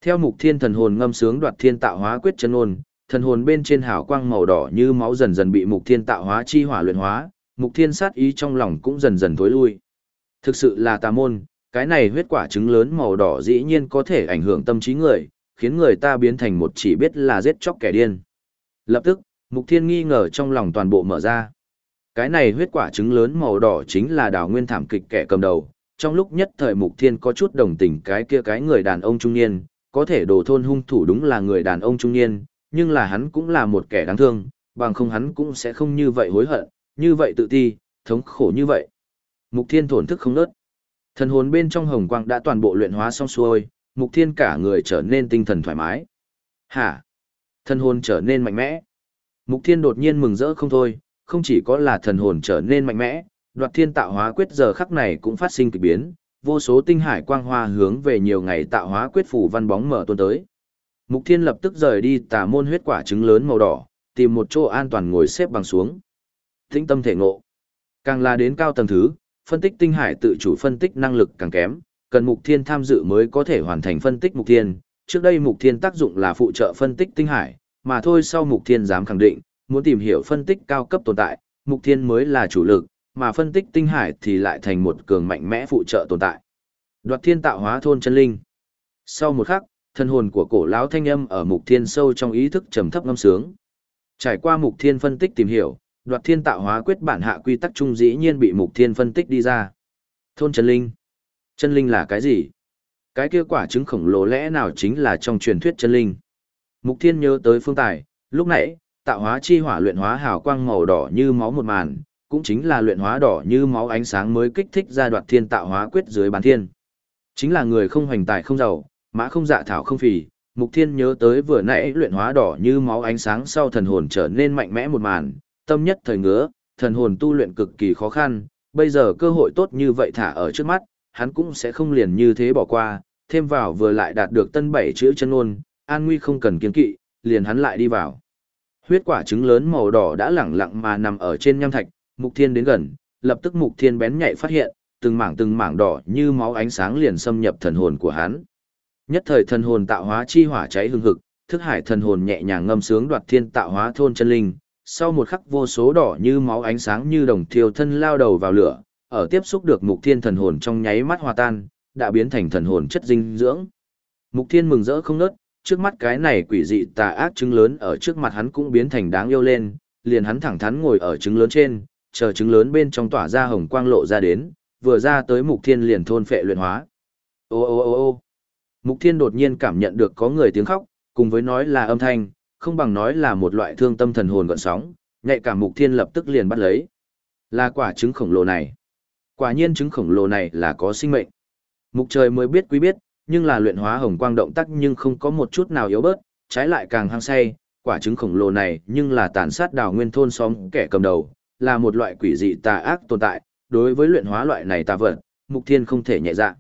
Theo Mục Thiên thần hồn ngâm sướng đoạt thiên tạo hóa quyết chân ôn, thần hồn bên trên hào quang màu đỏ như máu dần dần bị mục thiên tạo hóa chi hỏa luyện hóa, mục thiên sát ý trong lòng cũng dần dần thối lui. Thực sự là tà môn, cái này huyết quả trứng lớn màu đỏ dĩ nhiên có thể ảnh hưởng tâm trí người, khiến người ta biến thành một chỉ biết là giết chóc kẻ điên. Lập tức, mục thiên nghi ngờ trong lòng toàn bộ mở ra. Cái này huyết quả trứng lớn màu đỏ chính là đào nguyên thảm kịch kẻ cầm đầu. Trong lúc nhất thời mục thiên có chút đồng tình cái kia cái người đàn ông trung niên, có thể đồ thôn hung thủ đúng là người đàn ông trung niên, nhưng là hắn cũng là một kẻ đáng thương, bằng không hắn cũng sẽ không như vậy hối hận, như vậy tự ti, thống khổ như vậy. Mục Thiên thổn thức không nớt. Thần hồn bên trong hồng quang đã toàn bộ luyện hóa xong xuôi, Mục Thiên cả người trở nên tinh thần thoải mái. Hả? Thần hồn trở nên mạnh mẽ. Mục Thiên đột nhiên mừng rỡ không thôi, không chỉ có là thần hồn trở nên mạnh mẽ, đoạt thiên tạo hóa quyết giờ khắc này cũng phát sinh kỳ biến, vô số tinh hải quang hoa hướng về nhiều ngày tạo hóa quyết phủ văn bóng mở tuôn tới. Mục Thiên lập tức rời đi tà môn huyết quả trứng lớn màu đỏ, tìm một chỗ an toàn ngồi xếp bằng xuống. Tĩnh tâm thể ngộ. Càng là đến cao tầng thứ, phân tích tinh hải tự chủ phân tích năng lực càng kém, cần Mục Thiên tham dự mới có thể hoàn thành phân tích Mục Thiên, trước đây Mục Thiên tác dụng là phụ trợ phân tích tinh hải, mà thôi sau Mục Thiên dám khẳng định, muốn tìm hiểu phân tích cao cấp tồn tại, Mục Thiên mới là chủ lực, mà phân tích tinh hải thì lại thành một cường mạnh mẽ phụ trợ tồn tại. Đoạt thiên tạo hóa thôn chân linh. Sau một khắc, thân hồn của cổ lão thanh âm ở Mục Thiên sâu trong ý thức trầm thấp ngâm sướng. Trải qua Mục Thiên phân tích tìm hiểu, đoạt thiên tạo hóa quyết bản hạ quy tắc trung dĩ nhiên bị Mục Thiên phân tích đi ra. Thôn chân linh. Chân linh là cái gì? Cái kia quả trứng khổng lồ lẽ nào chính là trong truyền thuyết chân linh? Mục Thiên nhớ tới phương tài, lúc nãy, tạo hóa chi hỏa luyện hóa hào quang màu đỏ như máu một màn, cũng chính là luyện hóa đỏ như máu ánh sáng mới kích thích ra đoạt thiên tạo hóa quyết dưới bán thiên. Chính là người không hoành tài không giàu, mã không dạ thảo không phì, Mục Thiên nhớ tới vừa nãy luyện hóa đỏ như máu ánh sáng sau thần hồn trở nên mạnh mẽ một màn, tâm nhất thời ngứa, thần hồn tu luyện cực kỳ khó khăn, bây giờ cơ hội tốt như vậy thả ở trước mắt, hắn cũng sẽ không liền như thế bỏ qua, thêm vào vừa lại đạt được tân bảy chữ chân ôn, an nguy không cần kiên kỵ, liền hắn lại đi vào. Huyết quả trứng lớn màu đỏ đã lẳng lặng mà nằm ở trên nham thạch, Mục Thiên đến gần, lập tức Mục Thiên bén nhạy phát hiện, từng mảng từng mảng đỏ như máu ánh sáng liền xâm nhập thần hồn của hắn. Nhất thời thần hồn tạo hóa chi hỏa cháy hừng hực, thức hải thần hồn nhẹ nhàng ngâm sướng đoạt thiên tạo hóa thôn chân linh, sau một khắc vô số đỏ như máu ánh sáng như đồng thiêu thân lao đầu vào lửa, ở tiếp xúc được Mục Thiên thần hồn trong nháy mắt hòa tan, đã biến thành thần hồn chất dinh dưỡng. Mục Thiên mừng rỡ không nớt, trước mắt cái này quỷ dị tà ác trứng lớn ở trước mặt hắn cũng biến thành đáng yêu lên, liền hắn thẳng thắn ngồi ở trứng lớn trên, chờ trứng lớn bên trong tỏa ra hồng quang lộ ra đến, vừa ra tới Mục Thiên liền thôn phệ luyện hóa. Ô ô ô ô Mục Thiên đột nhiên cảm nhận được có người tiếng khóc, cùng với nói là âm thanh, không bằng nói là một loại thương tâm thần hồn gọn sóng, nhạy cảm Mục Thiên lập tức liền bắt lấy. Là quả trứng khổng lồ này. Quả nhiên trứng khổng lồ này là có sinh mệnh. Mục trời mới biết quý biết, nhưng là luyện hóa hồng quang động tác nhưng không có một chút nào yếu bớt, trái lại càng hăng say, quả trứng khổng lồ này nhưng là tàn sát đào nguyên thôn xóm kẻ cầm đầu, là một loại quỷ dị tà ác tồn tại, đối với luyện hóa loại này tà vật, Mục Thiên không thể nhẹ dạ.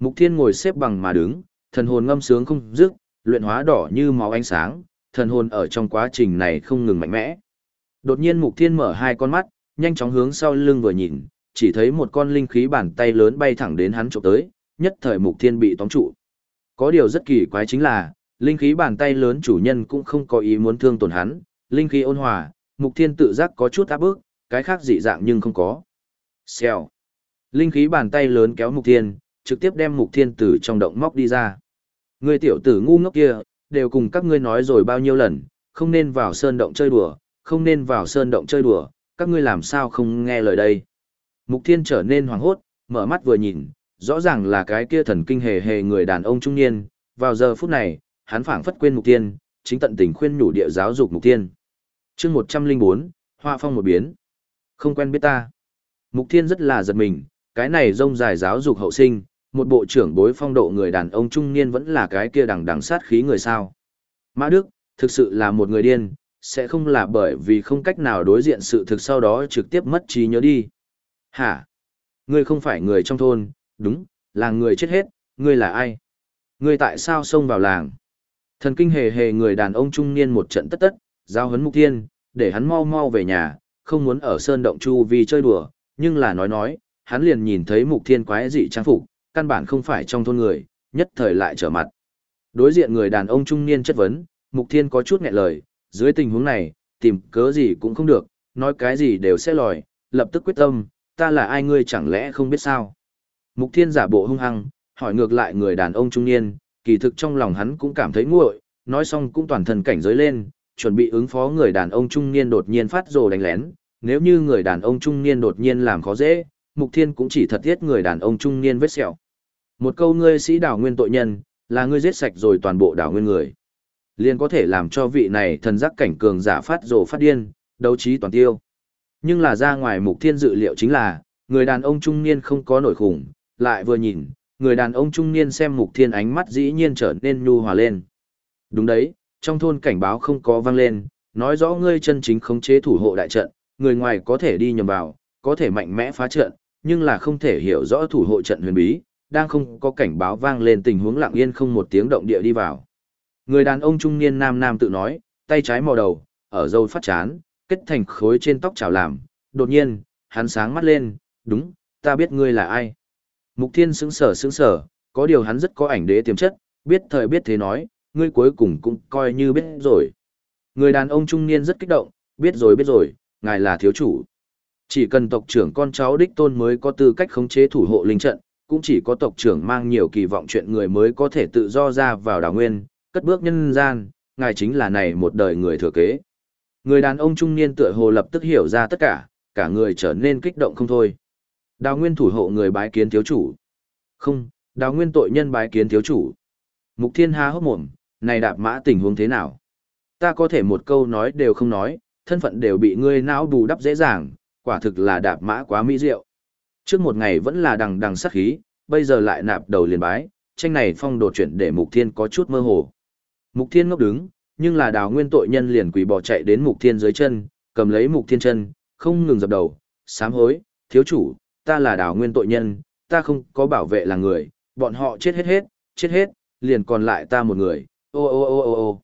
Mục Thiên ngồi xếp bằng mà đứng, thần hồn ngâm sướng không dứt, luyện hóa đỏ như máu ánh sáng, thần hồn ở trong quá trình này không ngừng mạnh mẽ. Đột nhiên Mục Thiên mở hai con mắt, nhanh chóng hướng sau lưng vừa nhìn, chỉ thấy một con linh khí bàn tay lớn bay thẳng đến hắn chụp tới, nhất thời Mục Thiên bị tóm trụ. Có điều rất kỳ quái chính là, linh khí bàn tay lớn chủ nhân cũng không có ý muốn thương tổn hắn, linh khí ôn hòa, Mục Thiên tự giác có chút áp bức, cái khác dị dạng nhưng không có. Xèo. Linh khí bàn tay lớn kéo Mục Thiên, trực tiếp đem Mục Thiên từ trong động móc đi ra. Người tiểu tử ngu ngốc kia, đều cùng các ngươi nói rồi bao nhiêu lần, không nên vào sơn động chơi đùa, không nên vào sơn động chơi đùa, các ngươi làm sao không nghe lời đây. Mục Thiên trở nên hoảng hốt, mở mắt vừa nhìn, rõ ràng là cái kia thần kinh hề hề người đàn ông trung niên, vào giờ phút này, hắn phảng phất quên Mục Thiên, chính tận tình khuyên nhủ địa giáo dục Mục Thiên. Chương 104, Hoa phong một biến. Không quen biết ta. Mục Thiên rất là giật mình, cái này rông dài giáo dục hậu sinh, một bộ trưởng bối phong độ người đàn ông trung niên vẫn là cái kia đằng đằng sát khí người sao. Mã Đức, thực sự là một người điên, sẽ không là bởi vì không cách nào đối diện sự thực sau đó trực tiếp mất trí nhớ đi. Hả? Ngươi không phải người trong thôn, đúng, là người chết hết, ngươi là ai? Ngươi tại sao xông vào làng? Thần kinh hề hề người đàn ông trung niên một trận tất tất, giao hấn mục thiên, để hắn mau mau về nhà, không muốn ở sơn động chu vì chơi đùa, nhưng là nói nói, hắn liền nhìn thấy mục thiên quái dị trang phục, căn bản không phải trong thôn người, nhất thời lại trở mặt. Đối diện người đàn ông trung niên chất vấn, mục thiên có chút nghẹn lời, dưới tình huống này, tìm cớ gì cũng không được, nói cái gì đều sẽ lòi, lập tức quyết tâm, ta là ai ngươi chẳng lẽ không biết sao. Mục thiên giả bộ hung hăng, hỏi ngược lại người đàn ông trung niên, kỳ thực trong lòng hắn cũng cảm thấy nguội, nói xong cũng toàn thần cảnh giới lên, chuẩn bị ứng phó người đàn ông trung niên đột nhiên phát rồ đánh lén, nếu như người đàn ông trung niên đột nhiên làm khó dễ, Mục Thiên cũng chỉ thật thiết người đàn ông trung niên vết sẹo. Một câu ngươi sĩ đảo nguyên tội nhân, là ngươi giết sạch rồi toàn bộ đảo nguyên người. Liền có thể làm cho vị này thần giác cảnh cường giả phát rồ phát điên, đấu trí toàn tiêu. Nhưng là ra ngoài Mục Thiên dự liệu chính là, người đàn ông trung niên không có nổi khủng, lại vừa nhìn, người đàn ông trung niên xem Mục Thiên ánh mắt dĩ nhiên trở nên nhu hòa lên. Đúng đấy, trong thôn cảnh báo không có vang lên, nói rõ ngươi chân chính khống chế thủ hộ đại trận, người ngoài có thể đi nhầm vào, có thể mạnh mẽ phá trận, nhưng là không thể hiểu rõ thủ hộ trận huyền bí, đang không có cảnh báo vang lên tình huống lặng yên không một tiếng động địa đi vào. Người đàn ông trung niên nam nam tự nói, tay trái màu đầu, ở dâu phát chán, kết thành khối trên tóc chảo làm, đột nhiên, hắn sáng mắt lên, đúng, ta biết ngươi là ai. Mục thiên sững sở sững sở, có điều hắn rất có ảnh đế tiềm chất, biết thời biết thế nói, ngươi cuối cùng cũng coi như biết rồi. Người đàn ông trung niên rất kích động, biết rồi biết rồi, ngài là thiếu chủ. Chỉ cần tộc trưởng con cháu đích tôn mới có tư cách khống chế thủ hộ linh trận, cũng chỉ có tộc trưởng mang nhiều kỳ vọng chuyện người mới có thể tự do ra vào đảo nguyên, cất bước nhân gian, ngài chính là này một đời người thừa kế. Người đàn ông trung niên tựa hồ lập tức hiểu ra tất cả, cả người trở nên kích động không thôi. Đào nguyên thủ hộ người bái kiến thiếu chủ. Không, đào nguyên tội nhân bái kiến thiếu chủ. Mục thiên há hốc mồm, này đạp mã tình huống thế nào? Ta có thể một câu nói đều không nói, thân phận đều bị ngươi não bù đắp dễ dàng, quả thực là đạp mã quá mỹ diệu. Trước một ngày vẫn là đằng đằng sát khí, bây giờ lại nạp đầu liền bái, tranh này phong đột chuyển để Mục Thiên có chút mơ hồ. Mục Thiên ngốc đứng, nhưng là đào nguyên tội nhân liền quỳ bỏ chạy đến Mục Thiên dưới chân, cầm lấy Mục Thiên chân, không ngừng dập đầu, sám hối, thiếu chủ, ta là đào nguyên tội nhân, ta không có bảo vệ là người, bọn họ chết hết hết, chết hết, liền còn lại ta một người, ô ô ô ô ô.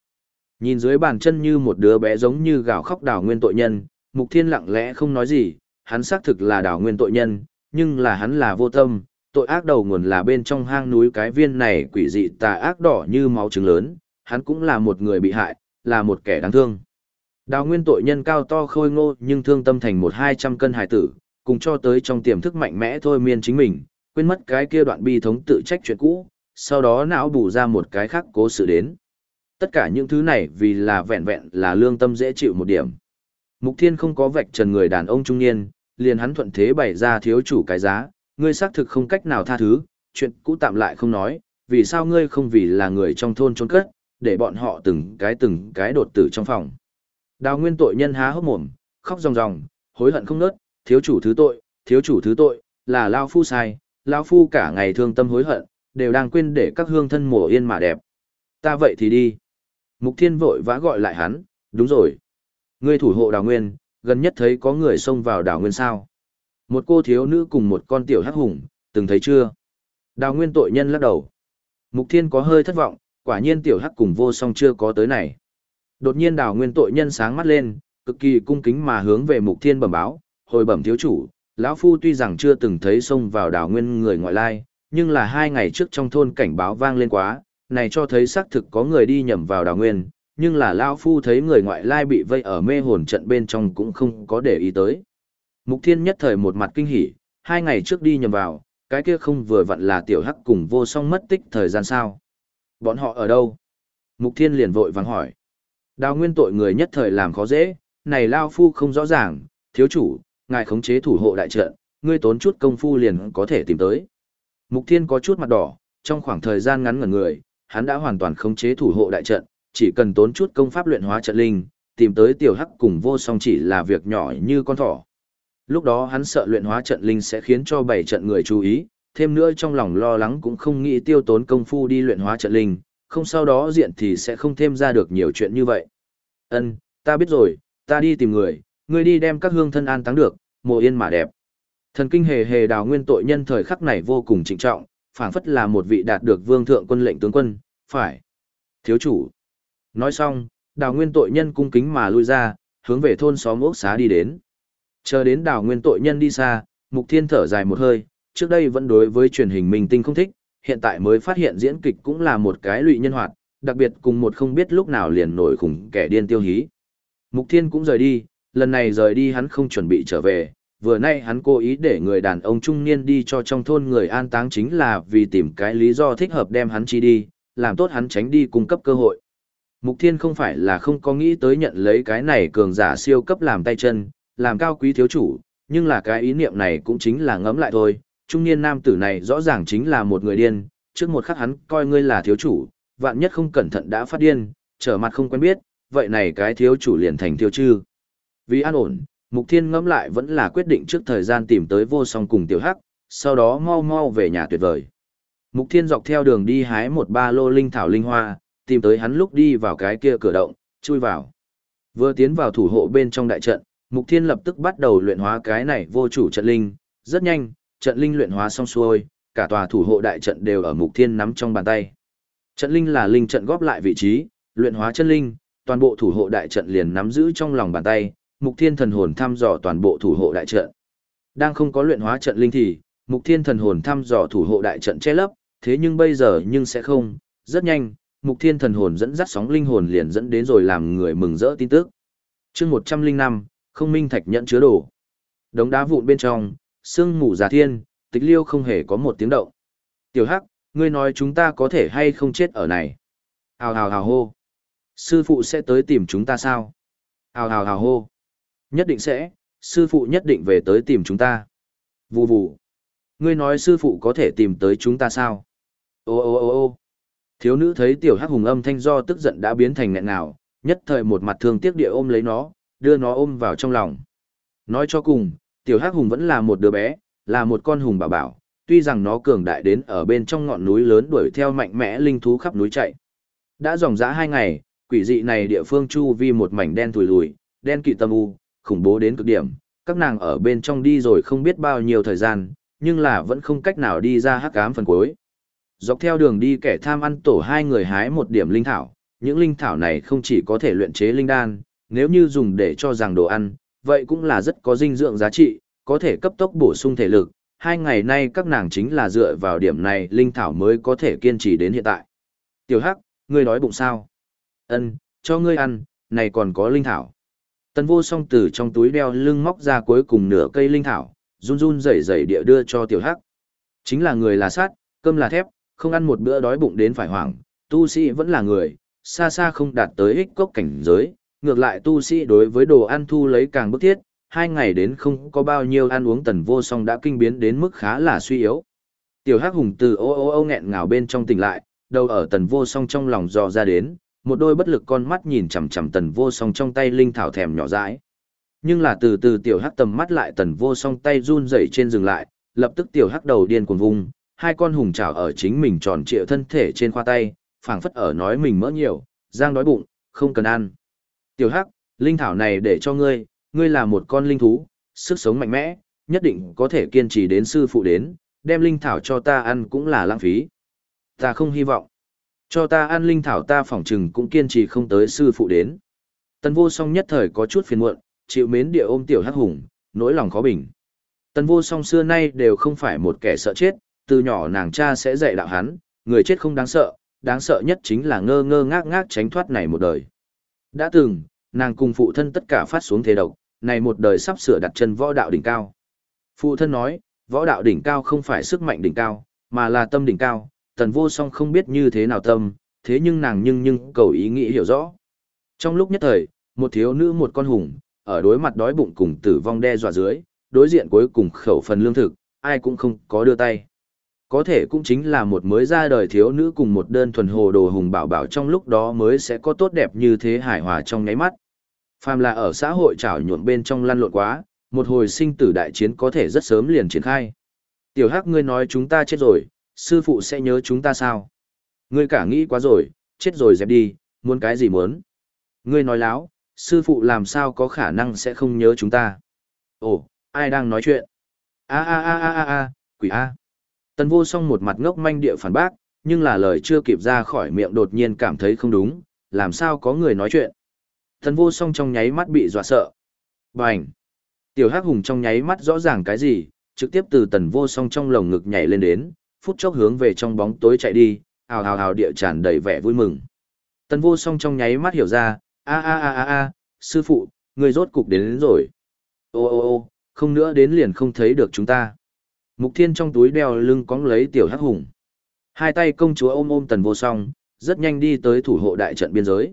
Nhìn dưới bàn chân như một đứa bé giống như gào khóc đào nguyên tội nhân, Mục Thiên lặng lẽ không nói gì, hắn xác thực là đào nguyên tội nhân, nhưng là hắn là vô tâm, tội ác đầu nguồn là bên trong hang núi cái viên này quỷ dị tà ác đỏ như máu trứng lớn, hắn cũng là một người bị hại, là một kẻ đáng thương. Đào nguyên tội nhân cao to khôi ngô nhưng thương tâm thành một hai trăm cân hải tử, cùng cho tới trong tiềm thức mạnh mẽ thôi miên chính mình, quên mất cái kia đoạn bi thống tự trách chuyện cũ, sau đó não bù ra một cái khác cố sự đến. Tất cả những thứ này vì là vẹn vẹn là lương tâm dễ chịu một điểm. Mục Thiên không có vạch trần người đàn ông trung niên, liền hắn thuận thế bày ra thiếu chủ cái giá, ngươi xác thực không cách nào tha thứ, chuyện cũ tạm lại không nói, vì sao ngươi không vì là người trong thôn trốn cất, để bọn họ từng cái từng cái đột tử trong phòng. Đào nguyên tội nhân há hốc mồm, khóc ròng ròng, hối hận không nớt, thiếu chủ thứ tội, thiếu chủ thứ tội, là Lao Phu sai, Lao Phu cả ngày thương tâm hối hận, đều đang quên để các hương thân mổ yên mà đẹp. Ta vậy thì đi. Mục Thiên vội vã gọi lại hắn, đúng rồi. Ngươi thủ hộ đào nguyên, gần nhất thấy có người xông vào đào nguyên sao. Một cô thiếu nữ cùng một con tiểu hắc hùng, từng thấy chưa? Đào nguyên tội nhân lắc đầu. Mục Thiên có hơi thất vọng, quả nhiên tiểu hắc cùng vô song chưa có tới này. Đột nhiên đào nguyên tội nhân sáng mắt lên, cực kỳ cung kính mà hướng về Mục Thiên bẩm báo, hồi bẩm thiếu chủ, lão phu tuy rằng chưa từng thấy xông vào đảo nguyên người ngoại lai, nhưng là hai ngày trước trong thôn cảnh báo vang lên quá, này cho thấy xác thực có người đi nhầm vào đảo nguyên, nhưng là lão phu thấy người ngoại lai bị vây ở mê hồn trận bên trong cũng không có để ý tới. Mục Thiên nhất thời một mặt kinh hỉ, hai ngày trước đi nhầm vào, cái kia không vừa vặn là tiểu hắc cùng vô song mất tích thời gian sao. Bọn họ ở đâu? Mục Thiên liền vội vàng hỏi. Đào nguyên tội người nhất thời làm khó dễ, này Lao Phu không rõ ràng, thiếu chủ, ngài khống chế thủ hộ đại trận, ngươi tốn chút công phu liền có thể tìm tới. Mục Thiên có chút mặt đỏ, trong khoảng thời gian ngắn ngẩn người, hắn đã hoàn toàn khống chế thủ hộ đại trận, chỉ cần tốn chút công pháp luyện hóa trận linh, tìm tới tiểu hắc cùng vô song chỉ là việc nhỏ như con thỏ. Lúc đó hắn sợ luyện hóa trận linh sẽ khiến cho bảy trận người chú ý, thêm nữa trong lòng lo lắng cũng không nghĩ tiêu tốn công phu đi luyện hóa trận linh, không sau đó diện thì sẽ không thêm ra được nhiều chuyện như vậy. Ân, ta biết rồi, ta đi tìm người, người đi đem các hương thân an táng được, mùa yên mà đẹp. Thần kinh hề hề đào nguyên tội nhân thời khắc này vô cùng trịnh trọng, phảng phất là một vị đạt được vương thượng quân lệnh tướng quân, phải. Thiếu chủ. Nói xong, đào nguyên tội nhân cung kính mà lui ra, hướng về thôn xóm ốc xá đi đến. Chờ đến đào nguyên tội nhân đi xa, mục thiên thở dài một hơi, trước đây vẫn đối với truyền hình minh tinh không thích, hiện tại mới phát hiện diễn kịch cũng là một cái lụy nhân hoạt, đặc biệt cùng một không biết lúc nào liền nổi khủng kẻ điên tiêu hí. Mục thiên cũng rời đi, lần này rời đi hắn không chuẩn bị trở về, vừa nay hắn cố ý để người đàn ông trung niên đi cho trong thôn người an táng chính là vì tìm cái lý do thích hợp đem hắn chi đi, làm tốt hắn tránh đi cung cấp cơ hội. Mục Thiên không phải là không có nghĩ tới nhận lấy cái này cường giả siêu cấp làm tay chân, làm cao quý thiếu chủ, nhưng là cái ý niệm này cũng chính là ngẫm lại thôi. Trung niên nam tử này rõ ràng chính là một người điên, trước một khắc hắn coi ngươi là thiếu chủ, vạn nhất không cẩn thận đã phát điên, trở mặt không quen biết, vậy này cái thiếu chủ liền thành thiếu chư. Vì an ổn, Mục Thiên ngẫm lại vẫn là quyết định trước thời gian tìm tới vô song cùng tiểu hắc, sau đó mau mau về nhà tuyệt vời. Mục Thiên dọc theo đường đi hái một ba lô linh thảo linh hoa, tìm tới hắn lúc đi vào cái kia cửa động, chui vào. Vừa tiến vào thủ hộ bên trong đại trận, Mục Thiên lập tức bắt đầu luyện hóa cái này vô chủ trận linh, rất nhanh, trận linh luyện hóa xong xuôi, cả tòa thủ hộ đại trận đều ở Mục Thiên nắm trong bàn tay. Trận linh là linh trận góp lại vị trí, luyện hóa chân linh, toàn bộ thủ hộ đại trận liền nắm giữ trong lòng bàn tay, Mục Thiên thần hồn thăm dò toàn bộ thủ hộ đại trận. Đang không có luyện hóa trận linh thì, Mục Thiên thần hồn thăm dò thủ hộ đại trận che lấp, thế nhưng bây giờ nhưng sẽ không, Rất nhanh, Mục Thiên thần hồn dẫn dắt sóng linh hồn liền dẫn đến rồi làm người mừng rỡ tin tức. Chương 105, Không Minh Thạch nhận chứa đồ. Đống đá vụn bên trong, sương mù giả thiên, Tịch Liêu không hề có một tiếng động. Tiểu Hắc, ngươi nói chúng ta có thể hay không chết ở này? Hào hào hào hô. Sư phụ sẽ tới tìm chúng ta sao? Hào hào hào hô. Nhất định sẽ, sư phụ nhất định về tới tìm chúng ta. Vù vù. Ngươi nói sư phụ có thể tìm tới chúng ta sao? Ô ô ô ô Thiếu nữ thấy tiểu hắc hùng âm thanh do tức giận đã biến thành nghẹn nào, nhất thời một mặt thương tiếc địa ôm lấy nó, đưa nó ôm vào trong lòng. Nói cho cùng, tiểu hắc hùng vẫn là một đứa bé, là một con hùng bảo bảo, tuy rằng nó cường đại đến ở bên trong ngọn núi lớn đuổi theo mạnh mẽ linh thú khắp núi chạy. Đã dòng dã hai ngày, quỷ dị này địa phương chu vi một mảnh đen thùi lùi, đen kỵ tâm u, khủng bố đến cực điểm, các nàng ở bên trong đi rồi không biết bao nhiêu thời gian, nhưng là vẫn không cách nào đi ra hắc ám phần cuối. Dọc theo đường đi kẻ tham ăn tổ hai người hái một điểm linh thảo, những linh thảo này không chỉ có thể luyện chế linh đan, nếu như dùng để cho rằng đồ ăn, vậy cũng là rất có dinh dưỡng giá trị, có thể cấp tốc bổ sung thể lực. Hai ngày nay các nàng chính là dựa vào điểm này linh thảo mới có thể kiên trì đến hiện tại. Tiểu Hắc, ngươi đói bụng sao? Ân, cho ngươi ăn, này còn có linh thảo. Tần vô song từ trong túi đeo lưng móc ra cuối cùng nửa cây linh thảo, run run rẩy rẩy địa đưa cho tiểu hắc. Chính là người là sát, cơm là thép, không ăn một bữa đói bụng đến phải hoảng, tu sĩ vẫn là người, xa xa không đạt tới ích cốc cảnh giới, ngược lại tu sĩ đối với đồ ăn thu lấy càng bức thiết, hai ngày đến không có bao nhiêu ăn uống tần vô song đã kinh biến đến mức khá là suy yếu. Tiểu hắc hùng từ ô ô ô nghẹn ngào bên trong tỉnh lại, đầu ở tần vô song trong lòng dò ra đến, một đôi bất lực con mắt nhìn chằm chằm tần vô song trong tay linh thảo thèm nhỏ dãi. Nhưng là từ từ tiểu hắc tầm mắt lại tần vô song tay run rẩy trên dừng lại, lập tức tiểu hắc đầu điên cuồng vùng, hai con hùng chảo ở chính mình tròn trịa thân thể trên khoa tay, phảng phất ở nói mình mỡ nhiều, giang đói bụng, không cần ăn. Tiểu hắc, linh thảo này để cho ngươi, ngươi là một con linh thú, sức sống mạnh mẽ, nhất định có thể kiên trì đến sư phụ đến, đem linh thảo cho ta ăn cũng là lãng phí. Ta không hy vọng. Cho ta ăn linh thảo ta phỏng chừng cũng kiên trì không tới sư phụ đến. Tần vô song nhất thời có chút phiền muộn, chịu mến địa ôm tiểu hắc hùng, nỗi lòng khó bình. Tần vô song xưa nay đều không phải một kẻ sợ chết, từ nhỏ nàng cha sẽ dạy đạo hắn, người chết không đáng sợ, đáng sợ nhất chính là ngơ ngơ ngác ngác tránh thoát này một đời. Đã từng, nàng cùng phụ thân tất cả phát xuống thế độc, này một đời sắp sửa đặt chân võ đạo đỉnh cao. Phụ thân nói, võ đạo đỉnh cao không phải sức mạnh đỉnh cao, mà là tâm đỉnh cao, tần vô song không biết như thế nào tâm, thế nhưng nàng nhưng nhưng cầu ý nghĩ hiểu rõ. Trong lúc nhất thời, một thiếu nữ một con hùng, ở đối mặt đói bụng cùng tử vong đe dọa dưới, đối diện cuối cùng khẩu phần lương thực, ai cũng không có đưa tay. Có thể cũng chính là một mới ra đời thiếu nữ cùng một đơn thuần hồ đồ hùng bảo bảo trong lúc đó mới sẽ có tốt đẹp như thế hài hòa trong nháy mắt. Phàm là ở xã hội trảo nhuộm bên trong lăn lộn quá, một hồi sinh tử đại chiến có thể rất sớm liền triển khai. Tiểu Hắc ngươi nói chúng ta chết rồi, sư phụ sẽ nhớ chúng ta sao? Ngươi cả nghĩ quá rồi, chết rồi dẹp đi, muốn cái gì muốn? Ngươi nói láo, sư phụ làm sao có khả năng sẽ không nhớ chúng ta? Ồ, ai đang nói chuyện? A a a a a a, quỷ a. Tần vô song một mặt ngốc manh địa phản bác, nhưng là lời chưa kịp ra khỏi miệng đột nhiên cảm thấy không đúng, làm sao có người nói chuyện. Tần vô song trong nháy mắt bị dọa sợ. Bành! Tiểu hắc hùng trong nháy mắt rõ ràng cái gì, trực tiếp từ tần vô song trong lồng ngực nhảy lên đến, phút chốc hướng về trong bóng tối chạy đi, ào ào ào địa tràn đầy vẻ vui mừng. Tần vô song trong nháy mắt hiểu ra, a a a a a, sư phụ, người rốt cục đến, đến rồi. Ô ô ô, không nữa đến liền không thấy được chúng ta. Mục thiên trong túi đeo lưng cóng lấy tiểu hắc hùng. Hai tay công chúa ôm ôm tần vô song, rất nhanh đi tới thủ hộ đại trận biên giới.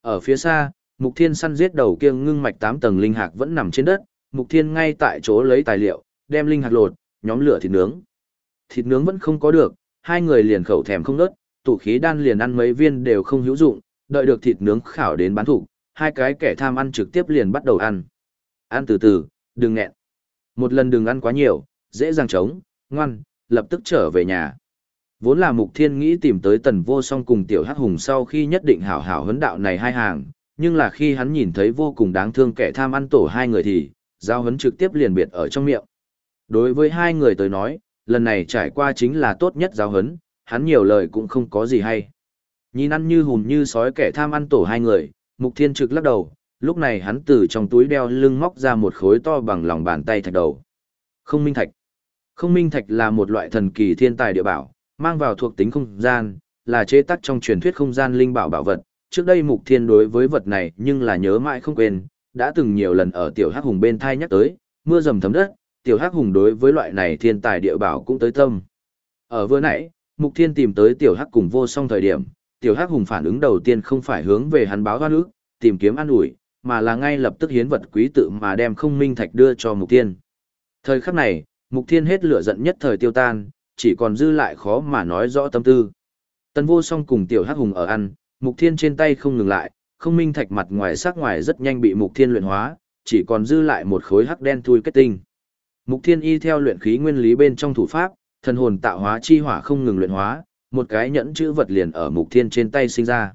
Ở phía xa, mục thiên săn giết đầu kia ngưng mạch tám tầng linh hạc vẫn nằm trên đất, mục thiên ngay tại chỗ lấy tài liệu, đem linh hạc lột, nhóm lửa thịt nướng. Thịt nướng vẫn không có được, hai người liền khẩu thèm không nớt, tủ khí đan liền ăn mấy viên đều không hữu dụng, đợi được thịt nướng khảo đến bán thủ, hai cái kẻ tham ăn trực tiếp liền bắt đầu ăn. Ăn từ từ, đừng nghẹn. Một lần đừng ăn quá nhiều, dễ dàng chống, ngoan, lập tức trở về nhà. Vốn là mục thiên nghĩ tìm tới tần vô song cùng tiểu hắc hùng sau khi nhất định hảo hảo huấn đạo này hai hàng, nhưng là khi hắn nhìn thấy vô cùng đáng thương kẻ tham ăn tổ hai người thì, giao huấn trực tiếp liền biệt ở trong miệng. Đối với hai người tới nói, lần này trải qua chính là tốt nhất giáo huấn, hắn nhiều lời cũng không có gì hay. Nhìn ăn như hùm như sói kẻ tham ăn tổ hai người, mục thiên trực lắc đầu, lúc này hắn từ trong túi đeo lưng móc ra một khối to bằng lòng bàn tay thạch đầu. Không minh thạch. Không minh thạch là một loại thần kỳ thiên tài địa bảo, mang vào thuộc tính không gian, là chế tác trong truyền thuyết không gian linh bảo bảo vật. Trước đây Mục Thiên đối với vật này nhưng là nhớ mãi không quên, đã từng nhiều lần ở Tiểu Hắc Hùng bên thai nhắc tới, mưa dầm thấm đất, Tiểu Hắc Hùng đối với loại này thiên tài địa bảo cũng tới tâm. Ở vừa nãy, Mục Thiên tìm tới Tiểu Hắc cùng vô song thời điểm, Tiểu Hắc Hùng phản ứng đầu tiên không phải hướng về hắn báo hoa nước, tìm kiếm an ủi, mà là ngay lập tức hiến vật quý tự mà đem không minh thạch đưa cho Mục Thiên. Thời khắc này, Mục Thiên hết lửa giận nhất thời tiêu tan, chỉ còn dư lại khó mà nói rõ tâm tư. Tần vô song cùng Tiểu Hắc Hùng ở ăn, Mục Thiên trên tay không ngừng lại, không minh thạch mặt ngoài sắc ngoài rất nhanh bị Mục Thiên luyện hóa, chỉ còn dư lại một khối hắc đen thui kết tinh. Mục Thiên y theo luyện khí nguyên lý bên trong thủ pháp, thần hồn tạo hóa chi hỏa không ngừng luyện hóa, một cái nhẫn chữ vật liền ở Mục Thiên trên tay sinh ra.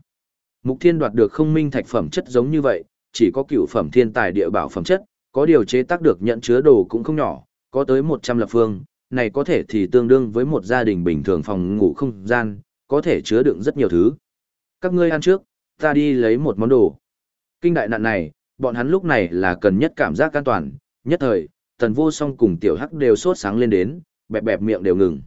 Mục Thiên đoạt được không minh thạch phẩm chất giống như vậy, chỉ có cựu phẩm thiên tài địa bảo phẩm chất, có điều chế tác được nhẫn chứa đồ cũng không nhỏ, có tới 100 lập phương, này có thể thì tương đương với một gia đình bình thường phòng ngủ không gian, có thể chứa đựng rất nhiều thứ. Các ngươi ăn trước, ta đi lấy một món đồ. Kinh đại nạn này, bọn hắn lúc này là cần nhất cảm giác an toàn, nhất thời, tần vô song cùng tiểu hắc đều sốt sáng lên đến, bẹp bẹp miệng đều ngừng.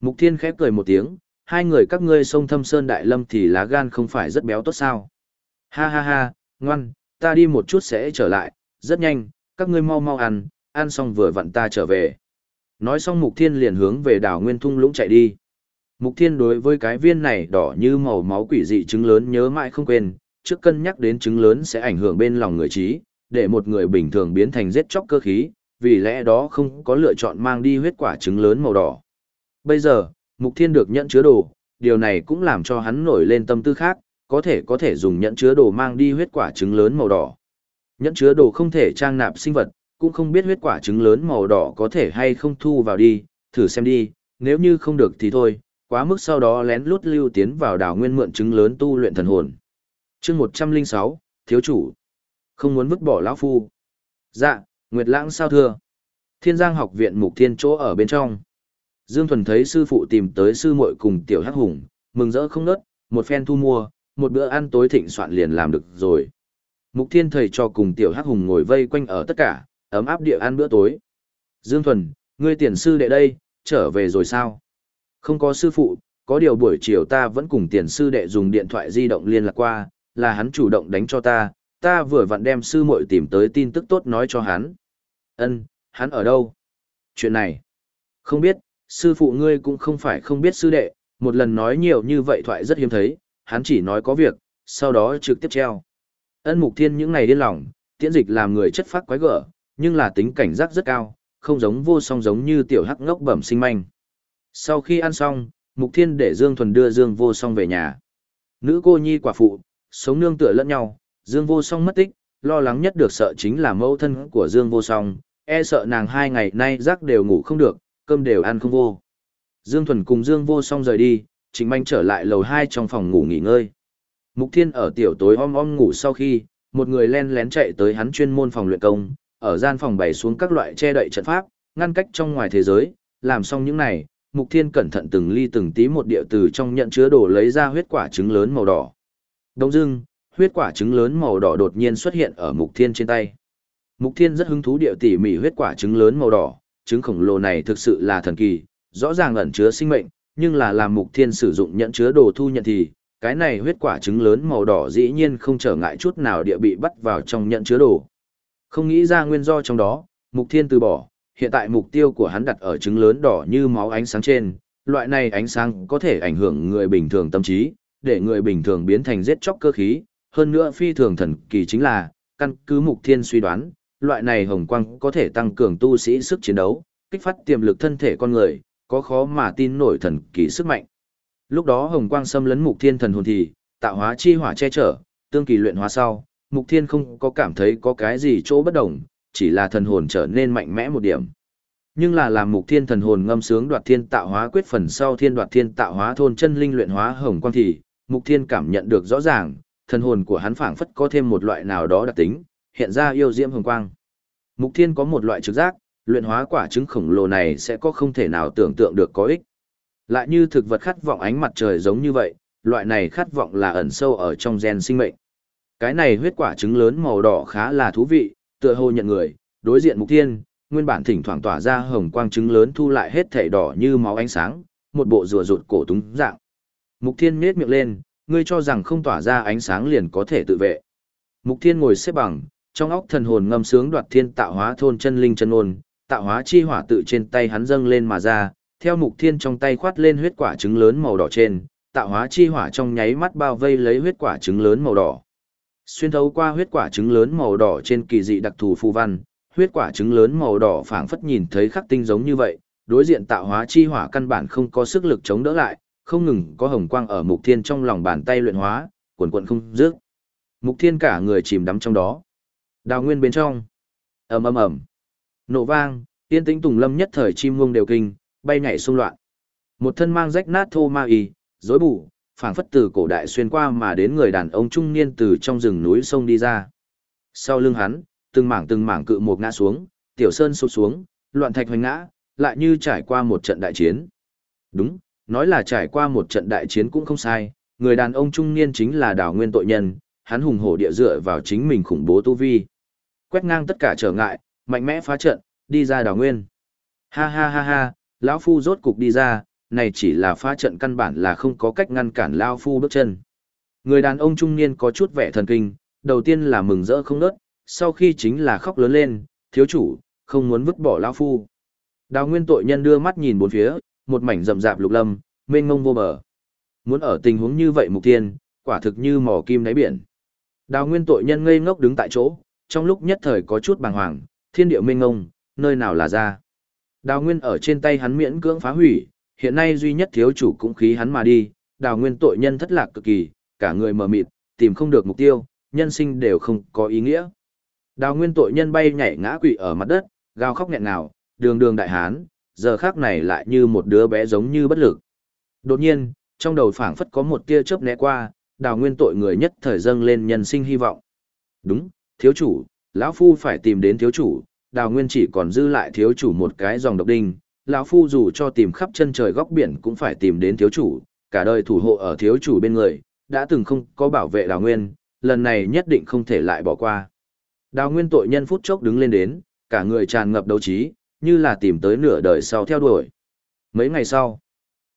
Mục thiên khép cười một tiếng, hai người các ngươi sông thâm sơn đại lâm thì lá gan không phải rất béo tốt sao. Ha ha ha, ngoan, ta đi một chút sẽ trở lại, rất nhanh, các ngươi mau mau ăn, ăn xong vừa vặn ta trở về. Nói xong mục thiên liền hướng về đảo Nguyên Thung Lũng chạy đi. Mục thiên đối với cái viên này đỏ như màu máu quỷ dị trứng lớn nhớ mãi không quên, trước cân nhắc đến trứng lớn sẽ ảnh hưởng bên lòng người trí, để một người bình thường biến thành giết chóc cơ khí, vì lẽ đó không có lựa chọn mang đi huyết quả trứng lớn màu đỏ. Bây giờ, Mục Thiên được nhận chứa đồ, điều này cũng làm cho hắn nổi lên tâm tư khác, có thể có thể dùng nhận chứa đồ mang đi huyết quả trứng lớn màu đỏ. Nhẫn chứa đồ không thể trang nạp sinh vật, cũng không biết huyết quả trứng lớn màu đỏ có thể hay không thu vào đi, thử xem đi, nếu như không được thì thôi, quá mức sau đó lén lút lưu tiến vào đảo nguyên mượn trứng lớn tu luyện thần hồn. chương 106, thiếu chủ, không muốn vứt bỏ lão phu. Dạ, Nguyệt Lãng sao thưa. Thiên Giang học viện mục thiên chỗ ở bên trong. Dương Thuần thấy sư phụ tìm tới sư muội cùng tiểu hắc hùng, mừng rỡ không nớt, một phen thu mua, một bữa ăn tối thịnh soạn liền làm được rồi. Mục thiên thầy cho cùng tiểu hắc hùng ngồi vây quanh ở tất cả, ấm áp địa ăn bữa tối. Dương Thuần, ngươi tiền sư đệ đây, trở về rồi sao? Không có sư phụ, có điều buổi chiều ta vẫn cùng tiền sư đệ dùng điện thoại di động liên lạc qua, là hắn chủ động đánh cho ta, ta vừa vặn đem sư muội tìm tới tin tức tốt nói cho hắn. Ân, hắn ở đâu? Chuyện này, không biết, sư phụ ngươi cũng không phải không biết sư đệ, một lần nói nhiều như vậy thoại rất hiếm thấy, hắn chỉ nói có việc, sau đó trực tiếp treo. Ân mục thiên những ngày điên lòng, tiễn dịch làm người chất phát quái gở, nhưng là tính cảnh giác rất cao, không giống vô song giống như tiểu hắc ngốc bẩm sinh manh. Sau khi ăn xong, mục thiên để Dương Thuần đưa Dương vô song về nhà. Nữ cô nhi quả phụ, sống nương tựa lẫn nhau, Dương vô song mất tích, lo lắng nhất được sợ chính là mẫu thân của Dương vô song, e sợ nàng hai ngày nay giấc đều ngủ không được, cơm đều ăn không vô. Dương Thuần cùng Dương vô song rời đi, Trịnh Manh trở lại lầu 2 trong phòng ngủ nghỉ ngơi. Mục Thiên ở tiểu tối om om ngủ sau khi, một người len lén chạy tới hắn chuyên môn phòng luyện công, ở gian phòng bày xuống các loại che đậy trận pháp, ngăn cách trong ngoài thế giới, làm xong những này, Mục Thiên cẩn thận từng ly từng tí một địa từ trong nhận chứa đồ lấy ra huyết quả trứng lớn màu đỏ. Đông dưng, huyết quả trứng lớn màu đỏ đột nhiên xuất hiện ở Mục Thiên trên tay. Mục Thiên rất hứng thú địa tỉ mỉ huyết quả trứng lớn màu đỏ, trứng khổng lồ này thực sự là thần kỳ, rõ ràng ẩn chứa sinh mệnh, nhưng là làm Mục Thiên sử dụng nhận chứa đồ thu nhận thì, cái này huyết quả trứng lớn màu đỏ dĩ nhiên không trở ngại chút nào địa bị bắt vào trong nhận chứa đồ. Không nghĩ ra nguyên do trong đó, Mục Thiên từ bỏ, hiện tại mục tiêu của hắn đặt ở trứng lớn đỏ như máu ánh sáng trên, loại này ánh sáng có thể ảnh hưởng người bình thường tâm trí, để người bình thường biến thành giết chóc cơ khí, hơn nữa phi thường thần kỳ chính là, căn cứ Mục Thiên suy đoán, loại này hồng quang có thể tăng cường tu sĩ sức chiến đấu, kích phát tiềm lực thân thể con người, có khó mà tin nổi thần kỳ sức mạnh. Lúc đó hồng quang xâm lấn Mục Thiên thần hồn thì, tạo hóa chi hỏa che chở, tương kỳ luyện hóa sau, Mục Thiên không có cảm thấy có cái gì chỗ bất đồng, chỉ là thần hồn trở nên mạnh mẽ một điểm. Nhưng là làm Mục Thiên thần hồn ngâm sướng đoạt thiên tạo hóa quyết phần sau thiên đoạt thiên tạo hóa thôn chân linh luyện hóa hồng quang thì, Mục Thiên cảm nhận được rõ ràng, thần hồn của hắn phảng phất có thêm một loại nào đó đặc tính, hiện ra yêu diễm hồng quang. Mục Thiên có một loại trực giác, luyện hóa quả trứng khổng lồ này sẽ có không thể nào tưởng tượng được có ích. Lại như thực vật khát vọng ánh mặt trời giống như vậy, loại này khát vọng là ẩn sâu ở trong gen sinh mệnh. Cái này huyết quả trứng lớn màu đỏ khá là thú vị, tựa hồ nhận người, đối diện mục thiên, nguyên bản thỉnh thoảng tỏa ra hồng quang trứng lớn thu lại hết thảy đỏ như máu ánh sáng, một bộ rùa rụt cổ túng dạng. Mục Thiên nhếch miệng lên, ngươi cho rằng không tỏa ra ánh sáng liền có thể tự vệ. Mục Thiên ngồi xếp bằng, trong óc thần hồn ngâm sướng đoạt thiên tạo hóa thôn chân linh chân ôn, tạo hóa chi hỏa tự trên tay hắn dâng lên mà ra, theo Mục Thiên trong tay khoát lên huyết quả trứng lớn màu đỏ trên, tạo hóa chi hỏa trong nháy mắt bao vây lấy huyết quả trứng lớn màu đỏ. Xuyên thấu qua huyết quả trứng lớn màu đỏ trên kỳ dị đặc thù phù văn, huyết quả trứng lớn màu đỏ phảng phất nhìn thấy khắc tinh giống như vậy, đối diện tạo hóa chi hỏa căn bản không có sức lực chống đỡ lại, không ngừng có hồng quang ở mục thiên trong lòng bàn tay luyện hóa, cuồn cuộn không dứt. Mục thiên cả người chìm đắm trong đó. Đào nguyên bên trong. ầm ầm ầm, Nổ vang, tiên tĩnh tùng lâm nhất thời chim muông đều kinh, bay nhảy xung loạn. Một thân mang rách nát thô ma y, rối bù, phảng phất từ cổ đại xuyên qua mà đến người đàn ông trung niên từ trong rừng núi sông đi ra. Sau lưng hắn, từng mảng từng mảng cự một ngã xuống, tiểu sơn sụp xuống, loạn thạch hoành ngã, lại như trải qua một trận đại chiến. Đúng, nói là trải qua một trận đại chiến cũng không sai, người đàn ông trung niên chính là đào nguyên tội nhân, hắn hùng hổ địa dựa vào chính mình khủng bố tu vi. Quét ngang tất cả trở ngại, mạnh mẽ phá trận, đi ra đào nguyên. Ha ha ha ha, lão phu rốt cục đi ra, này chỉ là phá trận căn bản là không có cách ngăn cản lão phu bước chân. Người đàn ông trung niên có chút vẻ thần kinh, đầu tiên là mừng rỡ không nớt, sau khi chính là khóc lớn lên, thiếu chủ, không muốn vứt bỏ lão phu. Đào nguyên tội nhân đưa mắt nhìn bốn phía, một mảnh rậm rạp lục lâm, mênh mông vô bờ. Muốn ở tình huống như vậy mục tiên, quả thực như mò kim đáy biển. Đào nguyên tội nhân ngây ngốc đứng tại chỗ, trong lúc nhất thời có chút bàng hoàng, thiên địa mênh mông, nơi nào là ra. Đào nguyên ở trên tay hắn miễn cưỡng phá hủy, hiện nay duy nhất thiếu chủ cũng khí hắn mà đi, đào nguyên tội nhân thất lạc cực kỳ, cả người mờ mịt, tìm không được mục tiêu, nhân sinh đều không có ý nghĩa. Đào nguyên tội nhân bay nhảy ngã quỵ ở mặt đất, gào khóc nghẹn ngào, đường đường đại hán, giờ khác này lại như một đứa bé giống như bất lực. Đột nhiên, trong đầu phảng phất có một tia chớp né qua, đào nguyên tội người nhất thời dâng lên nhân sinh hy vọng. Đúng, thiếu chủ, lão phu phải tìm đến thiếu chủ, đào nguyên chỉ còn dư lại thiếu chủ một cái dòng độc đinh, lão phu dù cho tìm khắp chân trời góc biển cũng phải tìm đến thiếu chủ, cả đời thủ hộ ở thiếu chủ bên người, đã từng không có bảo vệ đào nguyên, lần này nhất định không thể lại bỏ qua. Đào nguyên tội nhân phút chốc đứng lên đến, cả người tràn ngập đấu trí, như là tìm tới nửa đời sau theo đuổi. Mấy ngày sau,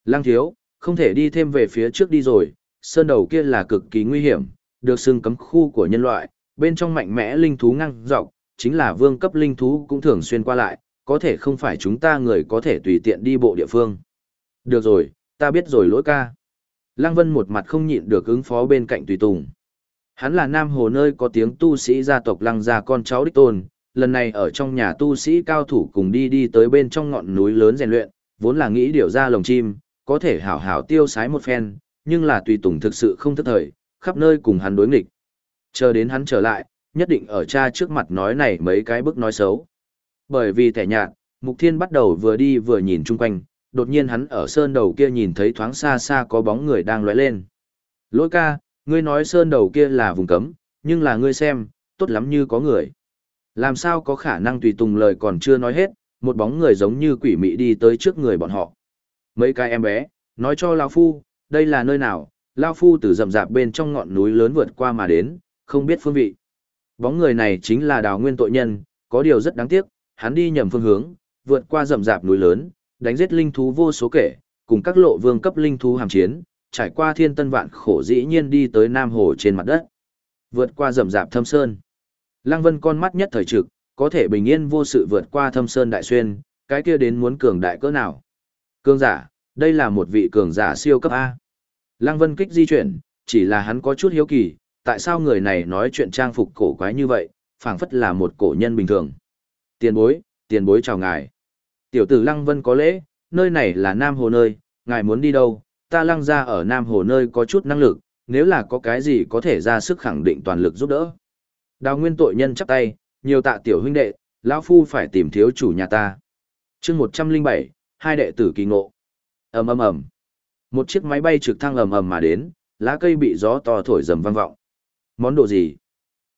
lang thiếu, không thể đi thêm về phía trước đi rồi, sơn đầu kia là cực kỳ nguy hiểm, được xưng cấm khu của nhân loại, bên trong mạnh mẽ linh thú ngang dọc, chính là vương cấp linh thú cũng thường xuyên qua lại, có thể không phải chúng ta người có thể tùy tiện đi bộ địa phương. Được rồi, ta biết rồi lỗi ca. Lăng Vân một mặt không nhịn được ứng phó bên cạnh tùy tùng. Hắn là nam hồ nơi có tiếng tu sĩ gia tộc lăng gia con cháu đích tôn, lần này ở trong nhà tu sĩ cao thủ cùng đi đi tới bên trong ngọn núi lớn rèn luyện, vốn là nghĩ điều ra lồng chim, có thể hảo hảo tiêu sái một phen, nhưng là tùy tùng thực sự không thức thời, khắp nơi cùng hắn đối nghịch. Chờ đến hắn trở lại, nhất định ở cha trước mặt nói này mấy cái bức nói xấu. Bởi vì thẻ nhạt, Mục Thiên bắt đầu vừa đi vừa nhìn chung quanh, đột nhiên hắn ở sơn đầu kia nhìn thấy thoáng xa xa có bóng người đang lóe lên. Lỗi ca, ngươi nói sơn đầu kia là vùng cấm, nhưng là ngươi xem, tốt lắm như có người. Làm sao có khả năng tùy tùng lời còn chưa nói hết, một bóng người giống như quỷ mị đi tới trước người bọn họ. Mấy cái em bé, nói cho Lao Phu, đây là nơi nào, Lao Phu từ rậm rạp bên trong ngọn núi lớn vượt qua mà đến, không biết phương vị. Bóng người này chính là đào nguyên tội nhân, có điều rất đáng tiếc, hắn đi nhầm phương hướng, vượt qua rậm rạp núi lớn, đánh giết linh thú vô số kể, cùng các lộ vương cấp linh thú hàm chiến, trải qua thiên tân vạn khổ dĩ nhiên đi tới Nam Hồ trên mặt đất. Vượt qua rậm rạp thâm sơn. Lăng Vân con mắt nhất thời trực, có thể bình yên vô sự vượt qua thâm sơn đại xuyên, cái kia đến muốn cường đại cỡ nào. Cường giả, đây là một vị cường giả siêu cấp A. Lăng Vân kích di chuyển, chỉ là hắn có chút hiếu kỳ, tại sao người này nói chuyện trang phục cổ quái như vậy, phảng phất là một cổ nhân bình thường. Tiền bối, tiền bối chào ngài. Tiểu tử Lăng Vân có lễ, nơi này là Nam Hồ nơi, ngài muốn đi đâu, ta lăng ra ở Nam Hồ nơi có chút năng lực, nếu là có cái gì có thể ra sức khẳng định toàn lực giúp đỡ. Đào nguyên tội nhân chắp tay, nhiều tạ tiểu huynh đệ, lão phu phải tìm thiếu chủ nhà ta. chương một trăm linh bảy, hai đệ tử kỳ ngộ. ầm ầm ầm Một chiếc máy bay trực thăng ầm ầm mà đến, lá cây bị gió to thổi rầm vang vọng. Món đồ gì?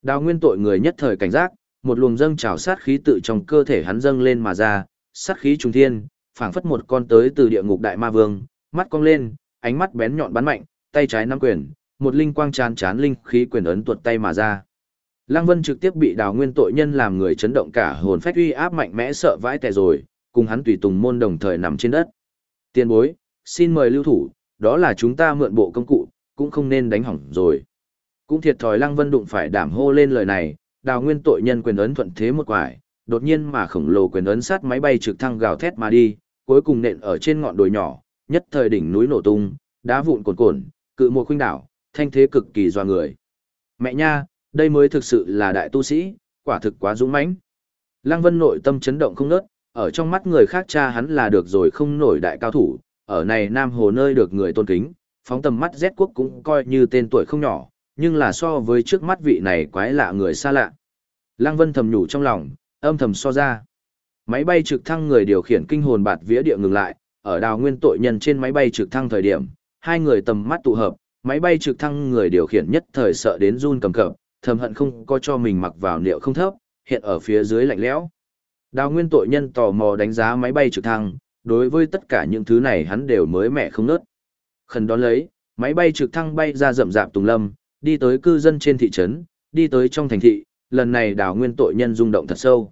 Đào nguyên tội người nhất thời cảnh giác, một luồng dâng trào sát khí tự trong cơ thể hắn dâng lên mà ra, sát khí trùng thiên, phảng phất một con tới từ địa ngục đại ma vương, mắt cong lên, ánh mắt bén nhọn bắn mạnh, tay trái nắm quyền, một linh quang chán chán linh khí quyền ấn tuột tay mà ra. Lăng Vân trực tiếp bị đào nguyên tội nhân làm người chấn động cả hồn phách uy áp mạnh mẽ sợ vãi tè rồi, cùng hắn tùy tùng môn đồng thời nằm trên đất. Tiên bối, xin mời lưu thủ, đó là chúng ta mượn bộ công cụ, cũng không nên đánh hỏng rồi. Cũng thiệt thòi Lăng Vân đụng phải đảm hô lên lời này, đào nguyên tội nhân quyền ấn thuận thế một quải, đột nhiên mà khổng lồ quyền ấn sát máy bay trực thăng gào thét mà đi, cuối cùng nện ở trên ngọn đồi nhỏ, nhất thời đỉnh núi nổ tung, đá vụn cồn cồn, cự một khuynh đảo, thanh thế cực kỳ doa người. Mẹ nha, đây mới thực sự là đại tu sĩ, quả thực quá dũng mãnh. Lăng Vân nội tâm chấn động không ngớt, ở trong mắt người khác cha hắn là được rồi không nổi đại cao thủ, ở này Nam Hồ nơi được người tôn kính, phóng tầm mắt Z quốc cũng coi như tên tuổi không nhỏ, nhưng là so với trước mắt vị này quái lạ người xa lạ. Lăng Vân thầm nhủ trong lòng, âm thầm so ra. Máy bay trực thăng người điều khiển kinh hồn bạt vía địa ngừng lại, ở đào nguyên tội nhân trên máy bay trực thăng thời điểm, hai người tầm mắt tụ hợp, máy bay trực thăng người điều khiển nhất thời sợ đến run cầm cập, thầm hận không có cho mình mặc vào liệu không thấp, hiện ở phía dưới lạnh lẽo. Đào nguyên tội nhân tò mò đánh giá máy bay trực thăng, đối với tất cả những thứ này hắn đều mới mẻ không nớt. Khẩn đón lấy, máy bay trực thăng bay ra rậm rạp tùng lâm, đi tới cư dân trên thị trấn, đi tới trong thành thị, lần này đào nguyên tội nhân rung động thật sâu.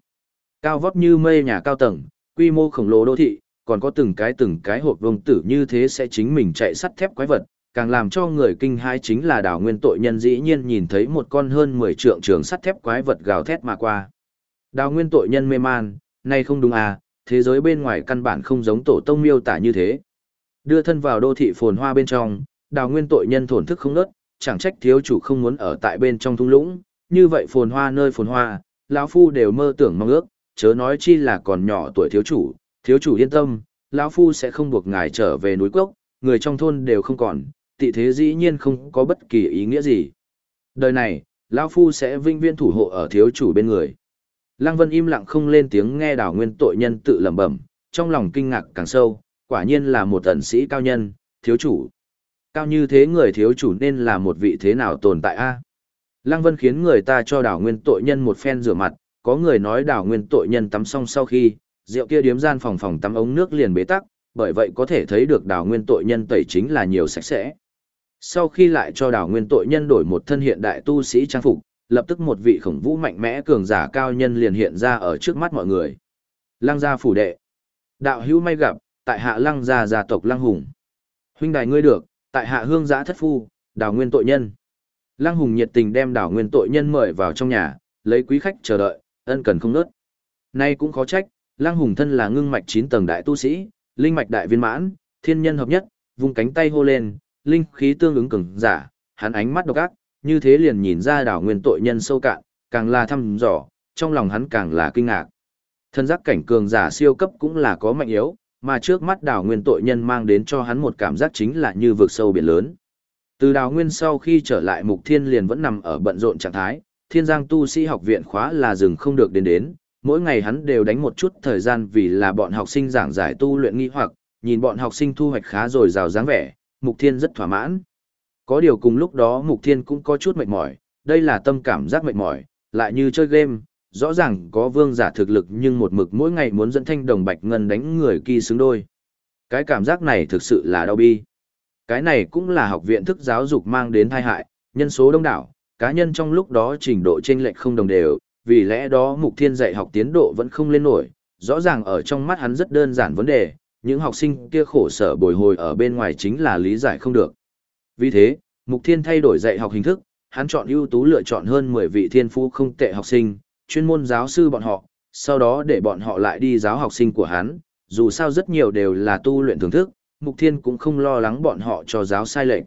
Cao vóc như mây nhà cao tầng, quy mô khổng lồ đô thị, còn có từng cái từng cái hộp vông tử như thế sẽ chính mình chạy sắt thép quái vật, càng làm cho người kinh hãi chính là đào nguyên tội nhân dĩ nhiên nhìn thấy một con hơn 10 trượng trường sắt thép quái vật gào thét mà qua. Đào nguyên tội nhân mê man, nay không đúng à, thế giới bên ngoài căn bản không giống tổ tông miêu tả như thế. Đưa thân vào đô thị phồn hoa bên trong, đào nguyên tội nhân thổn thức không nớt, chẳng trách thiếu chủ không muốn ở tại bên trong thung lũng, như vậy phồn hoa nơi phồn hoa, lão phu đều mơ tưởng mong ước, chớ nói chi là còn nhỏ tuổi thiếu chủ, thiếu chủ yên tâm, lão phu sẽ không buộc ngài trở về núi cốc, người trong thôn đều không còn, tị thế dĩ nhiên không có bất kỳ ý nghĩa gì. Đời này, lão phu sẽ vinh viên thủ hộ ở thiếu chủ bên người. Lăng Vân im lặng không lên tiếng nghe đảo nguyên tội nhân tự lẩm bẩm, trong lòng kinh ngạc càng sâu, quả nhiên là một ẩn sĩ cao nhân, thiếu chủ. Cao như thế người thiếu chủ nên là một vị thế nào tồn tại a? Lăng Vân khiến người ta cho đảo nguyên tội nhân một phen rửa mặt, có người nói đảo nguyên tội nhân tắm xong sau khi, rượu kia điếm gian phòng phòng tắm ống nước liền bế tắc, bởi vậy có thể thấy được đảo nguyên tội nhân tẩy chính là nhiều sạch sẽ. Sau khi lại cho đảo nguyên tội nhân đổi một thân hiện đại tu sĩ trang phục, lập tức một vị khổng vũ mạnh mẽ cường giả cao nhân liền hiện ra ở trước mắt mọi người. Lăng gia phủ đệ. Đạo hữu may gặp, tại hạ lăng gia gia tộc lăng hùng. Huynh đài ngươi được, tại hạ hương giã thất phu, đảo nguyên tội nhân. Lăng hùng nhiệt tình đem đảo nguyên tội nhân mời vào trong nhà, lấy quý khách chờ đợi, ân cần không nớt. Nay cũng khó trách, lăng hùng thân là ngưng mạch 9 tầng đại tu sĩ, linh mạch đại viên mãn, thiên nhân hợp nhất, vung cánh tay hô lên, linh khí tương ứng cường giả, hắn ánh mắt độc ác, như thế liền nhìn ra đảo nguyên tội nhân sâu cạn, càng là thăm dò, trong lòng hắn càng là kinh ngạc. Thân giác cảnh cường giả siêu cấp cũng là có mạnh yếu, mà trước mắt đào nguyên tội nhân mang đến cho hắn một cảm giác chính là như vượt sâu biển lớn. Từ đào nguyên sau khi trở lại mục thiên liền vẫn nằm ở bận rộn trạng thái, thiên giang tu sĩ học viện khóa là dừng không được đến đến, mỗi ngày hắn đều đánh một chút thời gian vì là bọn học sinh giảng giải tu luyện nghi hoặc, nhìn bọn học sinh thu hoạch khá rồi rào dáng vẻ, mục thiên rất thỏa mãn. Có điều cùng lúc đó Mục Thiên cũng có chút mệt mỏi, đây là tâm cảm giác mệt mỏi, lại như chơi game, rõ ràng có vương giả thực lực nhưng một mực mỗi ngày muốn dẫn thanh đồng bạch ngân đánh người kỳ xứng đôi. Cái cảm giác này thực sự là đau bi. Cái này cũng là học viện thức giáo dục mang đến tai hại, nhân số đông đảo, cá nhân trong lúc đó trình độ chênh lệch không đồng đều, vì lẽ đó Mục Thiên dạy học tiến độ vẫn không lên nổi, rõ ràng ở trong mắt hắn rất đơn giản vấn đề, những học sinh kia khổ sở bồi hồi ở bên ngoài chính là lý giải không được. Vì thế, Mục Thiên thay đổi dạy học hình thức, hắn chọn ưu tú lựa chọn hơn 10 vị thiên phú không tệ học sinh, chuyên môn giáo sư bọn họ, sau đó để bọn họ lại đi giáo học sinh của hắn, dù sao rất nhiều đều là tu luyện thưởng thức, Mục Thiên cũng không lo lắng bọn họ cho giáo sai lệch.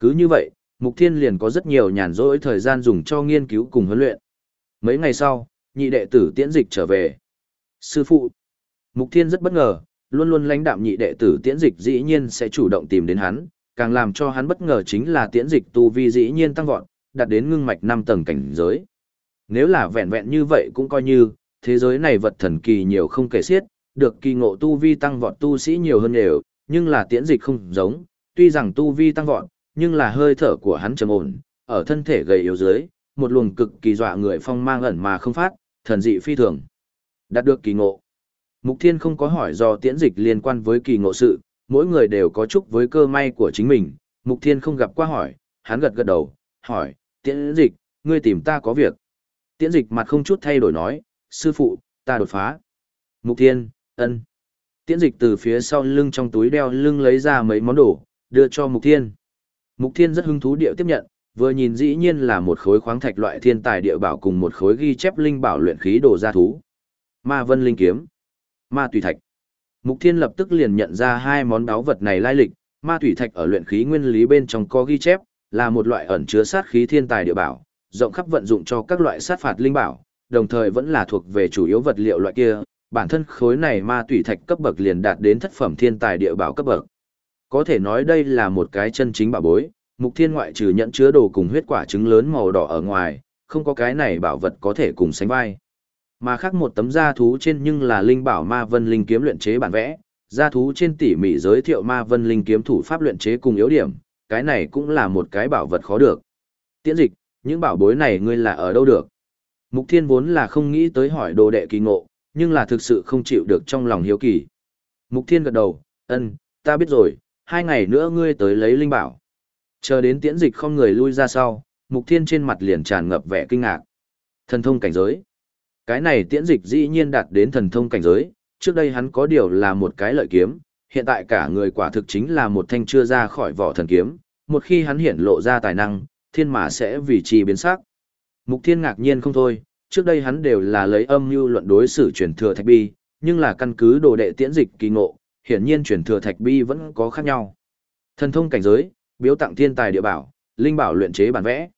Cứ như vậy, Mục Thiên liền có rất nhiều nhàn rỗi thời gian dùng cho nghiên cứu cùng huấn luyện. Mấy ngày sau, nhị đệ tử tiễn dịch trở về. Sư phụ, Mục Thiên rất bất ngờ, luôn luôn lãnh đạm nhị đệ tử tiễn dịch dĩ nhiên sẽ chủ động tìm đến hắn, càng làm cho hắn bất ngờ chính là tiễn dịch tu vi dĩ nhiên tăng vọt, đạt đến ngưng mạch 5 tầng cảnh giới. Nếu là vẹn vẹn như vậy cũng coi như, thế giới này vật thần kỳ nhiều không kể xiết, được kỳ ngộ tu vi tăng vọt tu sĩ nhiều hơn đều, nhưng là tiễn dịch không giống, tuy rằng tu vi tăng vọt, nhưng là hơi thở của hắn trầm ổn, ở thân thể gầy yếu dưới, một luồng cực kỳ dọa người phong mang ẩn mà không phát, thần dị phi thường. Đạt được kỳ ngộ. Mục Thiên không có hỏi do tiễn dịch liên quan với kỳ ngộ sự, mỗi người đều có chúc với cơ may của chính mình. Mục Thiên không gặp qua hỏi, hắn gật gật đầu, hỏi, tiễn dịch, ngươi tìm ta có việc. Tiễn dịch mặt không chút thay đổi nói, sư phụ, ta đột phá. Mục Thiên, ân. Tiễn dịch từ phía sau lưng trong túi đeo lưng lấy ra mấy món đồ, đưa cho Mục Thiên. Mục Thiên rất hứng thú điệu tiếp nhận, vừa nhìn dĩ nhiên là một khối khoáng thạch loại thiên tài địa bảo cùng một khối ghi chép linh bảo luyện khí đồ gia thú. Ma Vân Linh Kiếm, Ma Tùy Thạch. Mục Thiên lập tức liền nhận ra hai món đáo vật này lai lịch, Ma Tùy Thạch ở luyện khí nguyên lý bên trong có ghi chép, là một loại ẩn chứa sát khí thiên tài địa bảo, rộng khắp vận dụng cho các loại sát phạt linh bảo, đồng thời vẫn là thuộc về chủ yếu vật liệu loại kia, bản thân khối này ma tủy thạch cấp bậc liền đạt đến thất phẩm thiên tài địa bảo cấp bậc. Có thể nói đây là một cái chân chính bảo bối, mục thiên ngoại trừ nhận chứa đồ cùng huyết quả trứng lớn màu đỏ ở ngoài, không có cái này bảo vật có thể cùng sánh vai. Mà khác một tấm da thú trên nhưng là linh bảo ma vân linh kiếm luyện chế bản vẽ, da thú trên tỉ mỉ giới thiệu ma vân linh kiếm thủ pháp luyện chế cùng yếu điểm, cái này cũng là một cái bảo vật khó được. Tiễn dịch, những bảo bối này ngươi là ở đâu được? Mục thiên vốn là không nghĩ tới hỏi đồ đệ kỳ ngộ, nhưng là thực sự không chịu được trong lòng hiếu kỳ. Mục thiên gật đầu, ân, ta biết rồi, hai ngày nữa ngươi tới lấy linh bảo. Chờ đến tiễn dịch không người lui ra sau, mục thiên trên mặt liền tràn ngập vẻ kinh ngạc. Thần thông cảnh giới. Cái này tiễn dịch dĩ nhiên đạt đến thần thông cảnh giới, trước đây hắn có điều là một cái lợi kiếm, hiện tại cả người quả thực chính là một thanh chưa ra khỏi vỏ thần kiếm, một khi hắn hiện lộ ra tài năng, thiên mà sẽ vì trì biến sắc. Mục thiên ngạc nhiên không thôi, trước đây hắn đều là lấy âm mưu luận đối xử truyền thừa thạch bi, nhưng là căn cứ đồ đệ tiễn dịch kỳ ngộ, hiển nhiên truyền thừa thạch bi vẫn có khác nhau. Thần thông cảnh giới, biếu tặng thiên tài địa bảo, linh bảo luyện chế bản vẽ.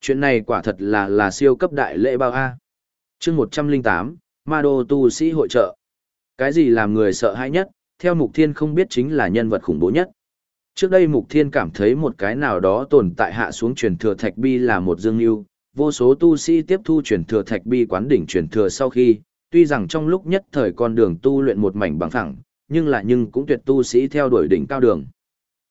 Chuyện này quả thật là là siêu cấp đại lễ bao a. Chương 108, Ma Đô tu sĩ hội trợ. Cái gì làm người sợ hãi nhất, theo Mục Thiên không biết chính là nhân vật khủng bố nhất. Trước đây Mục Thiên cảm thấy một cái nào đó tồn tại hạ xuống truyền thừa thạch bi là một dương yêu, vô số tu sĩ tiếp thu truyền thừa thạch bi quán đỉnh truyền thừa sau khi, tuy rằng trong lúc nhất thời con đường tu luyện một mảnh bằng phẳng, nhưng là nhưng cũng tuyệt tu sĩ theo đuổi đỉnh cao đường.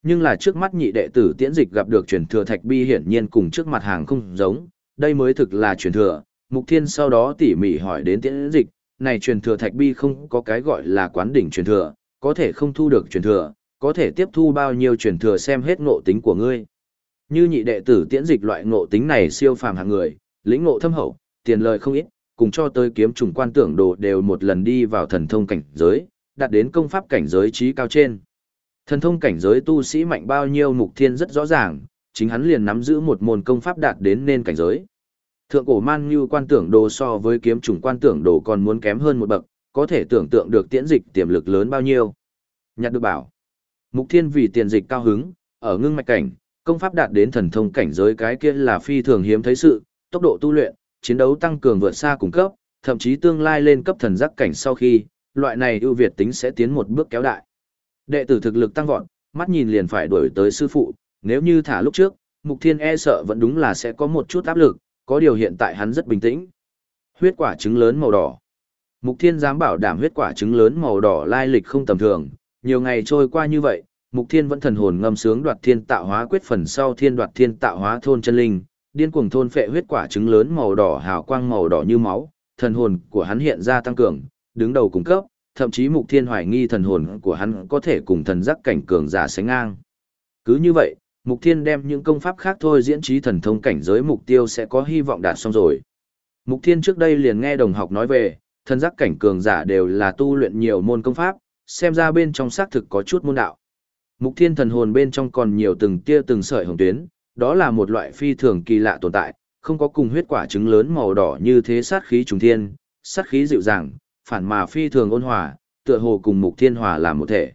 Nhưng là trước mắt nhị đệ tử tiễn dịch gặp được truyền thừa thạch bi hiển nhiên cùng trước mặt hàng không giống, đây mới thực là truyền thừa. Mục Thiên sau đó tỉ mỉ hỏi đến tiễn dịch, này truyền thừa thạch bi không có cái gọi là quán đỉnh truyền thừa, có thể không thu được truyền thừa, có thể tiếp thu bao nhiêu truyền thừa xem hết ngộ tính của ngươi. Như nhị đệ tử tiễn dịch loại ngộ tính này siêu phàm hạng người, lĩnh ngộ thâm hậu, tiền lời không ít, cùng cho tới kiếm trùng quan tưởng đồ đều một lần đi vào thần thông cảnh giới, đạt đến công pháp cảnh giới trí cao trên. Thần thông cảnh giới tu sĩ mạnh bao nhiêu mục thiên rất rõ ràng, chính hắn liền nắm giữ một môn công pháp đạt đến nên cảnh giới. Thượng cổ man như quan tưởng đồ so với kiếm trùng quan tưởng đồ còn muốn kém hơn một bậc, có thể tưởng tượng được tiễn dịch tiềm lực lớn bao nhiêu. Nhặt được bảo. Mục thiên vì tiền dịch cao hứng, ở ngưng mạch cảnh, công pháp đạt đến thần thông cảnh giới cái kia là phi thường hiếm thấy sự, tốc độ tu luyện, chiến đấu tăng cường vượt xa cùng cấp, thậm chí tương lai lên cấp thần giác cảnh sau khi, loại này ưu việt tính sẽ tiến một bước kéo đại. Đệ tử thực lực tăng vọt, mắt nhìn liền phải đuổi tới sư phụ, nếu như thả lúc trước, Mục Thiên e sợ vẫn đúng là sẽ có một chút áp lực, có điều hiện tại hắn rất bình tĩnh. Huyết quả trứng lớn màu đỏ. Mục Thiên dám bảo đảm huyết quả trứng lớn màu đỏ lai lịch không tầm thường, nhiều ngày trôi qua như vậy, Mục Thiên vẫn thần hồn ngâm sướng đoạt thiên tạo hóa quyết phần sau thiên đoạt thiên tạo hóa thôn chân linh, điên cuồng thôn phệ huyết quả trứng lớn màu đỏ hào quang màu đỏ như máu, thần hồn của hắn hiện ra tăng cường, đứng đầu cung cấp, thậm chí Mục Thiên hoài nghi thần hồn của hắn có thể cùng thần giác cảnh cường giả sánh ngang. Cứ như vậy, Mục Thiên đem những công pháp khác thôi diễn trí thần thông cảnh giới mục tiêu sẽ có hy vọng đạt xong rồi. Mục Thiên trước đây liền nghe đồng học nói về, thần giác cảnh cường giả đều là tu luyện nhiều môn công pháp, xem ra bên trong xác thực có chút môn đạo. Mục thiên thần hồn bên trong còn nhiều từng tia từng sợi hồng tuyến, đó là một loại phi thường kỳ lạ tồn tại, không có cùng huyết quả trứng lớn màu đỏ như thế sát khí trùng thiên, sát khí dịu dàng, phản mà phi thường ôn hòa, tựa hồ cùng mục thiên hòa làm một thể.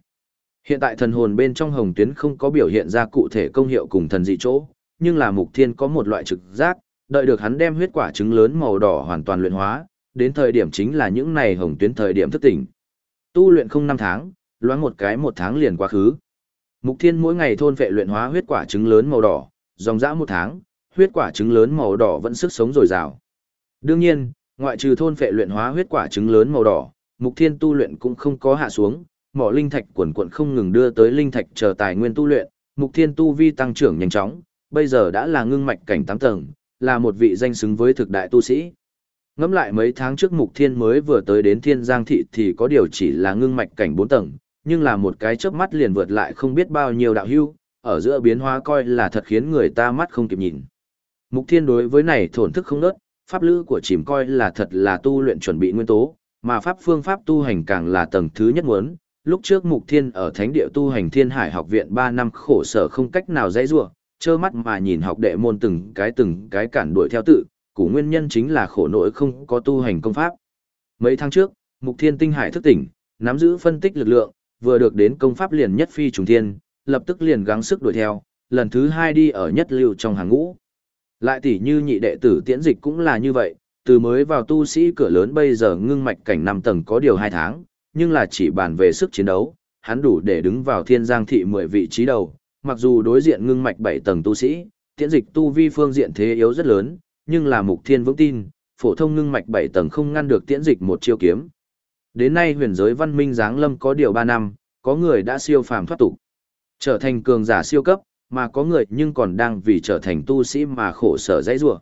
Hiện tại thần hồn bên trong hồng tuyến không có biểu hiện ra cụ thể công hiệu cùng thần dị chỗ, nhưng là mục thiên có một loại trực giác, đợi được hắn đem huyết quả trứng lớn màu đỏ hoàn toàn luyện hóa, đến thời điểm chính là những này hồng tuyến thời điểm thức tỉnh. Tu luyện không năm tháng, loáng một cái một tháng liền quá khứ. Mục Thiên mỗi ngày thôn vệ luyện hóa huyết quả trứng lớn màu đỏ, dòng dã một tháng, huyết quả trứng lớn màu đỏ vẫn sức sống dồi dào. Đương nhiên, ngoại trừ thôn vệ luyện hóa huyết quả trứng lớn màu đỏ, Mục Thiên tu luyện cũng không có hạ xuống, mỏ linh thạch quần quần không ngừng đưa tới linh thạch chờ tài nguyên tu luyện, Mục Thiên tu vi tăng trưởng nhanh chóng, bây giờ đã là ngưng mạch cảnh tám tầng, là một vị danh xứng với thực đại tu sĩ. Ngẫm lại mấy tháng trước Mục Thiên mới vừa tới đến Thiên Giang thị thì có điều chỉ là ngưng mạch cảnh Bốn tầng, nhưng là một cái chớp mắt liền vượt lại không biết bao nhiêu đạo hưu, ở giữa biến hóa coi là thật khiến người ta mắt không kịp nhìn. Mục Thiên đối với này thổn thức không nớt, pháp lữ của chìm coi là thật là tu luyện chuẩn bị nguyên tố, mà pháp phương pháp tu hành càng là tầng thứ nhất muốn, lúc trước Mục Thiên ở Thánh địa tu hành Thiên Hải học viện ba năm khổ sở không cách nào dãy rủa, trơ mắt mà nhìn học đệ môn từng cái từng cái cản đuổi theo tự, củ nguyên nhân chính là khổ nỗi không có tu hành công pháp. Mấy tháng trước, Mục Thiên tinh hải thức tỉnh, nắm giữ phân tích lực lượng, vừa được đến công pháp liền nhất phi trùng thiên, lập tức liền gắng sức đuổi theo, lần thứ hai đi ở nhất lưu trong hàng ngũ. Lại tỷ như nhị đệ tử tiễn dịch cũng là như vậy, từ mới vào tu sĩ cửa lớn bây giờ ngưng mạch cảnh 5 tầng có điều 2 tháng, nhưng là chỉ bàn về sức chiến đấu, hắn đủ để đứng vào thiên giang thị 10 vị trí đầu, mặc dù đối diện ngưng mạch 7 tầng tu sĩ, tiễn dịch tu vi phương diện thế yếu rất lớn, nhưng là mục thiên vững tin, phổ thông ngưng mạch bảy tầng không ngăn được tiễn dịch một chiêu kiếm. Đến nay huyền giới văn minh giáng lâm có điều ba năm, có người đã siêu phàm thoát tục, trở thành cường giả siêu cấp, mà có người nhưng còn đang vì trở thành tu sĩ mà khổ sở dãy rủa.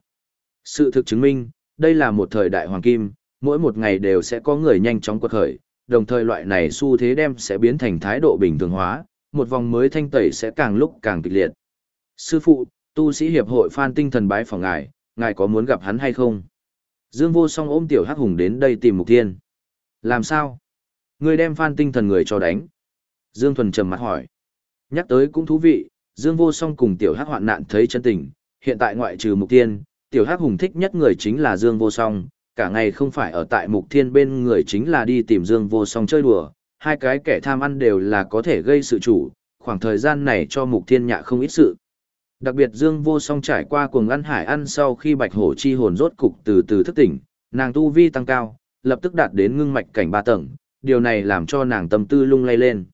Sự thực chứng minh, đây là một thời đại hoàng kim, mỗi một ngày đều sẽ có người nhanh chóng quật khởi, đồng thời loại này xu thế đem sẽ biến thành thái độ bình thường hóa, một vòng mới thanh tẩy sẽ càng lúc càng kịch liệt. Sư phụ, tu sĩ hiệp hội Phan Tinh Thần bái phòng ngài, ngài có muốn gặp hắn hay không? Dương Vô Song ôm Tiểu Hắc Hùng đến đây tìm Mục Thiên. Làm sao? Ngươi đem Phan Tinh Thần người cho đánh. Dương Thuần trầm mặt hỏi. Nhắc tới cũng thú vị, Dương Vô Song cùng Tiểu Hắc hoạn nạn thấy chân tình, hiện tại ngoại trừ Mục Thiên, Tiểu Hắc Hùng thích nhất người chính là Dương Vô Song, cả ngày không phải ở tại Mục Thiên bên người chính là đi tìm Dương Vô Song chơi đùa, hai cái kẻ tham ăn đều là có thể gây sự chủ, khoảng thời gian này cho Mục Thiên nhạ không ít sự. Đặc biệt Dương Vô Song trải qua cuồng ăn hải ăn sau khi Bạch Hổ chi hồn rốt cục từ từ thức tỉnh, nàng tu vi tăng cao, lập tức đạt đến ngưng mạch cảnh ba tầng, điều này làm cho nàng tâm tư lung lay lên.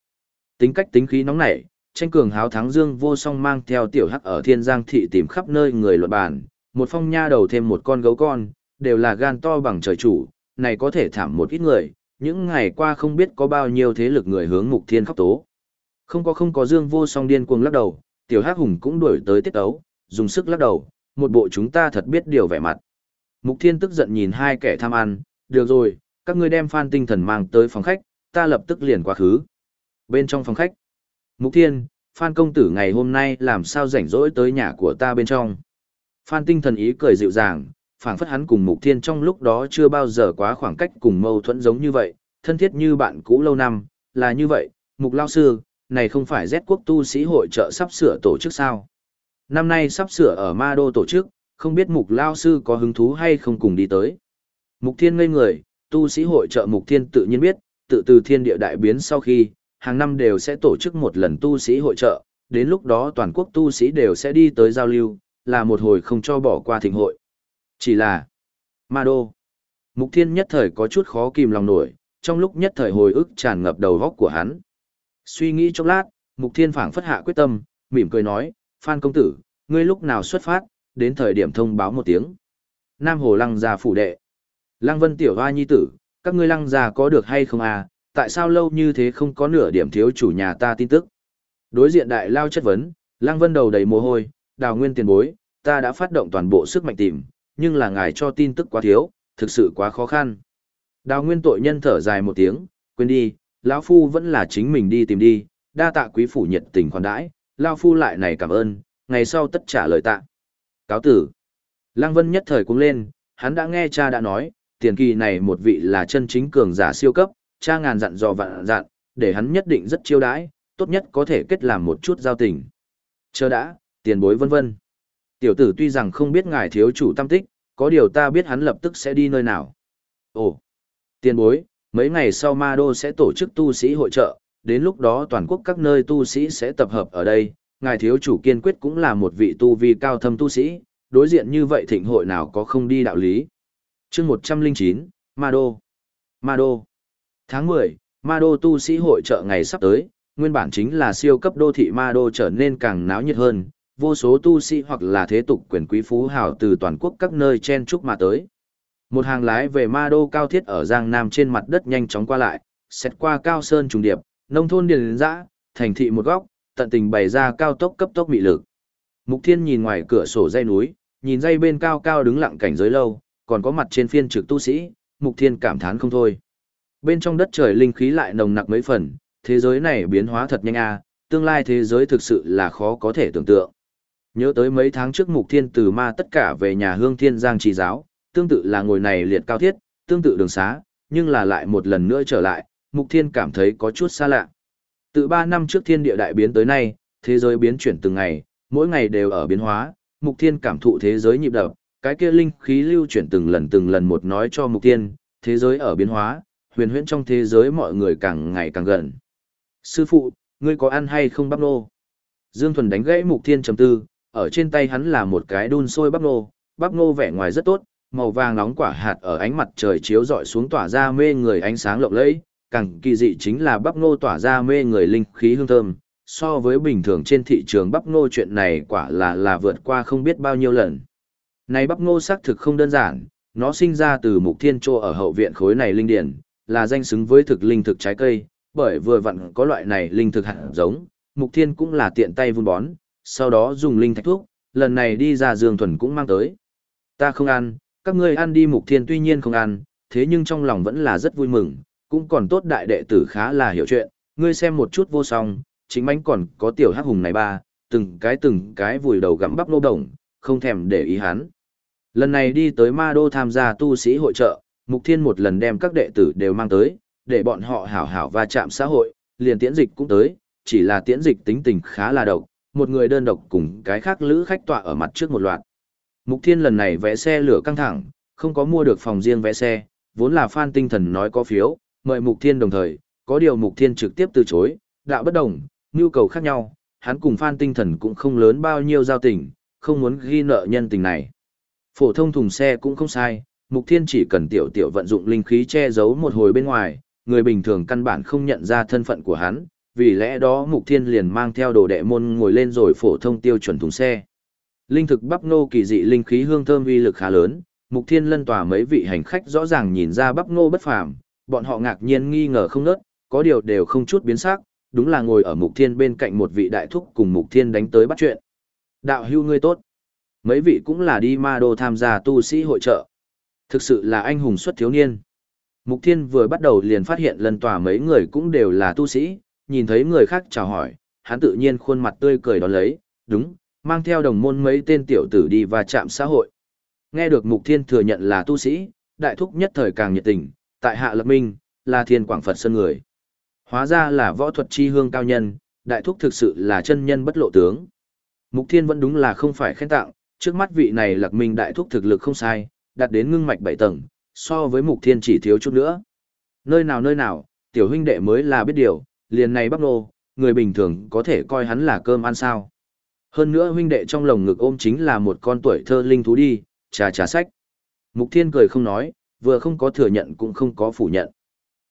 Tính cách tính khí nóng nảy, tranh cường háo thắng Dương Vô Song mang theo tiểu hắc ở Thiên Giang thị tìm khắp nơi người luận bàn, một phong nha đầu thêm một con gấu con, đều là gan to bằng trời chủ, này có thể thảm một ít người, những ngày qua không biết có bao nhiêu thế lực người hướng mục thiên khóc tố. Không có không có dương vô song điên cuồng lắc đầu, tiểu hắc hùng cũng đuổi tới tiết ấu, dùng sức lắc đầu, một bộ chúng ta thật biết điều vẻ mặt. Mục thiên tức giận nhìn hai kẻ tham ăn, được rồi, các ngươi đem phan tinh thần mang tới phòng khách, ta lập tức liền quá khứ. Bên trong phòng khách, mục thiên, phan công tử ngày hôm nay làm sao rảnh rỗi tới nhà của ta bên trong. Phan tinh thần ý cười dịu dàng, phảng phất hắn cùng Mục Thiên trong lúc đó chưa bao giờ quá khoảng cách cùng mâu thuẫn giống như vậy, thân thiết như bạn cũ lâu năm, là như vậy, Mục Lao Sư, này không phải Z quốc tu sĩ hội trợ sắp sửa tổ chức sao? Năm nay sắp sửa ở Ma Đô tổ chức, không biết Mục Lao Sư có hứng thú hay không cùng đi tới. Mục Thiên ngây người, tu sĩ hội trợ Mục Thiên tự nhiên biết, tự từ thiên địa đại biến sau khi, hàng năm đều sẽ tổ chức một lần tu sĩ hội trợ, đến lúc đó toàn quốc tu sĩ đều sẽ đi tới giao lưu, là một hồi không cho bỏ qua thịnh hội. Chỉ là, ma đô. Mục thiên nhất thời có chút khó kìm lòng nổi, trong lúc nhất thời hồi ức tràn ngập đầu góc của hắn. Suy nghĩ chốc lát, mục thiên phảng phất hạ quyết tâm, mỉm cười nói, Phan công tử, ngươi lúc nào xuất phát, đến thời điểm thông báo một tiếng. Nam Hồ lăng gia phủ đệ. Lăng vân tiểu hoa nhi tử, các ngươi lăng gia có được hay không à, tại sao lâu như thế không có nửa điểm thiếu chủ nhà ta tin tức. Đối diện đại lao chất vấn, lăng vân đầu đầy mồ hôi, đào nguyên tiền bối, ta đã phát động toàn bộ sức mạnh tìm, nhưng là ngài cho tin tức quá thiếu, thực sự quá khó khăn. Đào nguyên tội nhân thở dài một tiếng, quên đi, lão Phu vẫn là chính mình đi tìm đi, đa tạ quý phủ nhiệt tình khoản đãi, lão Phu lại này cảm ơn, ngày sau tất trả lời tạ. Cáo tử. Lăng Vân nhất thời cũng lên, hắn đã nghe cha đã nói, tiền kỳ này một vị là chân chính cường giả siêu cấp, cha ngàn dặn dò vạn dặn, để hắn nhất định rất chiêu đãi, tốt nhất có thể kết làm một chút giao tình. Chờ đã, tiền bối vân vân. Tiểu tử tuy rằng không biết ngài thiếu chủ tâm tích, có điều ta biết hắn lập tức sẽ đi nơi nào. Ồ, tiền bối, mấy ngày sau Ma Đô sẽ tổ chức tu sĩ hội trợ, đến lúc đó toàn quốc các nơi tu sĩ sẽ tập hợp ở đây, ngài thiếu chủ kiên quyết cũng là một vị tu vi cao thâm tu sĩ, đối diện như vậy thịnh hội nào có không đi đạo lý. chương 109, Ma Đô. Ma Đô. Tháng 10, Ma Đô tu sĩ hội trợ ngày sắp tới, nguyên bản chính là siêu cấp đô thị Ma Đô trở nên càng náo nhiệt hơn, vô số tu sĩ hoặc là thế tục quyền quý phú hào từ toàn quốc các nơi chen chúc mà tới. Một hàng lái về ma đô cao thiết ở Giang Nam trên mặt đất nhanh chóng qua lại, xét qua cao sơn trùng điệp, nông thôn điền dã, thành thị một góc, tận tình bày ra cao tốc cấp tốc mị lực. Mục Thiên nhìn ngoài cửa sổ dây núi, nhìn dây bên cao cao đứng lặng cảnh giới lâu, còn có mặt trên phiên trực tu sĩ, Mục Thiên cảm thán không thôi. Bên trong đất trời linh khí lại nồng nặc mấy phần, thế giới này biến hóa thật nhanh a, tương lai thế giới thực sự là khó có thể tưởng tượng. Nhớ tới mấy tháng trước mục thiên từ ma tất cả về nhà hương thiên giang trì giáo, tương tự là ngồi này liệt cao thiết, tương tự đường xá, nhưng là lại một lần nữa trở lại, Mục Thiên cảm thấy có chút xa lạ. Từ 3 năm trước thiên địa đại biến tới nay, thế giới biến chuyển từng ngày, mỗi ngày đều ở biến hóa, Mục Thiên cảm thụ thế giới nhịp đập, cái kia linh khí lưu chuyển từng lần từng lần một nói cho Mục Thiên, thế giới ở biến hóa, huyền huyễn trong thế giới mọi người càng ngày càng gần. Sư phụ, ngươi có ăn hay không bắp nô? Dương Thuần đánh gãy Mục Thiên trầm tư, ở trên tay hắn là một cái đun sôi bắp nô, bắp nô vẻ ngoài rất tốt, màu vàng nóng quả hạt ở ánh mặt trời chiếu rọi xuống tỏa ra mê người ánh sáng lộng lẫy, càng kỳ dị chính là bắp ngô tỏa ra mê người linh khí hương thơm. So với bình thường trên thị trường bắp ngô chuyện này quả là là vượt qua không biết bao nhiêu lần. Này bắp ngô xác thực không đơn giản, nó sinh ra từ mục thiên trô ở hậu viện khối này linh điển, là danh xứng với thực linh thực trái cây, bởi vừa vặn có loại này linh thực hạt giống, mục thiên cũng là tiện tay vun bón, sau đó dùng linh thạch thuốc, lần này đi ra dương thuần cũng mang tới. Ta không ăn, các ngươi ăn đi mục thiên tuy nhiên không ăn, thế nhưng trong lòng vẫn là rất vui mừng, cũng còn tốt đại đệ tử khá là hiểu chuyện, ngươi xem một chút vô song, chính mánh còn có tiểu hắc hùng này ba, từng cái từng cái vùi đầu gặm bắp lô đồng, không thèm để ý hắn. Lần này đi tới Ma Đô tham gia tu sĩ hội trợ, Mục Thiên một lần đem các đệ tử đều mang tới, để bọn họ hảo hảo va chạm xã hội, liền tiễn dịch cũng tới, chỉ là tiễn dịch tính tình khá là độc, một người đơn độc cùng cái khác lữ khách tọa ở mặt trước một loạt. Mục Thiên lần này vẽ xe lửa căng thẳng, không có mua được phòng riêng vẽ xe, vốn là Phan Tinh Thần nói có phiếu, mời Mục Thiên đồng thời, có điều Mục Thiên trực tiếp từ chối, đạo bất đồng, nhu cầu khác nhau, hắn cùng Phan Tinh Thần cũng không lớn bao nhiêu giao tình, không muốn ghi nợ nhân tình này. Phổ thông thùng xe cũng không sai, Mục Thiên chỉ cần tiểu tiểu vận dụng linh khí che giấu một hồi bên ngoài, người bình thường căn bản không nhận ra thân phận của hắn, vì lẽ đó Mục Thiên liền mang theo đồ đệ môn ngồi lên rồi phổ thông tiêu chuẩn thùng xe. Linh thực bắp nô kỳ dị linh khí hương thơm uy lực khá lớn, Mục Thiên lân tòa mấy vị hành khách rõ ràng nhìn ra bắp nô bất phàm, bọn họ ngạc nhiên nghi ngờ không nớt, có điều đều không chút biến sắc, đúng là ngồi ở Mục Thiên bên cạnh một vị đại thúc cùng Mục Thiên đánh tới bắt chuyện. Đạo hưu ngươi tốt. Mấy vị cũng là đi ma đô tham gia tu sĩ hội trợ. Thực sự là anh hùng xuất thiếu niên. Mục Thiên vừa bắt đầu liền phát hiện lần tòa mấy người cũng đều là tu sĩ, nhìn thấy người khác chào hỏi, hắn tự nhiên khuôn mặt tươi cười đón lấy, đúng, mang theo đồng môn mấy tên tiểu tử đi và chạm xã hội. Nghe được Mục Thiên thừa nhận là tu sĩ, đại thúc nhất thời càng nhiệt tình, tại Hạ Lập Minh, là thiên quảng Phật sơn người. Hóa ra là võ thuật chi hương cao nhân, đại thúc thực sự là chân nhân bất lộ tướng. Mục Thiên vẫn đúng là không phải khen tặng, trước mắt vị này Lạc Minh đại thúc thực lực không sai, đạt đến ngưng mạch bảy tầng, so với Mục Thiên chỉ thiếu chút nữa. Nơi nào nơi nào, tiểu huynh đệ mới là biết điều, liền này bắp nô, người bình thường có thể coi hắn là cơm ăn sao. Hơn nữa huynh đệ trong lồng ngực ôm chính là một con tuổi thơ linh thú đi, trà trà sách. Mục Thiên cười không nói, vừa không có thừa nhận cũng không có phủ nhận.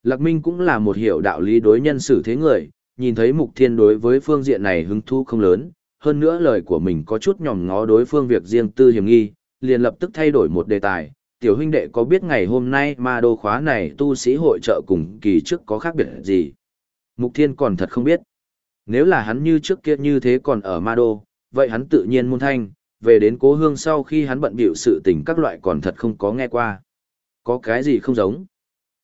Lạc Minh cũng là một hiểu đạo lý đối nhân xử thế người, nhìn thấy Mục Thiên đối với phương diện này hứng thú không lớn, hơn nữa lời của mình có chút nhòm ngó đối phương việc riêng tư hiểm nghi, liền lập tức thay đổi một đề tài. Tiểu huynh đệ có biết ngày hôm nay ma đô khóa này tu sĩ hội trợ cùng kỳ trước có khác biệt gì? Mục Thiên còn thật không biết. Nếu là hắn như trước kia như thế còn ở ma đô, vậy hắn tự nhiên môn thanh, về đến cố hương sau khi hắn bận bịu sự tình các loại còn thật không có nghe qua. Có cái gì không giống?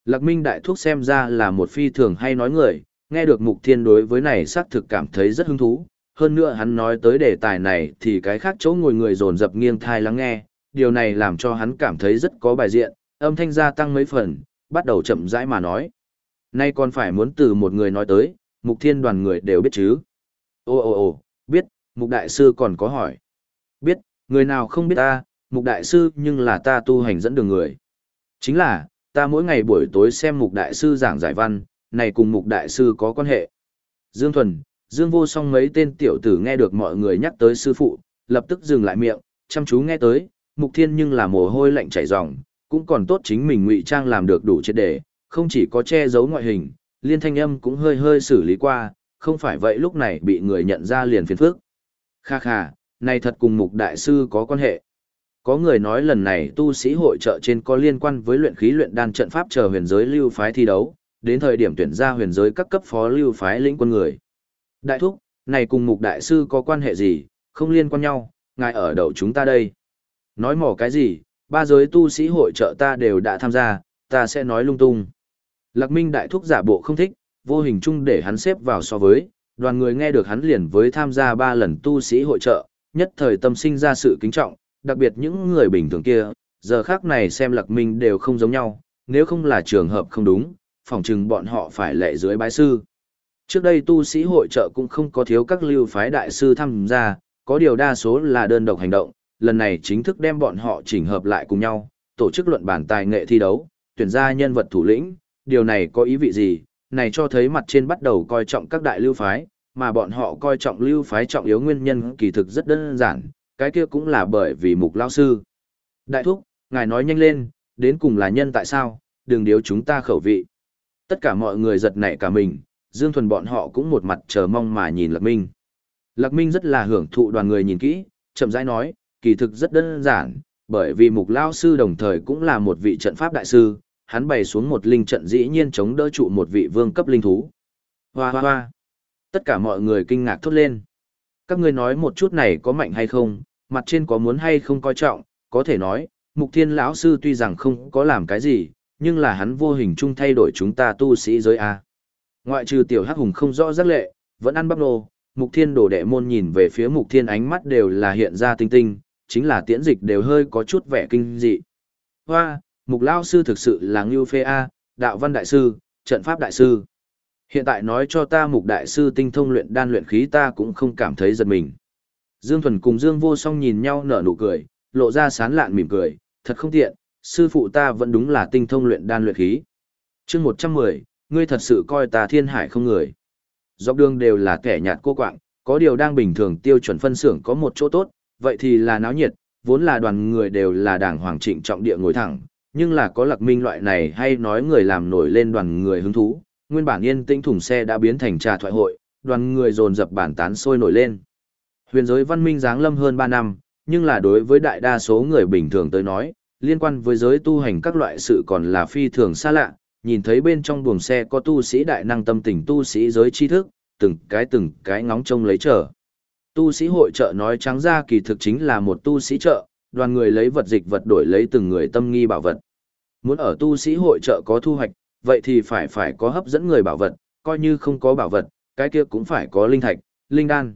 Lạc Minh Đại Thúc xem ra là một phi thường hay nói người, nghe được Mục Thiên đối với này xác thực cảm thấy rất hứng thú, hơn nữa hắn nói tới đề tài này thì cái khác chỗ ngồi người dồn dập nghiêng thai lắng nghe, điều này làm cho hắn cảm thấy rất có bài diện, âm thanh gia tăng mấy phần, bắt đầu chậm rãi mà nói. Nay còn phải muốn từ một người nói tới, mục thiên đoàn người đều biết chứ. ô ô ô mục đại sư còn có hỏi. Biết, người nào không biết ta, mục đại sư nhưng là ta tu hành dẫn đường người. Chính là, ta mỗi ngày buổi tối xem mục đại sư giảng giải văn, này cùng mục đại sư có quan hệ. Dương Thuần, Dương vô song mấy tên tiểu tử nghe được mọi người nhắc tới sư phụ, lập tức dừng lại miệng, chăm chú nghe tới, mục thiên nhưng là mồ hôi lạnh chảy ròng, cũng còn tốt chính mình ngụy trang làm được đủ triệt để, không chỉ có che giấu ngoại hình, liên thanh âm cũng hơi hơi xử lý qua, không phải vậy lúc này bị người nhận ra liền phiền phức. Kha kha, này thật cùng mục đại sư có quan hệ. Có người nói lần này tu sĩ hội trợ trên có liên quan với luyện khí luyện đan trận pháp chờ huyền giới lưu phái thi đấu, đến thời điểm tuyển ra huyền giới các cấp phó lưu phái lĩnh quân người. Đại thúc, này cùng mục đại sư có quan hệ gì, không liên quan nhau, ngài ở đầu chúng ta đây. Nói mỏ cái gì, ba giới tu sĩ hội trợ ta đều đã tham gia, ta sẽ nói lung tung. Lạc Minh đại thúc giả bộ không thích, vô hình chung để hắn xếp vào so với, đoàn người nghe được hắn liền với tham gia ba lần tu sĩ hội trợ, nhất thời tâm sinh ra sự kính trọng, đặc biệt những người bình thường kia, giờ khác này xem Lạc Minh đều không giống nhau, nếu không là trường hợp không đúng, phỏng chừng bọn họ phải lệ dưới bái sư. Trước đây tu sĩ hội trợ cũng không có thiếu các lưu phái đại sư tham gia, có điều đa số là đơn độc hành động, lần này chính thức đem bọn họ chỉnh hợp lại cùng nhau, tổ chức luận bản tài nghệ thi đấu, tuyển ra nhân vật thủ lĩnh, điều này có ý vị gì, này cho thấy mặt trên bắt đầu coi trọng các đại lưu phái, mà bọn họ coi trọng lưu phái trọng yếu nguyên nhân kỳ thực rất đơn giản, cái kia cũng là bởi vì mục lao sư. Đại thúc, ngài nói nhanh lên, đến cùng là nhân tại sao, đừng điếu chúng ta khẩu vị. Tất cả mọi người giật nảy cả mình, Dương Thuần bọn họ cũng một mặt chờ mong mà nhìn Lạc Minh. Lạc Minh rất là hưởng thụ đoàn người nhìn kỹ, chậm rãi nói, kỳ thực rất đơn giản, bởi vì mục lao sư đồng thời cũng là một vị trận pháp đại sư, hắn bày xuống một linh trận dĩ nhiên chống đỡ trụ một vị vương cấp linh thú. Hoa hoa hoa. Tất cả mọi người kinh ngạc thốt lên. Các ngươi nói một chút này có mạnh hay không, mặt trên có muốn hay không coi trọng, có thể nói, mục thiên lão sư tuy rằng không có làm cái gì, nhưng là hắn vô hình chung thay đổi chúng ta tu sĩ giới A. Ngoại trừ tiểu hắc hùng không rõ giác lệ, vẫn ăn bắp nô, mục thiên đổ đệ môn nhìn về phía mục thiên ánh mắt đều là hiện ra tinh tinh, chính là tiễn dịch đều hơi có chút vẻ kinh dị. Hoa, mục lao sư thực sự là ngưu phê A, đạo văn đại sư, trận pháp đại sư. Hiện tại nói cho ta mục đại sư tinh thông luyện đan luyện khí ta cũng không cảm thấy giật mình. Dương Thuần cùng Dương Vô Song nhìn nhau nở nụ cười, lộ ra sán lạn mỉm cười, thật không tiện, sư phụ ta vẫn đúng là tinh thông luyện đan luyện khí. chương 110, ngươi thật sự coi ta thiên hải không người. Dọc đường đều là kẻ nhạt cô quạng, có điều đang bình thường tiêu chuẩn phân xưởng có một chỗ tốt, vậy thì là náo nhiệt, vốn là đoàn người đều là đảng hoàng trịnh trọng địa ngồi thẳng, nhưng là có lạc minh loại này hay nói người làm nổi lên đoàn người hứng thú, nguyên bản yên tĩnh thùng xe đã biến thành trà thoại hội, đoàn người dồn dập bản tán sôi nổi lên. Huyền giới văn minh giáng lâm hơn 3 năm, nhưng là đối với đại đa số người bình thường tới nói, liên quan với giới tu hành các loại sự còn là phi thường xa lạ, nhìn thấy bên trong buồng xe có tu sĩ đại năng tâm tình tu sĩ giới tri thức, từng cái từng cái ngóng trông lấy trở. Tu sĩ hội trợ nói trắng ra kỳ thực chính là một tu sĩ trợ, đoàn người lấy vật dịch vật đổi lấy từng người tâm nghi bảo vật. Muốn ở tu sĩ hội trợ có thu hoạch, vậy thì phải phải có hấp dẫn người bảo vật, coi như không có bảo vật, cái kia cũng phải có linh thạch, linh đan.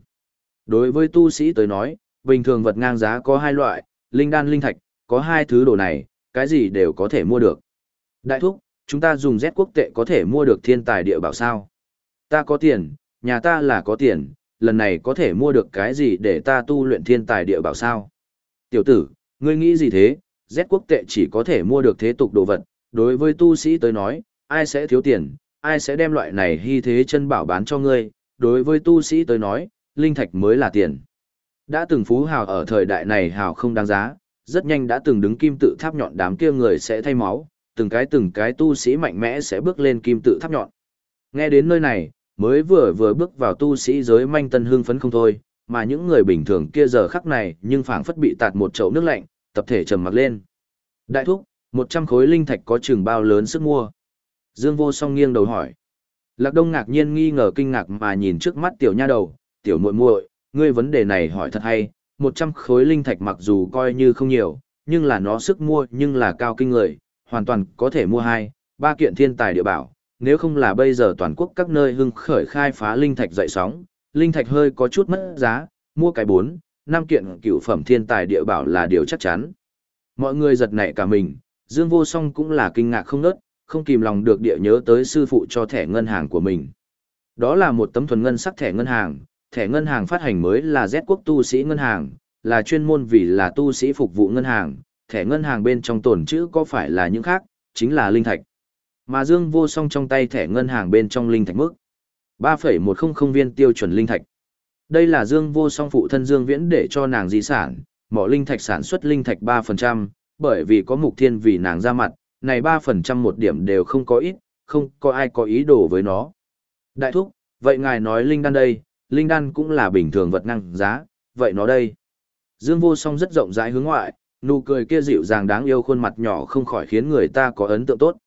Đối với tu sĩ tới nói, bình thường vật ngang giá có hai loại, linh đan linh thạch, có hai thứ đồ này, cái gì đều có thể mua được. Đại thúc, chúng ta dùng Z quốc tệ có thể mua được thiên tài địa bảo sao? Ta có tiền, nhà ta là có tiền, lần này có thể mua được cái gì để ta tu luyện thiên tài địa bảo sao? Tiểu tử, ngươi nghĩ gì thế? Z quốc tệ chỉ có thể mua được thế tục đồ vật, đối với tu sĩ tới nói, ai sẽ thiếu tiền, ai sẽ đem loại này hy thế chân bảo bán cho ngươi, đối với tu sĩ tới nói, linh thạch mới là tiền. Đã từng phú hào ở thời đại này hào không đáng giá, rất nhanh đã từng đứng kim tự tháp nhọn đám kia người sẽ thay máu, từng cái từng cái tu sĩ mạnh mẽ sẽ bước lên kim tự tháp nhọn. Nghe đến nơi này, mới vừa vừa bước vào tu sĩ giới manh tân hương phấn không thôi, mà những người bình thường kia giờ khắc này nhưng phảng phất bị tạt một chậu nước lạnh, tập thể trầm mặc lên. Đại thúc, 100 khối linh thạch có chừng bao lớn sức mua? Dương vô song nghiêng đầu hỏi. Lạc Đông ngạc nhiên nghi ngờ kinh ngạc mà nhìn trước mắt tiểu nha đầu, tiểu muội muội, ngươi vấn đề này hỏi thật hay, 100 khối linh thạch mặc dù coi như không nhiều, nhưng là nó sức mua nhưng là cao kinh người, hoàn toàn có thể mua hai, ba kiện thiên tài địa bảo, nếu không là bây giờ toàn quốc các nơi hưng khởi khai phá linh thạch dậy sóng, linh thạch hơi có chút mất giá, mua cái 4, 5 kiện cựu phẩm thiên tài địa bảo là điều chắc chắn. Mọi người giật nảy cả mình, Dương Vô Song cũng là kinh ngạc không nớt, không kìm lòng được địa nhớ tới sư phụ cho thẻ ngân hàng của mình. Đó là một tấm thuần ngân sắc thẻ ngân hàng, thẻ ngân hàng phát hành mới là Z quốc tu sĩ ngân hàng, là chuyên môn vì là tu sĩ phục vụ ngân hàng, thẻ ngân hàng bên trong tồn chữ có phải là những khác, chính là linh thạch. Mà Dương Vô Song trong tay thẻ ngân hàng bên trong linh thạch mức 3,100 viên tiêu chuẩn linh thạch. Đây là Dương Vô Song phụ thân Dương Viễn để cho nàng di sản, mỏ linh thạch sản xuất linh thạch 3%, bởi vì có mục thiên vì nàng ra mặt, này 3% một điểm đều không có ít, không có ai có ý đồ với nó. Đại thúc, vậy ngài nói linh đan đây, linh đan cũng là bình thường vật năng giá, vậy nó đây. Dương vô song rất rộng rãi hướng ngoại, nụ cười kia dịu dàng đáng yêu khuôn mặt nhỏ không khỏi khiến người ta có ấn tượng tốt.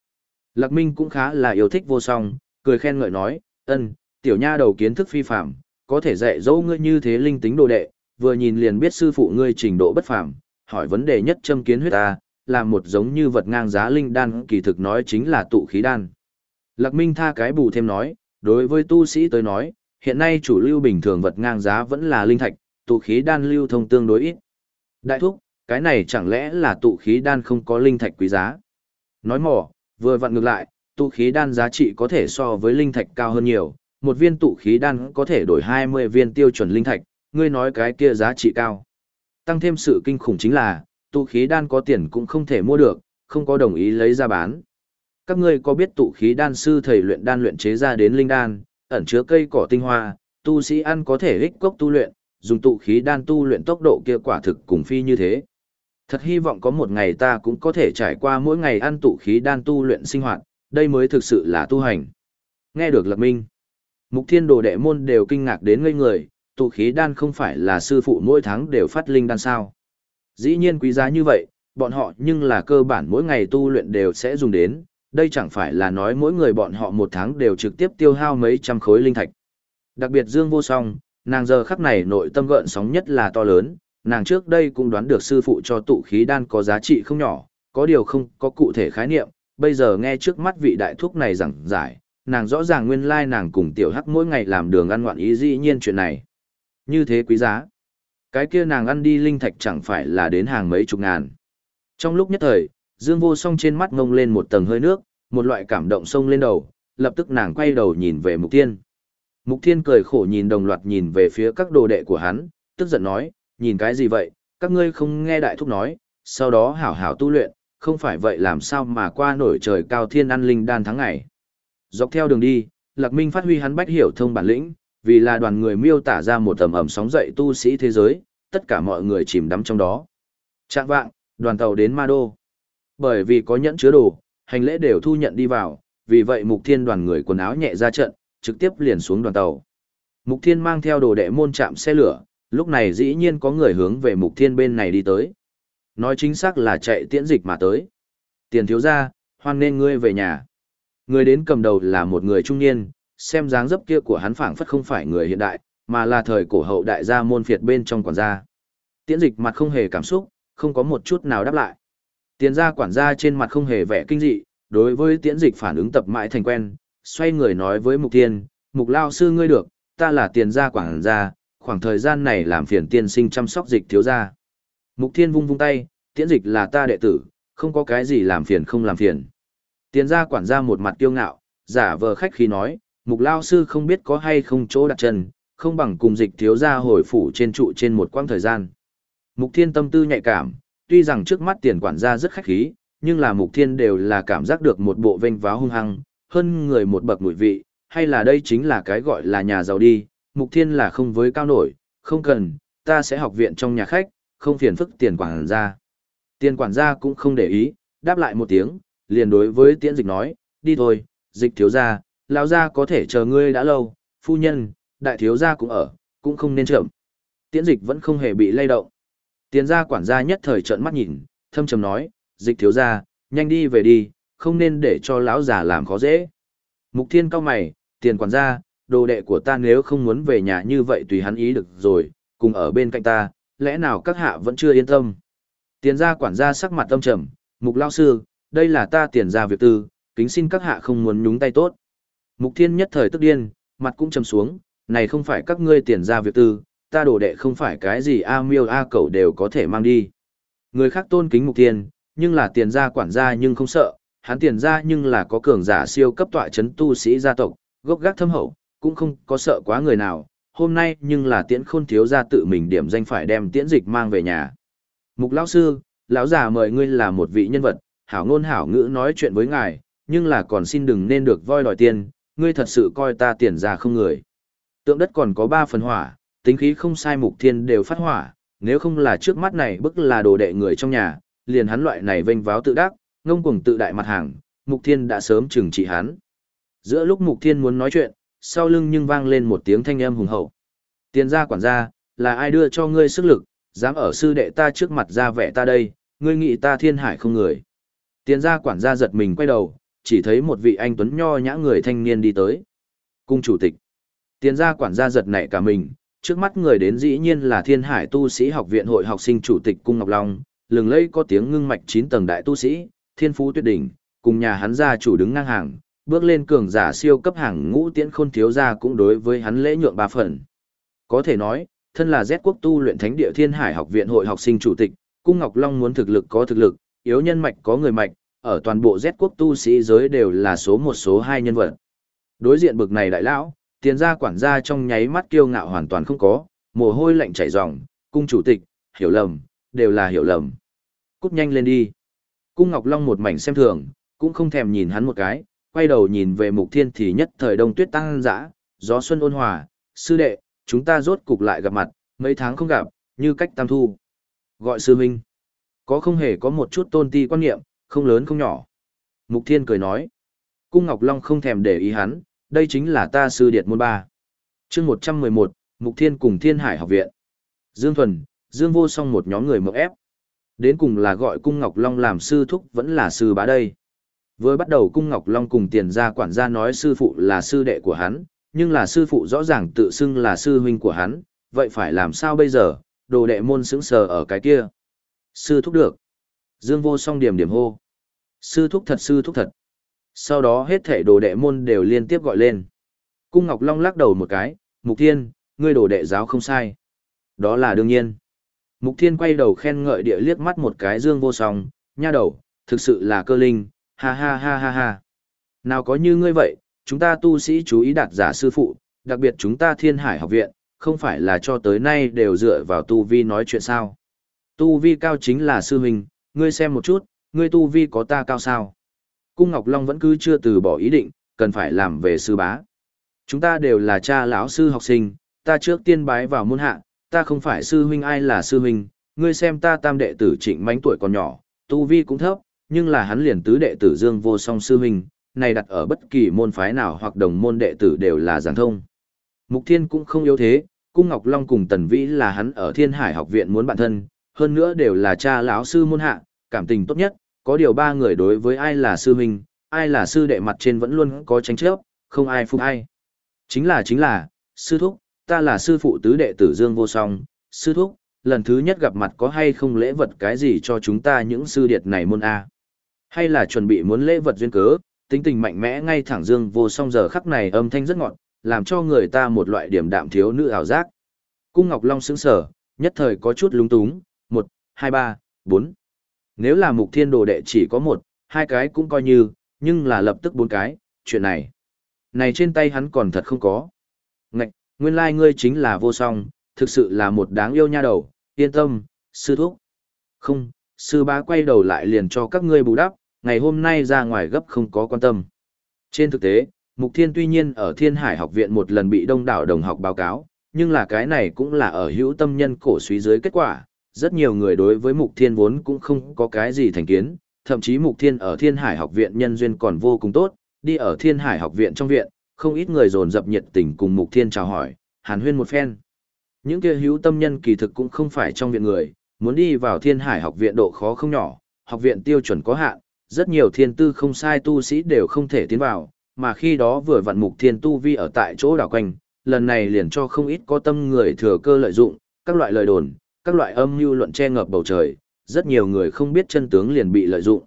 Lạc Minh cũng khá là yêu thích vô song, cười khen ngợi nói, ân, tiểu nha đầu kiến thức phi phạm, có thể dạy dỗ ngươi như thế linh tính đồ đệ, vừa nhìn liền biết sư phụ ngươi trình độ bất phàm, hỏi vấn đề nhất châm kiến huyết ta, là một giống như vật ngang giá linh đan kỳ thực nói chính là tụ khí đan. Lạc Minh tha cái bù thêm nói, đối với tu sĩ tới nói, hiện nay chủ lưu bình thường vật ngang giá vẫn là linh thạch, tụ khí đan lưu thông tương đối ít. Đại thúc, cái này chẳng lẽ là tụ khí đan không có linh thạch quý giá? Nói mỏ, vừa vặn ngược lại, tụ khí đan giá trị có thể so với linh thạch cao hơn nhiều, một viên tụ khí đan có thể đổi 20 viên tiêu chuẩn linh thạch, ngươi nói cái kia giá trị cao. Tăng thêm sự kinh khủng chính là, tụ khí đan có tiền cũng không thể mua được, không có đồng ý lấy ra bán. Các ngươi có biết tụ khí đan sư thầy luyện đan luyện chế ra đến linh đan, ẩn chứa cây cỏ tinh hoa, tu sĩ ăn có thể ích cốc tu luyện, dùng tụ khí đan tu luyện tốc độ kia quả thực cùng phi như thế. Thật hy vọng có một ngày ta cũng có thể trải qua mỗi ngày ăn tụ khí đan tu luyện sinh hoạt, đây mới thực sự là tu hành. Nghe được Lạc Minh, Mục Thiên Đồ đệ môn đều kinh ngạc đến ngây người, tụ khí đan không phải là sư phụ mỗi tháng đều phát linh đan sao? Dĩ nhiên quý giá như vậy, bọn họ nhưng là cơ bản mỗi ngày tu luyện đều sẽ dùng đến, đây chẳng phải là nói mỗi người bọn họ một tháng đều trực tiếp tiêu hao mấy trăm khối linh thạch. Đặc biệt Dương Vô Song, nàng giờ khắc này nội tâm gợn sóng nhất là to lớn, nàng trước đây cũng đoán được sư phụ cho tụ khí đan có giá trị không nhỏ, có điều không có cụ thể khái niệm, bây giờ nghe trước mắt vị đại thuốc này giảng giải, nàng rõ ràng nguyên lai nàng cùng tiểu hắc mỗi ngày làm đường ăn ngoạn ý dĩ nhiên chuyện này. Như thế quý giá. Cái kia nàng ăn đi linh thạch chẳng phải là đến hàng mấy chục ngàn. Trong lúc nhất thời, Dương Vô Song trên mắt ngông lên một tầng hơi nước, một loại cảm động sông lên đầu, lập tức nàng quay đầu nhìn về Mục Thiên. Mục Thiên cười khổ nhìn đồng loạt nhìn về phía các đồ đệ của hắn, tức giận nói, nhìn cái gì vậy, các ngươi không nghe đại thúc nói, sau đó hảo hảo tu luyện, không phải vậy làm sao mà qua nổi trời cao thiên ăn linh đan tháng ngày. Dọc theo đường đi, Lạc Minh phát huy hắn bách hiểu thông bản lĩnh, vì là đoàn người miêu tả ra một tầm ẩm sóng dậy tu sĩ thế giới, tất cả mọi người chìm đắm trong đó. Trạng vạng, đoàn tàu đến Ma Đô. Bởi vì có nhẫn chứa đồ, hành lễ đều thu nhận đi vào, vì vậy Mục Thiên đoàn người quần áo nhẹ ra trận, trực tiếp liền xuống đoàn tàu. Mục Thiên mang theo đồ đệ môn chạm xe lửa, lúc này dĩ nhiên có người hướng về Mục Thiên bên này đi tới. Nói chính xác là chạy tiễn dịch mà tới. Tiền thiếu ra, hoan nên ngươi về nhà. Người đến cầm đầu là một người trung niên, xem dáng dấp kia của hắn phảng phất không phải người hiện đại, mà là thời cổ hậu đại gia môn phiệt bên trong quản gia. Tiễn dịch mặt không hề cảm xúc, không có một chút nào đáp lại. Tiền gia quản gia trên mặt không hề vẻ kinh dị, đối với tiễn dịch phản ứng tập mãi thành quen, xoay người nói với mục tiên, mục lao sư ngươi được, ta là tiền gia quản gia, khoảng thời gian này làm phiền tiên sinh chăm sóc dịch thiếu gia. Mục thiên vung vung tay, tiễn dịch là ta đệ tử, không có cái gì làm phiền không làm phiền. Tiền gia quản gia một mặt kiêu ngạo, giả vờ khách khí nói, mục lao sư không biết có hay không chỗ đặt chân, không bằng cùng dịch thiếu gia hồi phủ trên trụ trên một quãng thời gian. Mục thiên tâm tư nhạy cảm, tuy rằng trước mắt tiền quản gia rất khách khí, nhưng là mục thiên đều là cảm giác được một bộ vênh váo hung hăng, hơn người một bậc mùi vị, hay là đây chính là cái gọi là nhà giàu đi, mục thiên là không với cao nổi, không cần, ta sẽ học viện trong nhà khách, không phiền phức tiền quản gia. Tiền quản gia cũng không để ý, đáp lại một tiếng, liền đối với tiễn dịch nói, đi thôi, dịch thiếu gia, lão gia có thể chờ ngươi đã lâu, phu nhân, đại thiếu gia cũng ở, cũng không nên chậm. Tiễn dịch vẫn không hề bị lay động. Tiền gia quản gia nhất thời trợn mắt nhìn, thâm trầm nói, dịch thiếu gia, nhanh đi về đi, không nên để cho lão già làm khó dễ. Mục thiên cao mày, tiền quản gia, đồ đệ của ta nếu không muốn về nhà như vậy tùy hắn ý được rồi, cùng ở bên cạnh ta, lẽ nào các hạ vẫn chưa yên tâm. Tiền gia quản gia sắc mặt tâm trầm, mục lao sư, đây là ta tiền gia việc tư, kính xin các hạ không muốn nhúng tay tốt. Mục thiên nhất thời tức điên, mặt cũng trầm xuống, này không phải các ngươi tiền gia việc tư, ta đồ đệ không phải cái gì A miêu A cẩu đều có thể mang đi. Người khác tôn kính mục tiền, nhưng là tiền gia quản gia nhưng không sợ, hắn tiền gia nhưng là có cường giả siêu cấp tọa chấn tu sĩ gia tộc, gốc gác thâm hậu, cũng không có sợ quá người nào. Hôm nay nhưng là tiễn khôn thiếu gia tự mình điểm danh phải đem tiễn dịch mang về nhà. Mục lão sư, lão già mời ngươi là một vị nhân vật, hảo ngôn hảo ngữ nói chuyện với ngài, nhưng là còn xin đừng nên được voi đòi tiền, ngươi thật sự coi ta tiền ra không người. Tượng đất còn có ba phần hỏa, tính khí không sai mục thiên đều phát hỏa, nếu không là trước mắt này bức là đồ đệ người trong nhà, liền hắn loại này vênh váo tự đắc, ngông cuồng tự đại mặt hàng, mục thiên đã sớm trừng trị hắn. Giữa lúc mục thiên muốn nói chuyện, sau lưng nhưng vang lên một tiếng thanh âm hùng hậu. Tiền gia quản gia, là ai đưa cho ngươi sức lực, dám ở sư đệ ta trước mặt ra vẻ ta đây, ngươi nghĩ ta thiên hải không người. Tiền gia quản gia giật mình quay đầu, chỉ thấy một vị anh tuấn nho nhã người thanh niên đi tới. Cung chủ tịch. Tiền gia quản gia giật nảy cả mình, trước mắt người đến dĩ nhiên là thiên hải tu sĩ học viện hội học sinh chủ tịch Cung Ngọc Long, lừng lẫy có tiếng ngưng mạch 9 tầng đại tu sĩ, thiên phú tuyệt đỉnh, cùng nhà hắn gia chủ đứng ngang hàng, bước lên cường giả siêu cấp hàng ngũ tiễn khôn thiếu gia cũng đối với hắn lễ nhượng ba phần. Có thể nói, thân là Z quốc tu luyện thánh địa thiên hải học viện hội học sinh chủ tịch, Cung Ngọc Long muốn thực lực có thực lực, yếu nhân mạch có người mạch, ở toàn bộ Z quốc tu sĩ giới đều là số một số hai nhân vật. Đối diện bực này đại lão, tiền gia quản gia trong nháy mắt kiêu ngạo hoàn toàn không có, mồ hôi lạnh chảy ròng, cung chủ tịch, hiểu lầm, đều là hiểu lầm. Cút nhanh lên đi. Cung Ngọc Long một mảnh xem thường, cũng không thèm nhìn hắn một cái, quay đầu nhìn về Mục Thiên thì nhất thời đông tuyết tăng dã, gió xuân ôn hòa, sư đệ, chúng ta rốt cục lại gặp mặt, mấy tháng không gặp, như cách tam thu. Gọi sư huynh. Có không hề có một chút tôn ti quan niệm, không lớn không nhỏ. Mục Thiên cười nói. Cung Ngọc Long không thèm để ý hắn, đây chính là ta sư điệt môn ba. chương 111, Mục Thiên cùng Thiên Hải học viện. Dương Thuần, Dương Vô song một nhóm người mộng ép. Đến cùng là gọi Cung Ngọc Long làm sư thúc vẫn là sư bá đây. Với bắt đầu Cung Ngọc Long cùng tiền gia quản gia nói sư phụ là sư đệ của hắn, nhưng là sư phụ rõ ràng tự xưng là sư huynh của hắn, vậy phải làm sao bây giờ, đồ đệ môn sững sờ ở cái kia. Sư thúc được. Dương vô song điểm điểm hô. Sư thúc thật sư thúc thật. Sau đó hết thể đồ đệ môn đều liên tiếp gọi lên. Cung Ngọc Long lắc đầu một cái, Mục Thiên, ngươi đồ đệ giáo không sai. Đó là đương nhiên. Mục Thiên quay đầu khen ngợi địa liếc mắt một cái Dương vô song, nha đầu, thực sự là cơ linh, ha ha ha ha ha. Nào có như ngươi vậy, chúng ta tu sĩ chú ý đạt giả sư phụ, đặc biệt chúng ta thiên hải học viện, không phải là cho tới nay đều dựa vào tu vi nói chuyện sao. Tu vi cao chính là sư huynh, ngươi xem một chút, ngươi tu vi có ta cao sao. Cung Ngọc Long vẫn cứ chưa từ bỏ ý định, cần phải làm về sư bá. Chúng ta đều là cha lão sư học sinh, ta trước tiên bái vào môn hạ, ta không phải sư huynh ai là sư huynh, ngươi xem ta tam đệ tử trịnh mánh tuổi còn nhỏ, tu vi cũng thấp, nhưng là hắn liền tứ đệ tử dương vô song sư huynh, này đặt ở bất kỳ môn phái nào hoặc đồng môn đệ tử đều là giảng thông. Mục Thiên cũng không yếu thế, Cung Ngọc Long cùng Tần Vĩ là hắn ở Thiên Hải học viện muốn bạn thân, hơn nữa đều là cha lão sư môn hạ, cảm tình tốt nhất, có điều ba người đối với ai là sư huynh, ai là sư đệ mặt trên vẫn luôn có tranh chấp, không ai phục ai. Chính là chính là, sư thúc, ta là sư phụ tứ đệ tử Dương Vô Song, sư thúc, lần thứ nhất gặp mặt có hay không lễ vật cái gì cho chúng ta những sư điệt này môn A. Hay là chuẩn bị muốn lễ vật duyên cớ, tính tình mạnh mẽ ngay thẳng Dương Vô Song giờ khắc này âm thanh rất ngọt, làm cho người ta một loại điểm đạm thiếu nữ ảo giác. Cung Ngọc Long sững sờ nhất thời có chút lúng túng, hai ba, bốn. Nếu là mục thiên đồ đệ chỉ có một, hai cái cũng coi như, nhưng là lập tức bốn cái, chuyện này. Này trên tay hắn còn thật không có. Ngạch, nguyên lai like ngươi chính là vô song, thực sự là một đáng yêu nha đầu, yên tâm, sư thúc. Không, sư bá quay đầu lại liền cho các ngươi bù đắp, ngày hôm nay ra ngoài gấp không có quan tâm. Trên thực tế, Mục Thiên tuy nhiên ở Thiên Hải học viện một lần bị đông đảo đồng học báo cáo, nhưng là cái này cũng là ở hữu tâm nhân cổ suý dưới kết quả. Rất nhiều người đối với Mục Thiên vốn cũng không có cái gì thành kiến, thậm chí Mục Thiên ở Thiên Hải học viện nhân duyên còn vô cùng tốt, đi ở Thiên Hải học viện trong viện, không ít người dồn dập nhiệt tình cùng Mục Thiên chào hỏi, hàn huyên một phen. Những kia hữu tâm nhân kỳ thực cũng không phải trong viện người, muốn đi vào Thiên Hải học viện độ khó không nhỏ, học viện tiêu chuẩn có hạn, rất nhiều thiên tư không sai tu sĩ đều không thể tiến vào, mà khi đó vừa vặn mục thiên tu vi ở tại chỗ đảo quanh, lần này liền cho không ít có tâm người thừa cơ lợi dụng, các loại lời đồn, các loại âm mưu luận che ngập bầu trời, rất nhiều người không biết chân tướng liền bị lợi dụng.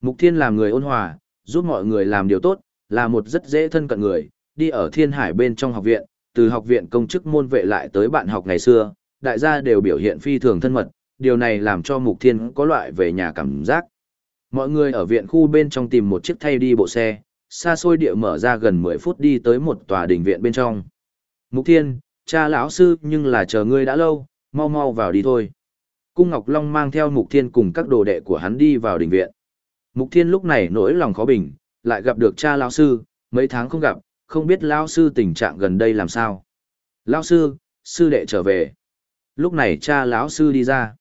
Mục thiên làm người ôn hòa, giúp mọi người làm điều tốt, là một rất dễ thân cận người, đi ở thiên hải bên trong học viện, từ học viện công chức môn vệ lại tới bạn học ngày xưa, đại gia đều biểu hiện phi thường thân mật, điều này làm cho mục thiên có loại về nhà cảm giác. Mọi người ở viện khu bên trong tìm một chiếc thay đi bộ xe, xa xôi địa mở ra gần 10 phút đi tới một tòa đình viện bên trong. Mục Thiên, cha lão sư nhưng là chờ ngươi đã lâu, mau mau vào đi thôi. Cung Ngọc Long mang theo Mục Thiên cùng các đồ đệ của hắn đi vào đình viện. Mục Thiên lúc này nỗi lòng khó bình, lại gặp được cha lão sư, mấy tháng không gặp, không biết lão sư tình trạng gần đây làm sao. Lão sư, sư đệ trở về. Lúc này cha lão sư đi ra.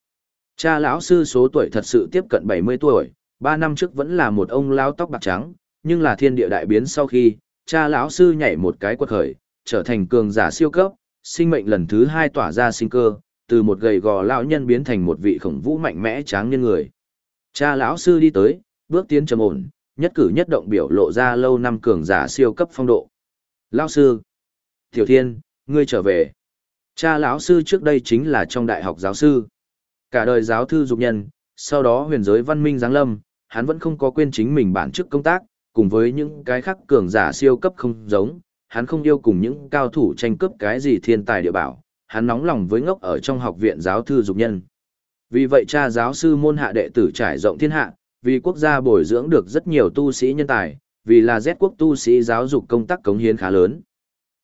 Cha lão sư số tuổi thật sự tiếp cận 70 tuổi, ba năm trước vẫn là một ông lão tóc bạc trắng, nhưng là thiên địa đại biến sau khi, cha lão sư nhảy một cái quật khởi, trở thành cường giả siêu cấp, sinh mệnh lần thứ hai tỏa ra sinh cơ, từ một gầy gò lão nhân biến thành một vị khổng vũ mạnh mẽ tráng nhân người. Cha lão sư đi tới, bước tiến trầm ổn, nhất cử nhất động biểu lộ ra lâu năm cường giả siêu cấp phong độ. Lão sư, Tiểu Thiên, ngươi trở về. Cha lão sư trước đây chính là trong đại học giáo sư. Cả đời giáo thư dục nhân, sau đó huyền giới văn minh giáng lâm, hắn vẫn không có quên chính mình bản chức công tác, cùng với những cái khác cường giả siêu cấp không giống, hắn không yêu cùng những cao thủ tranh cướp cái gì thiên tài địa bảo, hắn nóng lòng với ngốc ở trong học viện giáo thư dục nhân. Vì vậy cha giáo sư môn hạ đệ tử trải rộng thiên hạ, vì quốc gia bồi dưỡng được rất nhiều tu sĩ nhân tài, vì là Z quốc tu sĩ giáo dục công tác cống hiến khá lớn.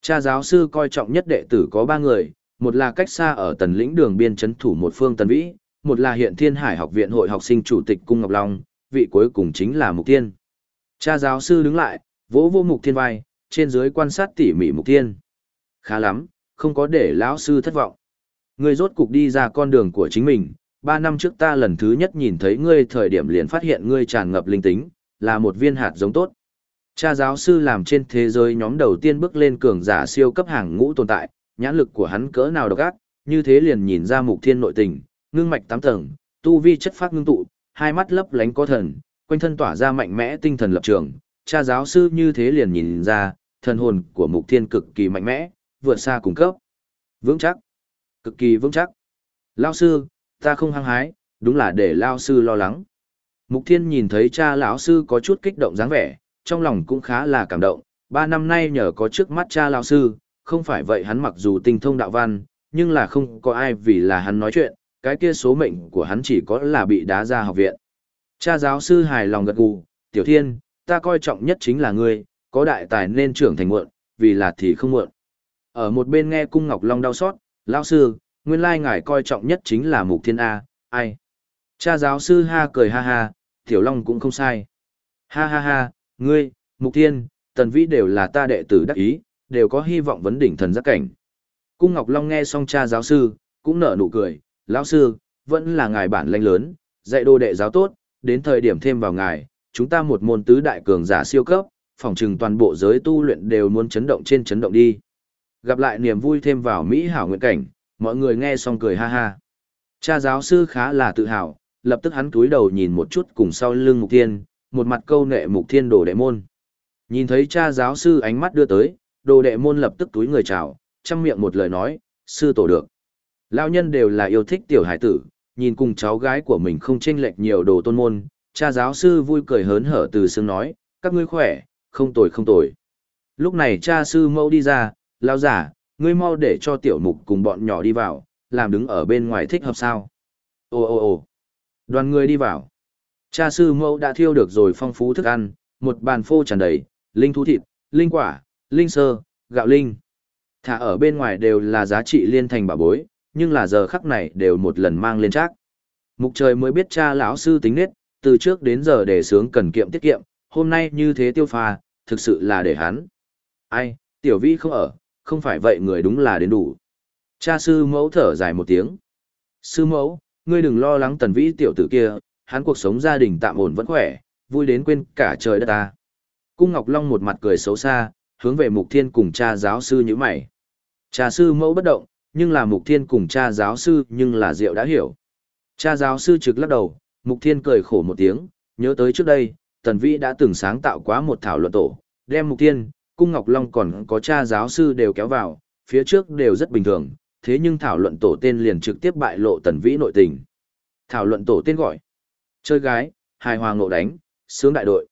Cha giáo sư coi trọng nhất đệ tử có ba người, một là cách xa ở tần lĩnh đường biên chấn thủ một phương tần vĩ, một là hiện thiên hải học viện hội học sinh chủ tịch Cung Ngọc Long, vị cuối cùng chính là Mục Tiên. Cha giáo sư đứng lại, vỗ vô Mục Thiên vai, trên dưới quan sát tỉ mỉ Mục Tiên. Khá lắm, không có để lão sư thất vọng. Ngươi rốt cục đi ra con đường của chính mình, ba năm trước ta lần thứ nhất nhìn thấy ngươi thời điểm liền phát hiện ngươi tràn ngập linh tính, là một viên hạt giống tốt. Cha giáo sư làm trên thế giới nhóm đầu tiên bước lên cường giả siêu cấp hàng ngũ tồn tại, nhãn lực của hắn cỡ nào độc ác, như thế liền nhìn ra mục thiên nội tình, ngưng mạch tám tầng, tu vi chất phát ngưng tụ, hai mắt lấp lánh có thần, quanh thân tỏa ra mạnh mẽ tinh thần lập trường, cha giáo sư như thế liền nhìn ra, thần hồn của mục thiên cực kỳ mạnh mẽ, vượt xa cùng cấp. Vững chắc, cực kỳ vững chắc. Lao sư, ta không hăng hái, đúng là để Lao sư lo lắng. Mục thiên nhìn thấy cha lão sư có chút kích động dáng vẻ, trong lòng cũng khá là cảm động, ba năm nay nhờ có trước mắt cha lão sư, không phải vậy hắn mặc dù tinh thông đạo văn, nhưng là không có ai vì là hắn nói chuyện, cái kia số mệnh của hắn chỉ có là bị đá ra học viện. Cha giáo sư hài lòng gật gù, tiểu thiên, ta coi trọng nhất chính là ngươi, có đại tài nên trưởng thành muộn, vì là thì không muộn. Ở một bên nghe cung ngọc long đau xót, lão sư, nguyên lai ngài coi trọng nhất chính là mục thiên A, ai. Cha giáo sư ha cười ha ha, tiểu long cũng không sai. Ha ha ha, ngươi, mục thiên, tần vĩ đều là ta đệ tử đắc ý, đều có hy vọng vấn đỉnh thần giác cảnh. Cung Ngọc Long nghe xong cha giáo sư, cũng nở nụ cười, lão sư, vẫn là ngài bản lãnh lớn, dạy đồ đệ giáo tốt, đến thời điểm thêm vào ngài, chúng ta một môn tứ đại cường giả siêu cấp, phòng trừng toàn bộ giới tu luyện đều muốn chấn động trên chấn động đi. Gặp lại niềm vui thêm vào Mỹ hảo nguyện cảnh, mọi người nghe xong cười ha ha. Cha giáo sư khá là tự hào, lập tức hắn túi đầu nhìn một chút cùng sau lưng mục thiên, một mặt câu nệ mục thiên đồ đệ môn. Nhìn thấy cha giáo sư ánh mắt đưa tới, đồ đệ môn lập tức túi người chào, chăm miệng một lời nói, sư tổ được. lao nhân đều là yêu thích tiểu hải tử, nhìn cùng cháu gái của mình không chênh lệch nhiều đồ tôn môn, cha giáo sư vui cười hớn hở từ xương nói, các ngươi khỏe, không tồi không tồi. Lúc này cha sư mẫu đi ra, lão giả, ngươi mau để cho tiểu mục cùng bọn nhỏ đi vào, làm đứng ở bên ngoài thích hợp sao. Ồ ồ ồ, đoàn người đi vào. Cha sư mẫu đã thiêu được rồi phong phú thức ăn, một bàn phô tràn đầy, linh thú thịt, linh quả, linh sơ, gạo linh. Thả ở bên ngoài đều là giá trị liên thành bảo bối, nhưng là giờ khắc này đều một lần mang lên chắc. Mục trời mới biết cha lão sư tính nết, từ trước đến giờ để sướng cần kiệm tiết kiệm, hôm nay như thế tiêu pha, thực sự là để hắn. Ai, tiểu vi không ở, không phải vậy người đúng là đến đủ. Cha sư mẫu thở dài một tiếng. Sư mẫu, ngươi đừng lo lắng tần vĩ tiểu tử kia, hắn cuộc sống gia đình tạm ổn vẫn khỏe, vui đến quên cả trời đất ta. Cung Ngọc Long một mặt cười xấu xa, hướng về Mục Thiên cùng cha giáo sư như mày. Cha sư mẫu bất động, nhưng là Mục Thiên cùng cha giáo sư nhưng là Diệu đã hiểu. Cha giáo sư trực lắc đầu, Mục Thiên cười khổ một tiếng, nhớ tới trước đây, Tần Vĩ đã từng sáng tạo quá một thảo luận tổ, đem Mục Thiên, Cung Ngọc Long còn có cha giáo sư đều kéo vào, phía trước đều rất bình thường, thế nhưng thảo luận tổ tên liền trực tiếp bại lộ Tần Vĩ nội tình. Thảo luận tổ tên gọi Chơi gái, hài hòa ngộ đánh, sướng đại đội.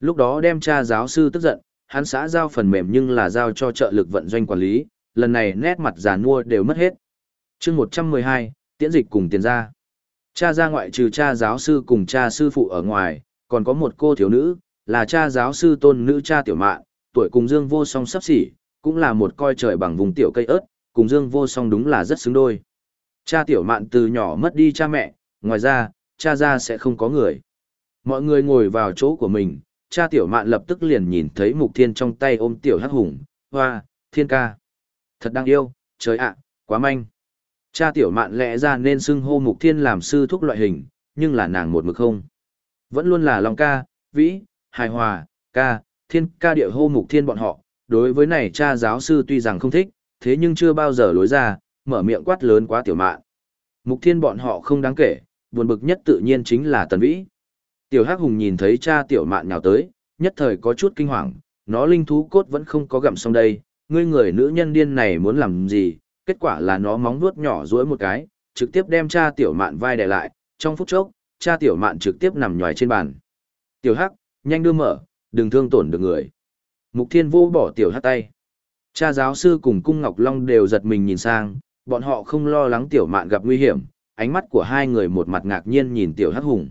Lúc đó đem cha giáo sư tức giận, hắn xã giao phần mềm nhưng là giao cho trợ lực vận doanh quản lý, lần này nét mặt giàn nua đều mất hết. chương 112, tiễn dịch cùng tiền ra. Cha ra ngoại trừ cha giáo sư cùng cha sư phụ ở ngoài, còn có một cô thiếu nữ, là cha giáo sư tôn nữ cha tiểu mạn, tuổi cùng Dương vô song sắp xỉ, cũng là một coi trời bằng vùng tiểu cây ớt, cùng Dương vô song đúng là rất xứng đôi. Cha tiểu mạn từ nhỏ mất đi cha mẹ, ngoài ra, cha ra sẽ không có người. Mọi người ngồi vào chỗ của mình, cha tiểu mạn lập tức liền nhìn thấy mục thiên trong tay ôm tiểu hắc hùng, hoa, thiên ca. Thật đáng yêu, trời ạ, quá manh. Cha tiểu mạn lẽ ra nên xưng hô mục thiên làm sư thúc loại hình, nhưng là nàng một mực không. Vẫn luôn là lòng ca, vĩ, hài hòa, ca, thiên ca địa hô mục thiên bọn họ. Đối với này cha giáo sư tuy rằng không thích, thế nhưng chưa bao giờ lối ra, mở miệng quát lớn quá tiểu mạn. Mục thiên bọn họ không đáng kể, buồn bực nhất tự nhiên chính là tần vĩ. Tiểu Hắc Hùng nhìn thấy cha tiểu mạn nhào tới, nhất thời có chút kinh hoàng, nó linh thú cốt vẫn không có gặm xong đây, ngươi người nữ nhân điên này muốn làm gì, kết quả là nó móng vuốt nhỏ duỗi một cái, trực tiếp đem cha tiểu mạn vai đè lại, trong phút chốc, cha tiểu mạn trực tiếp nằm nhòi trên bàn. Tiểu Hắc, nhanh đưa mở, đừng thương tổn được người. Mục Thiên vô bỏ tiểu Hắc tay. Cha giáo sư cùng Cung Ngọc Long đều giật mình nhìn sang, bọn họ không lo lắng tiểu mạn gặp nguy hiểm, ánh mắt của hai người một mặt ngạc nhiên nhìn tiểu Hắc Hùng.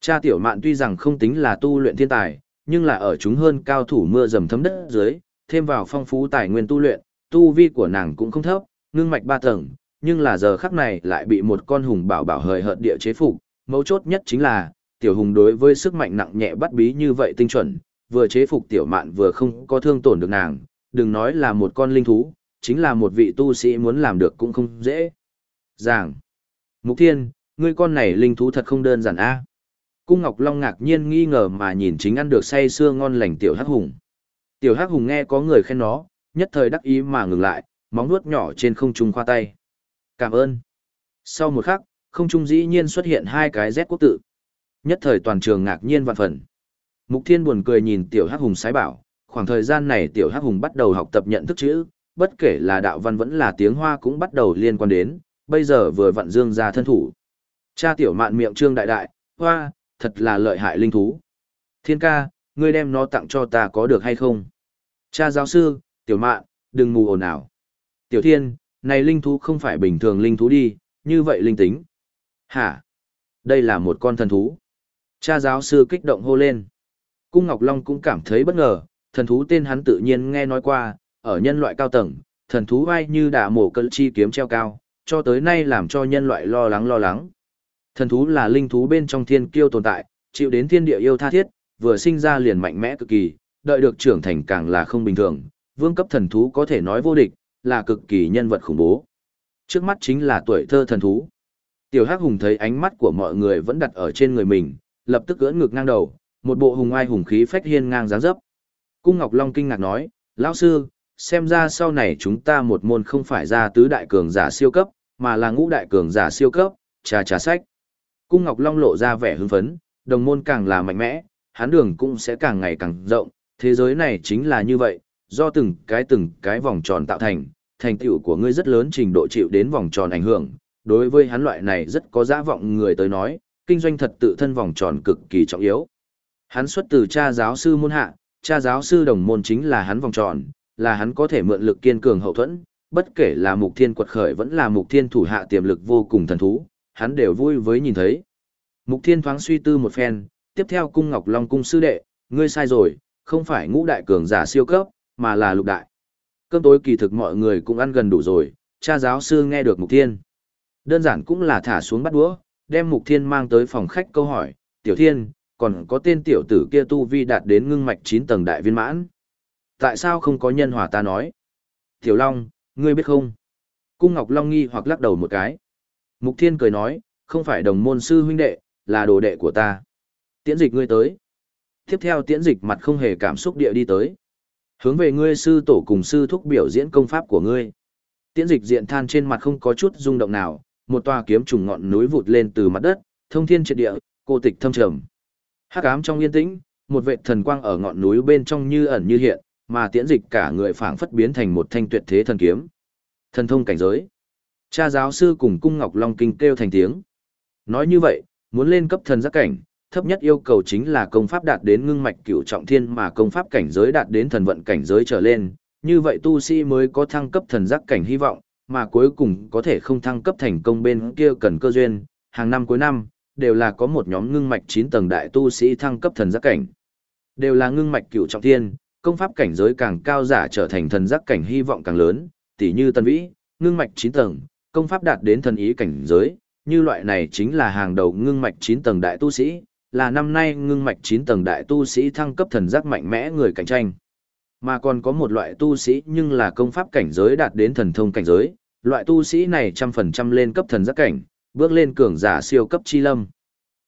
Cha tiểu mạn tuy rằng không tính là tu luyện thiên tài, nhưng là ở chúng hơn cao thủ mưa dầm thấm đất dưới, thêm vào phong phú tài nguyên tu luyện, tu vi của nàng cũng không thấp, ngưng mạch ba tầng, nhưng là giờ khắc này lại bị một con hùng bảo bảo hời hợt địa chế phục, mấu chốt nhất chính là, tiểu hùng đối với sức mạnh nặng nhẹ bắt bí như vậy tinh chuẩn, vừa chế phục tiểu mạn vừa không có thương tổn được nàng, đừng nói là một con linh thú, chính là một vị tu sĩ muốn làm được cũng không dễ. Giảng, Mục Thiên, ngươi con này linh thú thật không đơn giản a. Cung Ngọc Long ngạc nhiên nghi ngờ mà nhìn chính ăn được say sưa ngon lành tiểu hắc hùng. Tiểu hắc hùng nghe có người khen nó, nhất thời đắc ý mà ngừng lại, móng nuốt nhỏ trên không trung khoa tay. Cảm ơn. Sau một khắc, không trung dĩ nhiên xuất hiện hai cái Z quốc tự. Nhất thời toàn trường ngạc nhiên vạn phần. Mục Thiên buồn cười nhìn tiểu hắc hùng sái bảo, khoảng thời gian này tiểu hắc hùng bắt đầu học tập nhận thức chữ, bất kể là đạo văn vẫn là tiếng hoa cũng bắt đầu liên quan đến, bây giờ vừa vặn dương ra thân thủ. Cha tiểu mạn miệng trương đại đại, hoa, thật là lợi hại linh thú. Thiên ca, ngươi đem nó tặng cho ta có được hay không? Cha giáo sư, tiểu mạn, đừng mù ồn ào. Tiểu thiên, này linh thú không phải bình thường linh thú đi, như vậy linh tính. Hả? Đây là một con thần thú. Cha giáo sư kích động hô lên. Cung Ngọc Long cũng cảm thấy bất ngờ, thần thú tên hắn tự nhiên nghe nói qua, ở nhân loại cao tầng, thần thú vai như đã mổ cơn chi kiếm treo cao, cho tới nay làm cho nhân loại lo lắng lo lắng. Thần thú là linh thú bên trong thiên kiêu tồn tại, chịu đến thiên địa yêu tha thiết, vừa sinh ra liền mạnh mẽ cực kỳ, đợi được trưởng thành càng là không bình thường, vương cấp thần thú có thể nói vô địch, là cực kỳ nhân vật khủng bố. Trước mắt chính là tuổi thơ thần thú. Tiểu Hắc Hùng thấy ánh mắt của mọi người vẫn đặt ở trên người mình, lập tức cưỡn ngực ngang đầu, một bộ hùng oai hùng khí phách hiên ngang dáng dấp. Cung Ngọc Long kinh ngạc nói, lão sư, xem ra sau này chúng ta một môn không phải ra tứ đại cường giả siêu cấp, mà là ngũ đại cường giả siêu cấp, trà trà sách. Cung Ngọc Long lộ ra vẻ hưng phấn, đồng môn càng là mạnh mẽ, hán đường cũng sẽ càng ngày càng rộng, thế giới này chính là như vậy, do từng cái từng cái vòng tròn tạo thành, thành tựu của ngươi rất lớn trình độ chịu đến vòng tròn ảnh hưởng, đối với hắn loại này rất có giá vọng người tới nói, kinh doanh thật tự thân vòng tròn cực kỳ trọng yếu. Hắn xuất từ cha giáo sư môn hạ, cha giáo sư đồng môn chính là hắn vòng tròn, là hắn có thể mượn lực kiên cường hậu thuẫn, bất kể là mục thiên quật khởi vẫn là mục thiên thủ hạ tiềm lực vô cùng thần thú, hắn đều vui với nhìn thấy. Mục thiên thoáng suy tư một phen, tiếp theo cung ngọc long cung sư đệ, ngươi sai rồi, không phải ngũ đại cường giả siêu cấp, mà là lục đại. Cơm tối kỳ thực mọi người cũng ăn gần đủ rồi, cha giáo sư nghe được mục thiên. Đơn giản cũng là thả xuống bắt đũa, đem mục thiên mang tới phòng khách câu hỏi, tiểu thiên, còn có tên tiểu tử kia tu vi đạt đến ngưng mạch 9 tầng đại viên mãn. Tại sao không có nhân hòa ta nói? Tiểu Long, ngươi biết không? Cung Ngọc Long nghi hoặc lắc đầu một cái. Mục Thiên cười nói, không phải đồng môn sư huynh đệ, là đồ đệ của ta. Tiễn dịch ngươi tới. Tiếp theo tiễn dịch mặt không hề cảm xúc địa đi tới. Hướng về ngươi sư tổ cùng sư thúc biểu diễn công pháp của ngươi. Tiễn dịch diện than trên mặt không có chút rung động nào, một tòa kiếm trùng ngọn núi vụt lên từ mặt đất, thông thiên triệt địa, cô tịch thâm trầm. Hắc ám trong yên tĩnh, một vệ thần quang ở ngọn núi bên trong như ẩn như hiện, mà tiễn dịch cả người phảng phất biến thành một thanh tuyệt thế thần kiếm. Thần thông cảnh giới. Cha giáo sư cùng cung Ngọc Long kinh kêu thành tiếng. Nói như vậy, muốn lên cấp thần giác cảnh, thấp nhất yêu cầu chính là công pháp đạt đến ngưng mạch cửu trọng thiên mà công pháp cảnh giới đạt đến thần vận cảnh giới trở lên, như vậy tu sĩ mới có thăng cấp thần giác cảnh hy vọng, mà cuối cùng có thể không thăng cấp thành công bên kia cần cơ duyên, hàng năm cuối năm, đều là có một nhóm ngưng mạch 9 tầng đại tu sĩ thăng cấp thần giác cảnh. Đều là ngưng mạch cửu trọng thiên, công pháp cảnh giới càng cao giả trở thành thần giác cảnh hy vọng càng lớn, tỉ như Tân Vĩ, ngưng mạch 9 tầng, công pháp đạt đến thần ý cảnh giới, như loại này chính là hàng đầu ngưng mạch 9 tầng đại tu sĩ, là năm nay ngưng mạch 9 tầng đại tu sĩ thăng cấp thần giác mạnh mẽ người cạnh tranh. Mà còn có một loại tu sĩ nhưng là công pháp cảnh giới đạt đến thần thông cảnh giới, loại tu sĩ này trăm phần trăm lên cấp thần giác cảnh, bước lên cường giả siêu cấp chi lâm.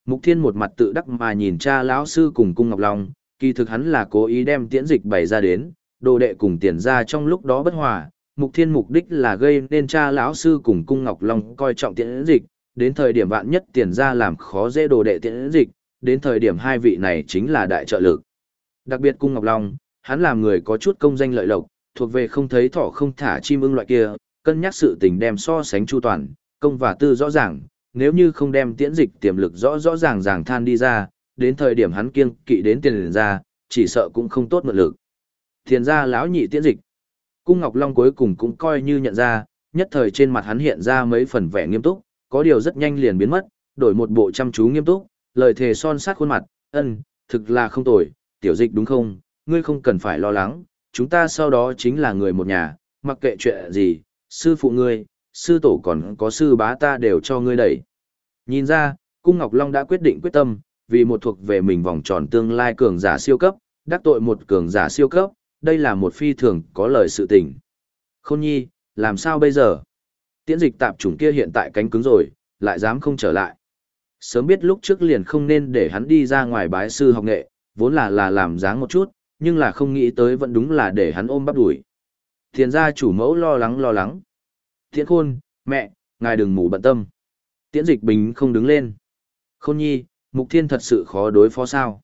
Mục Thiên một mặt tự đắc mà nhìn cha lão sư cùng cung Ngọc Long, kỳ thực hắn là cố ý đem tiễn dịch bày ra đến, đồ đệ cùng tiền ra trong lúc đó bất hòa. Mục Thiên mục đích là gây nên cha lão sư cùng cung Ngọc Long coi trọng tiễn dịch, đến thời điểm vạn nhất tiền ra làm khó dễ đồ đệ tiễn dịch, đến thời điểm hai vị này chính là đại trợ lực. Đặc biệt cung Ngọc Long, hắn làm người có chút công danh lợi lộc, thuộc về không thấy thỏ không thả chim ưng loại kia, cân nhắc sự tình đem so sánh chu toàn, công và tư rõ ràng, nếu như không đem tiễn dịch tiềm lực rõ rõ ràng ràng than đi ra, đến thời điểm hắn kiêng kỵ đến tiền ra, chỉ sợ cũng không tốt mượn lực. Tiền ra lão nhị tiễn dịch. Cung Ngọc Long cuối cùng cũng coi như nhận ra, nhất thời trên mặt hắn hiện ra mấy phần vẻ nghiêm túc, có điều rất nhanh liền biến mất, đổi một bộ chăm chú nghiêm túc, lời thề son sát khuôn mặt, ân, thực là không tồi, tiểu dịch đúng không, ngươi không cần phải lo lắng, chúng ta sau đó chính là người một nhà, mặc kệ chuyện gì, sư phụ ngươi, sư tổ còn có sư bá ta đều cho ngươi đẩy. Nhìn ra, Cung Ngọc Long đã quyết định quyết tâm, vì một thuộc về mình vòng tròn tương lai cường giả siêu cấp, đắc tội một cường giả siêu cấp, đây là một phi thường có lời sự tình. Khôn nhi, làm sao bây giờ? Tiễn dịch tạp chủng kia hiện tại cánh cứng rồi, lại dám không trở lại. Sớm biết lúc trước liền không nên để hắn đi ra ngoài bái sư học nghệ, vốn là là làm dáng một chút, nhưng là không nghĩ tới vẫn đúng là để hắn ôm bắp đuổi. Thiền gia chủ mẫu lo lắng lo lắng. Thiện khôn, mẹ, ngài đừng ngủ bận tâm. Tiễn dịch bình không đứng lên. Khôn nhi, mục thiên thật sự khó đối phó sao.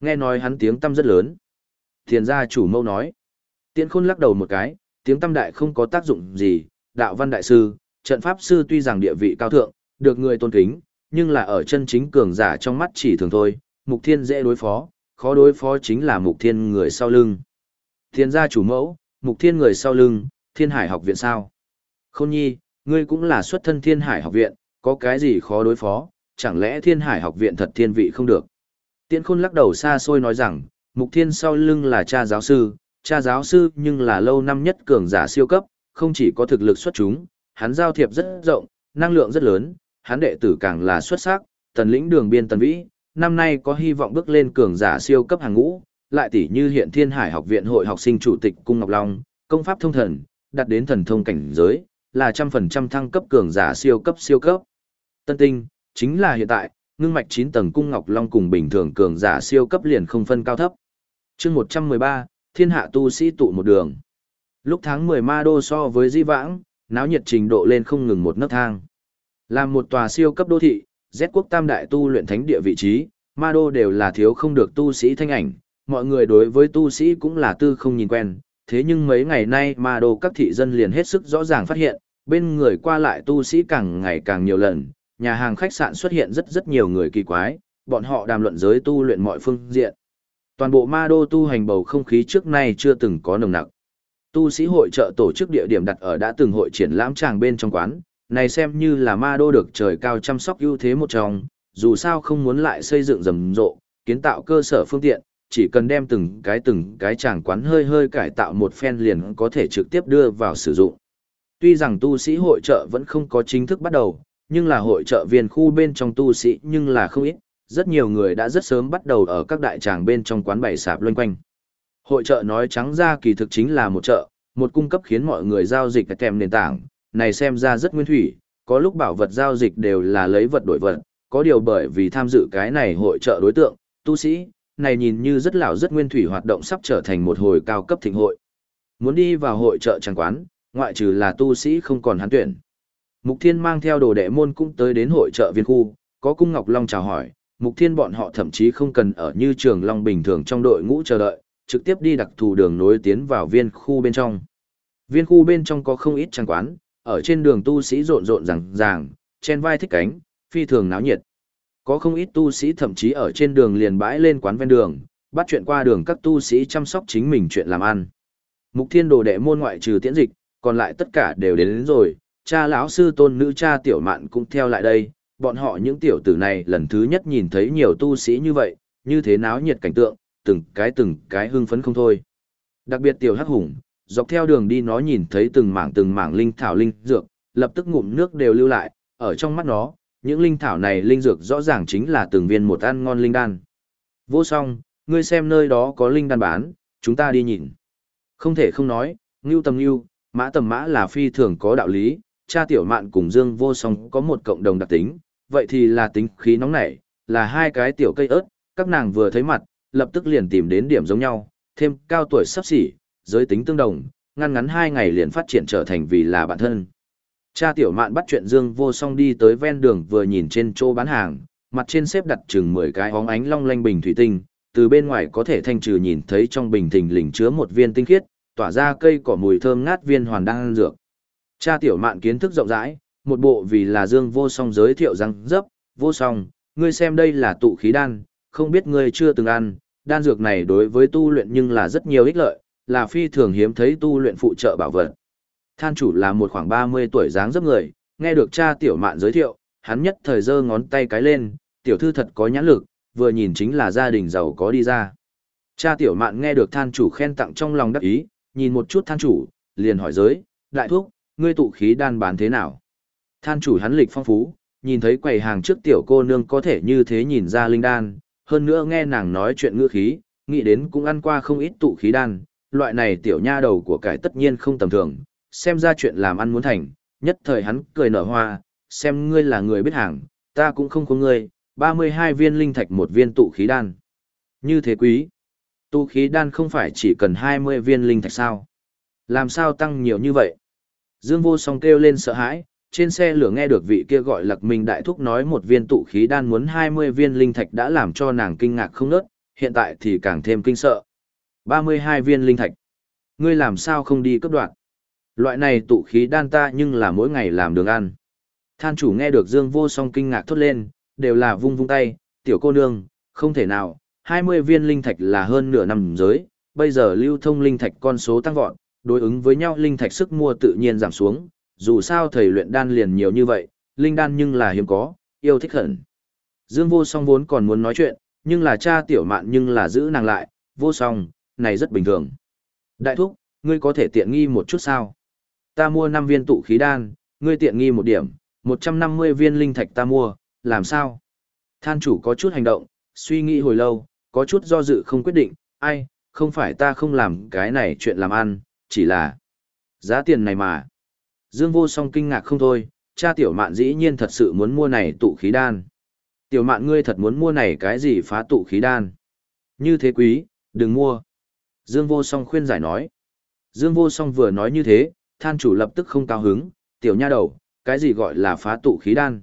Nghe nói hắn tiếng tâm rất lớn. Thiền gia chủ mẫu nói. Tiễn khôn lắc đầu một cái, tiếng tâm đại không có tác dụng gì. Đạo văn đại sư, trận pháp sư tuy rằng địa vị cao thượng, được người tôn kính, nhưng là ở chân chính cường giả trong mắt chỉ thường thôi. Mục thiên dễ đối phó, khó đối phó chính là mục thiên người sau lưng. Thiền gia chủ mẫu, mục thiên người sau lưng, thiên hải học viện sao? Khôn nhi, ngươi cũng là xuất thân thiên hải học viện, có cái gì khó đối phó, chẳng lẽ thiên hải học viện thật thiên vị không được? Tiễn khôn lắc đầu xa xôi nói rằng, mục thiên sau lưng là cha giáo sư, cha giáo sư nhưng là lâu năm nhất cường giả siêu cấp, không chỉ có thực lực xuất chúng, hắn giao thiệp rất rộng, năng lượng rất lớn, hắn đệ tử càng là xuất sắc, tần lĩnh đường biên tần vĩ, năm nay có hy vọng bước lên cường giả siêu cấp hàng ngũ, lại tỷ như hiện Thiên Hải học viện hội học sinh chủ tịch Cung Ngọc Long, công pháp thông thần, đạt đến thần thông cảnh giới, là trăm phần trăm thăng cấp cường giả siêu cấp siêu cấp. Tân tinh, chính là hiện tại, ngưng mạch 9 tầng Cung Ngọc Long cùng bình thường cường giả siêu cấp liền không phân cao thấp. chương 113, Thiên hạ tu sĩ tụ một đường. Lúc tháng 10 ma đô so với di vãng, náo nhiệt trình độ lên không ngừng một nấc thang. Làm một tòa siêu cấp đô thị, Z quốc tam đại tu luyện thánh địa vị trí, ma đô đều là thiếu không được tu sĩ thanh ảnh, mọi người đối với tu sĩ cũng là tư không nhìn quen, thế nhưng mấy ngày nay ma đô các thị dân liền hết sức rõ ràng phát hiện, bên người qua lại tu sĩ càng ngày càng nhiều lần, nhà hàng khách sạn xuất hiện rất rất nhiều người kỳ quái, bọn họ đàm luận giới tu luyện mọi phương diện. Toàn bộ ma đô tu hành bầu không khí trước nay chưa từng có nồng nặc. Tu sĩ hội trợ tổ chức địa điểm đặt ở đã từng hội triển lãm tràng bên trong quán, này xem như là ma đô được trời cao chăm sóc ưu thế một trong, dù sao không muốn lại xây dựng rầm rộ, kiến tạo cơ sở phương tiện, chỉ cần đem từng cái từng cái tràng quán hơi hơi cải tạo một phen liền có thể trực tiếp đưa vào sử dụng. Tuy rằng tu sĩ hội trợ vẫn không có chính thức bắt đầu, nhưng là hội trợ viên khu bên trong tu sĩ nhưng là không ít, rất nhiều người đã rất sớm bắt đầu ở các đại tràng bên trong quán bày sạp loanh quanh. Hội trợ nói trắng ra kỳ thực chính là một chợ, một cung cấp khiến mọi người giao dịch kèm nền tảng, này xem ra rất nguyên thủy, có lúc bảo vật giao dịch đều là lấy vật đổi vật, có điều bởi vì tham dự cái này hội trợ đối tượng, tu sĩ, này nhìn như rất lão rất nguyên thủy hoạt động sắp trở thành một hồi cao cấp thịnh hội. Muốn đi vào hội trợ trang quán, ngoại trừ là tu sĩ không còn hắn tuyển. Mục Thiên mang theo đồ đệ môn cũng tới đến hội trợ viên khu, có cung Ngọc Long chào hỏi, Mục Thiên bọn họ thậm chí không cần ở như trường Long bình thường trong đội ngũ chờ đợi, trực tiếp đi đặc thù đường nối tiến vào viên khu bên trong. Viên khu bên trong có không ít trang quán, ở trên đường tu sĩ rộn rộn ràng ràng, chen vai thích cánh, phi thường náo nhiệt. Có không ít tu sĩ thậm chí ở trên đường liền bãi lên quán ven đường, bắt chuyện qua đường các tu sĩ chăm sóc chính mình chuyện làm ăn. Mục Thiên Đồ đệ môn ngoại trừ tiễn dịch, còn lại tất cả đều đến, đến rồi, cha lão sư tôn nữ cha tiểu mạn cũng theo lại đây, bọn họ những tiểu tử này lần thứ nhất nhìn thấy nhiều tu sĩ như vậy, như thế náo nhiệt cảnh tượng, từng cái từng cái hưng phấn không thôi. Đặc biệt tiểu hắc hùng, dọc theo đường đi nó nhìn thấy từng mảng từng mảng linh thảo linh dược, lập tức ngụm nước đều lưu lại, ở trong mắt nó, những linh thảo này linh dược rõ ràng chính là từng viên một ăn ngon linh đan. Vô song, ngươi xem nơi đó có linh đan bán, chúng ta đi nhìn. Không thể không nói, ngưu tầm ngưu, mã tầm mã là phi thường có đạo lý, cha tiểu mạn cùng dương vô song có một cộng đồng đặc tính, vậy thì là tính khí nóng nảy, là hai cái tiểu cây ớt, các nàng vừa thấy mặt, lập tức liền tìm đến điểm giống nhau, thêm cao tuổi sắp xỉ, giới tính tương đồng, ngăn ngắn hai ngày liền phát triển trở thành vì là bạn thân. Cha tiểu mạn bắt chuyện Dương vô song đi tới ven đường vừa nhìn trên chỗ bán hàng, mặt trên xếp đặt chừng 10 cái hóng ánh long lanh bình thủy tinh, từ bên ngoài có thể thanh trừ nhìn thấy trong bình thình lình chứa một viên tinh khiết, tỏa ra cây cỏ mùi thơm ngát viên hoàn đang dược. Cha tiểu mạn kiến thức rộng rãi, một bộ vì là Dương vô song giới thiệu rằng dấp, vô song, ngươi xem đây là tụ khí đan, không biết ngươi chưa từng ăn, đan dược này đối với tu luyện nhưng là rất nhiều ích lợi, là phi thường hiếm thấy tu luyện phụ trợ bảo vật. Than chủ là một khoảng 30 tuổi dáng dấp người, nghe được cha tiểu mạn giới thiệu, hắn nhất thời giơ ngón tay cái lên, tiểu thư thật có nhãn lực, vừa nhìn chính là gia đình giàu có đi ra. Cha tiểu mạn nghe được than chủ khen tặng trong lòng đắc ý, nhìn một chút than chủ, liền hỏi giới, đại thúc, ngươi tụ khí đan bán thế nào? Than chủ hắn lịch phong phú, nhìn thấy quầy hàng trước tiểu cô nương có thể như thế nhìn ra linh đan, hơn nữa nghe nàng nói chuyện ngữ khí, nghĩ đến cũng ăn qua không ít tụ khí đan, loại này tiểu nha đầu của cải tất nhiên không tầm thường, xem ra chuyện làm ăn muốn thành, nhất thời hắn cười nở hoa, xem ngươi là người biết hàng, ta cũng không có ngươi, 32 viên linh thạch một viên tụ khí đan. Như thế quý, tụ khí đan không phải chỉ cần 20 viên linh thạch sao? Làm sao tăng nhiều như vậy? Dương vô song kêu lên sợ hãi, trên xe lửa nghe được vị kia gọi lạc minh đại thúc nói một viên tụ khí đan muốn 20 viên linh thạch đã làm cho nàng kinh ngạc không nớt, hiện tại thì càng thêm kinh sợ. 32 viên linh thạch. Ngươi làm sao không đi cấp đoạn? Loại này tụ khí đan ta nhưng là mỗi ngày làm đường ăn. Than chủ nghe được Dương vô song kinh ngạc thốt lên, đều là vung vung tay, tiểu cô nương, không thể nào, 20 viên linh thạch là hơn nửa năm giới, bây giờ lưu thông linh thạch con số tăng vọt, đối ứng với nhau linh thạch sức mua tự nhiên giảm xuống, dù sao thầy luyện đan liền nhiều như vậy, linh đan nhưng là hiếm có, yêu thích hẳn. Dương vô song vốn còn muốn nói chuyện, nhưng là cha tiểu mạn nhưng là giữ nàng lại, vô song, này rất bình thường. Đại thúc, ngươi có thể tiện nghi một chút sao? Ta mua 5 viên tụ khí đan, ngươi tiện nghi một điểm, 150 viên linh thạch ta mua, làm sao? Than chủ có chút hành động, suy nghĩ hồi lâu, có chút do dự không quyết định, ai, không phải ta không làm cái này chuyện làm ăn, chỉ là giá tiền này mà. Dương vô song kinh ngạc không thôi, cha tiểu mạn dĩ nhiên thật sự muốn mua này tụ khí đan. Tiểu mạn ngươi thật muốn mua này cái gì phá tụ khí đan. Như thế quý, đừng mua. Dương vô song khuyên giải nói. Dương vô song vừa nói như thế, than chủ lập tức không cao hứng, tiểu nha đầu, cái gì gọi là phá tụ khí đan.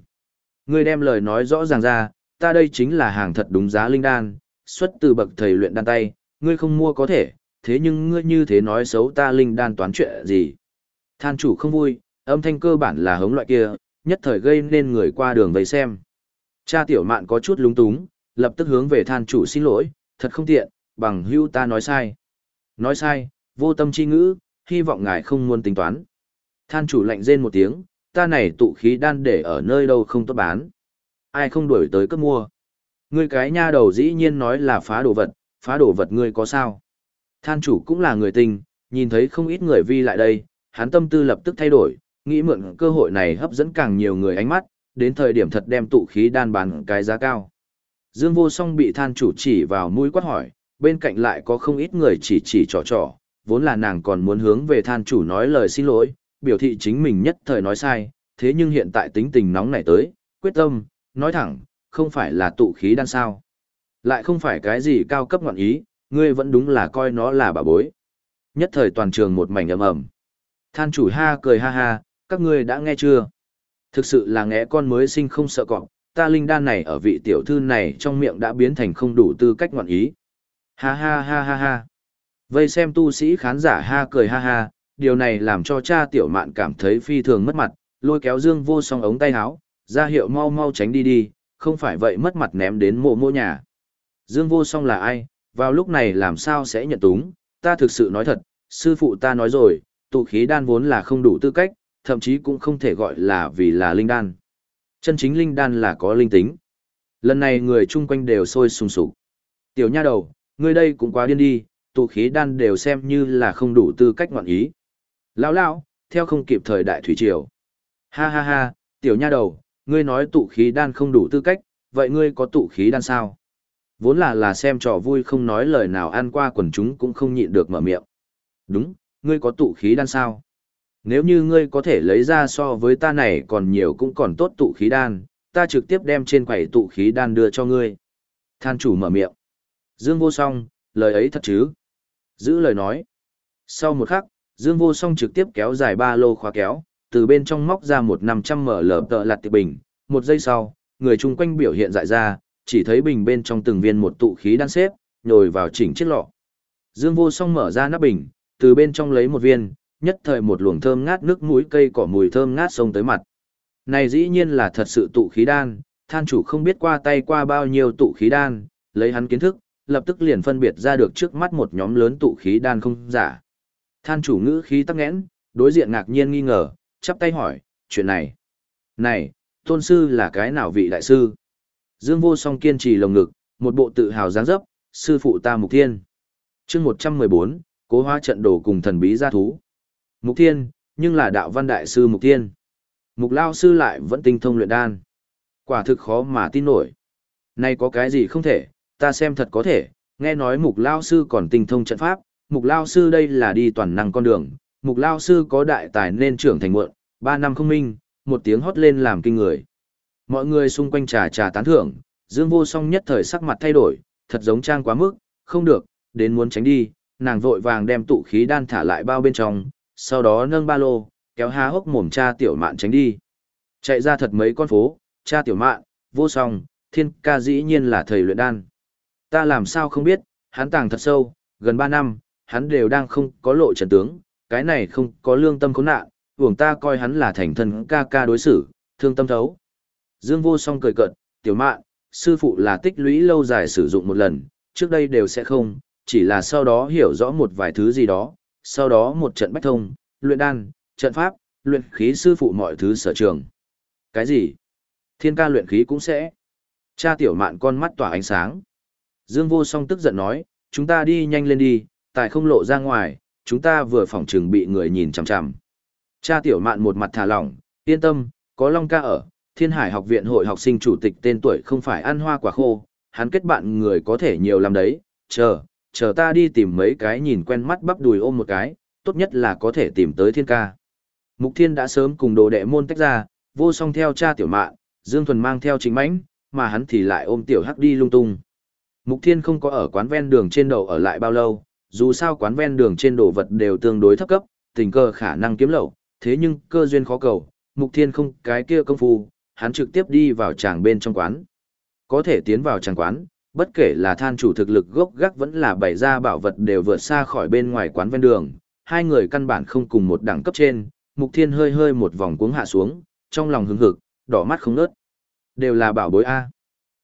Ngươi đem lời nói rõ ràng ra, ta đây chính là hàng thật đúng giá linh đan, xuất từ bậc thầy luyện đan tay, ngươi không mua có thể, thế nhưng ngươi như thế nói xấu ta linh đan toán chuyện gì. Than chủ không vui, âm thanh cơ bản là hống loại kia, nhất thời gây nên người qua đường vây xem. Cha tiểu mạn có chút lúng túng, lập tức hướng về than chủ xin lỗi, thật không tiện, bằng hưu ta nói sai. Nói sai, vô tâm chi ngữ, hy vọng ngài không muốn tính toán. Than chủ lạnh rên một tiếng, ta này tụ khí đan để ở nơi đâu không tốt bán. Ai không đuổi tới cấp mua. Ngươi cái nha đầu dĩ nhiên nói là phá đồ vật, phá đồ vật ngươi có sao. Than chủ cũng là người tình, nhìn thấy không ít người vi lại đây, hắn tâm tư lập tức thay đổi, nghĩ mượn cơ hội này hấp dẫn càng nhiều người ánh mắt, đến thời điểm thật đem tụ khí đan bán cái giá cao. Dương vô song bị than chủ chỉ vào mũi quát hỏi, bên cạnh lại có không ít người chỉ chỉ trò trò, vốn là nàng còn muốn hướng về than chủ nói lời xin lỗi, biểu thị chính mình nhất thời nói sai, thế nhưng hiện tại tính tình nóng nảy tới, quyết tâm, nói thẳng, không phải là tụ khí đan sao. Lại không phải cái gì cao cấp ngọn ý, ngươi vẫn đúng là coi nó là bà bối. Nhất thời toàn trường một mảnh ầm ầm. Than chủ ha cười ha ha, các ngươi đã nghe chưa? Thực sự là ngẽ con mới sinh không sợ cọp, ta linh đan này ở vị tiểu thư này trong miệng đã biến thành không đủ tư cách ngọn ý. Ha ha ha ha ha. Vây xem tu sĩ khán giả ha cười ha ha, điều này làm cho cha tiểu mạn cảm thấy phi thường mất mặt, lôi kéo dương vô song ống tay áo, ra hiệu mau mau tránh đi đi, không phải vậy mất mặt ném đến mộ mộ nhà. Dương vô song là ai, vào lúc này làm sao sẽ nhận túng, ta thực sự nói thật, sư phụ ta nói rồi, tụ khí đan vốn là không đủ tư cách, thậm chí cũng không thể gọi là vì là linh đan. Chân chính linh đan là có linh tính. Lần này người chung quanh đều sôi sùng sục. Tiểu nha đầu, ngươi đây cũng quá điên đi, tụ khí đan đều xem như là không đủ tư cách ngoạn ý. Lão lão, theo không kịp thời đại thủy triều. Ha ha ha, tiểu nha đầu, ngươi nói tụ khí đan không đủ tư cách, vậy ngươi có tụ khí đan sao? Vốn là là xem trò vui không nói lời nào ăn qua quần chúng cũng không nhịn được mở miệng. Đúng, ngươi có tụ khí đan sao? Nếu như ngươi có thể lấy ra so với ta này còn nhiều cũng còn tốt tụ khí đan, ta trực tiếp đem trên quầy tụ khí đan đưa cho ngươi. Than chủ mở miệng. Dương vô song, lời ấy thật chứ? Giữ lời nói. Sau một khắc, Dương vô song trực tiếp kéo dài ba lô khóa kéo, từ bên trong móc ra một năm trăm mở lở tợ lạt tiệp bình. Một giây sau, người chung quanh biểu hiện dại ra, chỉ thấy bình bên trong từng viên một tụ khí đan xếp, nhồi vào chỉnh chiếc lọ. Dương vô song mở ra nắp bình, từ bên trong lấy một viên, nhất thời một luồng thơm ngát nước mũi cây cỏ mùi thơm ngát sông tới mặt. Này dĩ nhiên là thật sự tụ khí đan, than chủ không biết qua tay qua bao nhiêu tụ khí đan, lấy hắn kiến thức, lập tức liền phân biệt ra được trước mắt một nhóm lớn tụ khí đan không giả. Than chủ ngữ khí tắc nghẽn, đối diện ngạc nhiên nghi ngờ, chắp tay hỏi, chuyện này. Này, tôn sư là cái nào vị đại sư? Dương vô song kiên trì lồng ngực, một bộ tự hào dáng dấp, sư phụ ta mục thiên. chương 114, cố hóa trận đồ cùng thần bí gia thú. Mục thiên, nhưng là đạo văn đại sư mục thiên. Mục lao sư lại vẫn tinh thông luyện đan. Quả thực khó mà tin nổi. Nay có cái gì không thể, ta xem thật có thể, nghe nói mục lao sư còn tinh thông trận pháp, mục lao sư đây là đi toàn năng con đường, mục lao sư có đại tài nên trưởng thành muộn, ba năm không minh, một tiếng hót lên làm kinh người. Mọi người xung quanh trà trà tán thưởng, Dương Vô Song nhất thời sắc mặt thay đổi, thật giống trang quá mức, không được, đến muốn tránh đi, nàng vội vàng đem tụ khí đan thả lại bao bên trong, sau đó nâng ba lô, kéo há hốc mồm cha tiểu mạn tránh đi. Chạy ra thật mấy con phố, cha tiểu mạn, vô song, thiên ca dĩ nhiên là thầy luyện đan. Ta làm sao không biết, hắn tàng thật sâu, gần 3 năm, hắn đều đang không có lộ trần tướng, cái này không có lương tâm khốn nạn, uổng ta coi hắn là thành thân ca ca đối xử, thương tâm thấu. Dương vô song cười cợt, tiểu mạn, sư phụ là tích lũy lâu dài sử dụng một lần, trước đây đều sẽ không, chỉ là sau đó hiểu rõ một vài thứ gì đó, sau đó một trận bách thông, luyện đan, trận pháp, luyện khí sư phụ mọi thứ sở trường. Cái gì? Thiên ca luyện khí cũng sẽ. Cha tiểu mạn con mắt tỏa ánh sáng. Dương vô song tức giận nói, chúng ta đi nhanh lên đi, tại không lộ ra ngoài, chúng ta vừa phòng trường bị người nhìn chằm chằm. Cha tiểu mạn một mặt thả lỏng, yên tâm, có Long ca ở, Thiên Hải học viện hội học sinh chủ tịch tên tuổi không phải ăn hoa quả khô, hắn kết bạn người có thể nhiều làm đấy, chờ, chờ ta đi tìm mấy cái nhìn quen mắt bắp đùi ôm một cái, tốt nhất là có thể tìm tới thiên ca. Mục Thiên đã sớm cùng đồ đệ môn tách ra, vô song theo cha tiểu mạn, Dương Thuần mang theo chính mãnh, mà hắn thì lại ôm tiểu hắc đi lung tung. Mục Thiên không có ở quán ven đường trên đầu ở lại bao lâu, dù sao quán ven đường trên đồ vật đều tương đối thấp cấp, tình cơ khả năng kiếm lậu, thế nhưng cơ duyên khó cầu, Mục Thiên không cái kia công phu, hắn trực tiếp đi vào tràng bên trong quán. Có thể tiến vào tràng quán, bất kể là than chủ thực lực gốc gác vẫn là bày ra bảo vật đều vượt xa khỏi bên ngoài quán ven đường, hai người căn bản không cùng một đẳng cấp trên, Mục Thiên hơi hơi một vòng cuống hạ xuống, trong lòng hứng hực, đỏ mắt không nớt. Đều là bảo bối A.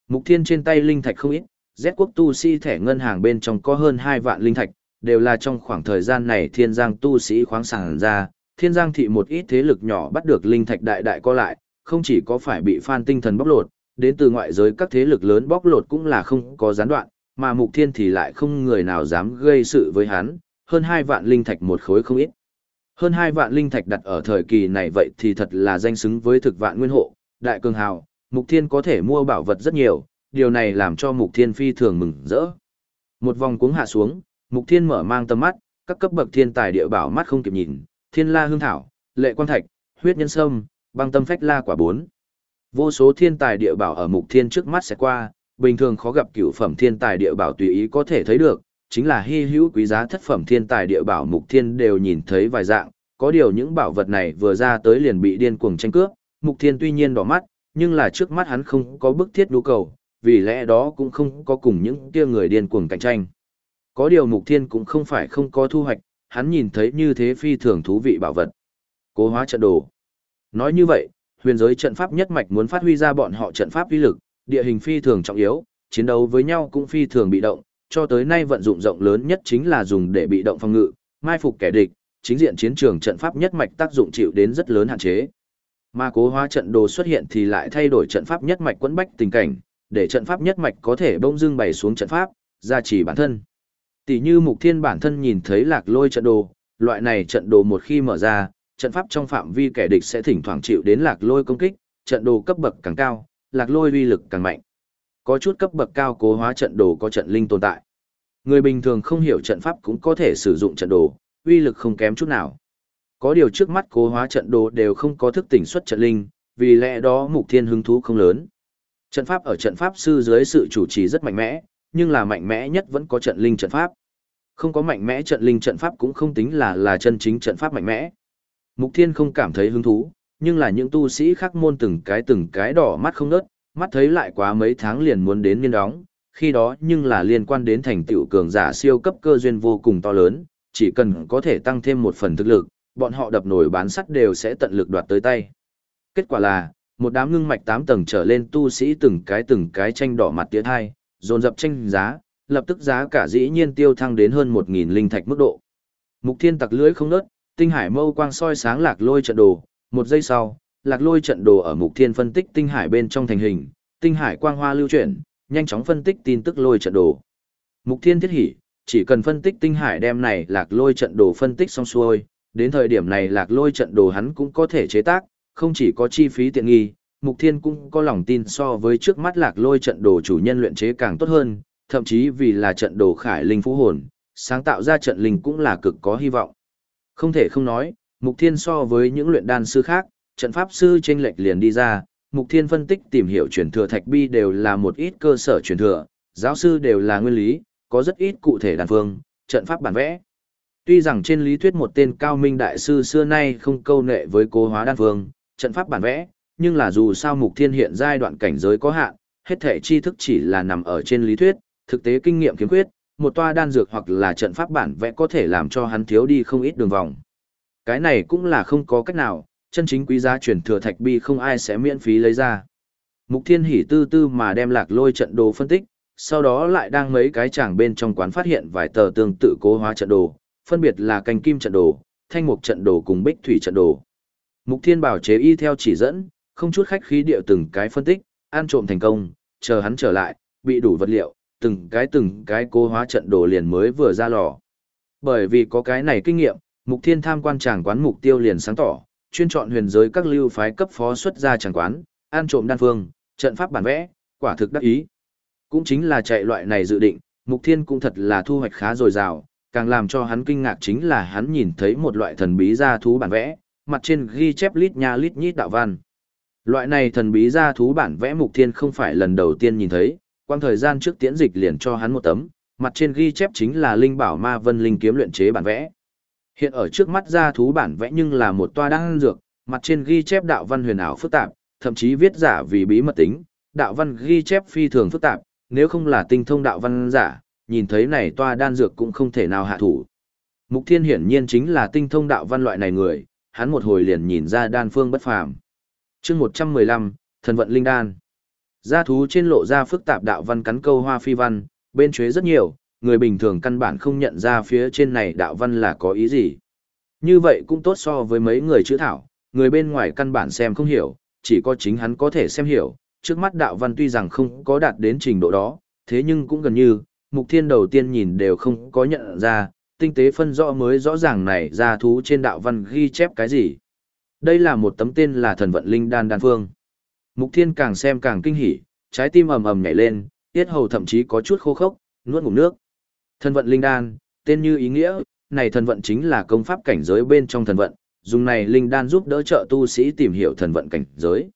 Mục Thiên trên tay linh thạch không ít, Z quốc tu sĩ thẻ ngân hàng bên trong có hơn 2 vạn linh thạch, đều là trong khoảng thời gian này thiên giang tu sĩ khoáng sản ra, thiên giang thị một ít thế lực nhỏ bắt được linh thạch đại đại co lại, không chỉ có phải bị phan tinh thần bóc lột, đến từ ngoại giới các thế lực lớn bóc lột cũng là không có gián đoạn, mà mục thiên thì lại không người nào dám gây sự với hắn, hơn 2 vạn linh thạch một khối không ít. Hơn 2 vạn linh thạch đặt ở thời kỳ này vậy thì thật là danh xứng với thực vạn nguyên hộ, đại cường hào, mục thiên có thể mua bảo vật rất nhiều, điều này làm cho mục thiên phi thường mừng rỡ. Một vòng cuống hạ xuống, mục thiên mở mang tầm mắt, các cấp bậc thiên tài địa bảo mắt không kịp nhìn, thiên la hương thảo, lệ quan thạch, huyết nhân sâm, băng tâm phách la quả bốn. Vô số thiên tài địa bảo ở mục thiên trước mắt sẽ qua, bình thường khó gặp cửu phẩm thiên tài địa bảo tùy ý có thể thấy được, chính là hy hữu quý giá thất phẩm thiên tài địa bảo mục thiên đều nhìn thấy vài dạng, có điều những bảo vật này vừa ra tới liền bị điên cuồng tranh cướp, mục thiên tuy nhiên đỏ mắt, nhưng là trước mắt hắn không có bức thiết nhu cầu, vì lẽ đó cũng không có cùng những kia người điên cuồng cạnh tranh. Có điều mục thiên cũng không phải không có thu hoạch, hắn nhìn thấy như thế phi thường thú vị bảo vật. Cố hóa trận đồ. Nói như vậy, huyền giới trận pháp nhất mạch muốn phát huy ra bọn họ trận pháp uy lực, địa hình phi thường trọng yếu, chiến đấu với nhau cũng phi thường bị động, cho tới nay vận dụng rộng lớn nhất chính là dùng để bị động phòng ngự, mai phục kẻ địch, chính diện chiến trường trận pháp nhất mạch tác dụng chịu đến rất lớn hạn chế. Mà cố hóa trận đồ xuất hiện thì lại thay đổi trận pháp nhất mạch quẫn bách tình cảnh, để trận pháp nhất mạch có thể bỗng dưng bày xuống trận pháp, gia trì bản thân. Tỷ như mục thiên bản thân nhìn thấy lạc lôi trận đồ, loại này trận đồ một khi mở ra, trận pháp trong phạm vi kẻ địch sẽ thỉnh thoảng chịu đến lạc lôi công kích, trận đồ cấp bậc càng cao, lạc lôi uy lực càng mạnh. Có chút cấp bậc cao cố hóa trận đồ có trận linh tồn tại. Người bình thường không hiểu trận pháp cũng có thể sử dụng trận đồ, uy lực không kém chút nào. Có điều trước mắt cố hóa trận đồ đều không có thức tỉnh xuất trận linh, vì lẽ đó mục thiên hứng thú không lớn. Trận pháp ở trận pháp sư dưới sự chủ trì rất mạnh mẽ, nhưng là mạnh mẽ nhất vẫn có trận linh trận pháp. Không có mạnh mẽ trận linh trận pháp cũng không tính là là chân chính trận pháp mạnh mẽ. Mục Thiên không cảm thấy hứng thú, nhưng là những tu sĩ khác môn từng cái từng cái đỏ mắt không nớt, mắt thấy lại quá mấy tháng liền muốn đến niên đóng, khi đó nhưng là liên quan đến thành tựu cường giả siêu cấp cơ duyên vô cùng to lớn, chỉ cần có thể tăng thêm một phần thực lực, bọn họ đập nổi bán sắt đều sẽ tận lực đoạt tới tay. Kết quả là, một đám ngưng mạch tám tầng trở lên tu sĩ từng cái từng cái tranh đỏ mặt tiến hai, dồn dập tranh giá, lập tức giá cả dĩ nhiên tiêu thăng đến hơn 1.000 linh thạch mức độ. Mục thiên tặc lưới không nớt, tinh hải mâu quang soi sáng lạc lôi trận đồ, một giây sau, lạc lôi trận đồ ở mục thiên phân tích tinh hải bên trong thành hình, tinh hải quang hoa lưu chuyển, nhanh chóng phân tích tin tức lôi trận đồ. Mục Thiên thiết hỉ, chỉ cần phân tích tinh hải đem này lạc lôi trận đồ phân tích xong xuôi, đến thời điểm này lạc lôi trận đồ hắn cũng có thể chế tác, không chỉ có chi phí tiện nghi, Mục Thiên cũng có lòng tin so với trước mắt lạc lôi trận đồ chủ nhân luyện chế càng tốt hơn, thậm chí vì là trận đồ khải linh phú hồn, sáng tạo ra trận linh cũng là cực có hy vọng. Không thể không nói, Mục Thiên so với những luyện đan sư khác, trận pháp sư trên lệch liền đi ra, Mục Thiên phân tích tìm hiểu truyền thừa thạch bi đều là một ít cơ sở truyền thừa, giáo sư đều là nguyên lý, có rất ít cụ thể đàn phương, trận pháp bản vẽ. Tuy rằng trên lý thuyết một tên cao minh đại sư xưa nay không câu nệ với cố hóa đan phương, trận pháp bản vẽ, nhưng là dù sao Mục Thiên hiện giai đoạn cảnh giới có hạn, hết thể tri thức chỉ là nằm ở trên lý thuyết, thực tế kinh nghiệm kiếm quyết, một toa đan dược hoặc là trận pháp bản vẽ có thể làm cho hắn thiếu đi không ít đường vòng. Cái này cũng là không có cách nào, chân chính quý giá truyền thừa thạch bi không ai sẽ miễn phí lấy ra. Mục Thiên Hỉ tư tư mà đem lạc lôi trận đồ phân tích, sau đó lại đang mấy cái chảng bên trong quán phát hiện vài tờ tương tự cố hóa trận đồ, phân biệt là canh kim trận đồ, thanh mục trận đồ cùng bích thủy trận đồ. Mục Thiên bảo chế y theo chỉ dẫn, không chút khách khí điệu từng cái phân tích, an trộm thành công, chờ hắn trở lại, bị đủ vật liệu, từng cái từng cái cố hóa trận đồ liền mới vừa ra lò. Bởi vì có cái này kinh nghiệm, Mục Thiên tham quan chàng quán mục tiêu liền sáng tỏ, chuyên chọn huyền giới các lưu phái cấp phó xuất ra chàng quán, an trộm đan phương, trận pháp bản vẽ, quả thực đắc ý. Cũng chính là chạy loại này dự định, Mục Thiên cũng thật là thu hoạch khá dồi dào, càng làm cho hắn kinh ngạc chính là hắn nhìn thấy một loại thần bí gia thú bản vẽ, mặt trên ghi chép lít nha lít nhít đạo văn. Loại này thần bí gia thú bản vẽ Mục Thiên không phải lần đầu tiên nhìn thấy, quang thời gian trước tiễn dịch liền cho hắn một tấm, mặt trên ghi chép chính là linh bảo ma vân linh kiếm luyện chế bản vẽ. Hiện ở trước mắt gia thú bản vẽ nhưng là một toa đan dược, mặt trên ghi chép đạo văn huyền ảo phức tạp, thậm chí viết giả vì bí mật tính, đạo văn ghi chép phi thường phức tạp, nếu không là tinh thông đạo văn giả, nhìn thấy này toa đan dược cũng không thể nào hạ thủ. Mục Thiên hiển nhiên chính là tinh thông đạo văn loại này người, hắn một hồi liền nhìn ra đan phương bất phàm. Chương 115, Thần vận linh đan. Gia thú trên lộ ra phức tạp đạo văn cắn câu hoa phi văn, bên chế rất nhiều, người bình thường căn bản không nhận ra phía trên này đạo văn là có ý gì. Như vậy cũng tốt so với mấy người chữ thảo, người bên ngoài căn bản xem không hiểu, chỉ có chính hắn có thể xem hiểu, trước mắt đạo văn tuy rằng không có đạt đến trình độ đó, thế nhưng cũng gần như, mục thiên đầu tiên nhìn đều không có nhận ra, tinh tế phân rõ mới rõ ràng này ra thú trên đạo văn ghi chép cái gì. Đây là một tấm tên là thần vận linh đan đan phương. Mục thiên càng xem càng kinh hỉ, trái tim ầm ầm nhảy lên, tiết hầu thậm chí có chút khô khốc, nuốt ngụm nước. Thần vận linh đan, tên như ý nghĩa, này thần vận chính là công pháp cảnh giới bên trong thần vận, dùng này linh đan giúp đỡ trợ tu sĩ tìm hiểu thần vận cảnh giới.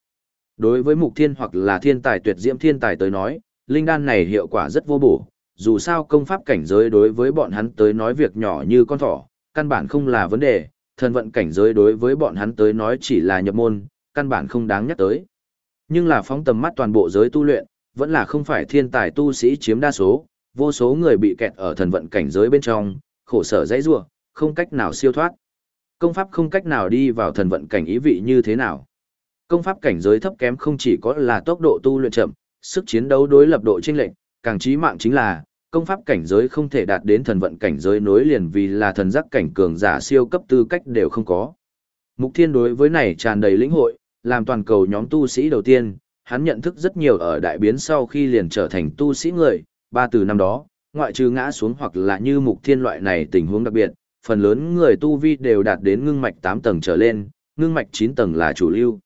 Đối với mục thiên hoặc là thiên tài tuyệt diễm thiên tài tới nói, linh đan này hiệu quả rất vô bổ, dù sao công pháp cảnh giới đối với bọn hắn tới nói việc nhỏ như con thỏ, căn bản không là vấn đề, thần vận cảnh giới đối với bọn hắn tới nói chỉ là nhập môn, căn bản không đáng nhắc tới. Nhưng là phóng tầm mắt toàn bộ giới tu luyện, vẫn là không phải thiên tài tu sĩ chiếm đa số, vô số người bị kẹt ở thần vận cảnh giới bên trong, khổ sở dãy rua, không cách nào siêu thoát. Công pháp không cách nào đi vào thần vận cảnh ý vị như thế nào. Công pháp cảnh giới thấp kém không chỉ có là tốc độ tu luyện chậm, sức chiến đấu đối lập độ chênh lệch, càng chí mạng chính là công pháp cảnh giới không thể đạt đến thần vận cảnh giới nối liền vì là thần giác cảnh cường giả siêu cấp tư cách đều không có. Mục Thiên đối với này tràn đầy lĩnh hội, làm toàn cầu nhóm tu sĩ đầu tiên, hắn nhận thức rất nhiều ở đại biến sau khi liền trở thành tu sĩ người, ba từ năm đó, ngoại trừ ngã xuống hoặc là như Mục Thiên loại này tình huống đặc biệt, phần lớn người tu vi đều đạt đến ngưng mạch 8 tầng trở lên, ngưng mạch 9 tầng là chủ lưu.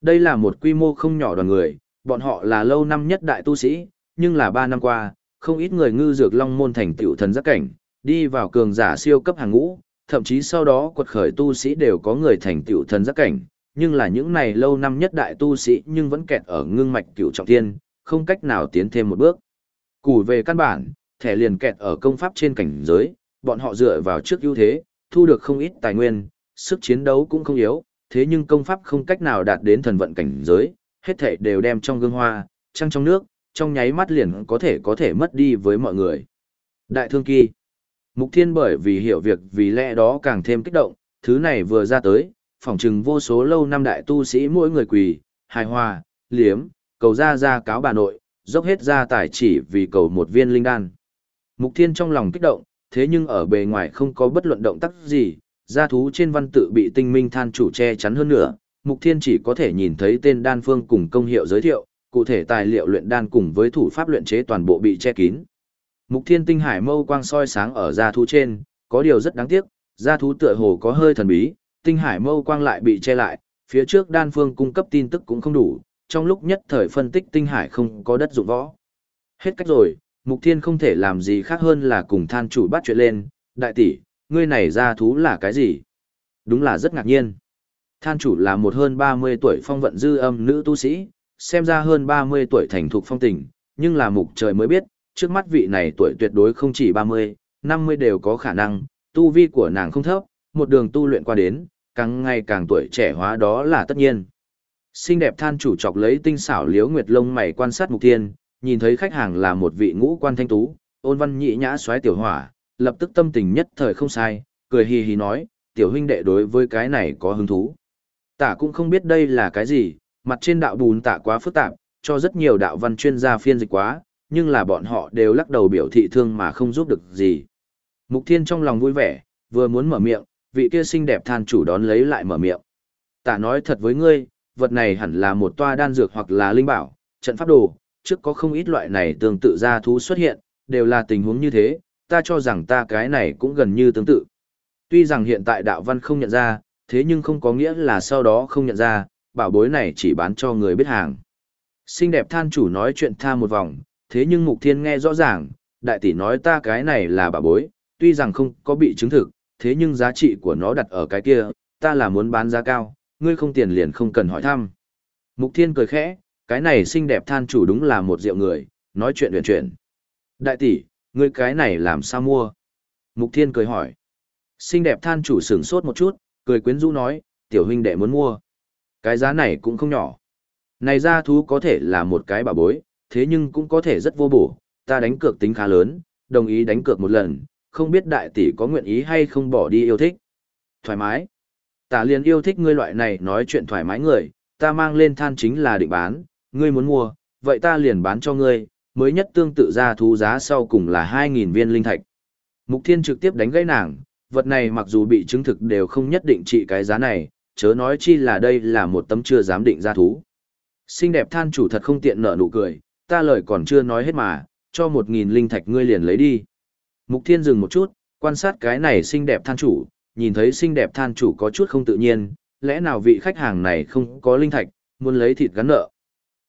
Đây là một quy mô không nhỏ đoàn người, bọn họ là lâu năm nhất đại tu sĩ, nhưng là 3 năm qua, không ít người ngư dược long môn thành tựu thần giác cảnh, đi vào cường giả siêu cấp hàng ngũ, thậm chí sau đó quật khởi tu sĩ đều có người thành tựu thần giác cảnh, nhưng là những này lâu năm nhất đại tu sĩ nhưng vẫn kẹt ở ngưng mạch cửu trọng thiên, không cách nào tiến thêm một bước. Củ về căn bản, thẻ liền kẹt ở công pháp trên cảnh giới, bọn họ dựa vào trước ưu thế, thu được không ít tài nguyên, sức chiến đấu cũng không yếu, thế nhưng công pháp không cách nào đạt đến thần vận cảnh giới, hết thảy đều đem trong gương hoa, trăng trong nước, trong nháy mắt liền có thể có thể mất đi với mọi người. Đại thương kỳ. Mục Thiên bởi vì hiểu việc vì lẽ đó càng thêm kích động, thứ này vừa ra tới, phỏng chừng vô số lâu năm đại tu sĩ mỗi người quỳ, hài hòa, liếm, cầu ra ra cáo bà nội, dốc hết ra tài chỉ vì cầu một viên linh đan. Mục Thiên trong lòng kích động, thế nhưng ở bề ngoài không có bất luận động tác gì, gia thú trên văn tự bị tinh minh than chủ che chắn hơn nữa, Mục Thiên chỉ có thể nhìn thấy tên đan phương cùng công hiệu giới thiệu, cụ thể tài liệu luyện đan cùng với thủ pháp luyện chế toàn bộ bị che kín. Mục Thiên Tinh Hải mâu quang soi sáng ở da thú trên, có điều rất đáng tiếc, da thú tựa hồ có hơi thần bí, Tinh Hải mâu quang lại bị che lại, phía trước đan phương cung cấp tin tức cũng không đủ, trong lúc nhất thời phân tích Tinh Hải không có đất dụng võ. Hết cách rồi, Mục Thiên không thể làm gì khác hơn là cùng than chủ bắt chuyện lên, đại tỷ, ngươi này da thú là cái gì? Đúng là rất ngạc nhiên. Than chủ là một hơn 30 tuổi phong vận dư âm nữ tu sĩ, xem ra hơn 30 tuổi thành thục phong tình, nhưng là mục trời mới biết, trước mắt vị này tuổi tuyệt đối không chỉ 30, 50 đều có khả năng, tu vi của nàng không thấp, một đường tu luyện qua đến, càng ngày càng tuổi trẻ hóa đó là tất nhiên. Xinh đẹp than chủ chọc lấy tinh xảo liếu nguyệt lông mày quan sát mục tiên, nhìn thấy khách hàng là một vị ngũ quan thanh tú, ôn văn nhị nhã xoáy tiểu hỏa, lập tức tâm tình nhất thời không sai, cười hì hì nói, tiểu huynh đệ đối với cái này có hứng thú. Tả cũng không biết đây là cái gì, mặt trên đạo bùn tạ quá phức tạp, cho rất nhiều đạo văn chuyên gia phiên dịch quá, nhưng là bọn họ đều lắc đầu biểu thị thương mà không giúp được gì. Mục Thiên trong lòng vui vẻ, vừa muốn mở miệng, vị kia xinh đẹp than chủ đón lấy lại mở miệng. tạ nói thật với ngươi, vật này hẳn là một toa đan dược hoặc là linh bảo, trận pháp đồ, trước có không ít loại này tương tự ra thú xuất hiện, đều là tình huống như thế, ta cho rằng ta cái này cũng gần như tương tự. Tuy rằng hiện tại đạo văn không nhận ra, thế nhưng không có nghĩa là sau đó không nhận ra, bảo bối này chỉ bán cho người biết hàng. Xinh đẹp than chủ nói chuyện tha một vòng, thế nhưng Mục Thiên nghe rõ ràng, đại tỷ nói ta cái này là bảo bối, tuy rằng không có bị chứng thực, thế nhưng giá trị của nó đặt ở cái kia, ta là muốn bán giá cao, ngươi không tiền liền không cần hỏi thăm. Mục Thiên cười khẽ, cái này xinh đẹp than chủ đúng là một rượu người, nói chuyện huyền chuyển. Đại tỷ, ngươi cái này làm sao mua? Mục Thiên cười hỏi. Xinh đẹp than chủ sửng sốt một chút, cười quyến rũ nói, tiểu huynh đệ muốn mua. Cái giá này cũng không nhỏ. Này ra thú có thể là một cái bà bối, thế nhưng cũng có thể rất vô bổ, ta đánh cược tính khá lớn, đồng ý đánh cược một lần, không biết đại tỷ có nguyện ý hay không bỏ đi yêu thích. Thoải mái. Ta liền yêu thích ngươi loại này nói chuyện thoải mái người, ta mang lên than chính là định bán, ngươi muốn mua, vậy ta liền bán cho ngươi, mới nhất tương tự ra thú giá sau cùng là 2.000 viên linh thạch. Mục Thiên trực tiếp đánh gãy nàng, vật này mặc dù bị chứng thực đều không nhất định trị cái giá này, chớ nói chi là đây là một tấm chưa dám định ra thú. Xinh đẹp than chủ thật không tiện nở nụ cười, ta lời còn chưa nói hết mà, cho một nghìn linh thạch ngươi liền lấy đi. Mục Thiên dừng một chút, quan sát cái này xinh đẹp than chủ, nhìn thấy xinh đẹp than chủ có chút không tự nhiên, lẽ nào vị khách hàng này không có linh thạch, muốn lấy thịt gắn nợ.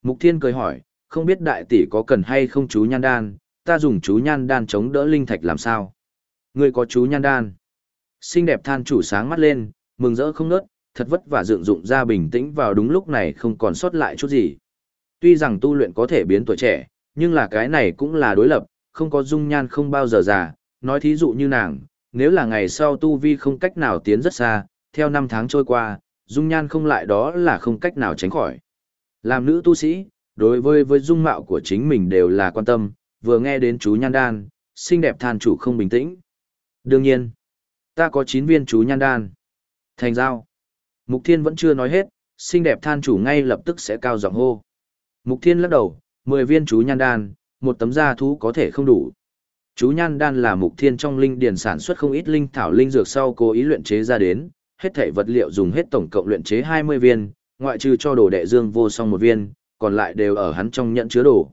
Mục Thiên cười hỏi, không biết đại tỷ có cần hay không chú nhan đan, ta dùng chú nhan đan chống đỡ linh thạch làm sao? Ngươi có chú nhan đan. Xinh đẹp than chủ sáng mắt lên, mừng rỡ không nớt, thật vất vả dựng dụng ra bình tĩnh vào đúng lúc này không còn sót lại chút gì. Tuy rằng tu luyện có thể biến tuổi trẻ, nhưng là cái này cũng là đối lập, không có dung nhan không bao giờ già, nói thí dụ như nàng, nếu là ngày sau tu vi không cách nào tiến rất xa, theo năm tháng trôi qua, dung nhan không lại đó là không cách nào tránh khỏi. Làm nữ tu sĩ, đối với với dung mạo của chính mình đều là quan tâm, vừa nghe đến chú nhan đan, xinh đẹp than chủ không bình tĩnh. Đương nhiên, ta có 9 viên chú nhan đan. Thành giao. Mục Thiên vẫn chưa nói hết, xinh đẹp than chủ ngay lập tức sẽ cao giọng hô. Mục Thiên lắc đầu, 10 viên chú nhan đan, một tấm da thú có thể không đủ. Chú nhan đan là Mục Thiên trong linh điền sản xuất không ít linh thảo linh dược sau cố ý luyện chế ra đến, hết thảy vật liệu dùng hết tổng cộng luyện chế 20 viên, ngoại trừ cho đồ đệ dương vô song một viên, còn lại đều ở hắn trong nhận chứa đồ.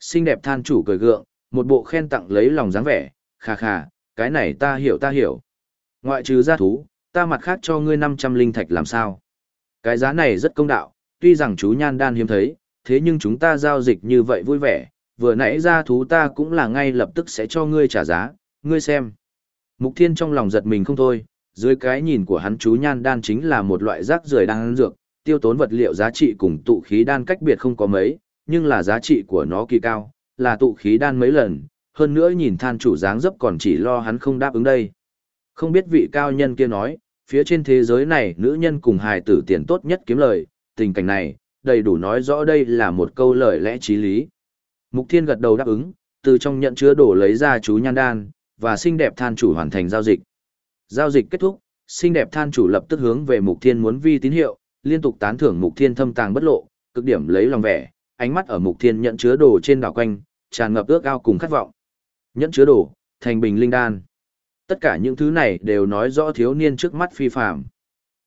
Xinh đẹp than chủ cười gượng, một bộ khen tặng lấy lòng dáng vẻ, khà khà, cái này ta hiểu ta hiểu. Ngoại trừ gia thú, ta mặt khác cho ngươi 500 linh thạch làm sao? Cái giá này rất công đạo, tuy rằng chú nhan đan hiếm thấy, thế nhưng chúng ta giao dịch như vậy vui vẻ, vừa nãy gia thú ta cũng là ngay lập tức sẽ cho ngươi trả giá, ngươi xem. Mục thiên trong lòng giật mình không thôi, dưới cái nhìn của hắn chú nhan đan chính là một loại rác rưởi đang dược, tiêu tốn vật liệu giá trị cùng tụ khí đan cách biệt không có mấy, nhưng là giá trị của nó kỳ cao, là tụ khí đan mấy lần, hơn nữa nhìn than chủ dáng dấp còn chỉ lo hắn không đáp ứng đây. Không biết vị cao nhân kia nói, phía trên thế giới này nữ nhân cùng hài tử tiền tốt nhất kiếm lời, tình cảnh này, đầy đủ nói rõ đây là một câu lời lẽ trí lý. Mục Thiên gật đầu đáp ứng, từ trong nhận chứa đổ lấy ra chú nhan đan, và xinh đẹp than chủ hoàn thành giao dịch. Giao dịch kết thúc, xinh đẹp than chủ lập tức hướng về Mục Thiên muốn vi tín hiệu, liên tục tán thưởng Mục Thiên thâm tàng bất lộ, cực điểm lấy lòng vẻ, ánh mắt ở Mục Thiên nhận chứa đồ trên đảo quanh, tràn ngập ước ao cùng khát vọng. Nhận chứa đồ, thành bình linh đan. Tất cả những thứ này đều nói rõ thiếu niên trước mắt phi phạm.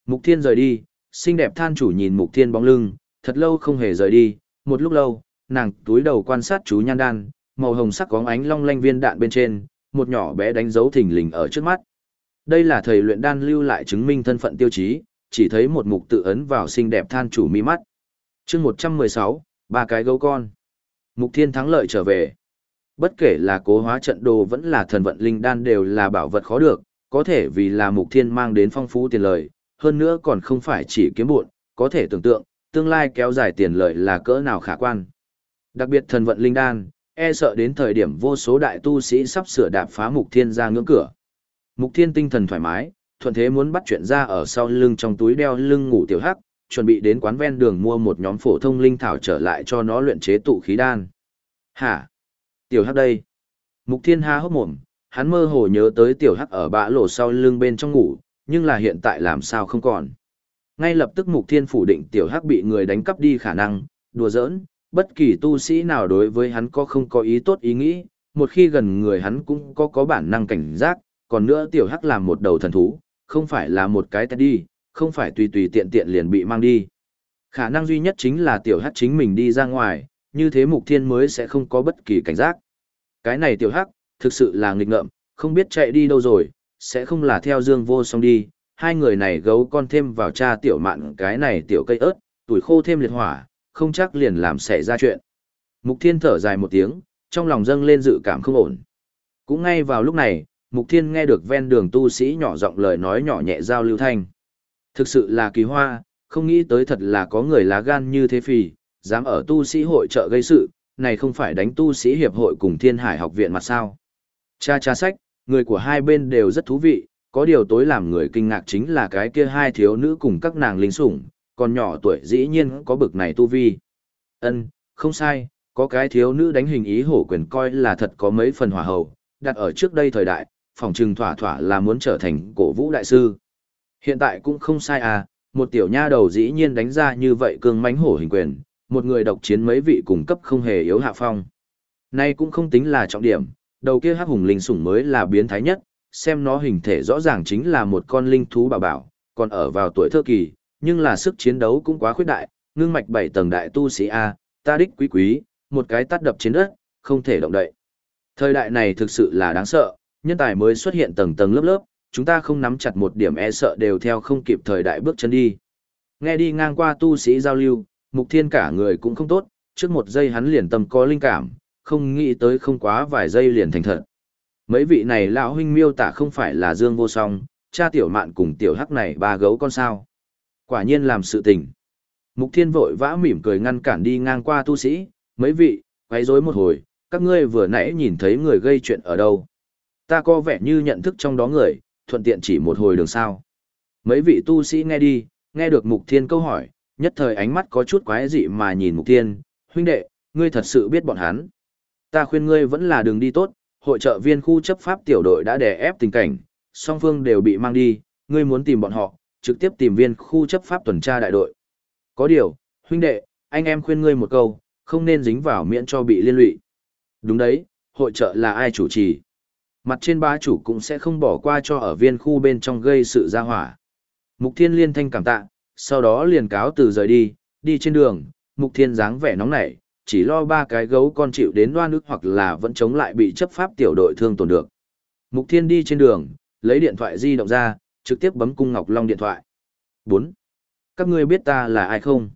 Mục Thiên rời đi, xinh đẹp than chủ nhìn Mục Thiên bóng lưng, thật lâu không hề rời đi, một lúc lâu, nàng túi đầu quan sát chú nhan đan, màu hồng sắc có ánh long lanh viên đạn bên trên, một nhỏ bé đánh dấu thình lình ở trước mắt. Đây là thầy luyện đan lưu lại chứng minh thân phận tiêu chí, chỉ thấy một mục tự ấn vào xinh đẹp than chủ mi mắt. chương 116, ba cái gấu con. Mục thiên thắng lợi trở về. Bất kể là cố hóa trận đồ vẫn là thần vận linh đan đều là bảo vật khó được, có thể vì là mục thiên mang đến phong phú tiền lợi, hơn nữa còn không phải chỉ kiếm bộn, có thể tưởng tượng, tương lai kéo dài tiền lợi là cỡ nào khả quan. Đặc biệt thần vận linh đan, e sợ đến thời điểm vô số đại tu sĩ sắp sửa đạp phá mục thiên ra ngưỡng cửa. Mục thiên tinh thần thoải mái, thuận thế muốn bắt chuyện ra ở sau lưng trong túi đeo lưng ngủ tiểu hắc, chuẩn bị đến quán ven đường mua một nhóm phổ thông linh thảo trở lại cho nó luyện chế tụ khí đan. Hả? Tiểu hắc đây. Mục thiên ha hốc mồm, hắn mơ hồ nhớ tới tiểu hắc ở bã lộ sau lưng bên trong ngủ, nhưng là hiện tại làm sao không còn. Ngay lập tức mục thiên phủ định tiểu hắc bị người đánh cắp đi khả năng, đùa giỡn, bất kỳ tu sĩ nào đối với hắn có không có ý tốt ý nghĩ, một khi gần người hắn cũng có có bản năng cảnh giác, còn nữa tiểu hắc làm một đầu thần thú, không phải là một cái tét đi, không phải tùy tùy tiện tiện liền bị mang đi. Khả năng duy nhất chính là tiểu hắc chính mình đi ra ngoài, như thế mục thiên mới sẽ không có bất kỳ cảnh giác. Cái này tiểu hắc, thực sự là nghịch ngợm, không biết chạy đi đâu rồi, sẽ không là theo dương vô song đi, hai người này gấu con thêm vào cha tiểu mạn cái này tiểu cây ớt, tuổi khô thêm liệt hỏa, không chắc liền làm xảy ra chuyện. Mục thiên thở dài một tiếng, trong lòng dâng lên dự cảm không ổn. Cũng ngay vào lúc này, Mục Thiên nghe được ven đường tu sĩ nhỏ giọng lời nói nhỏ nhẹ giao lưu thanh. Thực sự là kỳ hoa, không nghĩ tới thật là có người lá gan như thế phì, dám ở tu sĩ hội trợ gây sự, này không phải đánh tu sĩ hiệp hội cùng thiên hải học viện mặt sao. Cha cha sách, người của hai bên đều rất thú vị, có điều tối làm người kinh ngạc chính là cái kia hai thiếu nữ cùng các nàng linh sủng, còn nhỏ tuổi dĩ nhiên có bực này tu vi. Ân, không sai, có cái thiếu nữ đánh hình ý hổ quyền coi là thật có mấy phần hỏa hậu, đặt ở trước đây thời đại, phòng trừng thỏa thỏa là muốn trở thành cổ vũ đại sư. Hiện tại cũng không sai à, một tiểu nha đầu dĩ nhiên đánh ra như vậy cương mãnh hổ hình quyền, một người độc chiến mấy vị cùng cấp không hề yếu hạ phong. Nay cũng không tính là trọng điểm, đầu kia hắc hùng linh sủng mới là biến thái nhất, xem nó hình thể rõ ràng chính là một con linh thú bảo bảo, còn ở vào tuổi thơ kỳ, nhưng là sức chiến đấu cũng quá khuyết đại, ngưng mạch bảy tầng đại tu sĩ A, ta đích quý quý, một cái tát đập trên đất, không thể động đậy. Thời đại này thực sự là đáng sợ, nhân tài mới xuất hiện tầng tầng lớp lớp, chúng ta không nắm chặt một điểm e sợ đều theo không kịp thời đại bước chân đi. Nghe đi ngang qua tu sĩ giao lưu, mục thiên cả người cũng không tốt, trước một giây hắn liền tâm có linh cảm, không nghĩ tới không quá vài giây liền thành thật. Mấy vị này lão huynh miêu tả không phải là Dương Vô Song, cha tiểu mạn cùng tiểu hắc này ba gấu con sao. Quả nhiên làm sự tình. Mục thiên vội vã mỉm cười ngăn cản đi ngang qua tu sĩ, mấy vị, quấy rối một hồi, các ngươi vừa nãy nhìn thấy người gây chuyện ở đâu. Ta có vẻ như nhận thức trong đó người, thuận tiện chỉ một hồi đường sao. Mấy vị tu sĩ nghe đi, nghe được Mục Thiên câu hỏi, nhất thời ánh mắt có chút quái dị mà nhìn Mục Thiên, huynh đệ, ngươi thật sự biết bọn hắn. Ta khuyên ngươi vẫn là đường đi tốt, hội trợ viên khu chấp pháp tiểu đội đã đè ép tình cảnh, song phương đều bị mang đi, ngươi muốn tìm bọn họ, trực tiếp tìm viên khu chấp pháp tuần tra đại đội. Có điều, huynh đệ, anh em khuyên ngươi một câu, không nên dính vào miễn cho bị liên lụy. Đúng đấy, hội trợ là ai chủ trì? Mặt trên ba chủ cũng sẽ không bỏ qua cho ở viên khu bên trong gây sự ra hỏa. Mục Thiên liên thanh cảm tạ, sau đó liền cáo từ rời đi, đi trên đường, Mục Thiên dáng vẻ nóng nảy, chỉ lo ba cái gấu con chịu đến loa nước hoặc là vẫn chống lại bị chấp pháp tiểu đội thương tổn được. Mục Thiên đi trên đường, lấy điện thoại di động ra, trực tiếp bấm cung Ngọc Long điện thoại. 4. Các ngươi biết ta là ai không?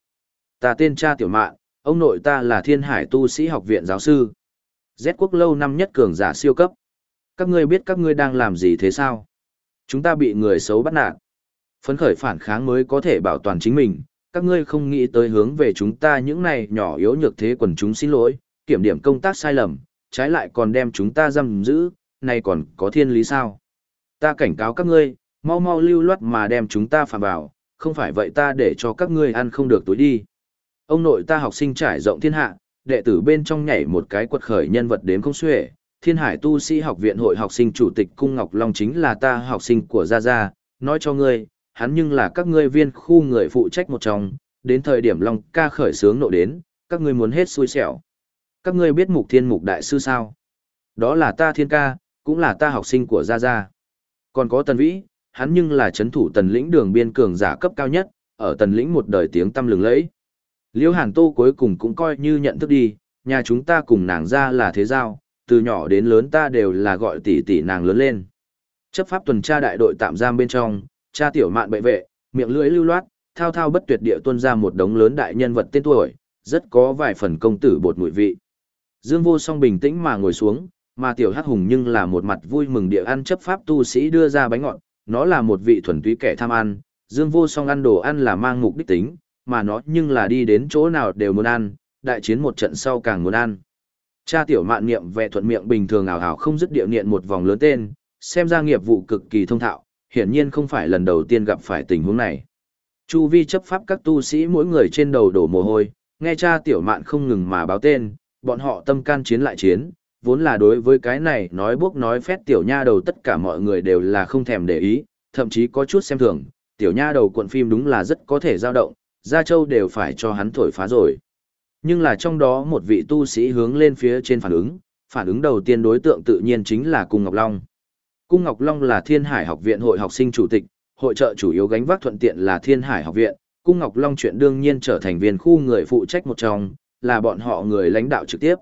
Ta tên cha tiểu mạn, ông nội ta là thiên hải tu sĩ học viện giáo sư. Z quốc lâu năm nhất cường giả siêu cấp các ngươi biết các ngươi đang làm gì thế sao? Chúng ta bị người xấu bắt nạt. Phấn khởi phản kháng mới có thể bảo toàn chính mình, các ngươi không nghĩ tới hướng về chúng ta những này nhỏ yếu nhược thế quần chúng xin lỗi, kiểm điểm công tác sai lầm, trái lại còn đem chúng ta giam giữ, này còn có thiên lý sao? Ta cảnh cáo các ngươi, mau mau lưu loát mà đem chúng ta phạm vào, không phải vậy ta để cho các ngươi ăn không được tối đi. Ông nội ta học sinh trải rộng thiên hạ, đệ tử bên trong nhảy một cái quật khởi nhân vật đến không xuể, Thiên Hải Tu Sĩ Học viện hội học sinh chủ tịch Cung Ngọc Long chính là ta học sinh của Gia Gia, nói cho ngươi, hắn nhưng là các ngươi viên khu người phụ trách một trong, đến thời điểm Long ca khởi sướng nộ đến, các ngươi muốn hết xui xẻo. Các ngươi biết mục thiên mục đại sư sao? Đó là ta thiên ca, cũng là ta học sinh của Gia Gia. Còn có Tần Vĩ, hắn nhưng là chấn thủ tần lĩnh đường biên cường giả cấp cao nhất, ở tần lĩnh một đời tiếng tăm lừng lẫy. Liễu Hàn Tô cuối cùng cũng coi như nhận thức đi, nhà chúng ta cùng nàng ra là thế giao, từ nhỏ đến lớn ta đều là gọi tỷ tỷ nàng lớn lên. Chấp pháp tuần tra đại đội tạm giam bên trong, cha tiểu mạn bệ vệ, miệng lưỡi lưu loát, thao thao bất tuyệt địa tuôn ra một đống lớn đại nhân vật tên tuổi, rất có vài phần công tử bột mùi vị. Dương Vô Song bình tĩnh mà ngồi xuống, mà tiểu Hắc Hùng nhưng là một mặt vui mừng địa ăn chấp pháp tu sĩ đưa ra bánh ngọt, nó là một vị thuần túy kẻ tham ăn, Dương Vô Song ăn đồ ăn là mang mục đích tính, mà nó nhưng là đi đến chỗ nào đều muốn ăn, đại chiến một trận sau càng muốn ăn. Cha tiểu mạn niệm vẻ thuận miệng bình thường ảo ảo không dứt điệu niệm một vòng lớn tên, xem ra nghiệp vụ cực kỳ thông thạo, hiển nhiên không phải lần đầu tiên gặp phải tình huống này. Chu vi chấp pháp các tu sĩ mỗi người trên đầu đổ mồ hôi, nghe cha tiểu mạn không ngừng mà báo tên, bọn họ tâm can chiến lại chiến, vốn là đối với cái này nói bốc nói phét tiểu nha đầu tất cả mọi người đều là không thèm để ý, thậm chí có chút xem thường, tiểu nha đầu cuộn phim đúng là rất có thể dao động, Gia Châu đều phải cho hắn thổi phá rồi. Nhưng là trong đó một vị tu sĩ hướng lên phía trên phản ứng, phản ứng đầu tiên đối tượng tự nhiên chính là Cung Ngọc Long. Cung Ngọc Long là Thiên Hải học viện hội học sinh chủ tịch, hội trợ chủ yếu gánh vác thuận tiện là Thiên Hải học viện, Cung Ngọc Long chuyện đương nhiên trở thành viên khu người phụ trách một trong, là bọn họ người lãnh đạo trực tiếp.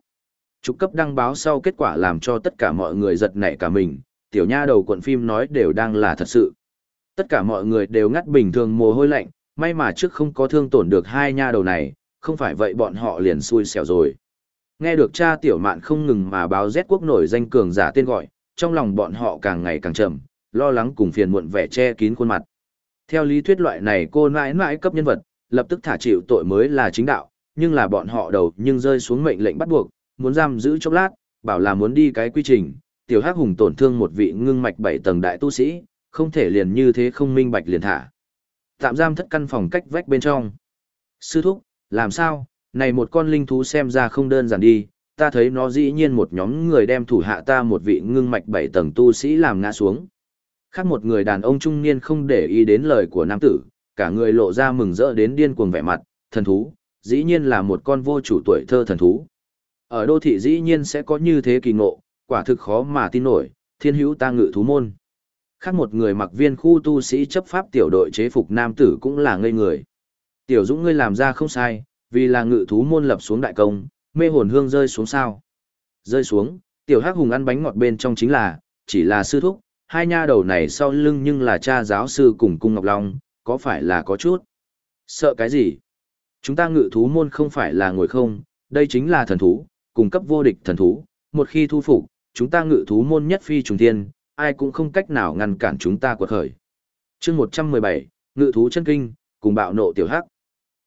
Trục cấp đăng báo sau kết quả làm cho tất cả mọi người giật nảy cả mình, tiểu nha đầu cuộn phim nói đều đang là thật sự. Tất cả mọi người đều ngắt bình thường mồ hôi lạnh, may mà trước không có thương tổn được hai nha đầu này, không phải vậy bọn họ liền xui xẻo rồi. Nghe được cha tiểu mạn không ngừng mà báo Z quốc nổi danh cường giả tên gọi, trong lòng bọn họ càng ngày càng trầm, lo lắng cùng phiền muộn vẻ che kín khuôn mặt. Theo lý thuyết loại này cô mãi mãi cấp nhân vật, lập tức thả chịu tội mới là chính đạo, nhưng là bọn họ đầu nhưng rơi xuống mệnh lệnh bắt buộc, muốn giam giữ chốc lát, bảo là muốn đi cái quy trình, tiểu hắc hùng tổn thương một vị ngưng mạch bảy tầng đại tu sĩ, không thể liền như thế không minh bạch liền thả. Tạm giam thất căn phòng cách vách bên trong. Sư thúc, làm sao, này một con linh thú xem ra không đơn giản đi, ta thấy nó dĩ nhiên một nhóm người đem thủ hạ ta một vị ngưng mạch bảy tầng tu sĩ làm ngã xuống. Khác một người đàn ông trung niên không để ý đến lời của nam tử, cả người lộ ra mừng rỡ đến điên cuồng vẻ mặt, thần thú, dĩ nhiên là một con vô chủ tuổi thơ thần thú. Ở đô thị dĩ nhiên sẽ có như thế kỳ ngộ, quả thực khó mà tin nổi, thiên hữu ta ngự thú môn. Khác một người mặc viên khu tu sĩ chấp pháp tiểu đội chế phục nam tử cũng là ngây người. Tiểu Dũng ngươi làm ra không sai, vì là ngự thú môn lập xuống đại công, mê hồn hương rơi xuống sao. Rơi xuống, tiểu hắc hùng ăn bánh ngọt bên trong chính là, chỉ là sư thúc, hai nha đầu này sau lưng nhưng là cha giáo sư cùng cung Ngọc Long, có phải là có chút? Sợ cái gì? Chúng ta ngự thú môn không phải là ngồi không, đây chính là thần thú, cung cấp vô địch thần thú, một khi thu phục, chúng ta ngự thú môn nhất phi trùng thiên, ai cũng không cách nào ngăn cản chúng ta quật khởi. chương 117, ngự thú chân kinh, cùng bạo nộ tiểu hắc.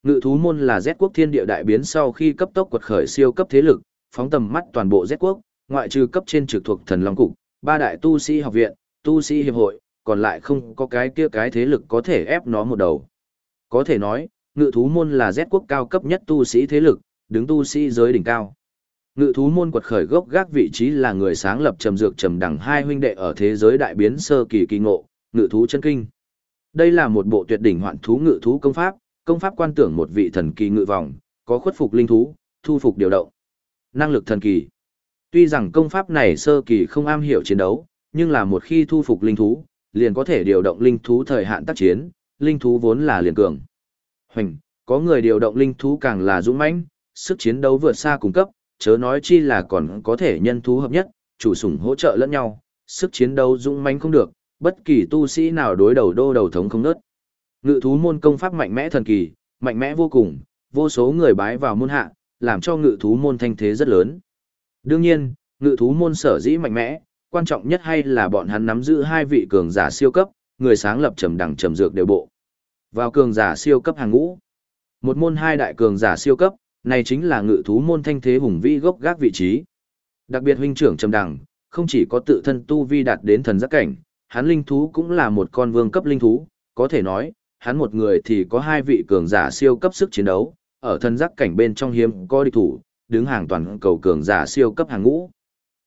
Ngự thú môn là Z quốc thiên địa đại biến sau khi cấp tốc quật khởi siêu cấp thế lực, phóng tầm mắt toàn bộ Z quốc, ngoại trừ cấp trên trực thuộc thần long cục, ba đại tu sĩ học viện, tu sĩ hiệp hội, còn lại không có cái kia cái thế lực có thể ép nó một đầu. Có thể nói, ngự thú môn là Z quốc cao cấp nhất tu sĩ thế lực, đứng tu sĩ giới đỉnh cao. Ngự thú môn quật khởi gốc gác vị trí là người sáng lập trầm dược trầm đẳng hai huynh đệ ở thế giới đại biến sơ kỳ kỳ ngộ, ngự thú chân kinh. Đây là một bộ tuyệt đỉnh hoạn thú ngự thú công pháp, công pháp quan tưởng một vị thần kỳ ngự vòng, có khuất phục linh thú, thu phục điều động. Năng lực thần kỳ. Tuy rằng công pháp này sơ kỳ không am hiểu chiến đấu, nhưng là một khi thu phục linh thú, liền có thể điều động linh thú thời hạn tác chiến, linh thú vốn là liền cường. Hoành, có người điều động linh thú càng là dũng mãnh, sức chiến đấu vượt xa cung cấp, chớ nói chi là còn có thể nhân thú hợp nhất, chủ sủng hỗ trợ lẫn nhau, sức chiến đấu dũng mãnh không được, bất kỳ tu sĩ nào đối đầu đô đầu thống không nớt. Ngự thú môn công pháp mạnh mẽ thần kỳ, mạnh mẽ vô cùng, vô số người bái vào môn hạ, làm cho ngự thú môn thanh thế rất lớn. Đương nhiên, ngự thú môn sở dĩ mạnh mẽ, quan trọng nhất hay là bọn hắn nắm giữ hai vị cường giả siêu cấp, người sáng lập trầm đẳng trầm dược đều bộ. Vào cường giả siêu cấp hàng ngũ. Một môn hai đại cường giả siêu cấp, này chính là ngự thú môn thanh thế hùng vĩ gốc gác vị trí. Đặc biệt huynh trưởng trầm đẳng, không chỉ có tự thân tu vi đạt đến thần giác cảnh, hắn linh thú cũng là một con vương cấp linh thú, có thể nói, hắn một người thì có hai vị cường giả siêu cấp sức chiến đấu, ở thân giác cảnh bên trong hiếm có địch thủ, đứng hàng toàn cầu cường giả siêu cấp hàng ngũ.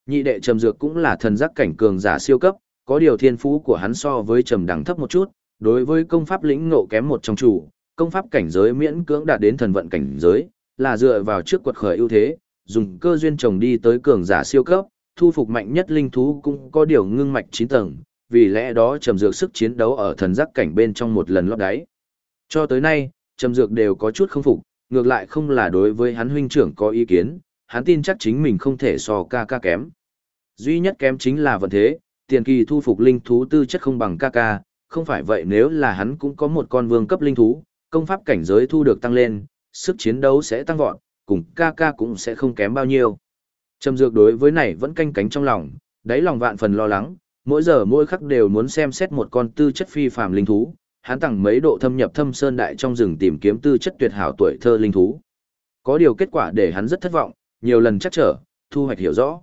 Nhị đệ trầm dược cũng là thần giác cảnh cường giả siêu cấp, có điều thiên phú của hắn so với trầm đẳng thấp một chút, đối với công pháp lĩnh ngộ kém một trong chủ, công pháp cảnh giới miễn cưỡng đạt đến thần vận cảnh giới, là dựa vào trước quật khởi ưu thế, dùng cơ duyên trồng đi tới cường giả siêu cấp, thu phục mạnh nhất linh thú cũng có điều ngưng mạch 9 tầng, vì lẽ đó trầm dược sức chiến đấu ở thần giác cảnh bên trong một lần lót đáy. Cho tới nay, trầm dược đều có chút không phục, ngược lại không là đối với hắn huynh trưởng có ý kiến, hắn tin chắc chính mình không thể so ca ca kém. Duy nhất kém chính là vận thế, tiền kỳ thu phục linh thú tư chất không bằng ca ca, không phải vậy nếu là hắn cũng có một con vương cấp linh thú, công pháp cảnh giới thu được tăng lên, sức chiến đấu sẽ tăng vọt, cùng ca ca cũng sẽ không kém bao nhiêu. Trầm dược đối với này vẫn canh cánh trong lòng, đáy lòng vạn phần lo lắng, mỗi giờ mỗi khắc đều muốn xem xét một con tư chất phi phàm linh thú, hắn tặng mấy độ thâm nhập thâm sơn đại trong rừng tìm kiếm tư chất tuyệt hảo tuổi thơ linh thú. Có điều kết quả để hắn rất thất vọng, nhiều lần chắc trở, thu hoạch hiểu rõ.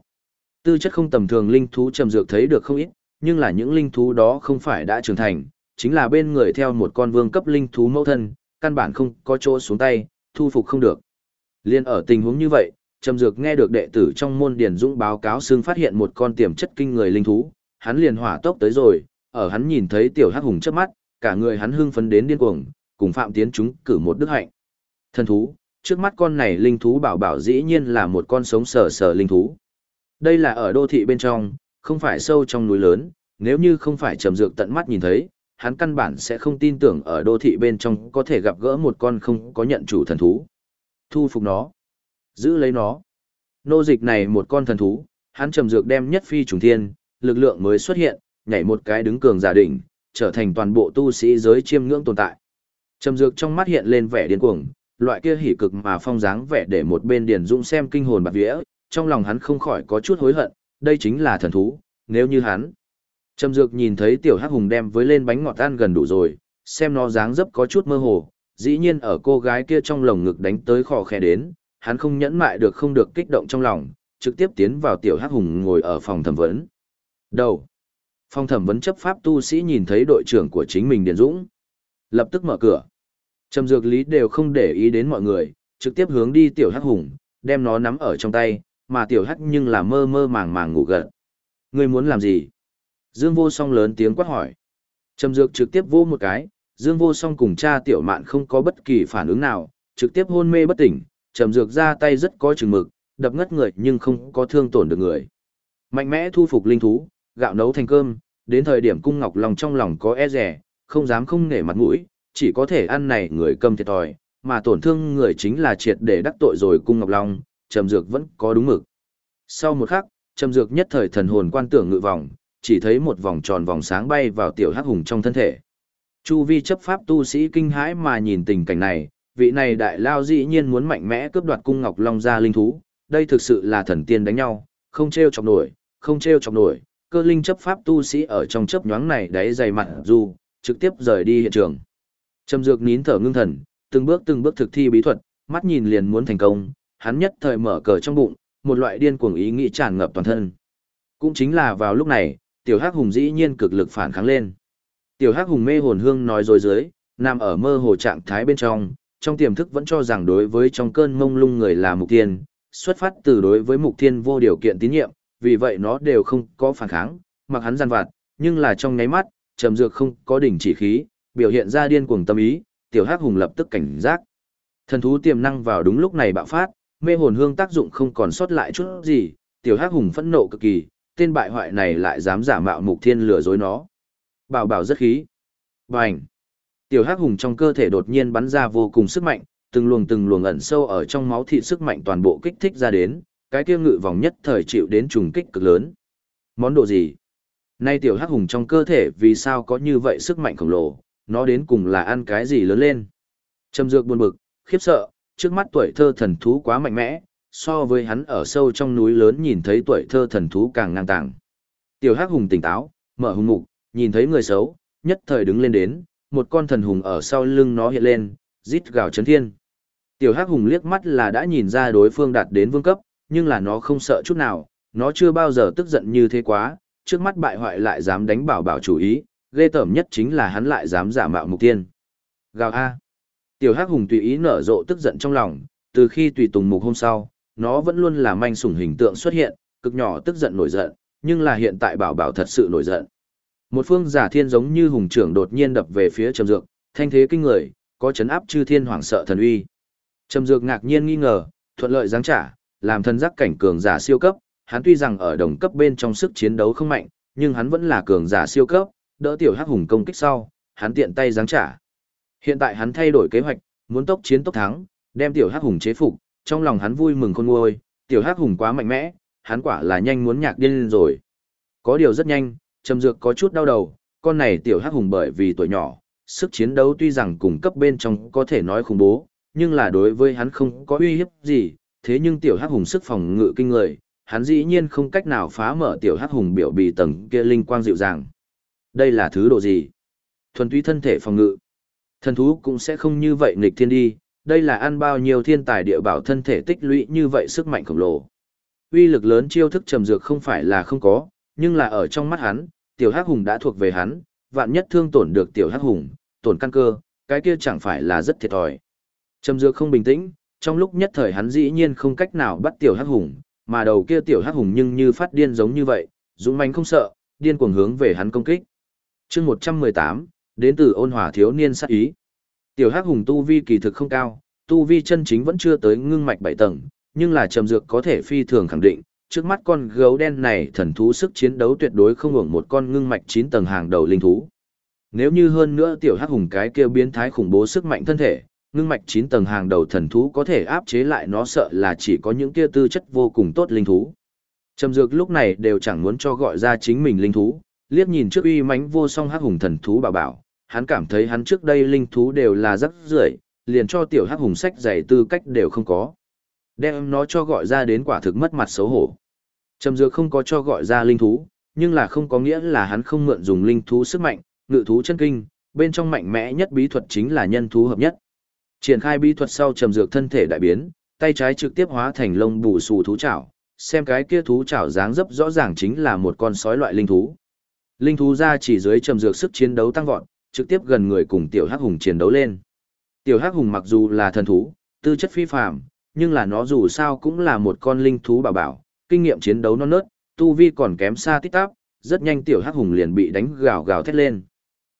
Tư chất không tầm thường linh thú trầm dược thấy được không ít, nhưng là những linh thú đó không phải đã trưởng thành, chính là bên người theo một con vương cấp linh thú mẫu thân, căn bản không có chỗ xuống tay, thu phục không được. Liên ở tình huống như vậy, Trầm Dược nghe được đệ tử trong môn Điển Dũng báo cáo xương phát hiện một con tiềm chất kinh người linh thú, hắn liền hỏa tốc tới rồi, ở hắn nhìn thấy tiểu hắc hùng trước mắt, cả người hắn hưng phấn đến điên cuồng, cùng Phạm Tiến chúng cử một đức hạnh. Thần thú, trước mắt con này linh thú bảo bảo dĩ nhiên là một con sống sờ sờ linh thú. Đây là ở đô thị bên trong, không phải sâu trong núi lớn, nếu như không phải Trầm Dược tận mắt nhìn thấy, hắn căn bản sẽ không tin tưởng ở đô thị bên trong có thể gặp gỡ một con không có nhận chủ thần thú. Thu phục nó. Giữ lấy nó. Nô dịch này một con thần thú, hắn trầm dược đem nhất phi trùng thiên, lực lượng mới xuất hiện, nhảy một cái đứng cường giả đỉnh, trở thành toàn bộ tu sĩ giới chiêm ngưỡng tồn tại. Trầm dược trong mắt hiện lên vẻ điên cuồng, loại kia hỉ cực mà phong dáng vẻ để một bên điền dũng xem kinh hồn bạt vía, trong lòng hắn không khỏi có chút hối hận, đây chính là thần thú, nếu như hắn. Trầm dược nhìn thấy tiểu hắc hùng đem với lên bánh ngọt ăn gần đủ rồi, xem nó dáng dấp có chút mơ hồ, dĩ nhiên ở cô gái kia trong lồng ngực đánh tới khò khe đến, hắn không nhẫn mại được không được kích động trong lòng, trực tiếp tiến vào tiểu hắc hùng ngồi ở phòng thẩm vấn. Đầu. Phòng thẩm vấn chấp pháp tu sĩ nhìn thấy đội trưởng của chính mình Điền Dũng. Lập tức mở cửa. Trầm dược lý đều không để ý đến mọi người, trực tiếp hướng đi tiểu hắc hùng, đem nó nắm ở trong tay, mà tiểu hắc nhưng là mơ mơ màng màng ngủ gật. Ngươi muốn làm gì? Dương vô song lớn tiếng quát hỏi. Trầm dược trực tiếp vô một cái, Dương vô song cùng cha tiểu mạn không có bất kỳ phản ứng nào, trực tiếp hôn mê bất tỉnh, trầm dược ra tay rất có chừng mực, đập ngất người nhưng không có thương tổn được người. Mạnh mẽ thu phục linh thú, gạo nấu thành cơm, đến thời điểm cung ngọc lòng trong lòng có e rẻ, không dám không nể mặt mũi, chỉ có thể ăn này người cầm thiệt thòi, mà tổn thương người chính là triệt để đắc tội rồi cung ngọc long, trầm dược vẫn có đúng mực. Sau một khắc, trầm dược nhất thời thần hồn quan tưởng ngự vòng, chỉ thấy một vòng tròn vòng sáng bay vào tiểu hắc hùng trong thân thể. Chu vi chấp pháp tu sĩ kinh hãi mà nhìn tình cảnh này, vị này đại lao dĩ nhiên muốn mạnh mẽ cướp đoạt cung ngọc long ra linh thú, đây thực sự là thần tiên đánh nhau, không treo chọc nổi, không treo chọc nổi, cơ linh chấp pháp tu sĩ ở trong chấp nhoáng này đáy dày mặt dù, trực tiếp rời đi hiện trường. Trầm dược nín thở ngưng thần, từng bước từng bước thực thi bí thuật, mắt nhìn liền muốn thành công, hắn nhất thời mở cờ trong bụng, một loại điên cuồng ý nghĩ tràn ngập toàn thân. Cũng chính là vào lúc này, tiểu hắc hùng dĩ nhiên cực lực phản kháng lên. Tiểu hắc hùng mê hồn hương nói dối dưới, nằm ở mơ hồ trạng thái bên trong, trong tiềm thức vẫn cho rằng đối với trong cơn mông lung người là mục tiên, xuất phát từ đối với mục tiên vô điều kiện tín nhiệm, vì vậy nó đều không có phản kháng, mặc hắn gian vặt, nhưng là trong nháy mắt, trầm dược không có đỉnh chỉ khí, biểu hiện ra điên cuồng tâm ý, tiểu hắc hùng lập tức cảnh giác. Thần thú tiềm năng vào đúng lúc này bạo phát, mê hồn hương tác dụng không còn sót lại chút gì, tiểu hắc hùng phẫn nộ cực kỳ, tên bại hoại này lại dám giả mạo mục thiên lừa dối nó. Bảo bảo rất khí. Bành. Tiểu hắc hùng trong cơ thể đột nhiên bắn ra vô cùng sức mạnh, từng luồng từng luồng ẩn sâu ở trong máu thịt sức mạnh toàn bộ kích thích ra đến, cái kia ngự vòng nhất thời chịu đến trùng kích cực lớn. Món đồ gì? Nay tiểu hắc hùng trong cơ thể vì sao có như vậy sức mạnh khổng lồ, nó đến cùng là ăn cái gì lớn lên? Trầm dược buồn bực, khiếp sợ, trước mắt tuổi thơ thần thú quá mạnh mẽ, so với hắn ở sâu trong núi lớn nhìn thấy tuổi thơ thần thú càng ngang tàng. Tiểu hắc hùng tỉnh táo, mở hùng mục, nhìn thấy người xấu, nhất thời đứng lên đến, một con thần hùng ở sau lưng nó hiện lên, rít gào chấn thiên. Tiểu Hắc Hùng liếc mắt là đã nhìn ra đối phương đạt đến vương cấp, nhưng là nó không sợ chút nào, nó chưa bao giờ tức giận như thế quá, trước mắt bại hoại lại dám đánh bảo bảo chủ ý, ghê tởm nhất chính là hắn lại dám giả mạo mục tiên. Gào A. Tiểu Hắc Hùng tùy ý nở rộ tức giận trong lòng, từ khi tùy tùng mục hôm sau, nó vẫn luôn là manh sủng hình tượng xuất hiện, cực nhỏ tức giận nổi giận, nhưng là hiện tại bảo bảo thật sự nổi giận. Một phương giả thiên giống như hùng trưởng đột nhiên đập về phía Trầm Dược, thanh thế kinh người, có chấn áp chư thiên hoàng sợ thần uy. Trầm Dược ngạc nhiên nghi ngờ, thuận lợi giáng trả, làm thần giác cảnh cường giả siêu cấp, hắn tuy rằng ở đồng cấp bên trong sức chiến đấu không mạnh, nhưng hắn vẫn là cường giả siêu cấp, đỡ tiểu hắc hùng công kích sau, hắn tiện tay giáng trả. Hiện tại hắn thay đổi kế hoạch, muốn tốc chiến tốc thắng, đem tiểu hắc hùng chế phục, trong lòng hắn vui mừng khôn nguôi, tiểu hắc hùng quá mạnh mẽ, hắn quả là nhanh muốn nhạc điên lên rồi. Có điều rất nhanh, Trầm Dược có chút đau đầu, con này tiểu hắc hùng bởi vì tuổi nhỏ, sức chiến đấu tuy rằng cùng cấp bên trong có thể nói khủng bố, nhưng là đối với hắn không có uy hiếp gì, thế nhưng tiểu hắc hùng sức phòng ngự kinh người, hắn dĩ nhiên không cách nào phá mở tiểu hắc hùng biểu bì tầng kia linh quang dịu dàng. Đây là thứ độ gì? Thuần túy thân thể phòng ngự. Thần thú cũng sẽ không như vậy nghịch thiên đi, đây là ăn bao nhiêu thiên tài địa bảo thân thể tích lũy như vậy sức mạnh khổng lồ. Uy lực lớn chiêu thức trầm dược không phải là không có, nhưng là ở trong mắt hắn, tiểu hắc hùng đã thuộc về hắn, vạn nhất thương tổn được tiểu hắc hùng, tổn căn cơ, cái kia chẳng phải là rất thiệt thòi. Trầm dược không bình tĩnh, trong lúc nhất thời hắn dĩ nhiên không cách nào bắt tiểu hắc hùng, mà đầu kia tiểu hắc hùng nhưng như phát điên giống như vậy, dũng mãnh không sợ, điên cuồng hướng về hắn công kích. Chương 118, đến từ ôn hòa thiếu niên sát ý. Tiểu hắc hùng tu vi kỳ thực không cao, tu vi chân chính vẫn chưa tới ngưng mạch bảy tầng, nhưng là trầm dược có thể phi thường khẳng định, trước mắt con gấu đen này thần thú sức chiến đấu tuyệt đối không ngưỡng một con ngưng mạch 9 tầng hàng đầu linh thú. Nếu như hơn nữa tiểu hắc hùng cái kia biến thái khủng bố sức mạnh thân thể, ngưng mạch 9 tầng hàng đầu thần thú có thể áp chế lại nó sợ là chỉ có những kia tư chất vô cùng tốt linh thú. Trầm Dược lúc này đều chẳng muốn cho gọi ra chính mình linh thú, liếc nhìn trước uy mãnh vô song hắc hùng thần thú bảo bảo, hắn cảm thấy hắn trước đây linh thú đều là rất rưởi, liền cho tiểu hắc hùng sách giày tư cách đều không có. Đem nó cho gọi ra đến quả thực mất mặt xấu hổ. Trầm Dược không có cho gọi ra linh thú, nhưng là không có nghĩa là hắn không mượn dùng linh thú sức mạnh, ngự thú chân kinh, bên trong mạnh mẽ nhất bí thuật chính là nhân thú hợp nhất. Triển khai bí thuật sau trầm dược thân thể đại biến, tay trái trực tiếp hóa thành lông bù xù thú chảo, xem cái kia thú chảo dáng dấp rõ ràng chính là một con sói loại linh thú. Linh thú ra chỉ dưới trầm dược sức chiến đấu tăng vọt, trực tiếp gần người cùng tiểu hắc hùng chiến đấu lên. Tiểu hắc hùng mặc dù là thần thú, tư chất phi phàm, nhưng là nó dù sao cũng là một con linh thú bảo bảo, kinh nghiệm chiến đấu non nớt, tu vi còn kém xa tít tắp, rất nhanh tiểu hắc hùng liền bị đánh gào gào thét lên.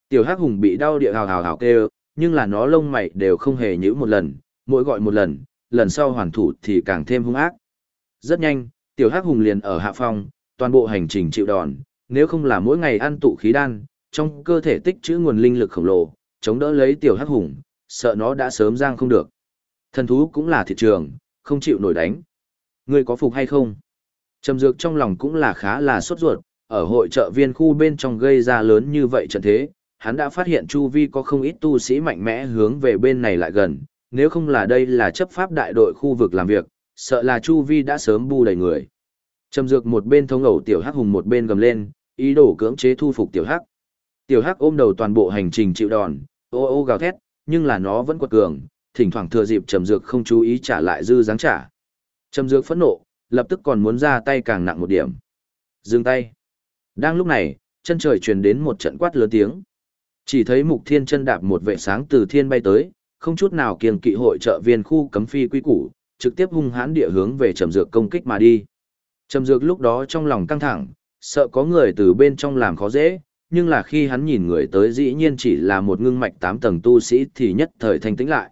Tiểu hắc hùng bị đau địa hào hào hào kêu, nhưng là nó lông mày đều không hề nhữ một lần, mỗi gọi một lần, lần sau hoàn thủ thì càng thêm hung ác. Rất nhanh, tiểu hắc hùng liền ở hạ phong, toàn bộ hành trình chịu đòn, nếu không là mỗi ngày ăn tụ khí đan, trong cơ thể tích trữ nguồn linh lực khổng lồ, chống đỡ lấy tiểu hắc hùng, sợ nó đã sớm giang không được. Thần thú cũng là thị trường, không chịu nổi đánh. Ngươi có phục hay không? Trầm dược trong lòng cũng là khá là sốt ruột, ở hội trợ viên khu bên trong gây ra lớn như vậy trận thế, hắn đã phát hiện chu vi có không ít tu sĩ mạnh mẽ hướng về bên này lại gần, nếu không là đây là chấp pháp đại đội khu vực làm việc, sợ là chu vi đã sớm bu đầy người. Trầm dược một bên thống ẩu tiểu hắc hùng một bên gầm lên, ý đồ cưỡng chế thu phục tiểu hắc. Tiểu hắc ôm đầu toàn bộ hành trình chịu đòn, ô ô gào thét, nhưng là nó vẫn quật cường, thỉnh thoảng thừa dịp trầm dược không chú ý trả lại dư dáng trả. Trầm dược phẫn nộ, lập tức còn muốn ra tay càng nặng một điểm. Dừng tay. Đang lúc này, chân trời truyền đến một trận quát lớn tiếng. Chỉ thấy mục thiên chân đạp một vệ sáng từ thiên bay tới, không chút nào kiêng kỵ hội trợ viên khu cấm phi quy củ, trực tiếp hung hãn địa hướng về trầm dược công kích mà đi. Trầm dược lúc đó trong lòng căng thẳng, sợ có người từ bên trong làm khó dễ, nhưng là khi hắn nhìn người tới dĩ nhiên chỉ là một ngưng mạch tám tầng tu sĩ thì nhất thời thanh tĩnh lại.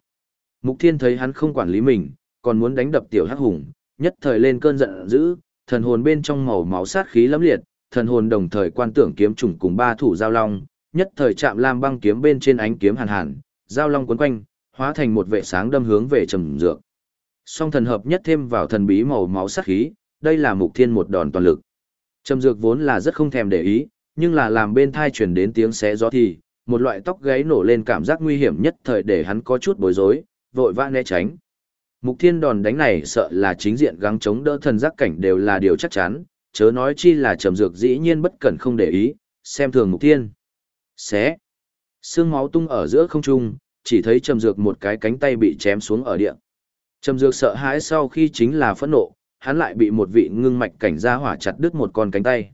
Mục thiên thấy hắn không quản lý mình, còn muốn đánh đập tiểu hắc hùng, nhất thời lên cơn giận dữ, thần hồn bên trong màu máu sát khí lẫm liệt, thần hồn đồng thời quan tưởng kiếm trùng cùng ba thủ giao long, nhất thời chạm lam băng kiếm bên trên ánh kiếm hàn hàn, giao long cuốn quanh, hóa thành một vệ sáng đâm hướng về trầm dược. Song thần hợp nhất thêm vào thần bí màu máu sắc khí, đây là mục thiên một đòn toàn lực. Trầm dược vốn là rất không thèm để ý, nhưng là làm bên thai truyền đến tiếng xé gió thì, một loại tóc gáy nổ lên cảm giác nguy hiểm nhất thời để hắn có chút bối rối, vội vã né tránh. Mục thiên đòn đánh này sợ là chính diện gắng chống đỡ thần giác cảnh đều là điều chắc chắn, chớ nói chi là trầm dược dĩ nhiên bất cẩn không để ý, xem thường mục thiên. Xé. xương máu tung ở giữa không trung, chỉ thấy trầm dược một cái cánh tay bị chém xuống ở địa. Trầm dược sợ hãi sau khi chính là phẫn nộ, hắn lại bị một vị ngưng mạch cảnh gia hỏa chặt đứt một con cánh tay.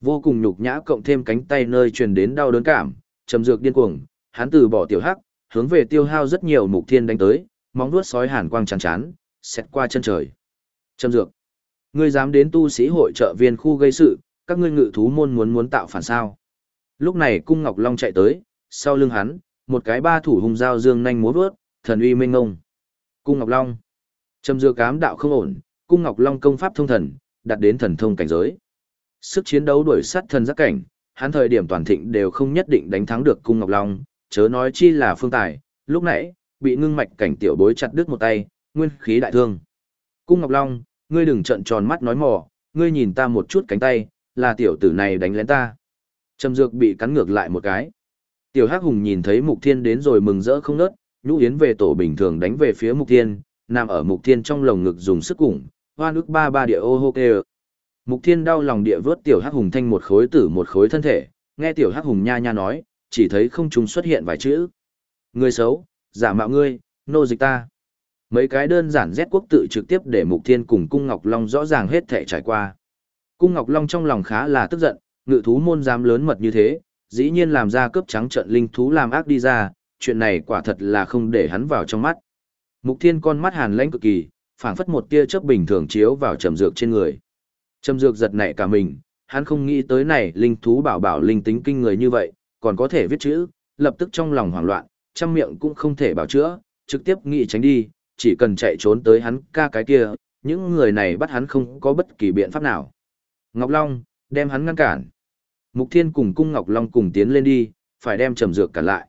Vô cùng nhục nhã cộng thêm cánh tay nơi truyền đến đau đớn cảm, trầm dược điên cuồng, hắn từ bỏ tiểu hắc, hướng về tiêu hao rất nhiều mục thiên đánh tới, móng vuốt sói hàn quang chán chán, xét qua chân trời. Trầm dược, ngươi dám đến tu sĩ hội trợ viên khu gây sự, các ngươi ngự thú môn muốn muốn tạo phản sao? Lúc này cung Ngọc Long chạy tới, sau lưng hắn, một cái ba thủ hung dao dương nhanh múa vớt, thần uy minh ngông. Cung Ngọc Long. Trầm dưa cám đạo không ổn, cung Ngọc Long công pháp thông thần, đạt đến thần thông cảnh giới. Sức chiến đấu đuổi sát thần giác cảnh, hắn thời điểm toàn thịnh đều không nhất định đánh thắng được cung Ngọc Long, chớ nói chi là phương tài. Lúc nãy, bị ngưng mạch cảnh tiểu bối chặt đứt một tay, nguyên khí đại thương. Cung Ngọc Long, ngươi đừng trợn tròn mắt nói mò, ngươi nhìn ta một chút cánh tay, là tiểu tử này đánh lén ta. Trầm Dược bị cắn ngược lại một cái. Tiểu Hắc Hùng nhìn thấy Mục Thiên đến rồi mừng rỡ không nớt, nhũ yến về tổ bình thường đánh về phía Mục Thiên, nằm ở Mục Thiên trong lồng ngực dùng sức củng, hoa nước ba ba địa ô hô kê. Mục Thiên đau lòng địa vớt Tiểu Hắc Hùng thanh một khối tử một khối thân thể, nghe Tiểu Hắc Hùng nha nha nói, chỉ thấy không trùng xuất hiện vài chữ. Người xấu, giả mạo ngươi, nô dịch ta. Mấy cái đơn giản rét quốc tự trực tiếp để Mục Thiên cùng Cung Ngọc Long rõ ràng hết thể trải qua. Cung Ngọc Long trong lòng khá là tức giận, ngự thú môn dám lớn mật như thế, dĩ nhiên làm ra cướp trắng trận linh thú làm ác đi ra, chuyện này quả thật là không để hắn vào trong mắt. Mục Thiên con mắt hàn lãnh cực kỳ, phảng phất một tia chớp bình thường chiếu vào trầm dược trên người. Trầm dược giật nảy cả mình, hắn không nghĩ tới này linh thú bảo bảo linh tính kinh người như vậy, còn có thể viết chữ, lập tức trong lòng hoảng loạn, trăm miệng cũng không thể bảo chữa, trực tiếp nghĩ tránh đi, chỉ cần chạy trốn tới hắn ca cái kia, những người này bắt hắn không có bất kỳ biện pháp nào. Ngọc Long, đem hắn ngăn cản. Mục Thiên cùng cung Ngọc Long cùng tiến lên đi, phải đem Trầm Dược cản lại.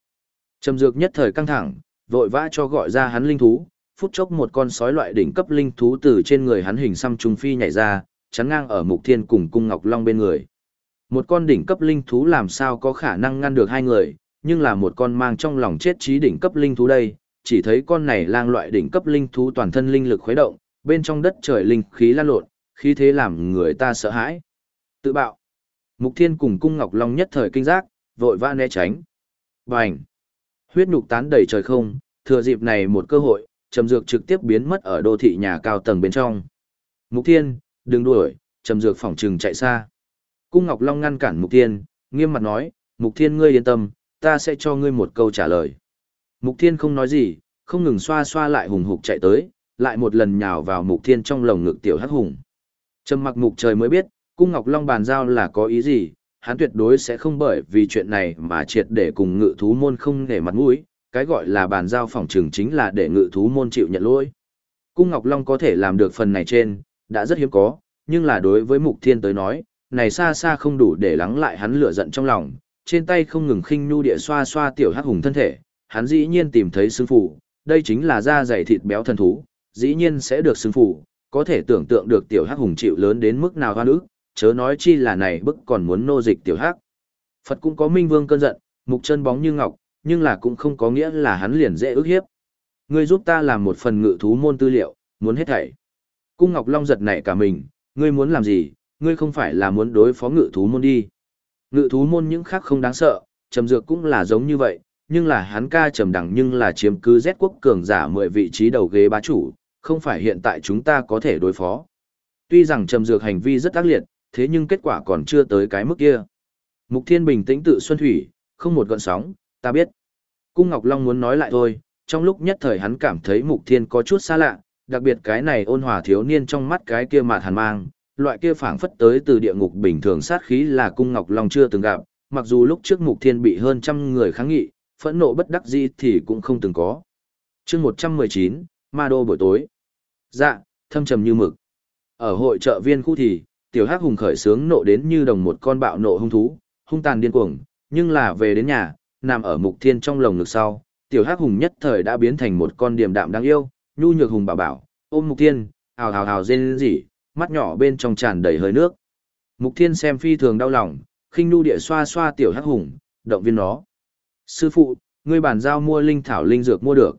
Trầm Dược nhất thời căng thẳng, vội vã cho gọi ra hắn linh thú, phút chốc một con sói loại đỉnh cấp linh thú từ trên người hắn hình xăm trùng phi nhảy ra, chắn ngang ở Mục Thiên cùng cung Ngọc Long bên người. Một con đỉnh cấp linh thú làm sao có khả năng ngăn được hai người, nhưng là một con mang trong lòng chết trí đỉnh cấp linh thú đây, chỉ thấy con này lang loại đỉnh cấp linh thú toàn thân linh lực khuấy động, bên trong đất trời linh khí lan lộn, khí thế làm người ta sợ hãi. Tự bạo. Mục Thiên cùng Cung Ngọc Long nhất thời kinh giác, vội vã né tránh. Bành! Huyết nhục tán đầy trời không, thừa dịp này một cơ hội, Trầm Dược trực tiếp biến mất ở đô thị nhà cao tầng bên trong. Mục Thiên, đừng đuổi, Trầm Dược phỏng trừng chạy xa. Cung Ngọc Long ngăn cản Mục Thiên, nghiêm mặt nói, Mục Thiên ngươi yên tâm, ta sẽ cho ngươi một câu trả lời. Mục Thiên không nói gì, không ngừng xoa xoa lại hùng hục chạy tới, lại một lần nhào vào Mục Thiên trong lồng ngực tiểu hắc hùng. Trầm mặc Mục trời mới biết, Cung Ngọc Long bàn giao là có ý gì, hắn tuyệt đối sẽ không bởi vì chuyện này mà triệt để cùng ngự thú môn không để mặt mũi, cái gọi là bàn giao phòng trường chính là để ngự thú môn chịu nhận lỗi. Cung Ngọc Long có thể làm được phần này trên, đã rất hiếm có, nhưng là đối với Mục Thiên tới nói, này xa xa không đủ để lắng lại hắn lửa giận trong lòng, trên tay không ngừng khinh nu địa xoa xoa tiểu hắc hùng thân thể, hắn dĩ nhiên tìm thấy xương phủ, đây chính là da dày thịt béo thần thú, dĩ nhiên sẽ được xương phủ, có thể tưởng tượng được tiểu hắc hùng chịu lớn đến mức nào hoa ức, chớ nói chi là này bức còn muốn nô dịch tiểu hắc. Phật cũng có minh vương cơn giận, mục chân bóng như ngọc, nhưng là cũng không có nghĩa là hắn liền dễ ức hiếp. Ngươi giúp ta làm một phần ngự thú môn tư liệu, muốn hết thảy. Cung Ngọc Long giật nảy cả mình, ngươi muốn làm gì, ngươi không phải là muốn đối phó ngự thú môn đi. Ngự thú môn những khác không đáng sợ, trầm dược cũng là giống như vậy, nhưng là hắn ca trầm đẳng nhưng là chiếm cứ Z quốc cường giả 10 vị trí đầu ghế bá chủ, không phải hiện tại chúng ta có thể đối phó. Tuy rằng trầm dược hành vi rất ác liệt, thế nhưng kết quả còn chưa tới cái mức kia. Mục Thiên bình tĩnh tự xuân thủy, không một gợn sóng, ta biết. Cung Ngọc Long muốn nói lại thôi, trong lúc nhất thời hắn cảm thấy Mục Thiên có chút xa lạ, đặc biệt cái này ôn hòa thiếu niên trong mắt cái kia mạt hàn mang, loại kia phảng phất tới từ địa ngục bình thường sát khí là Cung Ngọc Long chưa từng gặp, mặc dù lúc trước Mục Thiên bị hơn trăm người kháng nghị, phẫn nộ bất đắc dĩ thì cũng không từng có. chương 119, Ma Đô buổi tối. Dạ, thâm trầm như mực. Ở hội trợ viên khu thì, tiểu hắc hùng khởi sướng nộ đến như đồng một con bạo nộ hung thú, hung tàn điên cuồng, nhưng là về đến nhà, nằm ở mục thiên trong lồng ngực sau, tiểu hắc hùng nhất thời đã biến thành một con điềm đạm đáng yêu, nhu nhược hùng bảo bảo, ôm mục thiên, hào hào hào rên rỉ, mắt nhỏ bên trong tràn đầy hơi nước. Mục thiên xem phi thường đau lòng, khinh nu địa xoa xoa tiểu hắc hùng, động viên nó. Sư phụ, ngươi bản giao mua linh thảo linh dược mua được.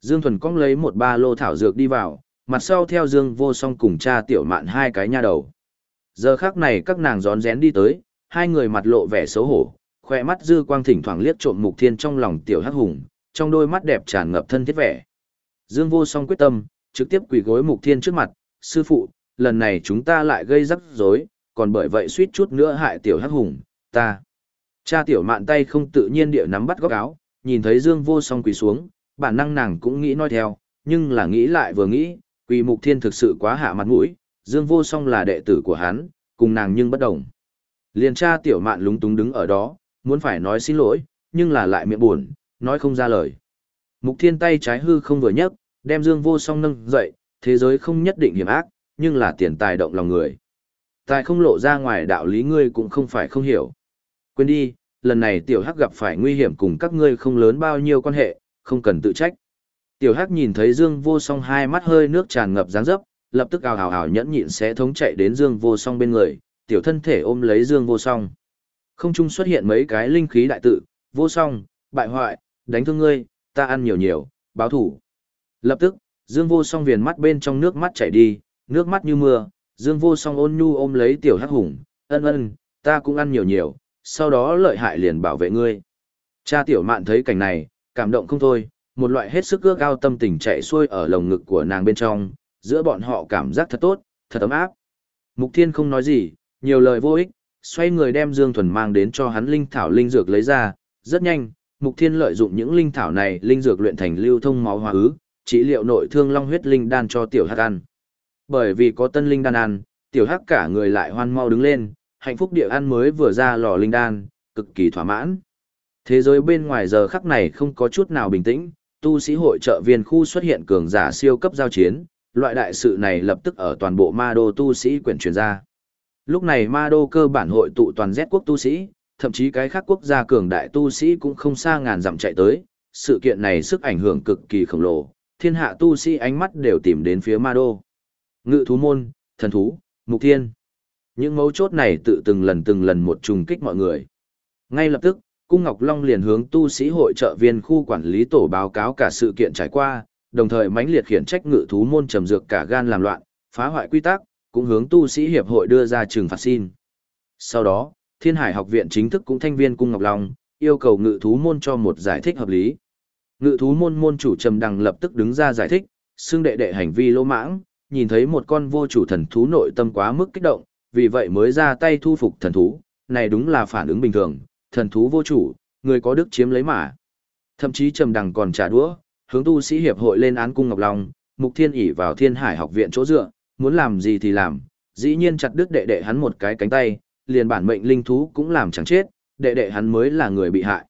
Dương Thuần cong lấy một ba lô thảo dược đi vào, mặt sau theo Dương vô song cùng cha tiểu mạn hai cái nha đầu. Giờ khác này các nàng rón rén đi tới, hai người mặt lộ vẻ xấu hổ, khoe mắt dư quang thỉnh thoảng liếc trộm mục thiên trong lòng tiểu hắc hùng, trong đôi mắt đẹp tràn ngập thân thiết vẻ. Dương vô song quyết tâm, trực tiếp quỳ gối mục thiên trước mặt, sư phụ, lần này chúng ta lại gây rắc rối, còn bởi vậy suýt chút nữa hại tiểu hắc hùng, ta. Cha tiểu mạn tay không tự nhiên địa nắm bắt góc áo, nhìn thấy Dương vô song quỳ xuống, bản năng nàng cũng nghĩ nói theo, nhưng là nghĩ lại vừa nghĩ, quỳ mục thiên thực sự quá hạ mặt mũi, Dương Vô Song là đệ tử của hắn, cùng nàng nhưng bất đồng. Liền cha tiểu mạn lúng túng đứng ở đó, muốn phải nói xin lỗi, nhưng là lại miệng buồn, nói không ra lời. Mục Thiên tay trái hư không vừa nhấc, đem Dương Vô Song nâng dậy, thế giới không nhất định hiểm ác, nhưng là tiền tài động lòng người. Tài không lộ ra ngoài đạo lý ngươi cũng không phải không hiểu. Quên đi, lần này tiểu hắc gặp phải nguy hiểm cùng các ngươi không lớn bao nhiêu quan hệ, không cần tự trách. Tiểu Hắc nhìn thấy Dương Vô Song hai mắt hơi nước tràn ngập dáng dấp, lập tức ào ào ào nhẫn nhịn sẽ thống chạy đến Dương Vô Song bên người, tiểu thân thể ôm lấy Dương Vô Song. Không trung xuất hiện mấy cái linh khí đại tự, Vô Song, bại hoại, đánh thương ngươi, ta ăn nhiều nhiều, báo thủ. Lập tức, Dương Vô Song viền mắt bên trong nước mắt chảy đi, nước mắt như mưa, Dương Vô Song ôn nhu ôm lấy tiểu Hắc hùng, ân ân, ta cũng ăn nhiều nhiều, sau đó lợi hại liền bảo vệ ngươi. Cha tiểu mạn thấy cảnh này, cảm động không thôi, một loại hết sức ước ao tâm tình chạy xuôi ở lồng ngực của nàng bên trong, giữa bọn họ cảm giác thật tốt, thật ấm áp. Mục Thiên không nói gì, nhiều lời vô ích, xoay người đem Dương Thuần mang đến cho hắn linh thảo linh dược lấy ra, rất nhanh, Mục Thiên lợi dụng những linh thảo này linh dược luyện thành lưu thông máu hóa ứ, trị liệu nội thương long huyết linh đan cho tiểu hắc ăn. Bởi vì có tân linh đan ăn, tiểu hắc cả người lại hoan mau đứng lên, hạnh phúc địa ăn mới vừa ra lò linh đan, cực kỳ thỏa mãn. Thế giới bên ngoài giờ khắc này không có chút nào bình tĩnh, tu sĩ hội trợ viên khu xuất hiện cường giả siêu cấp giao chiến, loại đại sự này lập tức ở toàn bộ ma đô tu sĩ quyển truyền ra. Lúc này ma đô cơ bản hội tụ toàn Z quốc tu sĩ, thậm chí cái khác quốc gia cường đại tu sĩ cũng không xa ngàn dặm chạy tới, sự kiện này sức ảnh hưởng cực kỳ khổng lồ, thiên hạ tu sĩ ánh mắt đều tìm đến phía ma đô. Ngự thú môn, thần thú, mục thiên. Những mấu chốt này tự từng lần từng lần một trùng kích mọi người. Ngay lập tức, Cung Ngọc Long liền hướng tu sĩ hội trợ viên khu quản lý tổ báo cáo cả sự kiện trải qua, đồng thời mãnh liệt khiển trách ngự thú môn trầm dược cả gan làm loạn, phá hoại quy tắc, cũng hướng tu sĩ hiệp hội đưa ra trừng phạt xin. Sau đó, Thiên Hải học viện chính thức cũng thanh viên Cung Ngọc Long, yêu cầu ngự thú môn cho một giải thích hợp lý. Ngự thú môn môn chủ Trầm Đằng lập tức đứng ra giải thích, xương đệ đệ hành vi lỗ mãng, nhìn thấy một con vô chủ thần thú nội tâm quá mức kích động, vì vậy mới ra tay thu phục thần thú, này đúng là phản ứng bình thường, thần thú vô chủ, người có đức chiếm lấy mà. Thậm chí Trầm Đằng còn trả đũa, hướng tu sĩ hiệp hội lên án cung Ngọc Long, Mục Thiên ỉ vào Thiên Hải học viện chỗ dựa, muốn làm gì thì làm, dĩ nhiên chặt đứt đệ đệ hắn một cái cánh tay, liền bản mệnh linh thú cũng làm chẳng chết, đệ đệ hắn mới là người bị hại.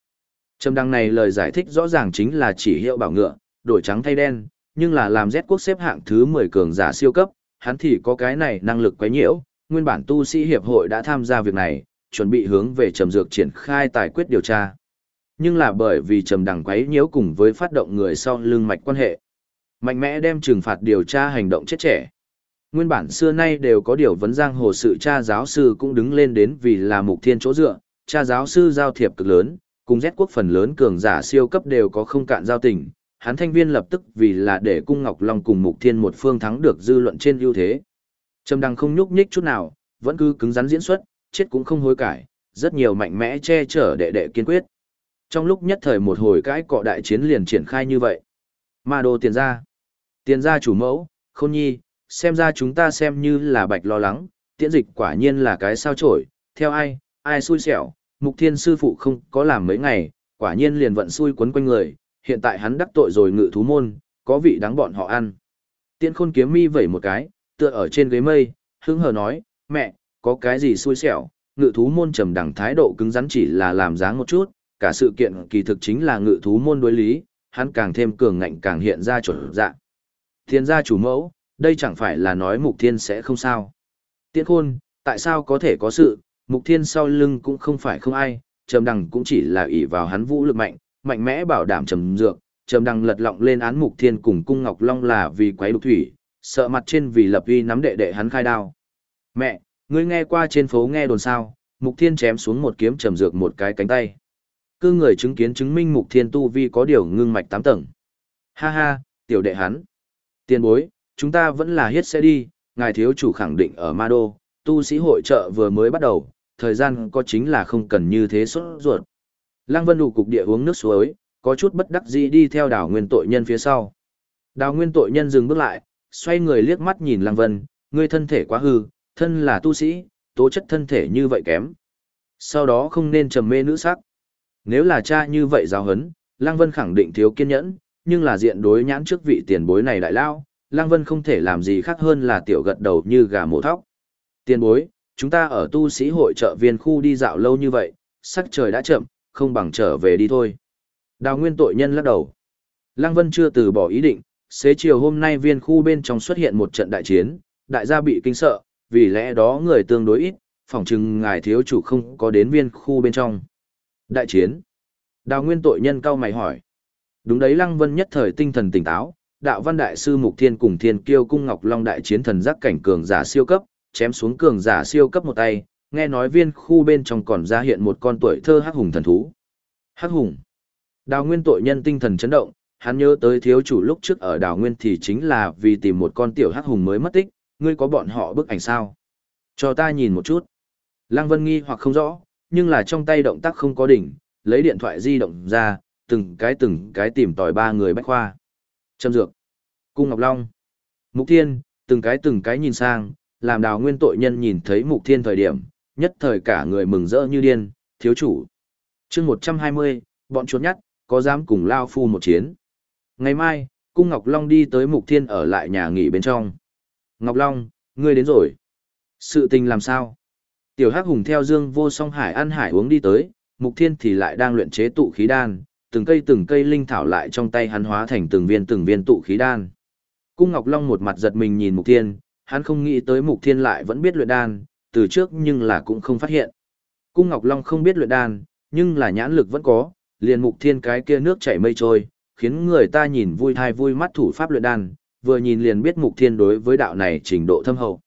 Trầm đăng này lời giải thích rõ ràng chính là chỉ hiệu bảo ngựa, đổi trắng thay đen, nhưng là làm rét quốc xếp hạng thứ 10 cường giả siêu cấp, hắn thì có cái này năng lực quấy nhiễu, nguyên bản tu sĩ hiệp hội đã tham gia việc này, chuẩn bị hướng về trầm dược triển khai tài quyết điều tra. Nhưng là bởi vì trầm đằng quấy nhiễu cùng với phát động người sau lưng mạch quan hệ. Mạnh mẽ đem trừng phạt điều tra hành động chết trẻ. Nguyên bản xưa nay đều có điều vấn giang hồ sự cha giáo sư cũng đứng lên đến vì là mục thiên chỗ dựa, cha giáo sư giao thiệp cực lớn, cùng Z quốc phần lớn cường giả siêu cấp đều có không cạn giao tình. Hắn thanh viên lập tức vì là để cung Ngọc Long cùng mục thiên một phương thắng được dư luận trên ưu thế. Trầm đằng không nhúc nhích chút nào, vẫn cứ cứng rắn diễn xuất, chết cũng không hối cải, rất nhiều mạnh mẽ che chở đệ đệ kiên quyết. Trong lúc nhất thời một hồi cãi cọ đại chiến liền triển khai như vậy. Ma đô tiền ra. Tiền ra chủ mẫu, khôn nhi, xem ra chúng ta xem như là bạch lo lắng, tiễn dịch quả nhiên là cái sao trổi, theo ai, ai xui xẻo, mục thiên sư phụ không có làm mấy ngày, quả nhiên liền vận xui quấn quanh người, hiện tại hắn đắc tội rồi ngự thú môn, có vị đáng bọn họ ăn. Tiễn khôn kiếm mi vẩy một cái, tựa ở trên ghế mây, hứng hờ nói, mẹ, có cái gì xui xẻo, ngự thú môn trầm đẳng thái độ cứng rắn chỉ là làm dáng một chút, cả sự kiện kỳ thực chính là ngự thú môn đối lý, hắn càng thêm cường ngạnh càng hiện ra chuẩn dạng. Thiên gia chủ mẫu, đây chẳng phải là nói mục thiên sẽ không sao. Tiễn khôn, tại sao có thể có sự, mục thiên sau lưng cũng không phải không ai, trầm đằng cũng chỉ là ỷ vào hắn vũ lực mạnh, mạnh mẽ bảo đảm trầm dược, trầm đằng lật lọng lên án mục thiên cùng cung ngọc long là vì quấy đục thủy, sợ mặt trên vì lập uy nắm đệ đệ hắn khai đao. Mẹ, ngươi nghe qua trên phố nghe đồn sao, mục thiên chém xuống một kiếm trầm dược một cái cánh tay. Cư người chứng kiến chứng minh mục thiên tu vi có điều ngưng mạch tám tầng. Ha ha, tiểu đệ hắn. Tiền bối, chúng ta vẫn là hiết sẽ đi, ngài thiếu chủ khẳng định ở Ma Đô, tu sĩ hội trợ vừa mới bắt đầu, thời gian có chính là không cần như thế sốt ruột. Lăng Vân đủ cục địa uống nước suối, có chút bất đắc dĩ đi theo đảo nguyên tội nhân phía sau. Đào nguyên tội nhân dừng bước lại, xoay người liếc mắt nhìn Lăng Vân, ngươi thân thể quá hư, thân là tu sĩ, tố chất thân thể như vậy kém. Sau đó không nên trầm mê nữ sắc. Nếu là cha như vậy giáo hấn, Lăng Vân khẳng định thiếu kiên nhẫn, nhưng là diện đối nhãn trước vị tiền bối này đại lao, Lăng Vân không thể làm gì khác hơn là tiểu gật đầu như gà mổ thóc. Tiền bối, chúng ta ở tu sĩ hội trợ viên khu đi dạo lâu như vậy, sắc trời đã chậm, không bằng trở về đi thôi. Đào nguyên tội nhân lắc đầu. Lăng Vân chưa từ bỏ ý định, xế chiều hôm nay viên khu bên trong xuất hiện một trận đại chiến, đại gia bị kinh sợ, vì lẽ đó người tương đối ít, phỏng chừng ngài thiếu chủ không có đến viên khu bên trong. Đại chiến. Đào nguyên tội nhân cao mày hỏi. Đúng đấy Lăng Vân nhất thời tinh thần tỉnh táo, đạo văn đại sư Mục Thiên cùng Thiên Kiêu cung Ngọc Long đại chiến thần giác cảnh cường giả siêu cấp, chém xuống cường giả siêu cấp một tay, nghe nói viên khu bên trong còn ra hiện một con tuổi thơ hắc hùng thần thú. Hắc hùng. Đào Nguyên tội nhân tinh thần chấn động, hắn nhớ tới thiếu chủ lúc trước ở Đào Nguyên thì chính là vì tìm một con tiểu hắc hùng mới mất tích, ngươi có bọn họ bức ảnh sao? Cho ta nhìn một chút. Lăng Vân nghi hoặc không rõ, nhưng là trong tay động tác không có đỉnh, lấy điện thoại di động ra, từng cái từng cái tìm tòi ba người bách khoa. Trâm Dược, Cung Ngọc Long, Mục Thiên, từng cái từng cái nhìn sang, làm đào nguyên tội nhân nhìn thấy Mục Thiên thời điểm, nhất thời cả người mừng rỡ như điên, thiếu chủ. chương 120, bọn chuột nhắt, có dám cùng Lao Phu một chiến. Ngày mai, Cung Ngọc Long đi tới Mục Thiên ở lại nhà nghỉ bên trong. Ngọc Long, ngươi đến rồi. Sự tình làm sao? Tiểu Hắc Hùng theo Dương Vô Song Hải ăn hải uống đi tới, Mục Thiên thì lại đang luyện chế tụ khí đan, từng cây từng cây linh thảo lại trong tay hắn hóa thành từng viên từng viên tụ khí đan. Cung Ngọc Long một mặt giật mình nhìn Mục Thiên, hắn không nghĩ tới Mục Thiên lại vẫn biết luyện đan, từ trước nhưng là cũng không phát hiện. Cung Ngọc Long không biết luyện đan, nhưng là nhãn lực vẫn có, liền Mục Thiên cái kia nước chảy mây trôi, khiến người ta nhìn vui thai vui mắt thủ pháp luyện đan, vừa nhìn liền biết Mục Thiên đối với đạo này trình độ thâm hậu.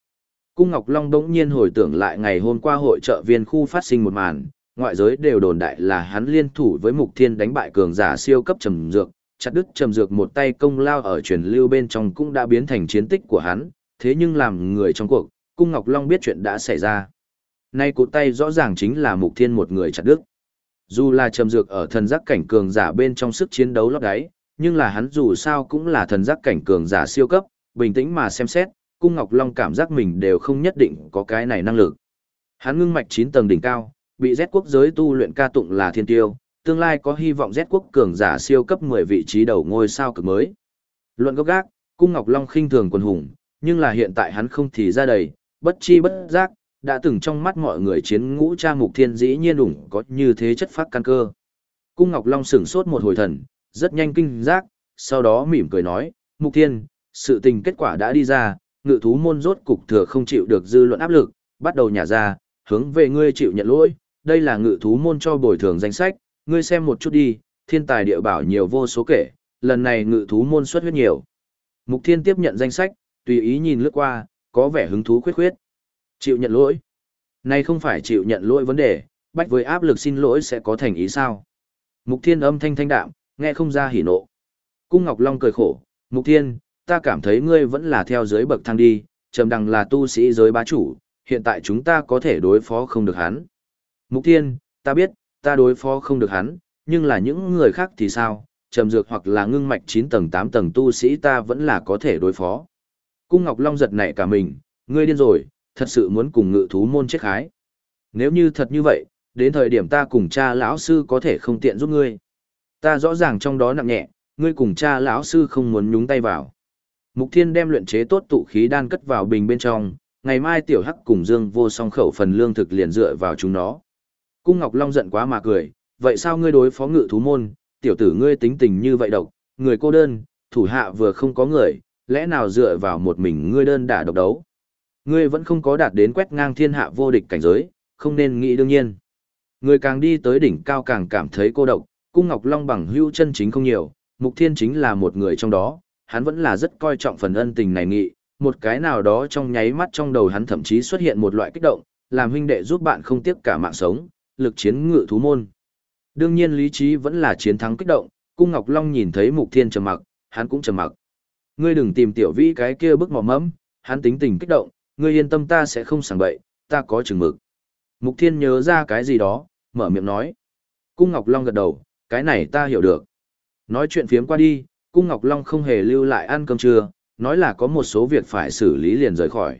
Cung Ngọc Long đống nhiên hồi tưởng lại ngày hôm qua hội trợ viên khu phát sinh một màn, ngoại giới đều đồn đại là hắn liên thủ với Mục Thiên đánh bại cường giả siêu cấp trầm dược, chặt đứt trầm dược một tay công lao ở truyền lưu bên trong cũng đã biến thành chiến tích của hắn, thế nhưng làm người trong cuộc, Cung Ngọc Long biết chuyện đã xảy ra. Nay cụ tay rõ ràng chính là Mục Thiên một người chặt đứt. Dù là trầm dược ở thần giác cảnh cường giả bên trong sức chiến đấu lót đáy, nhưng là hắn dù sao cũng là thần giác cảnh cường giả siêu cấp, bình tĩnh mà xem xét, Cung Ngọc Long cảm giác mình đều không nhất định có cái này năng lực. Hắn ngưng mạch 9 tầng đỉnh cao, bị Z quốc giới tu luyện ca tụng là thiên tiêu, tương lai có hy vọng Z quốc cường giả siêu cấp 10 vị trí đầu ngôi sao cực mới. Luận gốc gác, Cung Ngọc Long khinh thường quần hùng, nhưng là hiện tại hắn không thì ra đầy, bất chi bất giác, đã từng trong mắt mọi người chiến ngũ cha mục thiên dĩ nhiên ủng có như thế chất phát căn cơ. Cung Ngọc Long sửng sốt một hồi thần, rất nhanh kinh giác, sau đó mỉm cười nói, mục thiên, sự tình kết quả đã đi ra, ngự thú môn rốt cục thừa không chịu được dư luận áp lực, bắt đầu nhả ra, hướng về ngươi chịu nhận lỗi, đây là ngự thú môn cho bồi thường danh sách, ngươi xem một chút đi, thiên tài địa bảo nhiều vô số kể, lần này ngự thú môn xuất huyết nhiều. Mục thiên tiếp nhận danh sách, tùy ý nhìn lướt qua, có vẻ hứng thú khuyết khuyết. Chịu nhận lỗi. Này không phải chịu nhận lỗi vấn đề, bách với áp lực xin lỗi sẽ có thành ý sao. Mục thiên âm thanh thanh đạm, nghe không ra hỉ nộ. Cung Ngọc Long cười khổ, Mục thiên, ta cảm thấy ngươi vẫn là theo dưới bậc thang đi, trầm đằng là tu sĩ giới bá chủ, hiện tại chúng ta có thể đối phó không được hắn. Mục Thiên, ta biết, ta đối phó không được hắn, nhưng là những người khác thì sao, trầm dược hoặc là ngưng mạch 9 tầng 8 tầng tu sĩ ta vẫn là có thể đối phó. Cung Ngọc Long giật nảy cả mình, ngươi điên rồi, thật sự muốn cùng ngự thú môn chết khái. Nếu như thật như vậy, đến thời điểm ta cùng cha lão sư có thể không tiện giúp ngươi. Ta rõ ràng trong đó nặng nhẹ, ngươi cùng cha lão sư không muốn nhúng tay vào. Mục Thiên đem luyện chế tốt tụ khí đan cất vào bình bên trong, ngày mai tiểu hắc cùng Dương vô song khẩu phần lương thực liền dựa vào chúng nó. Cung Ngọc Long giận quá mà cười, vậy sao ngươi đối phó ngự thú môn, tiểu tử ngươi tính tình như vậy độc, người cô đơn, thủ hạ vừa không có người, lẽ nào dựa vào một mình ngươi đơn đả độc đấu. Ngươi vẫn không có đạt đến quét ngang thiên hạ vô địch cảnh giới, không nên nghĩ đương nhiên. Ngươi càng đi tới đỉnh cao càng cảm thấy cô độc, Cung Ngọc Long bằng hữu chân chính không nhiều, Mục Thiên chính là một người trong đó, hắn vẫn là rất coi trọng phần ân tình này nghị, một cái nào đó trong nháy mắt trong đầu hắn thậm chí xuất hiện một loại kích động, làm huynh đệ giúp bạn không tiếc cả mạng sống, lực chiến ngự thú môn. Đương nhiên lý trí vẫn là chiến thắng kích động, Cung Ngọc Long nhìn thấy Mục Thiên trầm mặc, hắn cũng trầm mặc. Ngươi đừng tìm tiểu vĩ cái kia bức mỏ mẫm, hắn tính tình kích động, ngươi yên tâm ta sẽ không sảng bậy, ta có chừng mực. Mục Thiên nhớ ra cái gì đó, mở miệng nói. Cung Ngọc Long gật đầu, cái này ta hiểu được. Nói chuyện phiếm qua đi, Cung Ngọc Long không hề lưu lại ăn cơm trưa, nói là có một số việc phải xử lý liền rời khỏi.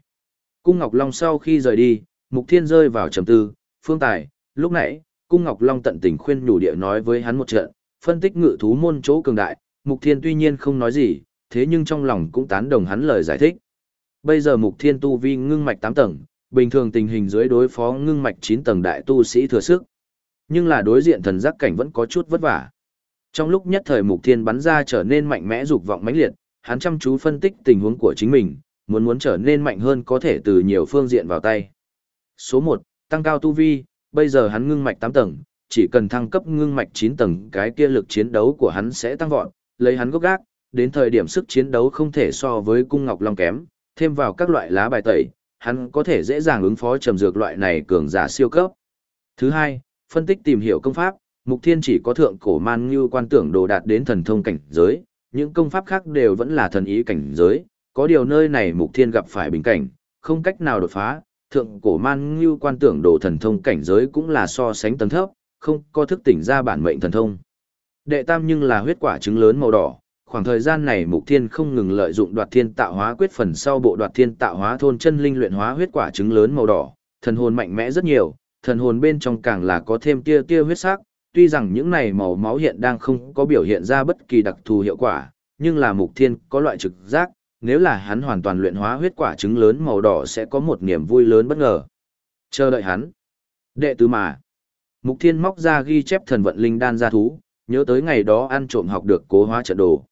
Cung Ngọc Long sau khi rời đi, Mục Thiên rơi vào trầm tư, phương tài, lúc nãy, Cung Ngọc Long tận tình khuyên nhủ địa nói với hắn một trận, phân tích ngự thú môn chỗ cường đại, Mục Thiên tuy nhiên không nói gì, thế nhưng trong lòng cũng tán đồng hắn lời giải thích. Bây giờ Mục Thiên tu vi ngưng mạch 8 tầng, bình thường tình hình dưới đối phó ngưng mạch 9 tầng đại tu sĩ thừa sức. Nhưng là đối diện thần giác cảnh vẫn có chút vất vả. Trong lúc nhất thời Mục Thiên bắn ra trở nên mạnh mẽ dục vọng mãnh liệt, hắn chăm chú phân tích tình huống của chính mình, muốn muốn trở nên mạnh hơn có thể từ nhiều phương diện vào tay. Số 1, tăng cao tu vi, bây giờ hắn ngưng mạch 8 tầng, chỉ cần thăng cấp ngưng mạch 9 tầng cái kia lực chiến đấu của hắn sẽ tăng vọt, lấy hắn gốc gác, đến thời điểm sức chiến đấu không thể so với cung ngọc long kém, thêm vào các loại lá bài tẩy, hắn có thể dễ dàng ứng phó trầm dược loại này cường giả siêu cấp. Thứ hai, phân tích tìm hiểu công pháp, Mục Thiên chỉ có thượng cổ man như quan tưởng đồ đạt đến thần thông cảnh giới, những công pháp khác đều vẫn là thần ý cảnh giới, có điều nơi này Mục Thiên gặp phải bình cảnh, không cách nào đột phá, thượng cổ man như quan tưởng đồ thần thông cảnh giới cũng là so sánh tầng thấp, không có thức tỉnh ra bản mệnh thần thông. Đệ tam nhưng là huyết quả trứng lớn màu đỏ, khoảng thời gian này Mục Thiên không ngừng lợi dụng đoạt thiên tạo hóa quyết phần sau bộ đoạt thiên tạo hóa thôn chân linh luyện hóa huyết quả trứng lớn màu đỏ, thần hồn mạnh mẽ rất nhiều, thần hồn bên trong càng là có thêm tia tia huyết sắc, tuy rằng những này màu máu hiện đang không có biểu hiện ra bất kỳ đặc thù hiệu quả, nhưng là Mục Thiên có loại trực giác, nếu là hắn hoàn toàn luyện hóa huyết quả trứng lớn màu đỏ sẽ có một niềm vui lớn bất ngờ. Chờ đợi hắn. Đệ tứ mà. Mục Thiên móc ra ghi chép thần vận linh đan gia thú, nhớ tới ngày đó ăn trộm học được cố hóa trận đồ.